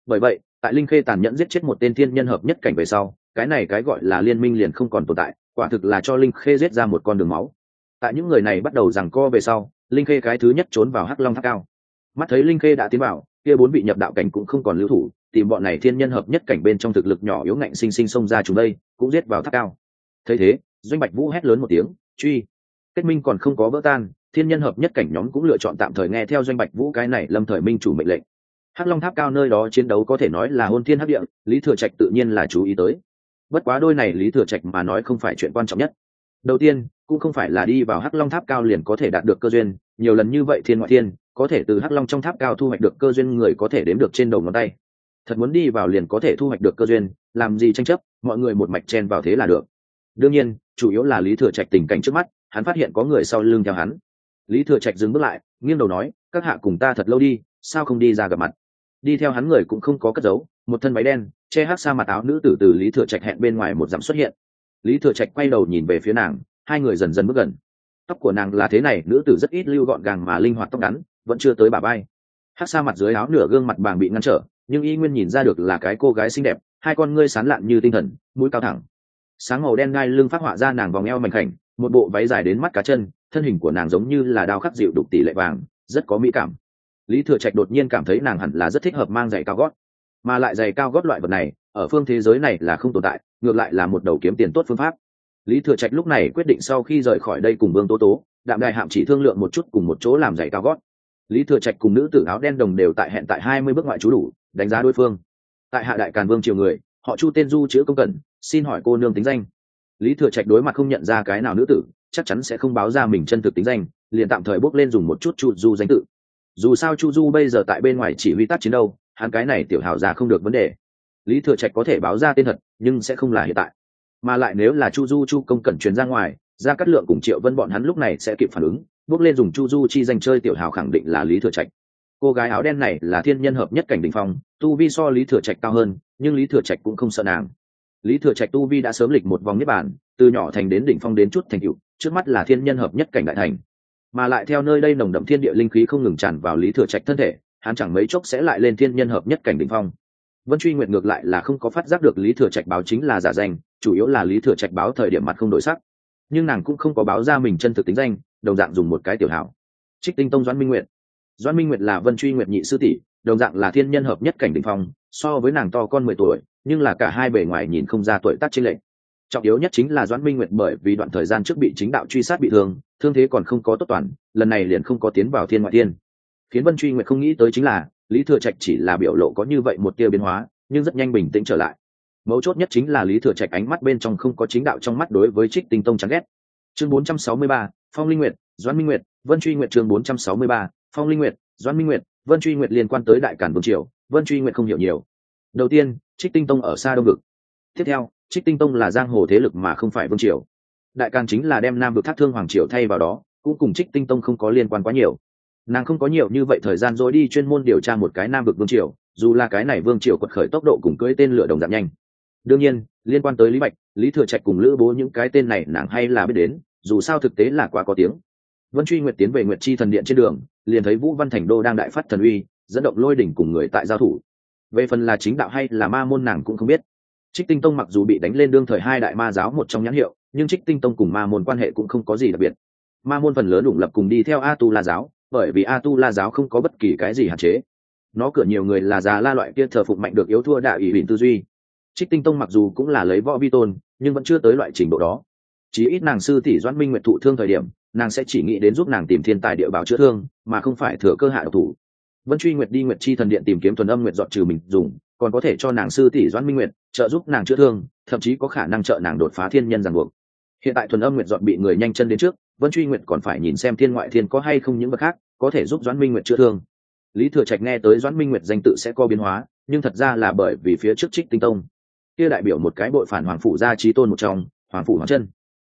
Bởi vậy, tại linh khê tàn nhẫn giết chết một tên thiên nhân hợp nhất cảnh về sau, cái này cái gọi là liên minh liền không còn tồn tại, quả thực là cho linh khê giết ra một con đường máu. Tại những người này bắt đầu rằng co về sau, linh khê cái thứ nhất trốn vào hắc long tháp cao mắt thấy linh khê đã tiến vào, kia bốn vị nhập đạo cảnh cũng không còn lưu thủ, tìm bọn này thiên nhân hợp nhất cảnh bên trong thực lực nhỏ yếu ngạnh sinh sinh xông ra chúng đây, cũng giết vào tháp cao. Thấy thế, doanh bạch vũ hét lớn một tiếng, truy! Kết minh còn không có vỡ tan, thiên nhân hợp nhất cảnh nhóm cũng lựa chọn tạm thời nghe theo doanh bạch vũ cái này lâm thời minh chủ mệnh lệnh. Hắc long tháp cao nơi đó chiến đấu có thể nói là hôn thiên hấp địa, lý thừa trạch tự nhiên là chú ý tới. Bất quá đôi này lý thừa trạch mà nói không phải chuyện quan trọng nhất. Đầu tiên, cũng không phải là đi vào hắc long tháp cao liền có thể đạt được cơ duyên, nhiều lần như vậy thiên ngoại thiên có thể từ hắc long trong tháp cao thu hoạch được cơ duyên người có thể đếm được trên đầu ngón tay. Thật muốn đi vào liền có thể thu hoạch được cơ duyên, làm gì tranh chấp, mọi người một mạch chen vào thế là được. Đương nhiên, chủ yếu là lý thừa trạch tình cảnh trước mắt, hắn phát hiện có người sau lưng theo hắn. Lý thừa trạch dừng bước lại, nghiêng đầu nói, các hạ cùng ta thật lâu đi, sao không đi ra gặp mặt? Đi theo hắn người cũng không có cất giấu, một thân váy đen, che hát xa mặt áo nữ tử từ lý thừa trạch hẹn bên ngoài một dặm xuất hiện. Lý thừa trạch quay đầu nhìn về phía nàng, hai người dần dần bước gần. Tóc của nàng là thế này, nữ tử rất ít lưu gọn gàng mà linh hoạt tóc ngắn vẫn chưa tới bà bay hát xa mặt dưới áo nửa gương mặt bàng bị ngăn trở, nhưng y nguyên nhìn ra được là cái cô gái xinh đẹp, hai con ngươi sán lạn như tinh thần, mũi cao thẳng. Sáng màu đen ngai lưng phát họa ra nàng vòng eo mảnh khảnh, một bộ váy dài đến mắt cá chân, thân hình của nàng giống như là đao khắc dịu đục tỷ lệ vàng, rất có mỹ cảm. Lý thừa trạch đột nhiên cảm thấy nàng hẳn là rất thích hợp mang giày cao gót. Mà lại giày cao gót loại vật này, ở phương thế giới này là không tồn tại, ngược lại là một đầu kiếm tiền tốt phương pháp. Lý thừa trạch lúc này quyết định sau khi rời khỏi đây cùng vương tố tố, đạm đài hạm chỉ thương lượng một chút cùng một chỗ làm giày cao gót lý thừa trạch cùng nữ tử áo đen đồng đều tại hẹn tại hai mươi bước ngoại trú đủ, đánh giá đối phương. Tại hạ đại càn vương triều người, họ chu tên du chữ công cẩn xin hỏi cô nương tính danh. Lý thừa trạch đối mặt không nhận ra cái nào nữ tử, chắc chắn sẽ không báo ra mình chân thực tính danh, liền tạm thời bước lên dùng một chút chu du danh tự. Dù sao chu du bây giờ tại bên ngoài chỉ huy tác chiến đâu, hắn cái này tiểu hào ra không được vấn đề. Lý thừa trạch có thể báo ra tên thật, nhưng sẽ không là hiện tại. Mà lại nếu là chu du chu công cẩn truyền ra ngoài ra cắt lượng cùng triệu vân bọn hắn lúc này sẽ kịp phản ứng bước lên dùng chu du chi danh chơi tiểu hào khẳng định là lý thừa trạch. Cô gái áo đen này là thiên nhân hợp nhất cảnh đình phong, tu vi so lý thừa trạch cao hơn, nhưng lý thừa trạch cũng không sợ nàng. Lý thừa trạch tu vi đã sớm lịch một vòng niết bản từ nhỏ thành đến đỉnh phong đến chút thành cựu trước mắt là thiên nhân hợp nhất cảnh đại thành. Mà lại theo nơi đây nồng đậm thiên địa linh khí không ngừng tràn vào lý thừa trạch thân thể, hắn chẳng mấy chốc sẽ lại lên thiên nhân hợp nhất cảnh đỉnh phong. Vân truy nguyện ngược lại là không có phát giác được lý thừa trạch báo chính là giả danh, chủ yếu là lý thừa trạch báo thời điểm mặt không đổi sắc. Nhưng nàng cũng không có báo ra mình chân thực tính danh đồng dạng dùng một cái tiểu hảo. Trích tinh tông doãn minh Nguyệt, doãn minh nguyệt là vân truy nguyệt nhị sư tỷ đồng dạng là thiên nhân hợp nhất cảnh đ ỉ n h phong so với nàng to con mười tuổi nhưng là cả hai bề ngoài nhìn không ra tuổi tác trên lệnh trọng yếu nhất chính là doãn minh nguyệt bởi vì đoạn thời gian trước bị chính đạo truy sát bị thương thương thế còn không có tốt toàn lần này liền không có tiến vào thiên ngoại thiên. Khiến vân truy nguyệt không nghĩ tới chính là lý thừa trạch chỉ là biểu lộ có như vậy một tia biến hóa nhưng rất nhanh bình tĩnh trở lại. Mấu chốt nhất chính là lý thừa trạch ánh mắt bên trong không có chính đạo trong mắt đối với trích tinh tông chán ghét. Chương 463, phong linh nguyệt doãn minh nguyệt vân truy nguyệt chương 463, phong linh nguyệt doãn minh nguyệt vân truy nguyệt liên quan tới đại cản vương triều vân truy nguyệt không hiểu nhiều. Đầu tiên trích tinh tông ở xa đông vực. Tiếp theo trích tinh tông là giang hồ thế lực mà không phải vương triều. Đại càn chính là đem nam vực thác thương hoàng triều thay vào đó cũng cùng trích tinh tông không có liên quan quá nhiều. Nàng không có nhiều như vậy thời gian dối đi chuyên môn điều tra một cái nam vực vương triều dù là cái này vương triều quật khởi tốc độ cùng cưỡi tên lửa đồng giảm nhanh. Đương nhiên liên quan tới lý bạch lý thừa trạch cùng lữ bố những cái tên này nàng hay là biết đến dù sao thực tế là quá có tiếng. Vân truy nguyệt tiến về nguyệt chi thần điện trên đường, liền thấy vũ văn thành đô đang đại phát thần uy, dẫn động lôi đỉnh cùng người tại giao thủ. Về phần là chính đạo hay là ma môn nàng cũng không biết. Trích tinh tông mặc dù bị đánh lên đương thời hai đại ma giáo một trong nhãn hiệu, nhưng trích tinh tông cùng ma môn quan hệ cũng không có gì đặc biệt. Ma môn phần lớn ủng lập cùng đi theo a tu la giáo, bởi vì a tu la giáo không có bất kỳ cái gì hạn chế. Nó cửa nhiều người là già la loại kia thờ phục mạnh được yếu thua đạo ủy huỳnh tư duy. Trích tinh tông mặc dù cũng là lấy võ vi tôn, nhưng vẫn chưa tới loại trình độ đó chí ít nàng sư tỷ doãn minh nguyện thụ thương thời điểm, nàng sẽ chỉ nghĩ đến giúp nàng tìm thiên tài địa bảo chữa thương, mà không phải thừa cơ hạ độc thủ. Vân truy nguyệt đi nguyệt chi thần điện tìm kiếm thuần âm nguyệt dọn trừ mình dùng, còn có thể cho nàng sư tỷ doãn minh nguyệt trợ giúp nàng chữa thương, thậm chí có khả năng trợ nàng đột phá thiên nhân ràng buộc. Hiện tại thuần âm nguyệt dọn bị người nhanh chân đến trước, vân truy nguyệt còn phải nhìn xem thiên ngoại thiên có hay không những vật khác, có thể giúp doãn minh nguyệt chữa thương. Lý thừa trạch nghe tới doãn minh nguyệt danh tự sẽ có biến hóa, nhưng thật ra là bởi vì phía trước trích tinh tông. Kia đại biểu một cái bội phản hoàng phủ gia trí tôn một trong, hoàng phủ hoàng chân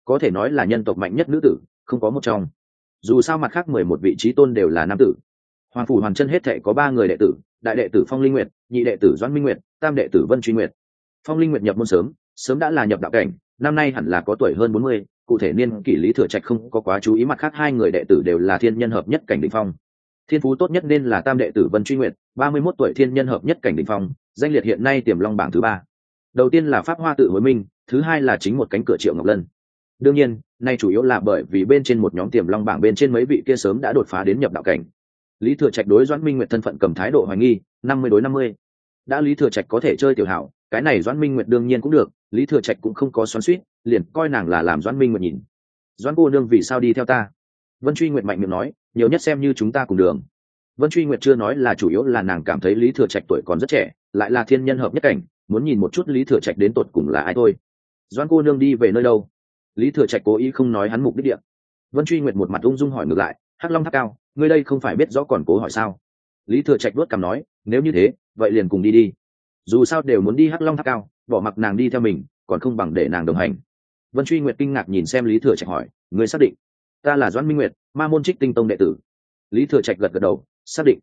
có thể nói là nhân tộc mạnh nhất nữ tử, không có một trong. Dù sao mặt khác mười một vị trí tôn đều là nam tử. Hoàng phủ hoàn chân hết thệ có ba người đệ tử, đại đệ tử phong linh nguyệt, nhị đệ tử doãn minh nguyệt, tam đệ tử vân truy nguyệt. Phong linh nguyệt nhập môn sớm sớm đã là nhập đạo cảnh, năm nay hẳn là có tuổi hơn bốn mươi, cụ thể niên kỷ lý thừa trạch không có quá chú ý, mặt khác hai người đệ tử đều là thiên nhân hợp nhất cảnh đ phong. Thiên phú tốt nhất nên là tam đệ tử vân truy nguyệt, ba mươi mốt tuổi thiên nhân hợp nhất cảnh đ phong, danh liệt hiện nay tiềm long bảng thứ ba. Đầu tiên là pháp hoa tự hối minh, thứ hai là chính một cánh cửa triệu ngọc lân đương nhiên, nay chủ yếu là bởi vì bên trên một nhóm tiềm long bảng bên trên mấy vị kia sớm đã đột phá đến nhập đạo cảnh. Lý thừa trạch đối doãn minh nguyệt thân phận cầm thái độ hoài nghi, năm mươi đối năm mươi. Đã lý thừa trạch có thể chơi tiểu hảo, cái này doãn minh nguyệt đương nhiên cũng được, lý thừa trạch cũng không có xoắn suýt liền coi nàng là làm doãn minh nguyệt nhìn. Doãn cô nương vì sao đi theo ta? Vân truy nguyệt mạnh miệng nói, nhiều nhất xem như chúng ta cùng đường. Vân truy nguyệt chưa nói là chủ yếu là nàng cảm thấy lý thừa trạch tuổi còn rất trẻ, lại là thiên nhân hợp nhất cảnh, muốn nhìn một chút lý thừa trạch đến tột cùng là ai thôi. Doãn cô nương đi về nơi đâu? Lý thừa trạch cố ý không nói hắn mục đích địa. Vân truy nguyệt một mặt ung dung hỏi ngược lại, hắc long tháp cao, ngươi đây không phải biết rõ còn cố hỏi sao? Lý thừa trạch đốt cằm nói, nếu như thế, vậy liền cùng đi đi. Dù sao đều muốn đi hắc long tháp cao, bỏ mặc nàng đi theo mình, còn không bằng để nàng đồng hành. Vân truy nguyệt kinh ngạc nhìn xem lý thừa trạch hỏi, ngươi xác định? Ta là doãn minh nguyệt, ma môn trích tinh tông đệ tử. Lý thừa trạch gật gật đầu, xác định.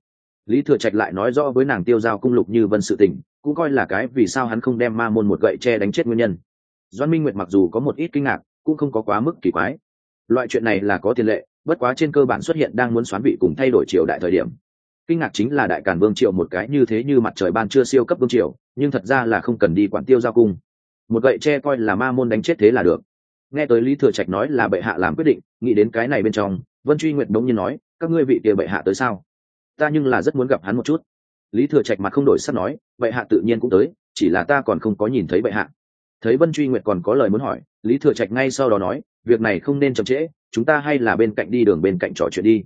Lý thừa trạch lại nói rõ với nàng tiêu giao cung lục như vân sự tình, cũng coi là cái vì sao hắn không đem ma môn một gậy che đánh chết nguyên nhân. Doãn minh nguyệt mặc dù có một ít kinh ngạc cũng không có quá mức kỳ quái. Loại chuyện này là có tiền lệ, bất quá trên cơ bản xuất hiện đang muốn xoán vị cùng thay đổi triều đại thời điểm. Kinh ngạc chính là đại càn vương triều một cái như thế như mặt trời ban chưa siêu cấp vương triều, nhưng thật ra là không cần đi quản tiêu giao cung. Một gậy tre coi là ma môn đánh chết thế là được. Nghe tới lý thừa trạch nói là bệ hạ làm quyết định, nghĩ đến cái này bên trong, vân truy nguyệt đống nhiên nói, các ngươi vị kia bệ hạ tới sao? Ta nhưng là rất muốn gặp hắn một chút. Lý thừa trạch mặt không đổi sắp nói, bệ hạ tự nhiên cũng tới, chỉ là ta còn không có nhìn thấy bệ hạ. Thấy vân truy nguyệt còn có lời muốn hỏi lý thừa trạch ngay sau đó nói, việc này không nên chậm trễ, chúng ta hay là bên cạnh đi đường bên cạnh trò chuyện đi.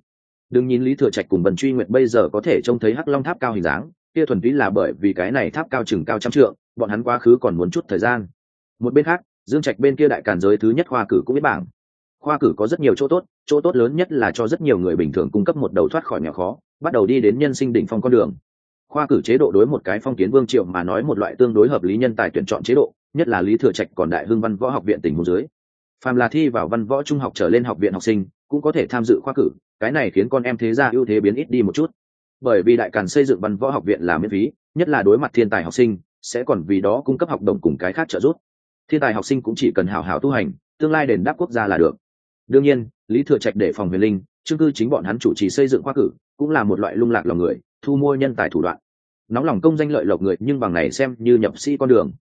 Đừng nhìn lý thừa trạch cùng Bần truy nguyện bây giờ có thể trông thấy hắc long tháp cao hình dáng, kia thuần túy là bởi vì cái này tháp cao chừng cao trăm trượng, bọn hắn quá khứ còn muốn chút thời gian. Một bên khác, dương trạch bên kia đại càn giới thứ nhất khoa cử cũng biết bảng. Khoa cử có rất nhiều chỗ tốt chỗ tốt lớn nhất là cho rất nhiều người bình thường cung cấp một đầu thoát khỏi nghèo khó, bắt đầu đi đến nhân sinh đỉnh phong con đường khoa cử chế độ đối một cái phong kiến vương triệu mà nói một loại tương đối hợp lý nhân tài tuyển chọn chế độ, nhất là lý thừa trạch còn đại hưng văn võ học viện tỉnh hồ dưới. Phàm là thi vào văn võ trung học trở lên học viện học sinh, cũng có thể tham dự khoa cử, cái này khiến con em thế gia ưu thế biến ít đi một chút. Bởi vì đại càn xây dựng văn võ học viện là miễn phí, nhất là đối mặt thiên tài học sinh, sẽ còn vì đó cung cấp học đồng cùng cái khác trợ giúp. Thiên tài học sinh cũng chỉ cần hào hào tu hành, tương lai đền đáp quốc gia là được. Đương nhiên, lý thừa trạch để phòng huyền linh chương cư chính bọn hắn chủ trì xây dựng khoa cử, cũng là một loại lung lạc lòng người thu mua nhân tài thủ đoạn. Nóng lòng công danh lợi lộc người nhưng bằng này xem như nhập sĩ con đường.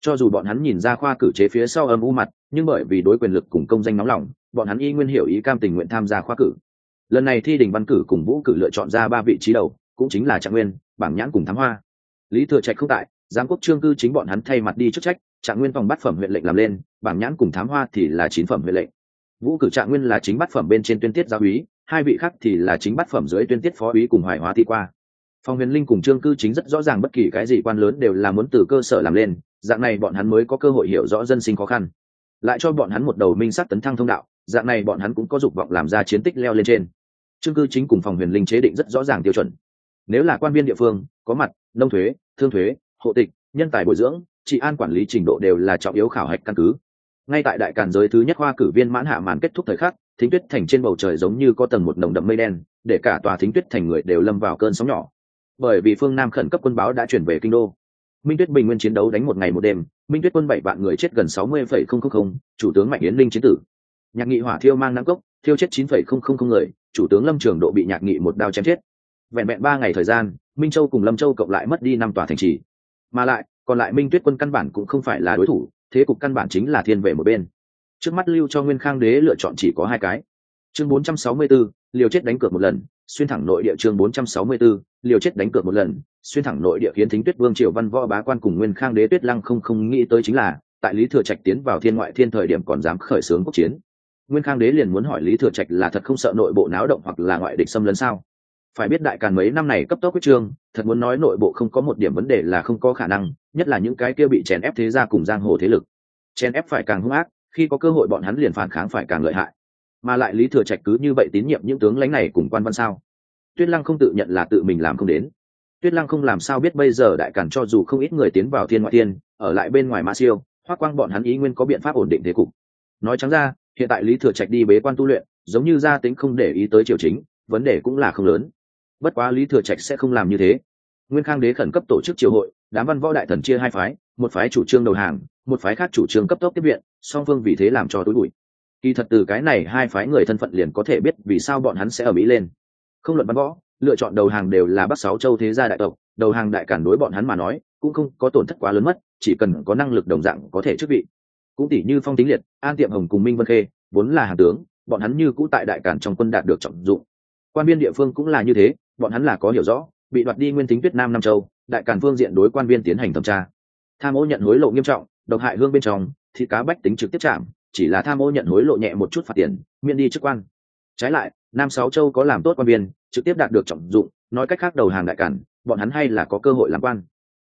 Cho dù bọn hắn nhìn ra khoa cử chế phía sau âm u mặt, nhưng bởi vì đối quyền lực cùng công danh nóng lòng, bọn hắn y nguyên hiểu ý cam tình nguyện tham gia khoa cử. Lần này thi đình văn cử cùng vũ cử lựa chọn ra ba vị trí đầu, cũng chính là trạng nguyên, bảng nhãn cùng thám hoa. Lý thừa trạch không tại, giám quốc trương cư chính bọn hắn thay mặt đi chức trách, trạng nguyên phòng bát phẩm huyện lệnh làm lên, bảng nhãn cùng thám hoa thì là chín phẩm huyện lệnh. Vũ cử trạng nguyên là chính bát phẩm bên trên tuyên tiết giáo úy, hai vị khác thì là chính bát phẩm dưới tuyên tiết phó úy cùng hoài hóa thi qua phòng huyền linh cùng trương cư chính rất rõ ràng bất kỳ cái gì quan lớn đều là muốn từ cơ sở làm lên, dạng này bọn hắn mới có cơ hội hiểu rõ dân sinh khó khăn. Lại cho bọn hắn một đầu minh sắc tấn thăng thông đạo, dạng này bọn hắn cũng có dục vọng làm ra chiến tích leo lên trên. Trương cư chính cùng phòng huyền linh chế định rất rõ ràng tiêu chuẩn. Nếu là quan viên địa phương, có mặt, nông thuế, thương thuế, hộ tịch, nhân tài bồi dưỡng, trị an quản lý trình độ đều là trọng yếu khảo hạch căn cứ. Ngay tại đại càn giới thứ nhất hoa cử viên mãn hạ màn kết thúc thời khắc, thính tuyết thành trên bầu trời giống như có tầng một nồng đậm mây đen, để cả tòa thính tuyết thành người đều lâm vào cơn sóng nhỏ bởi vì phương nam khẩn cấp quân báo đã chuyển về kinh đô. Minh tuyết bình nguyên chiến đấu đánh một ngày một đêm minh tuyết quân bảy vạn người chết gần sáu mươi phẩy không không không chủ tướng mạnh yến linh chiến tử. Nhạc nghị hỏa thiêu mang năm cốc thiêu chết chín phẩy không không không người chủ tướng lâm trường độ bị nhạc nghị một đao chém chết. Vẹn vẹn ba ngày thời gian minh châu cùng lâm châu cộng lại mất đi năm tòa thành trì. Mà lại còn lại minh tuyết quân căn bản cũng không phải là đối thủ thế cục căn bản chính là thiên về một bên. Trước mắt lưu cho nguyên khang đế lựa chọn chỉ có hai cái. Chương 464, liều chết đánh cược một lần xuyên thẳng nội địa chương 464, liều chết đánh cược một lần xuyên thẳng nội địa khiến thính tuyết vương triều văn võ bá quan cùng nguyên khang đế tuyết lăng không không nghĩ tới chính là tại lý thừa trạch tiến vào thiên ngoại thiên thời điểm còn dám khởi xướng quốc chiến. Nguyên khang đế liền muốn hỏi lý thừa trạch là thật không sợ nội bộ náo động hoặc là ngoại địch xâm lấn sao? Phải biết đại càn mấy năm này cấp tốc quyết trương thật muốn nói nội bộ không có một điểm vấn đề là không có khả năng nhất là những cái kia bị chèn ép thế gia cùng giang hồ thế lực. Chèn ép phải càng hung ác khi có cơ hội bọn hắn liền phản kháng phải càng lợi hại mà lại lý thừa trạch cứ như vậy tín nhiệm những tướng lãnh này cùng quan văn sao? Tuyết lăng không tự nhận là tự mình làm không đến. Tuyết lăng không làm sao biết bây giờ đại càn cho dù không ít người tiến vào thiên ngoại Thiên, ở lại bên ngoài ma siêu, hoác quang bọn hắn ý nguyên có biện pháp ổn định thế cục. Nói trắng ra, hiện tại lý thừa trạch đi bế quan tu luyện, giống như gia tính không để ý tới triều chính, vấn đề cũng là không lớn. Bất quá lý thừa trạch sẽ không làm như thế. Nguyên khang đế khẩn cấp tổ chức triều hội, đám văn võ đại thần chia hai phái, một phái chủ trương đầu hàng, một phái khác chủ trương cấp tốc tiếp viện, song phương vì thế làm cho tối bụi kỳ thật từ cái này hai phái người thân phận liền có thể biết vì sao bọn hắn sẽ ở mỹ lên. Không luận văn võ, lựa chọn đầu hàng đều là bắc sáu châu thế gia đại tộc, đầu hàng đại cản đối bọn hắn mà nói, cũng không có tổn thất quá lớn mất, chỉ cần có năng lực đồng dạng có thể chức vị. Cũng tỷ như phong tính liệt, an tiệm hồng cùng minh vân khê, vốn là hàng tướng, bọn hắn như cũ tại đại cản trong quân đạt được trọng dụng. Quan biên địa phương cũng là như thế, bọn hắn là có hiểu rõ, bị đoạt đi nguyên tính tuyết nam nam châu, đại cản phương diện đối quan viên tiến hành thẩm tra. Tham ô nhận hối lộ nghiêm trọng, độc hại hương bên trong thì cá bách tính trực tiếp chạm chỉ là tham ô nhận hối lộ nhẹ một chút phạt tiền, miễn đi chức quan. Trái lại, nam sáu châu có làm tốt quan viên, trực tiếp đạt được trọng dụng, nói cách khác đầu hàng đại cản, bọn hắn hay là có cơ hội làm quan.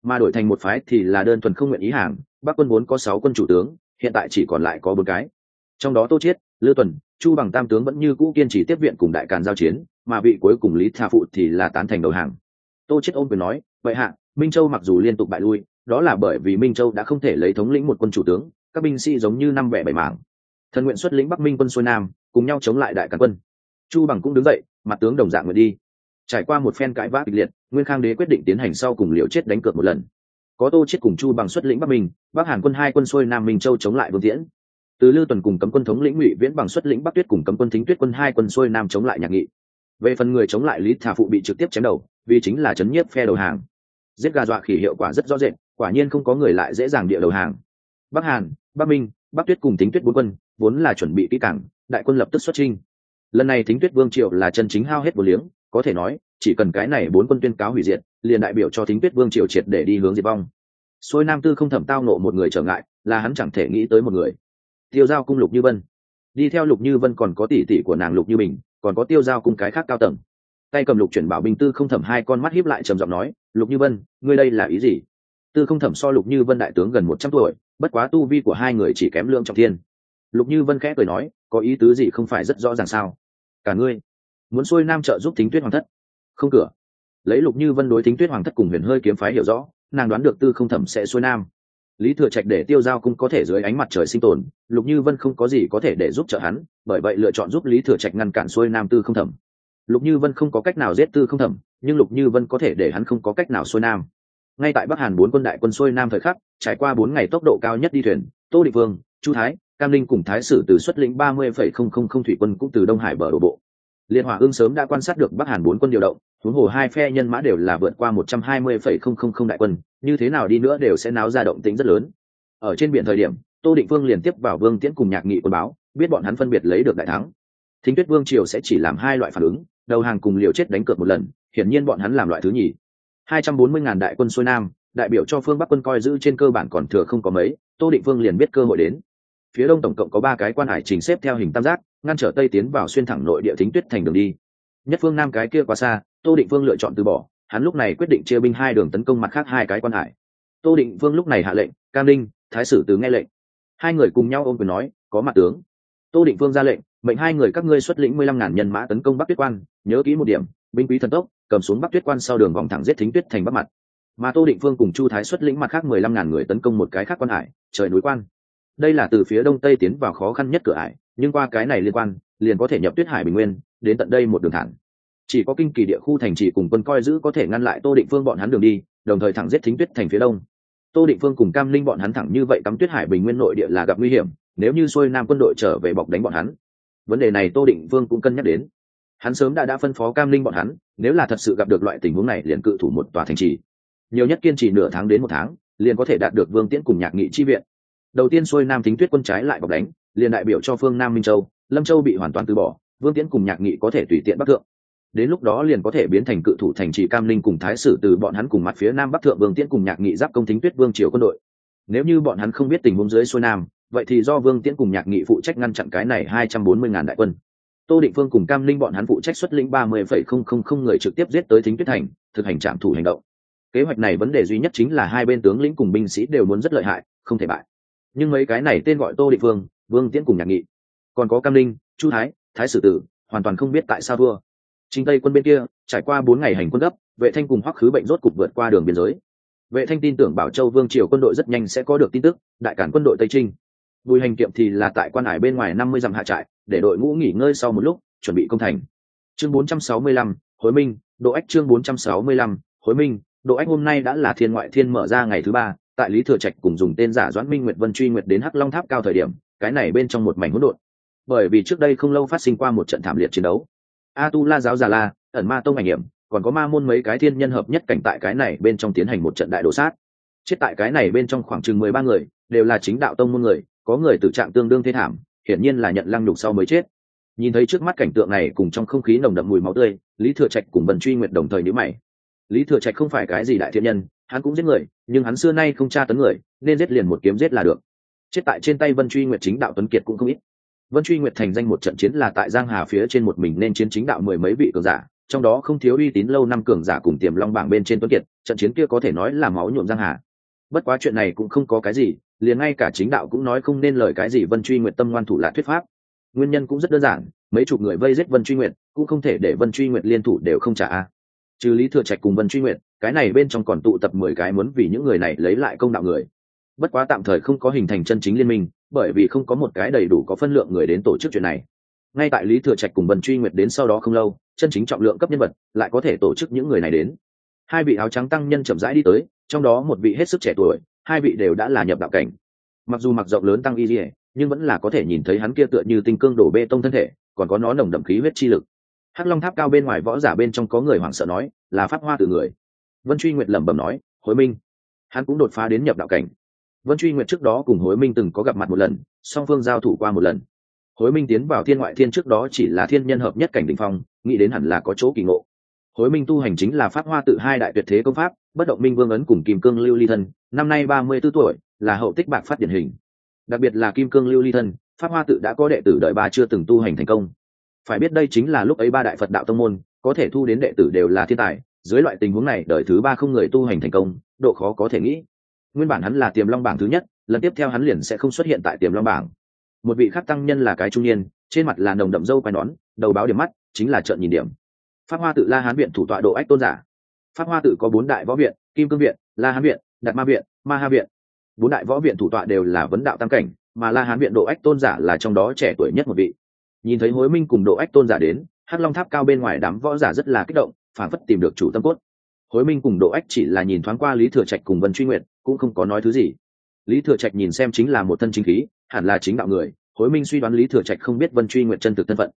Mà đổi thành một phái thì là đơn thuần không nguyện ý hàng, bắc quân vốn có sáu quân chủ tướng, hiện tại chỉ còn lại có bốn cái. Trong đó tô chiết, lư tuần, chu bằng tam tướng vẫn như cũ kiên trì tiếp viện cùng đại càn giao chiến, mà vị cuối cùng lý tha phụ thì là tán thành đầu hàng. Tô chiết ôm quyền nói, vậy hạ, minh châu mặc dù liên tục bại lui, đó là bởi vì minh châu đã không thể lấy thống lĩnh một quân chủ tướng các binh sĩ giống như năm vẻ bảy mảng. Thần nguyện xuất lĩnh bắc minh quân xuôi nam, cùng nhau chống lại đại càn quân. Chu bằng cũng đứng dậy, mặt tướng đồng dạng nguyện đi. Trải qua một phen cãi vã kịch liệt, nguyên khang đế quyết định tiến hành sau cùng liều chết đánh cược một lần. Có tô chết cùng chu bằng xuất lĩnh bắc minh, bắc hàn quân hai quân xuôi nam minh châu chống lại vương diễn từ lưu tuần cùng cấm quân thống lĩnh ngụy viễn bằng xuất lĩnh bắc tuyết cùng cấm quân thính tuyết quân hai quân xuôi nam chống lại nhạc nghị. Về phần người chống lại lý thả phụ bị trực tiếp chém đầu, vì chính là chấn nhiếp phe đầu hàng. Giết gà dọa khỉ hiệu quả rất rõ rệt, quả nhiên không có người lại dễ dàng địa đầu hàng bắc hàn, bắc minh, bắc tuyết cùng tính tuyết bốn quân vốn là chuẩn bị kỹ cảng đại quân lập tức xuất trinh lần này thính tuyết vương triều là chân chính hao hết một liếng, có thể nói, chỉ cần cái này bốn quân tuyên cáo hủy diệt, liền đại biểu cho thính tuyết vương triều triệt để đi hướng diệt vong. Xôi nam tư không thẩm tao nộ một người trở ngại, là hắn chẳng thể nghĩ tới một người. Tiêu giao cung lục như vân. Đi theo lục như vân còn có tỷ tỷ của nàng lục như bình, còn có tiêu giao cung cái khác cao tầng. Tay cầm lục chuyển bảo binh tư không thẩm hai con mắt hiếp lại trầm giọng nói, lục như vân, ngươi đây là ý gì? Tư không thẩm so lục như vân đại tướng gần một trăm tuổi bất quá tu vi của hai người chỉ kém lương trọng thiên. Lục như vân khẽ cười nói, có ý tứ gì không phải rất rõ ràng sao? Cả ngươi, muốn xuôi nam trợ giúp thính tuyết hoàng thất. Không cửa. Lấy lục như vân đối thính tuyết hoàng thất cùng huyền hơi kiếm phái hiểu rõ, nàng đoán được tư không thẩm sẽ xuôi nam. Lý thừa trạch để tiêu giao cũng có thể dưới ánh mặt trời sinh tồn, lục như vân không có gì có thể để giúp trợ hắn, bởi vậy lựa chọn giúp lý thừa trạch ngăn cản xuôi nam tư không thẩm. Lục như vân không có cách nào giết tư không thẩm, nhưng lục như vân có thể để hắn không có cách nào xuôi nam ngay tại bắc hàn bốn quân đại quân xuôi nam thời khắc, trải qua bốn ngày tốc độ cao nhất đi thuyền, tô định vương, chu thái, cam linh cùng thái sử từ xuất lĩnh ba mươi phẩy không không không thủy quân cũng từ đông hải bờ đổ bộ. Liên hỏa ương sớm đã quan sát được bắc hàn bốn quân điều động, huống hồ hai phe nhân mã đều là vượt qua một trăm hai mươi phẩy không không không đại quân, như thế nào đi nữa đều sẽ náo ra động tĩnh rất lớn. Ở trên biển thời điểm, tô định vương liền tiếp vào vương tiễn cùng nhạc nghị quân báo, biết bọn hắn phân biệt lấy được đại thắng. Thính tuyết vương triều sẽ chỉ làm hai loại phản ứng, đầu hàng cùng liều chết đánh cược một lần, hiển nhiên bọn hắn làm loại thứ nhì hai trăm bốn mươi ngàn đại quân xuôi nam, đại biểu cho phương bắc quân coi giữ trên cơ bản còn thừa không có mấy, tô định vương liền biết cơ hội đến. Phía đông tổng cộng có ba cái quan hải trình xếp theo hình tam giác, ngăn trở tây tiến vào xuyên thẳng nội địa thính tuyết thành đường đi. Nhất phương nam cái kia quá xa, tô định vương lựa chọn từ bỏ, hắn lúc này quyết định chia binh hai đường tấn công mặt khác hai cái quan hải. Tô định vương lúc này hạ lệnh, cam linh thái sử từ nghe lệnh. Hai người cùng nhau ôm quyền nói, có mặt tướng. Tô định vương ra lệnh, mệnh hai người các ngươi xuất lĩnh mười lăm ngàn nhân mã tấn công bắc tuyết quan, nhớ kỹ một điểm, binh quý thần tốc cầm xuống bắc tuyết quan sau đường vòng thẳng giết thính tuyết thành bắc mặt. Mà tô định phương cùng chu thái xuất lĩnh mặt khác mười lăm ngàn người tấn công một cái khác quan hải, trời núi quan. Đây là từ phía đông tây tiến vào khó khăn nhất cửa hải nhưng qua cái này liên quan, liền có thể nhập tuyết hải bình nguyên, đến tận đây một đường thẳng. Chỉ có kinh kỳ địa khu thành trì cùng quân coi giữ có thể ngăn lại tô định phương bọn hắn đường đi, đồng thời thẳng giết thính tuyết thành phía đông. Tô định phương cùng cam linh bọn hắn thẳng như vậy cắm tuyết hải bình nguyên nội địa là gặp nguy hiểm, nếu như xuôi nam quân đội trở về bọc đánh bọn hắn. Vấn đề này tô định vương cũng cân nhắc đến hắn sớm đã đã phân phó cam linh bọn hắn, nếu là thật sự gặp được loại tình huống này liền cự thủ một tòa thành trì. Nhiều nhất kiên trì nửa tháng đến một tháng, liền có thể đạt được vương tiễn cùng nhạc nghị chi viện. Đầu tiên xuôi nam thính tuyết quân trái lại bọc đánh, liền đại biểu cho phương nam minh châu, lâm châu bị hoàn toàn từ bỏ, vương tiễn cùng nhạc nghị có thể tùy tiện bắc thượng. Đến lúc đó liền có thể biến thành cự thủ thành trì cam linh cùng thái sử từ bọn hắn cùng mặt phía nam bắc thượng vương tiễn cùng nhạc nghị giáp công thính tuyết vương triều quân đội. Nếu như bọn hắn không biết tình huống dưới xuôi nam, vậy thì do vương tiễn cùng nhạc nghị phụ trách ngăn chặn cái này hai trăm bốn mươi ngàn đại quân tô định phương cùng cam linh bọn hắn phụ trách xuất lĩnh ba mươi phẩy không không không người trực tiếp giết tới thính tuyết thành, thực hành trạm thủ hành động. Kế hoạch này vấn đề duy nhất chính là hai bên tướng lĩnh cùng binh sĩ đều muốn rất lợi hại, không thể bại. Nhưng mấy cái này tên gọi tô định phương, vương tiễn cùng nhạc nghị, còn có cam linh, chu thái thái sử tử, hoàn toàn không biết tại sao thua. Chính tây quân bên kia, trải qua bốn ngày hành quân gấp, vệ thanh cùng hoắc khứ bệnh rốt cục vượt qua đường biên giới. Vệ thanh tin tưởng bảo châu vương triều quân đội rất nhanh sẽ có được tin tức, đại cản quân đội tây trinh bùi hành kiệm thì là tại quan hải bên ngoài năm mươi dặm hạ trại để đội ngũ nghỉ ngơi sau một lúc chuẩn bị công thành. Chương 465, hối minh độ ách chương 465, hối minh độ ách hôm nay đã là thiên ngoại thiên mở ra ngày thứ ba tại lý thừa trạch cùng dùng tên giả doãn minh nguyệt vân truy nguyệt đến hắc long tháp cao thời điểm cái này bên trong một mảnh hỗn độn. Bởi vì trước đây không lâu phát sinh qua một trận thảm liệt chiến đấu. A tu la giáo già la ẩn ma tông ảnh hiểm còn có ma môn mấy cái thiên nhân hợp nhất cảnh tại cái này bên trong tiến hành một trận đại đổ sát. Chết tại cái này bên trong khoảng chừng mười ba người đều là chính đạo tông môn người có người tử trạng tương đương thế thảm, hiển nhiên là nhận lăng nhục sau mới chết. Nhìn thấy trước mắt cảnh tượng này cùng trong không khí nồng đậm mùi máu tươi, lý thừa trạch cùng vần truy nguyệt đồng thời nhữ mày. Lý thừa trạch không phải cái gì đại thiện nhân, hắn cũng giết người, nhưng hắn xưa nay không tra tấn người, nên giết liền một kiếm giết là được. Chết tại trên tay vân truy nguyệt chính đạo tuấn kiệt cũng không ít. Vân truy nguyệt thành danh một trận chiến là tại giang hà phía trên một mình nên chiến chính đạo mười mấy vị cường giả, trong đó không thiếu uy tín lâu năm cường giả cùng tiềm long bảng bên trên tuấn kiệt, trận chiến kia có thể nói là máu nhuộm giang hà. Bất quá chuyện này cũng không có cái gì liền ngay cả chính đạo cũng nói không nên lời cái gì vân truy nguyện tâm ngoan thủ lạc thuyết pháp. Nguyên nhân cũng rất đơn giản, mấy chục người vây giết vân truy nguyện cũng không thể để vân truy nguyện liên thủ đều không trả. A trừ lý thừa trạch cùng vân truy nguyện cái này bên trong còn tụ tập mười cái muốn vì những người này lấy lại công đạo người. Bất quá tạm thời không có hình thành chân chính liên minh, bởi vì không có một cái đầy đủ có phân lượng người đến tổ chức chuyện này. Ngay tại lý thừa trạch cùng vân truy nguyệt đến sau đó không lâu, chân chính trọng lượng cấp nhân vật lại có thể tổ chức những người này đến. Hai vị áo trắng tăng nhân chậm rãi đi tới, trong đó một vị hết sức trẻ tuổi hai vị đều đã là nhập đạo cảnh. Mặc dù mặc rộng lớn tăng y dỉa nhưng vẫn là có thể nhìn thấy hắn kia tựa như tinh cương đổ bê tông thân thể, còn có nó nồng đậm khí huyết chi lực. Hắc long tháp cao bên ngoài võ giả bên trong có người hoảng sợ nói, là phát hoa từ người. Vân truy nguyệt lẩm bẩm nói, hối minh. Hắn cũng đột phá đến nhập đạo cảnh. Vân truy nguyệt trước đó cùng hối minh từng có gặp mặt một lần, song phương giao thủ qua một lần. Hối minh tiến vào thiên ngoại thiên trước đó chỉ là thiên nhân hợp nhất cảnh đình phong, nghĩ đến hẳn là có chỗ kỳ ngộ hối minh tu hành chính là pháp hoa tự hai đại tuyệt thế công pháp, bất động minh vương ấn cùng kim cương lưu ly thân, năm nay ba mươi b ố tuổi, là hậu tích bạc phát điển hình. Đặc biệt là kim cương lưu ly thân, pháp hoa tự đã có đệ tử đợi ba chưa từng tu hành thành công. Phải biết đây chính là lúc ấy ba đại phật đạo tông môn, có thể thu đến đệ tử đều là thiên tài, dưới loại tình huống này đợi thứ ba không người tu hành thành công, độ khó có thể nghĩ. Nguyên bản hắn là tiềm long bảng thứ nhất, lần tiếp theo hắn liền sẽ không xuất hiện tại tiềm long bảng. Một vị khắc tăng nhân là cái trung niên, trên mặt là nồng đậm dâu quai nón, đầu báo điểm mắt, chính là trợn nhìn điểm pháp hoa tự la hán viện thủ tọa độ ách tôn giả. Pháp hoa tự có bốn đại võ viện, kim cương viện, la hán viện, đạt ma viện, ma ha viện. Bốn đại võ viện thủ tọa đều là vấn đạo tam cảnh, mà la hán viện độ ách tôn giả là trong đó trẻ tuổi nhất một vị. Nhìn thấy hối minh cùng độ ách tôn giả đến, hắc long tháp cao bên ngoài đám võ giả rất là kích động phản phất tìm được chủ tâm cốt. Hối minh cùng độ ách chỉ là nhìn thoáng qua lý thừa trạch cùng vân truy nguyện cũng không có nói thứ gì. Lý thừa trạch nhìn xem chính là một thân chính khí, hẳn là chính đạo người, hối minh suy đoán lý thừa trạch không biết vân truy nguyện chân thực thân phận.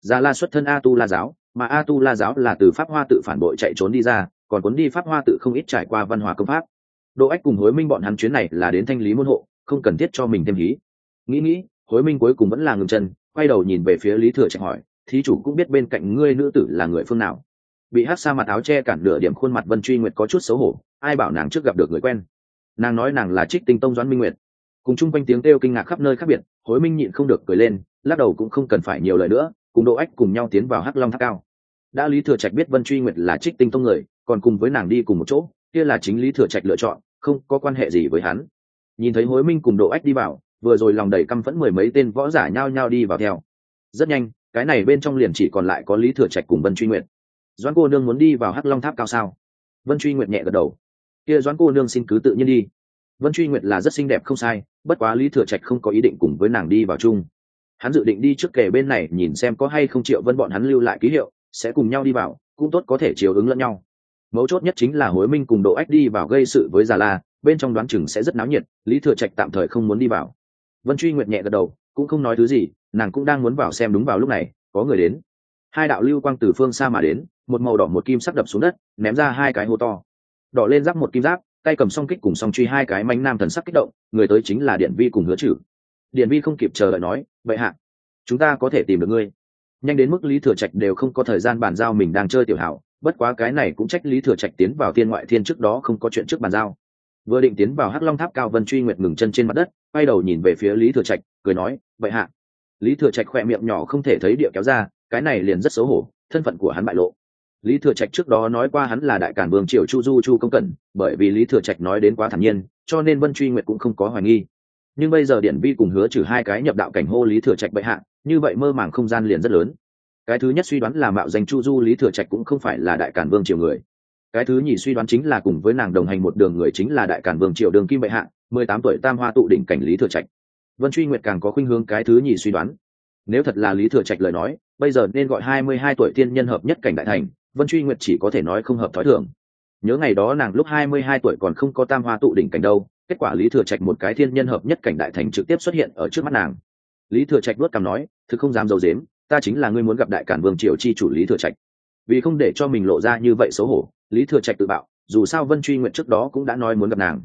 Già la xuất thân a tu la giáo mà a tu la giáo là từ pháp hoa tự phản bội chạy trốn đi ra, còn cuốn đi pháp hoa tự không ít trải qua văn hóa công pháp. Đỗ ách cùng hối minh bọn hắn chuyến này là đến thanh lý môn hộ, không cần thiết cho mình thêm hí. Nghĩ nghĩ, hối minh cuối cùng vẫn là ngừng chân, quay đầu nhìn về phía lý thừa trạch hỏi, thí chủ cũng biết bên cạnh ngươi nữ tử là người phương nào? Bị hát xa mặt áo che cản nửa điểm khuôn mặt vân truy nguyệt có chút xấu hổ, ai bảo nàng trước gặp được người quen? Nàng nói nàng là trích tinh tông doãn minh nguyệt. Cùng chung quanh tiếng kêu kinh ngạc khắp nơi khác biệt, hối minh nhịn không được cười lên, lắc đầu cũng không cần phải nhiều lời nữa cùng độ ách cùng nhau tiến vào hắc long tháp cao. Đã lý thừa trạch biết vân truy nguyệt là trích tinh tông người, còn cùng với nàng đi cùng một chỗ, kia là chính lý thừa trạch lựa chọn, không có quan hệ gì với hắn. Nhìn thấy hối minh cùng độ ách đi vào, vừa rồi lòng đầy căm phẫn mười mấy tên võ giả nhao nhao đi vào theo. Rất nhanh, cái này bên trong liền chỉ còn lại có lý thừa trạch cùng vân truy nguyệt. Doãn cô nương muốn đi vào hắc long tháp cao sao? Vân truy nguyệt nhẹ gật đầu. Kia doãn cô nương xin cứ tự nhiên đi. Vân truy nguyệt là rất xinh đẹp không sai, bất quá lý thừa trạch không có ý định cùng với nàng đi vào chung hắn dự định đi trước kề bên này nhìn xem có hay không triệu vân bọn hắn lưu lại ký hiệu, sẽ cùng nhau đi vào, cũng tốt có thể chiều ứng lẫn nhau. Mấu chốt nhất chính là hối minh cùng độ ách đi vào gây sự với già la, bên trong đoán chừng sẽ rất náo nhiệt, lý thừa trạch tạm thời không muốn đi vào. Vân truy nguyệt nhẹ gật đầu, cũng không nói thứ gì, nàng cũng đang muốn vào xem đúng vào lúc này, có người đến. Hai đạo lưu quang từ phương xa mà đến, một màu đỏ một kim sắc đập xuống đất, ném ra hai cái hô to. Đỏ lên giáp một kim giáp, tay cầm song kích cùng song truy hai cái mánh nam thần sắc kích động, người tới chính là điện vi cùng hứa trừ điển vi không kịp chờ đợi nói, vậy hạ, chúng ta có thể tìm được ngươi. Nhanh đến mức lý thừa trạch đều không có thời gian bàn giao mình đang chơi tiểu hảo, bất quá cái này cũng trách lý thừa trạch tiến vào thiên ngoại thiên trước đó không có chuyện trước bàn giao. Vừa định tiến vào hắc long tháp cao vân truy nguyệt ngừng chân trên mặt đất, quay đầu nhìn về phía lý thừa trạch, cười nói, vậy hạ. Lý thừa trạch khỏe miệng nhỏ không thể thấy địa kéo ra, cái này liền rất xấu hổ, thân phận của hắn bại lộ. Lý thừa trạch trước đó nói qua hắn là đại cản vương triều chu du chu công cẩn, bởi vì lý thừa trạch nói đến quá thản nhiên, cho nên vân truy nguyệt cũng không có hoài nghi nhưng bây giờ điển vi cùng hứa trừ hai cái nhập đạo cảnh hô lý thừa trạch bệ hạ, như vậy mơ màng không gian liền rất lớn. Cái thứ nhất suy đoán là mạo danh chu du lý thừa trạch cũng không phải là đại cản vương triều người. Cái thứ nhì suy đoán chính là cùng với nàng đồng hành một đường người chính là đại cản vương triều đường kim bệ hạ, mười tám tuổi tam hoa tụ đỉnh cảnh lý thừa trạch. Vân truy nguyệt càng có khuynh hướng cái thứ nhì suy đoán. Nếu thật là lý thừa trạch lời nói, bây giờ nên gọi hai mươi hai tuổi tiên nhân hợp nhất cảnh đại thành, vân truy nguyệt chỉ có thể nói không hợp thói thường. Nhớ ngày đó nàng lúc hai mươi hai tuổi còn không có tam hoa tụ đỉnh cảnh đâu kết quả lý thừa trạch một cái thiên nhân hợp nhất cảnh đại thành trực tiếp xuất hiện ở trước mắt nàng. Lý thừa trạch luất cằm nói, thực không dám d i ấ u dếm ta chính là ngươi muốn gặp đại cản vương triều chi chủ lý thừa trạch. Vì không để cho mình lộ ra như vậy xấu hổ, lý thừa trạch tự bạo, dù sao vân truy nguyện trước đó cũng đã nói muốn gặp nàng.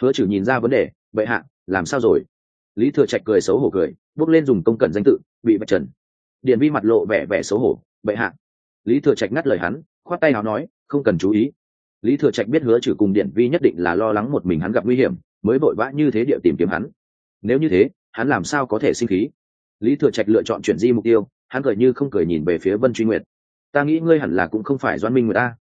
Hứa chử nhìn ra vấn đề vậy hạ, làm sao rồi? Lý thừa trạch cười xấu hổ cười, bước lên dùng công cẩn danh tự, bị vạch trần. Điện vi mặt lộ vẻ vẻ xấu hổ vậy hạ. Lý thừa trạch ngắt lời hắn, khoát tay nào nói, không cần chú ý lý thừa trạch biết hứa trừ cùng điện vi nhất định là lo lắng một mình hắn gặp nguy hiểm, mới vội vã như thế địa tìm kiếm hắn. Nếu như thế, hắn làm sao có thể sinh khí? Lý thừa trạch lựa chọn chuyển di mục tiêu, hắn cười như không cười nhìn về phía vân truy nguyệt. Ta nghĩ ngươi hẳn là cũng không phải doan minh người ta